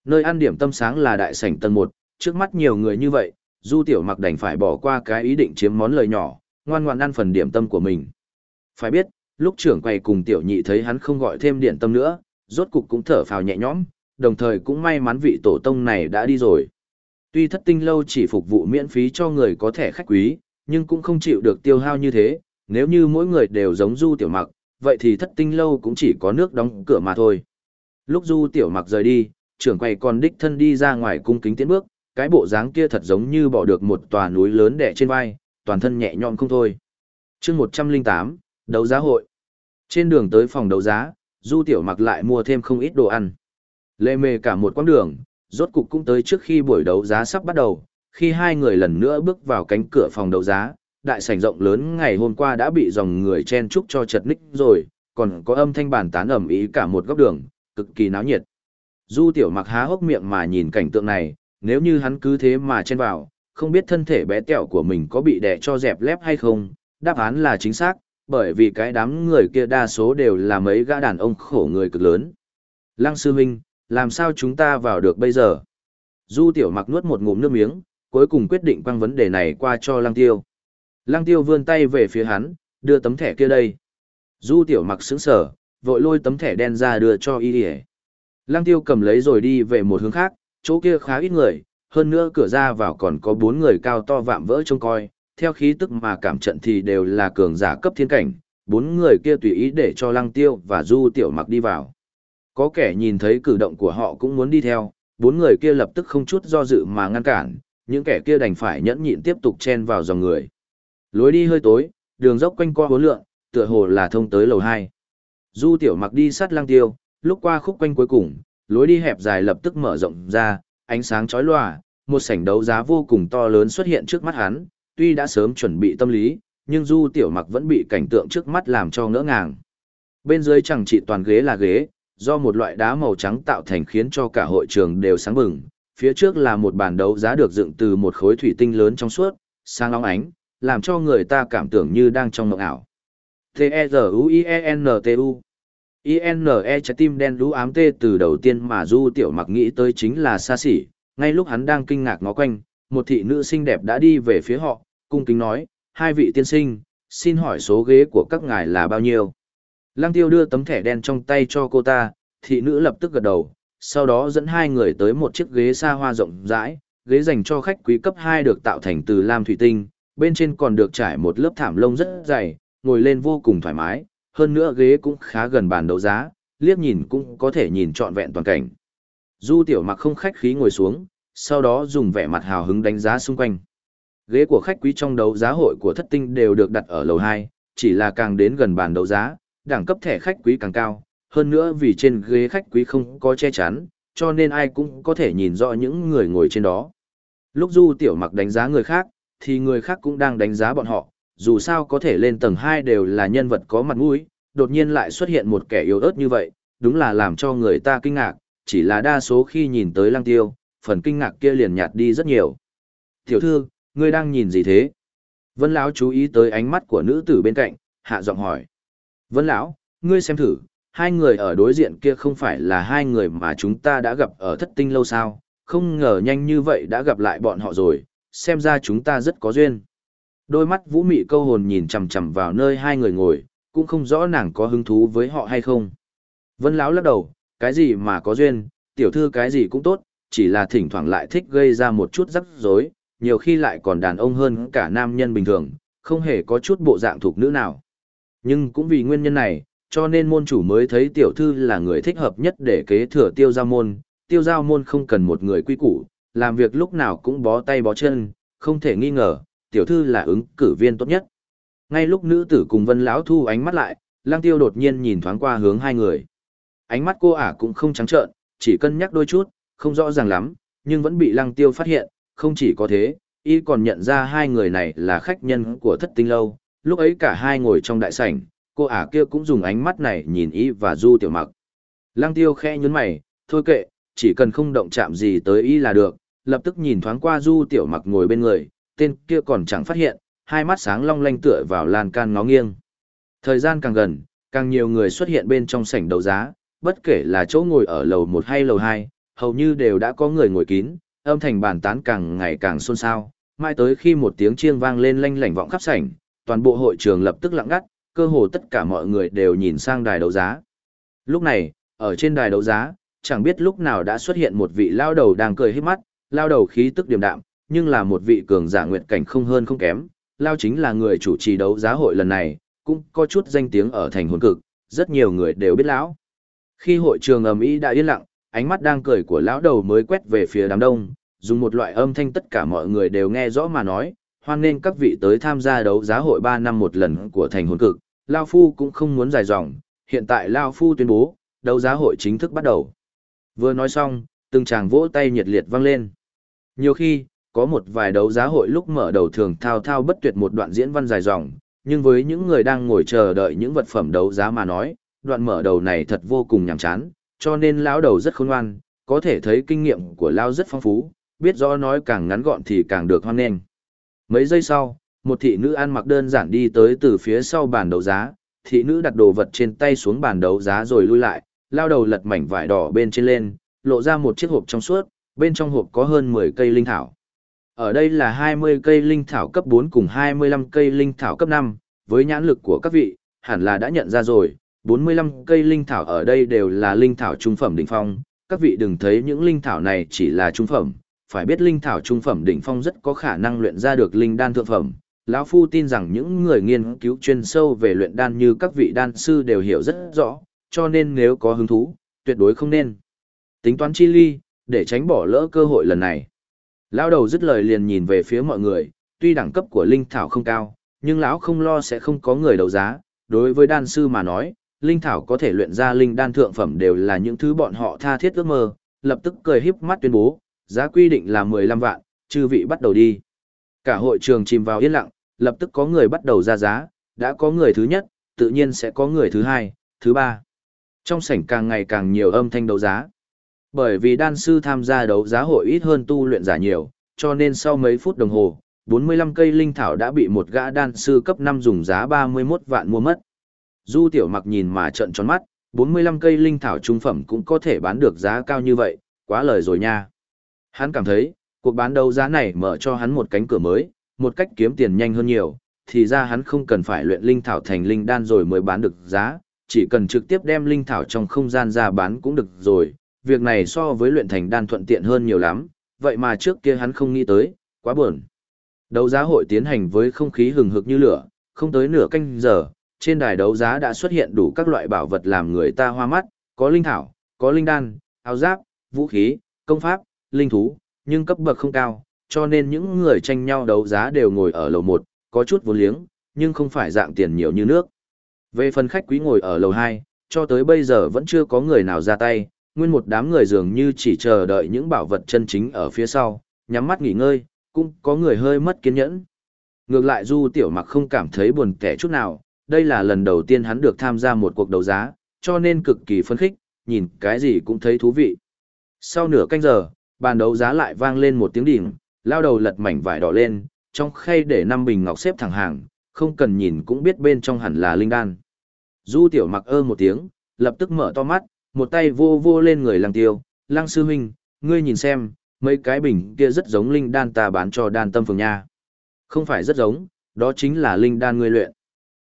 Nơi ăn điểm tâm sáng là đại sảnh tầng 1, trước mắt nhiều người như vậy, du tiểu mặc đành phải bỏ qua cái ý định chiếm món lời nhỏ, ngoan ngoan ăn phần điểm tâm của mình. Phải biết, lúc trưởng quầy cùng tiểu nhị thấy hắn không gọi thêm điểm tâm nữa, rốt cục cũng thở phào nhẹ nhõm, đồng thời cũng may mắn vị tổ tông này đã đi rồi. Tuy thất tinh lâu chỉ phục vụ miễn phí cho người có thẻ khách quý, nhưng cũng không chịu được tiêu hao như thế, nếu như mỗi người đều giống du tiểu mặc, vậy thì thất tinh lâu cũng chỉ có nước đóng cửa mà thôi. Lúc du tiểu mặc rời đi, trưởng quầy còn đích thân đi ra ngoài cung kính tiến bước, cái bộ dáng kia thật giống như bỏ được một tòa núi lớn đè trên vai, toàn thân nhẹ nhõm không thôi. chương 108, đấu giá hội. Trên đường tới phòng đấu giá, du tiểu mặc lại mua thêm không ít đồ ăn. Lê mê cả một quãng đường, rốt cục cũng tới trước khi buổi đấu giá sắp bắt đầu, khi hai người lần nữa bước vào cánh cửa phòng đấu giá, đại sảnh rộng lớn ngày hôm qua đã bị dòng người chen chúc cho chật ních rồi, còn có âm thanh bàn tán ầm ĩ cả một góc đường, cực kỳ náo nhiệt. Du tiểu mặc há hốc miệng mà nhìn cảnh tượng này, nếu như hắn cứ thế mà chen vào, không biết thân thể bé tẹo của mình có bị đè cho dẹp lép hay không, đáp án là chính xác, bởi vì cái đám người kia đa số đều là mấy gã đàn ông khổ người cực lớn. Lăng sư huynh, làm sao chúng ta vào được bây giờ? Du tiểu mặc nuốt một ngụm nước miếng, cuối cùng quyết định quăng vấn đề này qua cho lăng tiêu. Lăng tiêu vươn tay về phía hắn, đưa tấm thẻ kia đây. Du tiểu mặc sững sở, vội lôi tấm thẻ đen ra đưa cho y Lăng tiêu cầm lấy rồi đi về một hướng khác, chỗ kia khá ít người, hơn nữa cửa ra vào còn có bốn người cao to vạm vỡ trông coi, theo khí tức mà cảm trận thì đều là cường giả cấp thiên cảnh, bốn người kia tùy ý để cho lăng tiêu và du tiểu mặc đi vào. Có kẻ nhìn thấy cử động của họ cũng muốn đi theo, bốn người kia lập tức không chút do dự mà ngăn cản, những kẻ kia đành phải nhẫn nhịn tiếp tục chen vào dòng người. Lối đi hơi tối, đường dốc quanh co bốn lượng, tựa hồ là thông tới lầu 2. Du tiểu mặc đi sát lang tiêu, lúc qua khúc quanh cuối cùng, lối đi hẹp dài lập tức mở rộng ra, ánh sáng chói lòa, một sảnh đấu giá vô cùng to lớn xuất hiện trước mắt hắn, tuy đã sớm chuẩn bị tâm lý, nhưng Du Tiểu Mặc vẫn bị cảnh tượng trước mắt làm cho ngỡ ngàng. Bên dưới chẳng chỉ toàn ghế là ghế, do một loại đá màu trắng tạo thành khiến cho cả hội trường đều sáng bừng. Phía trước là một bàn đấu giá được dựng từ một khối thủy tinh lớn trong suốt, sáng long ánh, làm cho người ta cảm tưởng như đang trong mộng ảo. T-E-Z-U-I-E-N-T-U INE trái tim đen lũ ám tê từ đầu tiên mà Du Tiểu Mặc nghĩ tới chính là xa xỉ, ngay lúc hắn đang kinh ngạc ngó quanh, một thị nữ xinh đẹp đã đi về phía họ, cung kính nói, hai vị tiên sinh, xin hỏi số ghế của các ngài là bao nhiêu? Lăng tiêu đưa tấm thẻ đen trong tay cho cô ta, thị nữ lập tức gật đầu, sau đó dẫn hai người tới một chiếc ghế xa hoa rộng rãi, ghế dành cho khách quý cấp 2 được tạo thành từ lam thủy tinh, bên trên còn được trải một lớp thảm lông rất dày, ngồi lên vô cùng thoải mái, hơn nữa ghế cũng khá gần bàn đấu giá, liếc nhìn cũng có thể nhìn trọn vẹn toàn cảnh. Du tiểu mặc không khách khí ngồi xuống, sau đó dùng vẻ mặt hào hứng đánh giá xung quanh. Ghế của khách quý trong đấu giá hội của thất tinh đều được đặt ở lầu 2, chỉ là càng đến gần bàn đấu giá, đẳng cấp thẻ khách quý càng cao, hơn nữa vì trên ghế khách quý không có che chắn, cho nên ai cũng có thể nhìn rõ những người ngồi trên đó. Lúc Du Tiểu Mặc đánh giá người khác, thì người khác cũng đang đánh giá bọn họ, dù sao có thể lên tầng 2 đều là nhân vật có mặt mũi, đột nhiên lại xuất hiện một kẻ yếu ớt như vậy, đúng là làm cho người ta kinh ngạc, chỉ là đa số khi nhìn tới Lăng Tiêu, phần kinh ngạc kia liền nhạt đi rất nhiều. "Tiểu thư, ngươi đang nhìn gì thế?" Vân lão chú ý tới ánh mắt của nữ tử bên cạnh, hạ giọng hỏi. "Vân lão, ngươi xem thử, hai người ở đối diện kia không phải là hai người mà chúng ta đã gặp ở thất tinh lâu sao, không ngờ nhanh như vậy đã gặp lại bọn họ rồi, xem ra chúng ta rất có duyên. Đôi mắt vũ mị câu hồn nhìn chằm chằm vào nơi hai người ngồi, cũng không rõ nàng có hứng thú với họ hay không. Vân Lão lắc đầu, cái gì mà có duyên, tiểu thư cái gì cũng tốt, chỉ là thỉnh thoảng lại thích gây ra một chút rắc rối, nhiều khi lại còn đàn ông hơn cả nam nhân bình thường, không hề có chút bộ dạng thuộc nữ nào. Nhưng cũng vì nguyên nhân này, cho nên môn chủ mới thấy tiểu thư là người thích hợp nhất để kế thừa tiêu giao môn. Tiêu giao môn không cần một người quy củ, làm việc lúc nào cũng bó tay bó chân, không thể nghi ngờ, tiểu thư là ứng cử viên tốt nhất. Ngay lúc nữ tử cùng vân lão thu ánh mắt lại, lang tiêu đột nhiên nhìn thoáng qua hướng hai người. Ánh mắt cô ả cũng không trắng trợn, chỉ cân nhắc đôi chút, không rõ ràng lắm, nhưng vẫn bị lăng tiêu phát hiện, không chỉ có thế, y còn nhận ra hai người này là khách nhân của thất tinh lâu, lúc ấy cả hai ngồi trong đại sảnh, cô ả kia cũng dùng ánh mắt này nhìn y và du tiểu mặc. Lăng tiêu khẽ nhún mày, thôi kệ, chỉ cần không động chạm gì tới y là được, lập tức nhìn thoáng qua du tiểu mặc ngồi bên người, tên kia còn chẳng phát hiện, hai mắt sáng long lanh tựa vào lan can ngó nghiêng. Thời gian càng gần, càng nhiều người xuất hiện bên trong sảnh đấu giá, bất kể là chỗ ngồi ở lầu 1 hay lầu 2, hầu như đều đã có người ngồi kín, âm thanh bàn tán càng ngày càng xôn xao, mai tới khi một tiếng chiêng vang lên lanh lảnh vọng khắp sảnh, toàn bộ hội trường lập tức lặng ngắt, cơ hồ tất cả mọi người đều nhìn sang đài đấu giá. Lúc này, ở trên đài đấu giá, chẳng biết lúc nào đã xuất hiện một vị lao đầu đang cười hết mắt, lao đầu khí tức điềm đạm, nhưng là một vị cường giả nguyện cảnh không hơn không kém, lao chính là người chủ trì đấu giá hội lần này, cũng có chút danh tiếng ở thành hồn cực, rất nhiều người đều biết lão. Khi hội trường ầm ĩ đã yên lặng, ánh mắt đang cười của lão đầu mới quét về phía đám đông, dùng một loại âm thanh tất cả mọi người đều nghe rõ mà nói, hoan nên các vị tới tham gia đấu giá hội 3 năm một lần của thành hồn cực, Lao Phu cũng không muốn dài dòng, hiện tại Lao Phu tuyên bố, đấu giá hội chính thức bắt đầu. Vừa nói xong, từng chàng vỗ tay nhiệt liệt vang lên. Nhiều khi, có một vài đấu giá hội lúc mở đầu thường thao thao bất tuyệt một đoạn diễn văn dài dòng, nhưng với những người đang ngồi chờ đợi những vật phẩm đấu giá mà nói, đoạn mở đầu này thật vô cùng nhàm chán, cho nên lão đầu rất khôn ngoan, có thể thấy kinh nghiệm của lão rất phong phú, biết rõ nói càng ngắn gọn thì càng được hoan nghênh. Mấy giây sau, một thị nữ ăn mặc đơn giản đi tới từ phía sau bàn đấu giá, thị nữ đặt đồ vật trên tay xuống bàn đấu giá rồi lui lại, lao đầu lật mảnh vải đỏ bên trên lên, lộ ra một chiếc hộp trong suốt, bên trong hộp có hơn 10 cây linh thảo. Ở đây là 20 cây linh thảo cấp 4 cùng 25 cây linh thảo cấp 5, với nhãn lực của các vị, hẳn là đã nhận ra rồi, 45 cây linh thảo ở đây đều là linh thảo trung phẩm đỉnh phong, các vị đừng thấy những linh thảo này chỉ là trung phẩm, phải biết linh thảo trung phẩm đỉnh phong rất có khả năng luyện ra được linh đan thượng phẩm. Lão Phu tin rằng những người nghiên cứu chuyên sâu về luyện đan như các vị đan sư đều hiểu rất rõ, cho nên nếu có hứng thú, tuyệt đối không nên. Tính toán chi ly, để tránh bỏ lỡ cơ hội lần này. Lão đầu dứt lời liền nhìn về phía mọi người, tuy đẳng cấp của linh thảo không cao, nhưng lão không lo sẽ không có người đấu giá, đối với đan sư mà nói, linh thảo có thể luyện ra linh đan thượng phẩm đều là những thứ bọn họ tha thiết ước mơ, lập tức cười híp mắt tuyên bố, giá quy định là 15 vạn, chư vị bắt đầu đi. Cả hội trường chìm vào yên lặng, lập tức có người bắt đầu ra giá, đã có người thứ nhất, tự nhiên sẽ có người thứ hai, thứ ba. Trong sảnh càng ngày càng nhiều âm thanh đấu giá. Bởi vì đan sư tham gia đấu giá hội ít hơn tu luyện giả nhiều, cho nên sau mấy phút đồng hồ, 45 cây linh thảo đã bị một gã đan sư cấp 5 dùng giá 31 vạn mua mất. Du tiểu mặc nhìn mà trợn tròn mắt, 45 cây linh thảo trung phẩm cũng có thể bán được giá cao như vậy, quá lời rồi nha. Hắn cảm thấy, cuộc bán đấu giá này mở cho hắn một cánh cửa mới, một cách kiếm tiền nhanh hơn nhiều, thì ra hắn không cần phải luyện linh thảo thành linh đan rồi mới bán được giá, chỉ cần trực tiếp đem linh thảo trong không gian ra bán cũng được rồi, việc này so với luyện thành đan thuận tiện hơn nhiều lắm, vậy mà trước kia hắn không nghĩ tới, quá buồn. Đấu giá hội tiến hành với không khí hừng hực như lửa, không tới nửa canh giờ, trên đài đấu giá đã xuất hiện đủ các loại bảo vật làm người ta hoa mắt, có linh thảo, có linh đan, áo giáp, vũ khí, công pháp, linh thú, nhưng cấp bậc không cao, cho nên những người tranh nhau đấu giá đều ngồi ở lầu 1, có chút vốn liếng, nhưng không phải dạng tiền nhiều như nước. Về phần khách quý ngồi ở lầu 2, cho tới bây giờ vẫn chưa có người nào ra tay, nguyên một đám người dường như chỉ chờ đợi những bảo vật chân chính ở phía sau, nhắm mắt nghỉ ngơi, cũng có người hơi mất kiên nhẫn. Ngược lại Du Tiểu Mặc không cảm thấy buồn tẻ chút nào, đây là lần đầu tiên hắn được tham gia một cuộc đấu giá, cho nên cực kỳ phấn khích, nhìn cái gì cũng thấy thú vị. Sau nửa canh giờ, bàn đấu giá lại vang lên một tiếng đỉnh, lao đầu lật mảnh vải đỏ lên, trong khay để năm bình ngọc xếp thẳng hàng, không cần nhìn cũng biết bên trong hẳn là linh đan. Du tiểu mặc ơ một tiếng, lập tức mở to mắt, một tay vô vô lên người lăng tiêu, lăng sư huynh, ngươi nhìn xem, mấy cái bình kia rất giống linh đan ta bán cho đan tâm phường nha. Không phải rất giống, đó chính là linh đan ngươi luyện.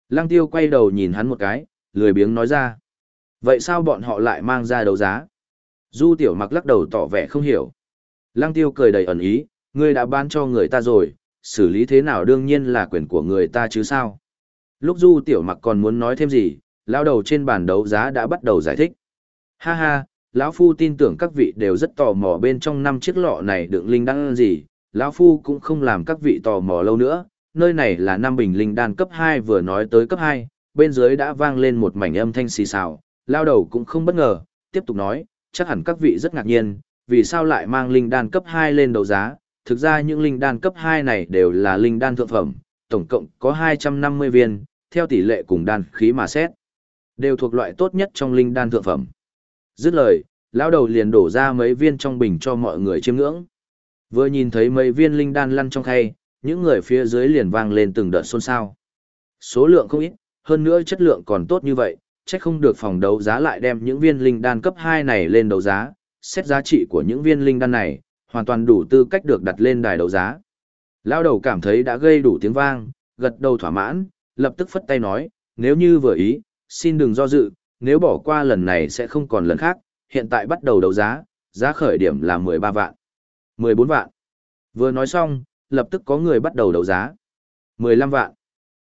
Lăng tiêu quay đầu nhìn hắn một cái, lười biếng nói ra. Vậy sao bọn họ lại mang ra đấu giá? Du tiểu mặc lắc đầu tỏ vẻ không hiểu. Lăng tiêu cười đầy ẩn ý, ngươi đã bán cho người ta rồi, xử lý thế nào đương nhiên là quyền của người ta chứ sao. Lúc du tiểu mặc còn muốn nói thêm gì, lao đầu trên bàn đấu giá đã bắt đầu giải thích. Ha ha, lão phu tin tưởng các vị đều rất tò mò bên trong năm chiếc lọ này đựng linh đan gì, lão phu cũng không làm các vị tò mò lâu nữa, nơi này là năm bình linh đan cấp 2 vừa nói tới cấp 2, bên dưới đã vang lên một mảnh âm thanh xì xào, lao đầu cũng không bất ngờ, tiếp tục nói, chắc hẳn các vị rất ngạc nhiên, vì sao lại mang linh đan cấp 2 lên đấu giá, thực ra những linh đan cấp 2 này đều là linh đan thượng phẩm, tổng cộng có 250 viên, theo tỷ lệ cùng đan khí mà xét, đều thuộc loại tốt nhất trong linh đan thượng phẩm. Dứt lời, lão đầu liền đổ ra mấy viên trong bình cho mọi người chiêm ngưỡng. Vừa nhìn thấy mấy viên linh đan lăn trong khay, những người phía dưới liền vang lên từng đợt xôn xao. Số lượng không ít, hơn nữa chất lượng còn tốt như vậy, chắc không được phòng đấu giá lại đem những viên linh đan cấp 2 này lên đấu giá, xét giá trị của những viên linh đan này, hoàn toàn đủ tư cách được đặt lên đài đấu giá. Lao đầu cảm thấy đã gây đủ tiếng vang, gật đầu thỏa mãn, lập tức phất tay nói, nếu như vừa ý, xin đừng do dự, nếu bỏ qua lần này sẽ không còn lần khác, hiện tại bắt đầu đấu giá, giá khởi điểm là 13 vạn, 14 vạn. Vừa nói xong, lập tức có người bắt đầu đấu giá. 15 vạn,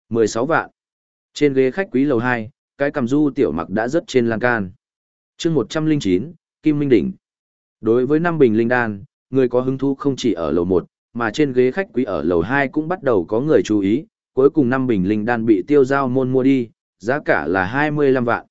16 vạn. Trên ghế khách quý lầu 2, cái cầm du tiểu mặc đã rớt trên lan can. chương 109, Kim Minh Đỉnh. Đối với năm bình linh đan, người có hứng thú không chỉ ở lầu 1, mà trên ghế khách quý ở lầu 2 cũng bắt đầu có người chú ý, cuối cùng năm bình linh đan bị tiêu giao môn mua đi, giá cả là 25 vạn.